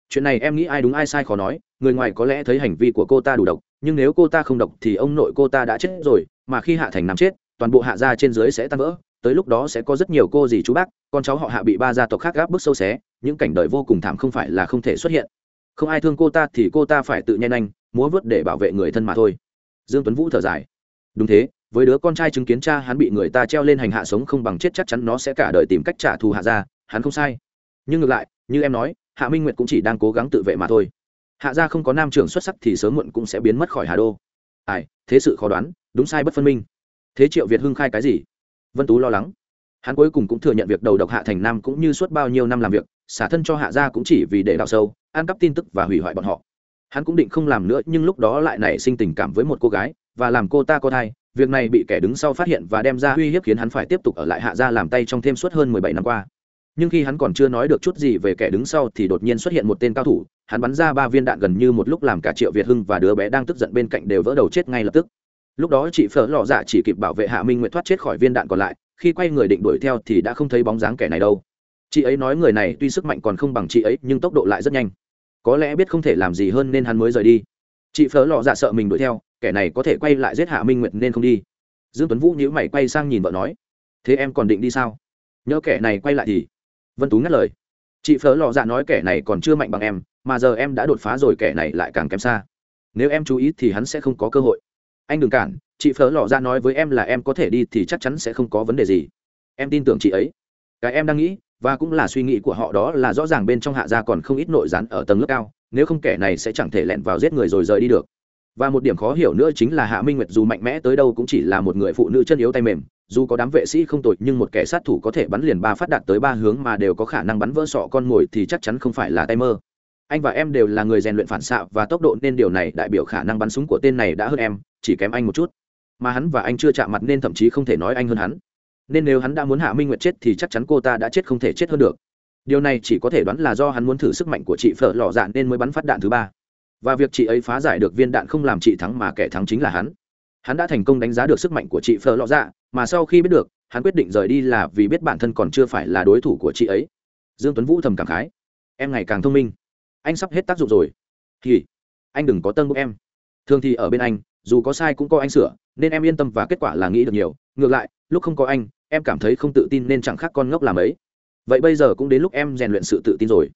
chuyện này em nghĩ ai đúng ai sai khó nói, người ngoài có lẽ thấy hành vi của cô ta đủ độc, nhưng nếu cô ta không độc thì ông nội cô ta đã chết rồi, mà khi hạ thành nằm chết, toàn bộ hạ gia trên dưới sẽ tan vỡ, tới lúc đó sẽ có rất nhiều cô dì chú bác, con cháu họ hạ bị ba gia tộc khác gáp bức sâu xé, những cảnh đời vô cùng thảm không phải là không thể xuất hiện. Không ai thương cô ta thì cô ta phải tự nhen anh, múa vớt để bảo vệ người thân mà thôi. Dương tuấn vũ thở dài. Đúng thế, với đứa con trai chứng kiến cha hắn bị người ta treo lên hành hạ sống không bằng chết chắc chắn nó sẽ cả đời tìm cách trả thù hạ gia, hắn không sai. Nhưng ngược lại, như em nói hạ minh nguyệt cũng chỉ đang cố gắng tự vệ mà thôi. Hạ gia không có nam trưởng xuất sắc thì sớm muộn cũng sẽ biến mất khỏi hà đô. Ai, thế sự khó đoán, đúng sai bất phân minh. Thế triệu việt hưng khai cái gì? Vân tú lo lắng. Hắn cuối cùng cũng thừa nhận việc đầu độc hạ thành nam cũng như suốt bao nhiêu năm làm việc, xả thân cho hạ gia cũng chỉ vì để đào sâu, ăn cắp tin tức và hủy hoại bọn họ. Hắn cũng định không làm nữa, nhưng lúc đó lại nảy sinh tình cảm với một cô gái, và làm cô ta có thai, việc này bị kẻ đứng sau phát hiện và đem ra uy hiếp khiến hắn phải tiếp tục ở lại hạ gia làm tay trong thêm suốt hơn mười bảy năm qua nhưng khi hắn còn chưa nói được chút gì về kẻ đứng sau thì đột nhiên xuất hiện một tên cao thủ, hắn bắn ra ba viên đạn gần như một lúc làm cả triệu việt hưng và đứa bé đang tức giận bên cạnh đều vỡ đầu chết ngay lập tức. Lúc đó chị phở lò dạ chỉ kịp bảo vệ hạ minh nguyện thoát chết khỏi viên đạn còn lại, khi quay người định đuổi theo thì đã không thấy bóng dáng kẻ này đâu. Chị ấy nói người này tuy sức mạnh còn không bằng chị ấy nhưng tốc độ lại rất nhanh. Có lẽ biết không thể làm gì hơn nên hắn mới rời đi. Chị phở lò dạ sợ mình đuổi theo, kẻ này có thể quay lại giết hạ minh nguyện nên không đi. Dương tuấn vũ nhíu mày quay sang nhìn vợ nói, thế em còn định đi sao? Nhớ kẻ này quay lại thì vân tú ngắt lời. Chị phở lò dạ nói kẻ này còn chưa mạnh bằng em, mà giờ em đã đột phá rồi, kẻ này lại càng kém xa. Nếu em chú ý thì hắn sẽ không có cơ hội. Anh đừng cản, chị phở lò dạ nói với em là em có thể đi thì chắc chắn sẽ không có vấn đề gì. Em tin tưởng chị ấy. Cái em đang nghĩ, và cũng là suy nghĩ của họ đó là rõ ràng bên trong hạ gia còn không ít nội gián ở tầng lớp cao, nếu không kẻ này sẽ chẳng thể lẹn vào giết người rồi rời đi được. Và một điểm khó hiểu nữa chính là hạ minh nguyệt dù mạnh mẽ tới đâu cũng chỉ là một người phụ nữ chân yếu tay mềm dù có đám vệ sĩ không tội nhưng một kẻ sát thủ có thể bắn liền ba phát đạt tới ba hướng mà đều có khả năng bắn vỡ sọ con mồi thì chắc chắn không phải là tay mơ. Anh và em đều là người rèn luyện phản xạ và tốc độ nên điều này đại biểu khả năng bắn súng của tên này đã hơn em, chỉ kém anh một chút. Mà hắn và anh chưa chạm mặt nên thậm chí không thể nói anh hơn hắn. Nên nếu hắn đã muốn hạ minh nguyệt chết thì chắc chắn cô ta đã chết không thể chết hơn được. Điều này chỉ có thể đoán là do hắn muốn thử sức mạnh của chị phở lò dạ nên mới bắn phát đạn thứ ba. Và việc chị ấy phá giải được viên đạn không làm chị thắng mà kẻ thắng chính là hắn. Hắn đã thành công đánh giá được sức mạnh của chị phở lò dạ mà sau khi biết được, hắn quyết định rời đi là vì biết bản thân còn chưa phải là đối thủ của chị ấy. Dương tuấn vũ thầm cảm khái. Em ngày càng thông minh. Anh sắp hết tác dụng rồi. Thì, anh đừng có tân bốc em. Thường thì ở bên anh, dù có sai cũng có anh sửa, nên em yên tâm và kết quả là nghĩ được nhiều. Ngược lại, lúc không có anh, em cảm thấy không tự tin nên chẳng khác con ngốc làm ấy. Vậy bây giờ cũng đến lúc em rèn luyện sự tự tin rồi.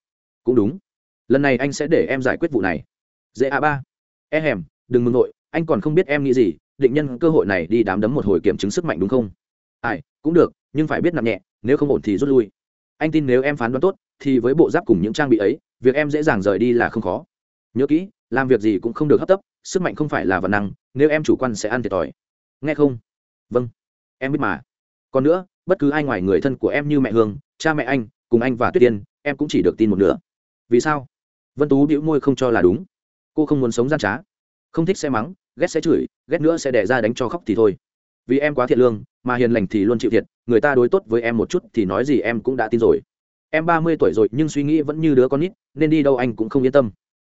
Cũng đúng. Lần này anh sẽ để em giải quyết vụ này. Dễ a ba. E hèm, đừng mừng nội, anh còn không biết em nghĩ gì định nhân cơ hội này đi đám đấm một hồi kiểm chứng sức mạnh đúng không? Ai, cũng được, nhưng phải biết nặng nhẹ, nếu không ổn thì rút lui. Anh tin nếu em phán đoán tốt, thì với bộ giáp cùng những trang bị ấy, việc em dễ dàng rời đi là không khó. Nhớ kỹ, làm việc gì cũng không được hấp tấp, sức mạnh không phải là vật năng, nếu em chủ quan sẽ ăn thiệt thòi. Nghe không? Vâng em biết mà. Còn nữa, bất cứ ai ngoài người thân của em như mẹ hương, cha mẹ anh, cùng anh và tuyết tiên, em cũng chỉ được tin một nửa. Vì sao? Vân tú bĩu môi không cho là đúng. Cô không muốn sống gian trá. Không thích xe mắng ghét sẽ chửi, ghét nữa sẽ đẻ ra đánh cho khóc thì thôi. Vì em quá thiện lương, mà hiền lành thì luôn chịu thiệt, người ta đối tốt với em một chút thì nói gì em cũng đã tin rồi. Em ba mươi tuổi rồi nhưng suy nghĩ vẫn như đứa con nít, nên đi đâu anh cũng không yên tâm.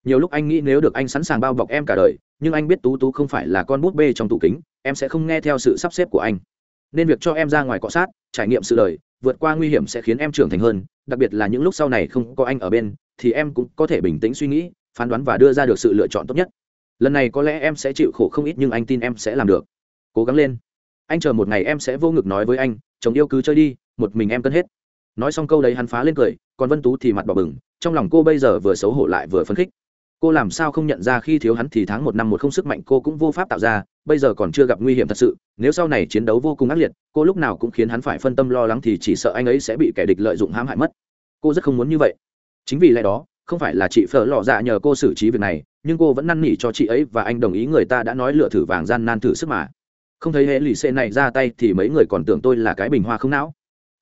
Nhiều lúc anh nghĩ nếu được anh sẵn sàng bao bọc em cả đời, nhưng anh biết tú tú không phải là con bút bê trong tủ kính, em sẽ không nghe theo sự sắp xếp của anh. Nên việc cho em ra ngoài cọ sát, trải nghiệm sự đời, vượt qua nguy hiểm sẽ khiến em trưởng thành hơn, đặc biệt là những lúc sau này không có anh ở bên, thì em cũng có thể bình tĩnh suy nghĩ, phán đoán và đưa ra được sự lựa chọn tốt nhất lần này có lẽ em sẽ chịu khổ không ít nhưng anh tin em sẽ làm được. Cố gắng lên. Anh chờ một ngày em sẽ vô ngực nói với anh, chồng yêu cứ chơi đi, một mình em cân hết. Nói xong câu đấy hắn phá lên cười, còn vân tú thì mặt bỏ bừng, trong lòng cô bây giờ vừa xấu hổ lại vừa phấn khích. Cô làm sao không nhận ra khi thiếu hắn thì tháng một năm một không sức mạnh cô cũng vô pháp tạo ra, bây giờ còn chưa gặp nguy hiểm thật sự, nếu sau này chiến đấu vô cùng ác liệt, cô lúc nào cũng khiến hắn phải phân tâm lo lắng thì chỉ sợ anh ấy sẽ bị kẻ địch lợi dụng hãm hại mất. Cô rất không muốn như vậy. Chính vì lẽ đó không phải là chị phở lò dạ nhờ cô xử trí việc này nhưng cô vẫn năn nỉ cho chị ấy và anh đồng ý người ta đã nói lựa thử vàng gian nan thử sức mà. Không thấy hệ lì xê này ra tay thì mấy người còn tưởng tôi là cái bình hoa không não.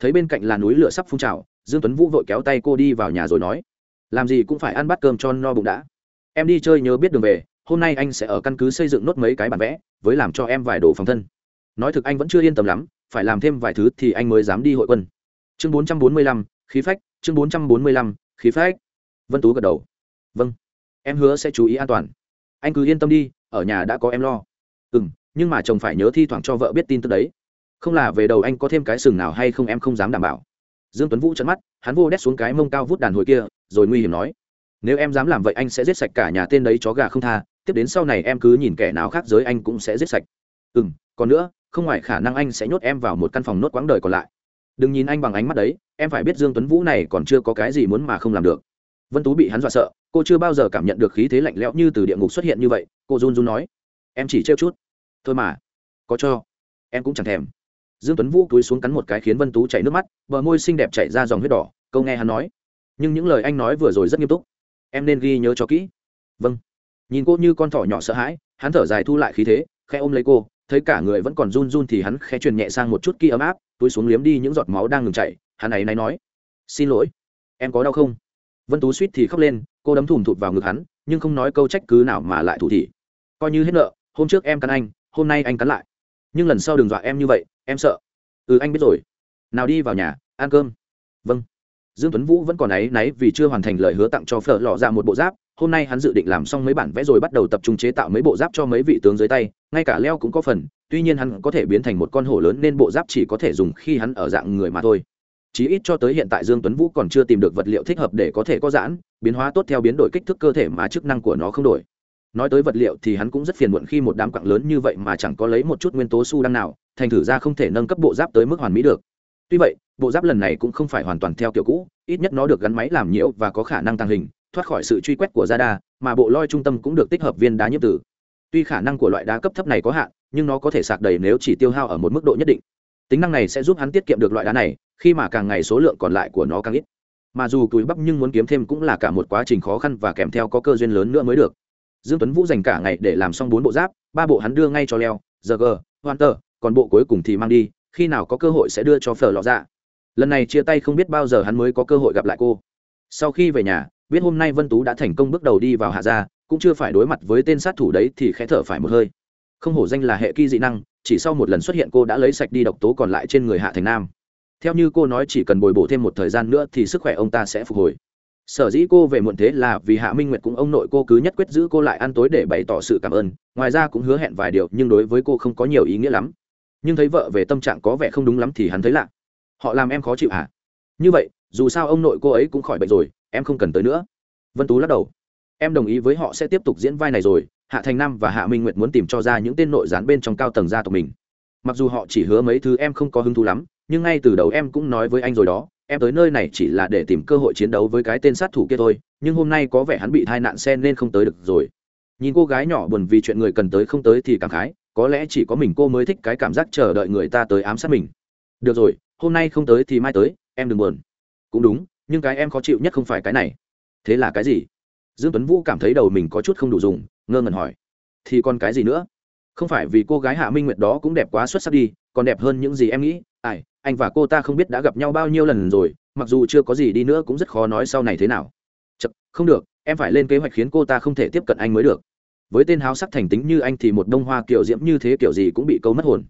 Thấy bên cạnh là núi lửa sắp phun trào dương tuấn vũ vội kéo tay cô đi vào nhà rồi nói làm gì cũng phải ăn bát cơm cho no bụng đã. Em đi chơi nhớ biết đường về hôm nay anh sẽ ở căn cứ xây dựng nốt mấy cái bản vẽ với làm cho em vài đồ phòng thân. Nói thực anh vẫn chưa yên tâm lắm phải làm thêm vài thứ thì anh mới dám đi hội quân. Chương 445, khí phách chương 445, khí phách vân tú gật đầu. Vâng em hứa sẽ chú ý an toàn. Anh cứ yên tâm đi, ở nhà đã có em lo. Ừ m nhưng mà chồng phải nhớ thi thoảng cho vợ biết tin tức đấy. Không là về đầu anh có thêm cái sừng nào hay không em không dám đảm bảo. Dương tuấn vũ trận mắt, hắn vô đét xuống cái mông cao vút đàn hồi kia, rồi nguy hiểm nói, nếu em dám làm vậy anh sẽ giết sạch cả nhà tên đấy chó gà không tha, tiếp đến sau này em cứ nhìn kẻ nào khác giới anh cũng sẽ giết sạch. Ừ m còn nữa, không ngoài khả năng anh sẽ nhốt em vào một căn phòng nốt quãng đời còn lại. Đừng nhìn anh bằng ánh mắt đấy, em phải biết dương tuấn vũ này còn chưa có cái gì muốn mà không làm được vân tú bị hắn dọa sợ, cô chưa bao giờ cảm nhận được khí thế lạnh lẽo như từ địa ngục xuất hiện như vậy, cô run run nói. Em chỉ trêu chút. Thôi mà. Có cho. Em cũng chẳng thèm. Dương tuấn vũ cúi xuống cắn một cái khiến vân tú chảy nước mắt, bờ môi xinh đẹp chảy ra dòng huyết đỏ, câu nghe hắn nói. Nhưng những lời anh nói vừa rồi rất nghiêm túc. Em nên ghi nhớ cho kỹ. Vâng. Nhìn cô như con thỏ nhỏ sợ hãi, hắn thở dài thu lại khí thế, khẽ ôm lấy cô, thấy cả người vẫn còn run run thì hắn khẽ truyền nhẹ sang một chút kia ấm áp, túi xuống liếm đi những giọt máu đang ngừng chảy. Hắn ấy náy nói. Xin lỗi. Em có đau không? Vân tú suýt thì khóc lên, cô đấm thùm thụt vào ngực hắn, nhưng không nói câu trách cứ nào mà lại thủ thị. Coi như hết nợ, hôm trước em cắn anh, hôm nay anh cắn lại. Nhưng lần sau đừng dọa em như vậy, em sợ. Ừ anh biết rồi. Nào đi vào nhà, ăn cơm. Vâng. Dương tuấn vũ vẫn còn áy náy vì chưa hoàn thành lời hứa tặng cho phở lò ra dạ một bộ giáp. Hôm nay hắn dự định làm xong mấy bản vẽ rồi bắt đầu tập trung chế tạo mấy bộ giáp cho mấy vị tướng dưới tay, ngay cả leo cũng có phần. Tuy nhiên hắn có thể biến thành một con hổ lớn nên bộ giáp chỉ có thể dùng khi hắn ở dạng người mà thôi chí ít cho tới hiện tại dương tuấn vũ còn chưa tìm được vật liệu thích hợp để có thể có giãn biến hóa tốt theo biến đổi kích thước cơ thể mà chức năng của nó không đổi nói tới vật liệu thì hắn cũng rất phiền muộn khi một đám quặng lớn như vậy mà chẳng có lấy một chút nguyên tố su đăng nào thành thử ra không thể nâng cấp bộ giáp tới mức hoàn mỹ được tuy vậy bộ giáp lần này cũng không phải hoàn toàn theo kiểu cũ ít nhất nó được gắn máy làm nhiễu và có khả năng tăng hình thoát khỏi sự truy quét của Zada, mà bộ loi trung tâm cũng được tích hợp viên đá nhiễm tử. Tuy khả năng của loại đá cấp thấp này có hạn, nhưng nó có thể sạc đầy nếu chỉ tiêu hao ở một mức độ nhất định. Tính năng này sẽ giúp hắn tiết kiệm được loại đá này, khi mà càng ngày số lượng còn lại của nó càng ít. Mà dù túi bắp nhưng muốn kiếm thêm cũng là cả một quá trình khó khăn và kèm theo có cơ duyên lớn nữa mới được. Dương Tuấn Vũ dành cả ngày để làm xong bốn bộ giáp, ba bộ hắn đưa ngay cho Leo, Jagger, Hunter, còn bộ cuối cùng thì mang đi, khi nào có cơ hội sẽ đưa cho Phở lọ dạ. Lần này chia tay không biết bao giờ hắn mới có cơ hội gặp lại cô. Sau khi về nhà, biết hôm nay Vân Tú đã thành công bước đầu đi vào hạ gia, cũng chưa phải đối mặt với tên sát thủ đấy thì khẽ thở phải một hơi. Không hổ danh là hệ kỳ dị năng, chỉ sau một lần xuất hiện cô đã lấy sạch đi độc tố còn lại trên người Hạ Thành Nam. Theo như cô nói chỉ cần bồi bổ thêm một thời gian nữa thì sức khỏe ông ta sẽ phục hồi. Sở dĩ cô về muộn thế là vì hạ minh nguyệt cũng ông nội cô cứ nhất quyết giữ cô lại ăn tối để bày tỏ sự cảm ơn, ngoài ra cũng hứa hẹn vài điều nhưng đối với cô không có nhiều ý nghĩa lắm. Nhưng thấy vợ về tâm trạng có vẻ không đúng lắm thì hắn thấy lạ. Họ làm em khó chịu hả? Như vậy, dù sao ông nội cô ấy cũng khỏi bệnh rồi, em không cần tới nữa. Vân tú lắc đầu. Em đồng ý với họ sẽ tiếp tục diễn vai này rồi hạ thành nam và hạ minh nguyệt muốn tìm cho ra những tên nội gián bên trong cao tầng gia tộc mình. Mặc dù họ chỉ hứa mấy thứ em không có hứng thú lắm, nhưng ngay từ đầu em cũng nói với anh rồi đó, em tới nơi này chỉ là để tìm cơ hội chiến đấu với cái tên sát thủ kia thôi, nhưng hôm nay có vẻ hắn bị tai nạn xe nên không tới được rồi. Nhìn cô gái nhỏ buồn vì chuyện người cần tới không tới thì cảm khái, có lẽ chỉ có mình cô mới thích cái cảm giác chờ đợi người ta tới ám sát mình. Được rồi, hôm nay không tới thì mai tới, em đừng buồn. Cũng đúng, nhưng cái em khó chịu nhất không phải cái này. Thế là cái gì? Dương tuấn vũ cảm thấy đầu mình có chút không đủ dùng ngơ ngẩn hỏi. Thì còn cái gì nữa? Không phải vì cô gái hạ minh nguyệt đó cũng đẹp quá xuất sắc đi còn đẹp hơn những gì em nghĩ. Ai anh và cô ta không biết đã gặp nhau bao nhiêu lần rồi mặc dù chưa có gì đi nữa cũng rất khó nói sau này thế nào. Chật, không được em phải lên kế hoạch khiến cô ta không thể tiếp cận anh mới được. Với tên háo sắc thành tính như anh thì một đông hoa kiểu diễm như thế kiểu gì cũng bị câu mất hồn.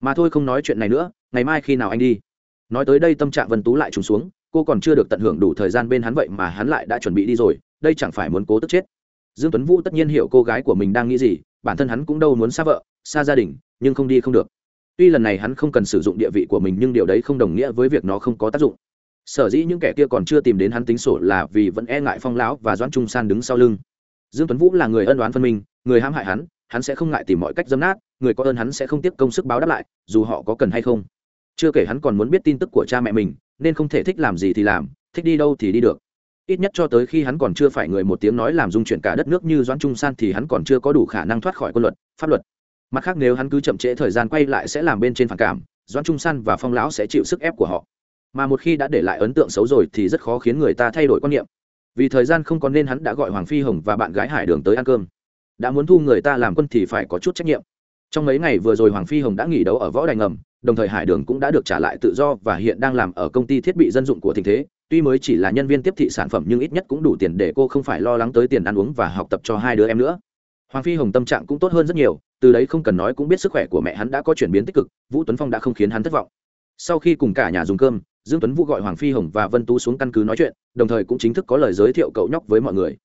Mà thôi không nói chuyện này nữa ngày mai khi nào anh đi? Nói tới đây tâm trạng vân tú lại trùng xuống cô còn chưa được tận hưởng đủ thời gian bên hắn vậy mà hắn lại đã chuẩn bị đi rồi đây chẳng phải muốn cố tức chết dương tuấn vũ tất nhiên hiểu cô gái của mình đang nghĩ gì, bản thân hắn cũng đâu muốn xa vợ, xa gia đình, nhưng không đi không được. Tuy lần này hắn không cần sử dụng địa vị của mình nhưng điều đấy không đồng nghĩa với việc nó không có tác dụng. Sở dĩ những kẻ kia còn chưa tìm đến hắn tính sổ là vì vẫn e ngại phong lão và doãn trung san đứng sau lưng. Dương tuấn vũ là người ân đoán phân minh, người hãm hại hắn hắn sẽ không ngại tìm mọi cách dâm nát, người có ơn hắn sẽ không tiếp công sức báo đáp lại, dù họ có cần hay không. Chưa kể hắn còn muốn biết tin tức của cha mẹ mình, nên không thể thích làm gì thì làm, thích đi đâu thì đi được ít nhất cho tới khi hắn còn chưa phải người một tiếng nói làm dung chuyển cả đất nước như doãn trung san thì hắn còn chưa có đủ khả năng thoát khỏi quân luật, pháp luật. Mặt khác nếu hắn cứ chậm trễ thời gian quay lại sẽ làm bên trên phản cảm, doãn trung san và phong lão sẽ chịu sức ép của họ. Mà một khi đã để lại ấn tượng xấu rồi thì rất khó khiến người ta thay đổi quan niệm. Vì thời gian không còn nên hắn đã gọi hoàng phi hồng và bạn gái hải đường tới ăn cơm. Đã muốn thu người ta làm quân thì phải có chút trách nhiệm. Trong mấy ngày vừa rồi hoàng phi hồng đã nghỉ đấu ở võ đài ngầm, đồng thời hải đường cũng đã được trả lại tự do và hiện đang làm ở công ty thiết bị dân dụng của tình thế tuy mới chỉ là nhân viên tiếp thị sản phẩm nhưng ít nhất cũng đủ tiền để cô không phải lo lắng tới tiền ăn uống và học tập cho hai đứa em nữa. Hoàng phi hồng tâm trạng cũng tốt hơn rất nhiều, từ đấy không cần nói cũng biết sức khỏe của mẹ hắn đã có chuyển biến tích cực, vũ tuấn phong đã không khiến hắn thất vọng. Sau khi cùng cả nhà dùng cơm, dương tuấn vũ gọi hoàng phi hồng và vân tú xuống căn cứ nói chuyện, đồng thời cũng chính thức có lời giới thiệu cậu nhóc với mọi người.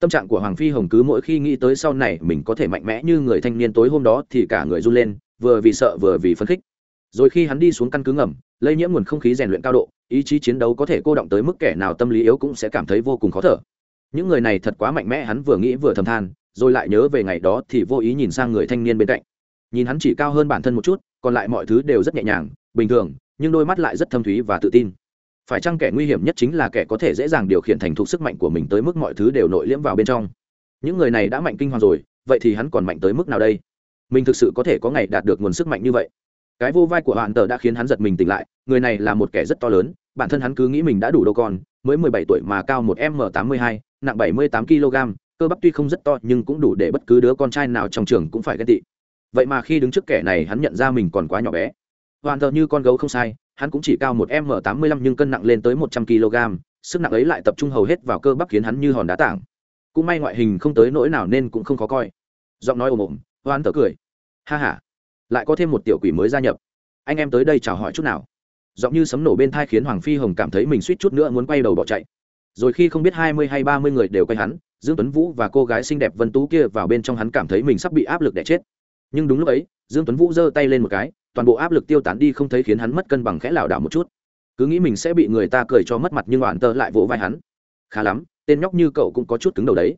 Tâm trạng của hoàng phi hồng cứ mỗi khi nghĩ tới sau này mình có thể mạnh mẽ như người thanh niên tối hôm đó thì cả người run lên, vừa vì sợ vừa vì phấn khích. Rồi khi hắn đi xuống căn cứ ngầm lây nhiễm nguồn không khí rèn luyện cao độ, ý chí chiến đấu có thể cô động tới mức kẻ nào tâm lý yếu cũng sẽ cảm thấy vô cùng khó thở. Những người này thật quá mạnh mẽ, hắn vừa nghĩ vừa thầm than, rồi lại nhớ về ngày đó thì vô ý nhìn sang người thanh niên bên cạnh. Nhìn hắn chỉ cao hơn bản thân một chút, còn lại mọi thứ đều rất nhẹ nhàng, bình thường, nhưng đôi mắt lại rất thâm thúy và tự tin. Phải chăng kẻ nguy hiểm nhất chính là kẻ có thể dễ dàng điều khiển thành thục sức mạnh của mình tới mức mọi thứ đều nội liễm vào bên trong? Những người này đã mạnh kinh hoàng rồi, vậy thì hắn còn mạnh tới mức nào đây? Mình thực sự có thể có ngày đạt được nguồn sức mạnh như vậy? Cái vô vai của hoạn tờ đã khiến hắn giật mình tỉnh lại, người này là một kẻ rất to lớn, bản thân hắn cứ nghĩ mình đã đủ đâu con, mới mười bảy tuổi mà cao một m tám mươi hai, nặng bảy mươi tám kg, cơ bắp tuy không rất to nhưng cũng đủ để bất cứ đứa con trai nào trong trường cũng phải ghen tị. Vậy mà khi đứng trước kẻ này hắn nhận ra mình còn quá nhỏ bé. Hoàn thờ như con gấu không sai, hắn cũng chỉ cao một m tám mươi lăm nhưng cân nặng lên tới một trăm kg, sức nặng ấy lại tập trung hầu hết vào cơ bắp khiến hắn như hòn đá tảng. Cũng may ngoại hình không tới nỗi nào nên cũng không khó coi. Giọng nói ồm ồm hoàn thờ cười. Ha h a lại có thêm một tiểu quỷ mới gia nhập. Anh em tới đây chào hỏi chút nào. Giọng như sấm nổ bên thai khiến hoàng phi hồng cảm thấy mình suýt chút nữa muốn quay đầu bỏ chạy. Rồi khi không biết hai mươi hay ba mươi người đều quay hắn, dương tuấn vũ và cô gái xinh đẹp vân tú kia vào bên trong hắn cảm thấy mình sắp bị áp lực để chết. Nhưng đúng lúc ấy, dương tuấn vũ giơ tay lên một cái, toàn bộ áp lực tiêu tán đi không thấy khiến hắn mất cân bằng khẽ lảo đảo một chút. Cứ nghĩ mình sẽ bị người ta cười cho mất mặt nhưng hoàn tơ lại vỗ vai hắn. Khá lắm, tên nhóc như cậu cũng có chút cứng đầu đấy.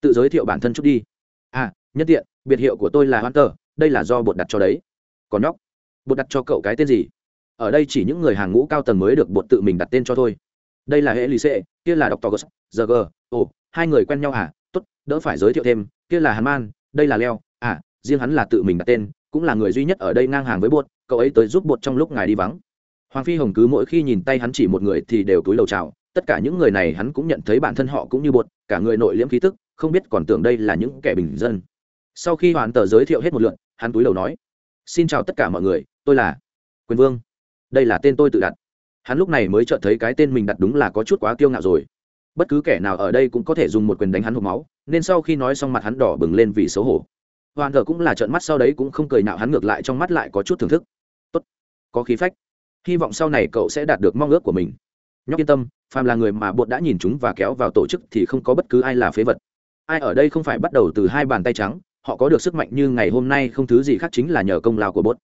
Tự giới thiệu bản thân chút đi. À nhân tiện, biệt hiệu của tôi là hoan tơ đây là do bột đặt cho đấy. Còn nhóc, bột đặt cho cậu cái tên gì? Ở đây chỉ những người hàng ngũ cao tầng mới được bột tự mình đặt tên cho thôi. Đây là hệ lì xệ, kia là dr. Gus giờ g. Ồ, hai người quen nhau à tốt, đỡ phải giới thiệu thêm, kia là hàn man, đây là leo. À riêng hắn là tự mình đặt tên, cũng là người duy nhất ở đây ngang hàng với bột, cậu ấy tới giúp bột trong lúc ngài đi vắng. Hoàng phi hồng cứ mỗi khi nhìn tay hắn chỉ một người thì đều túi lầu chào, tất cả những người này hắn cũng nhận thấy bản thân họ cũng như bột, cả người nội liễm khí tức, không biết còn tưởng đây là những kẻ bình dân sau khi hoàn tờ giới thiệu hết một lượn hắn túi lầu nói, xin chào tất cả mọi người, tôi là quyền vương. Đây là tên tôi tự đặt. Hắn lúc này mới chợt thấy cái tên mình đặt đúng là có chút quá kiêu ngạo rồi. Bất cứ kẻ nào ở đây cũng có thể dùng một quyền đánh hắn hộp máu, nên sau khi nói xong mặt hắn đỏ bừng lên vì xấu hổ. Hoàn thờ cũng là trợn mắt sau đấy cũng không cười nào hắn ngược lại trong mắt lại có chút thưởng thức. Tốt, có khí phách. Hy vọng sau này cậu sẽ đạt được mong ước của mình. Nhóc yên tâm, phàm là người mà bột đã nhìn chúng và kéo vào tổ chức thì không có bất cứ ai là phế vật. Ai ở đây không phải bắt đầu từ hai bàn tay trắng họ có được sức mạnh như ngày hôm nay không thứ gì khác chính là nhờ công lao của bốt.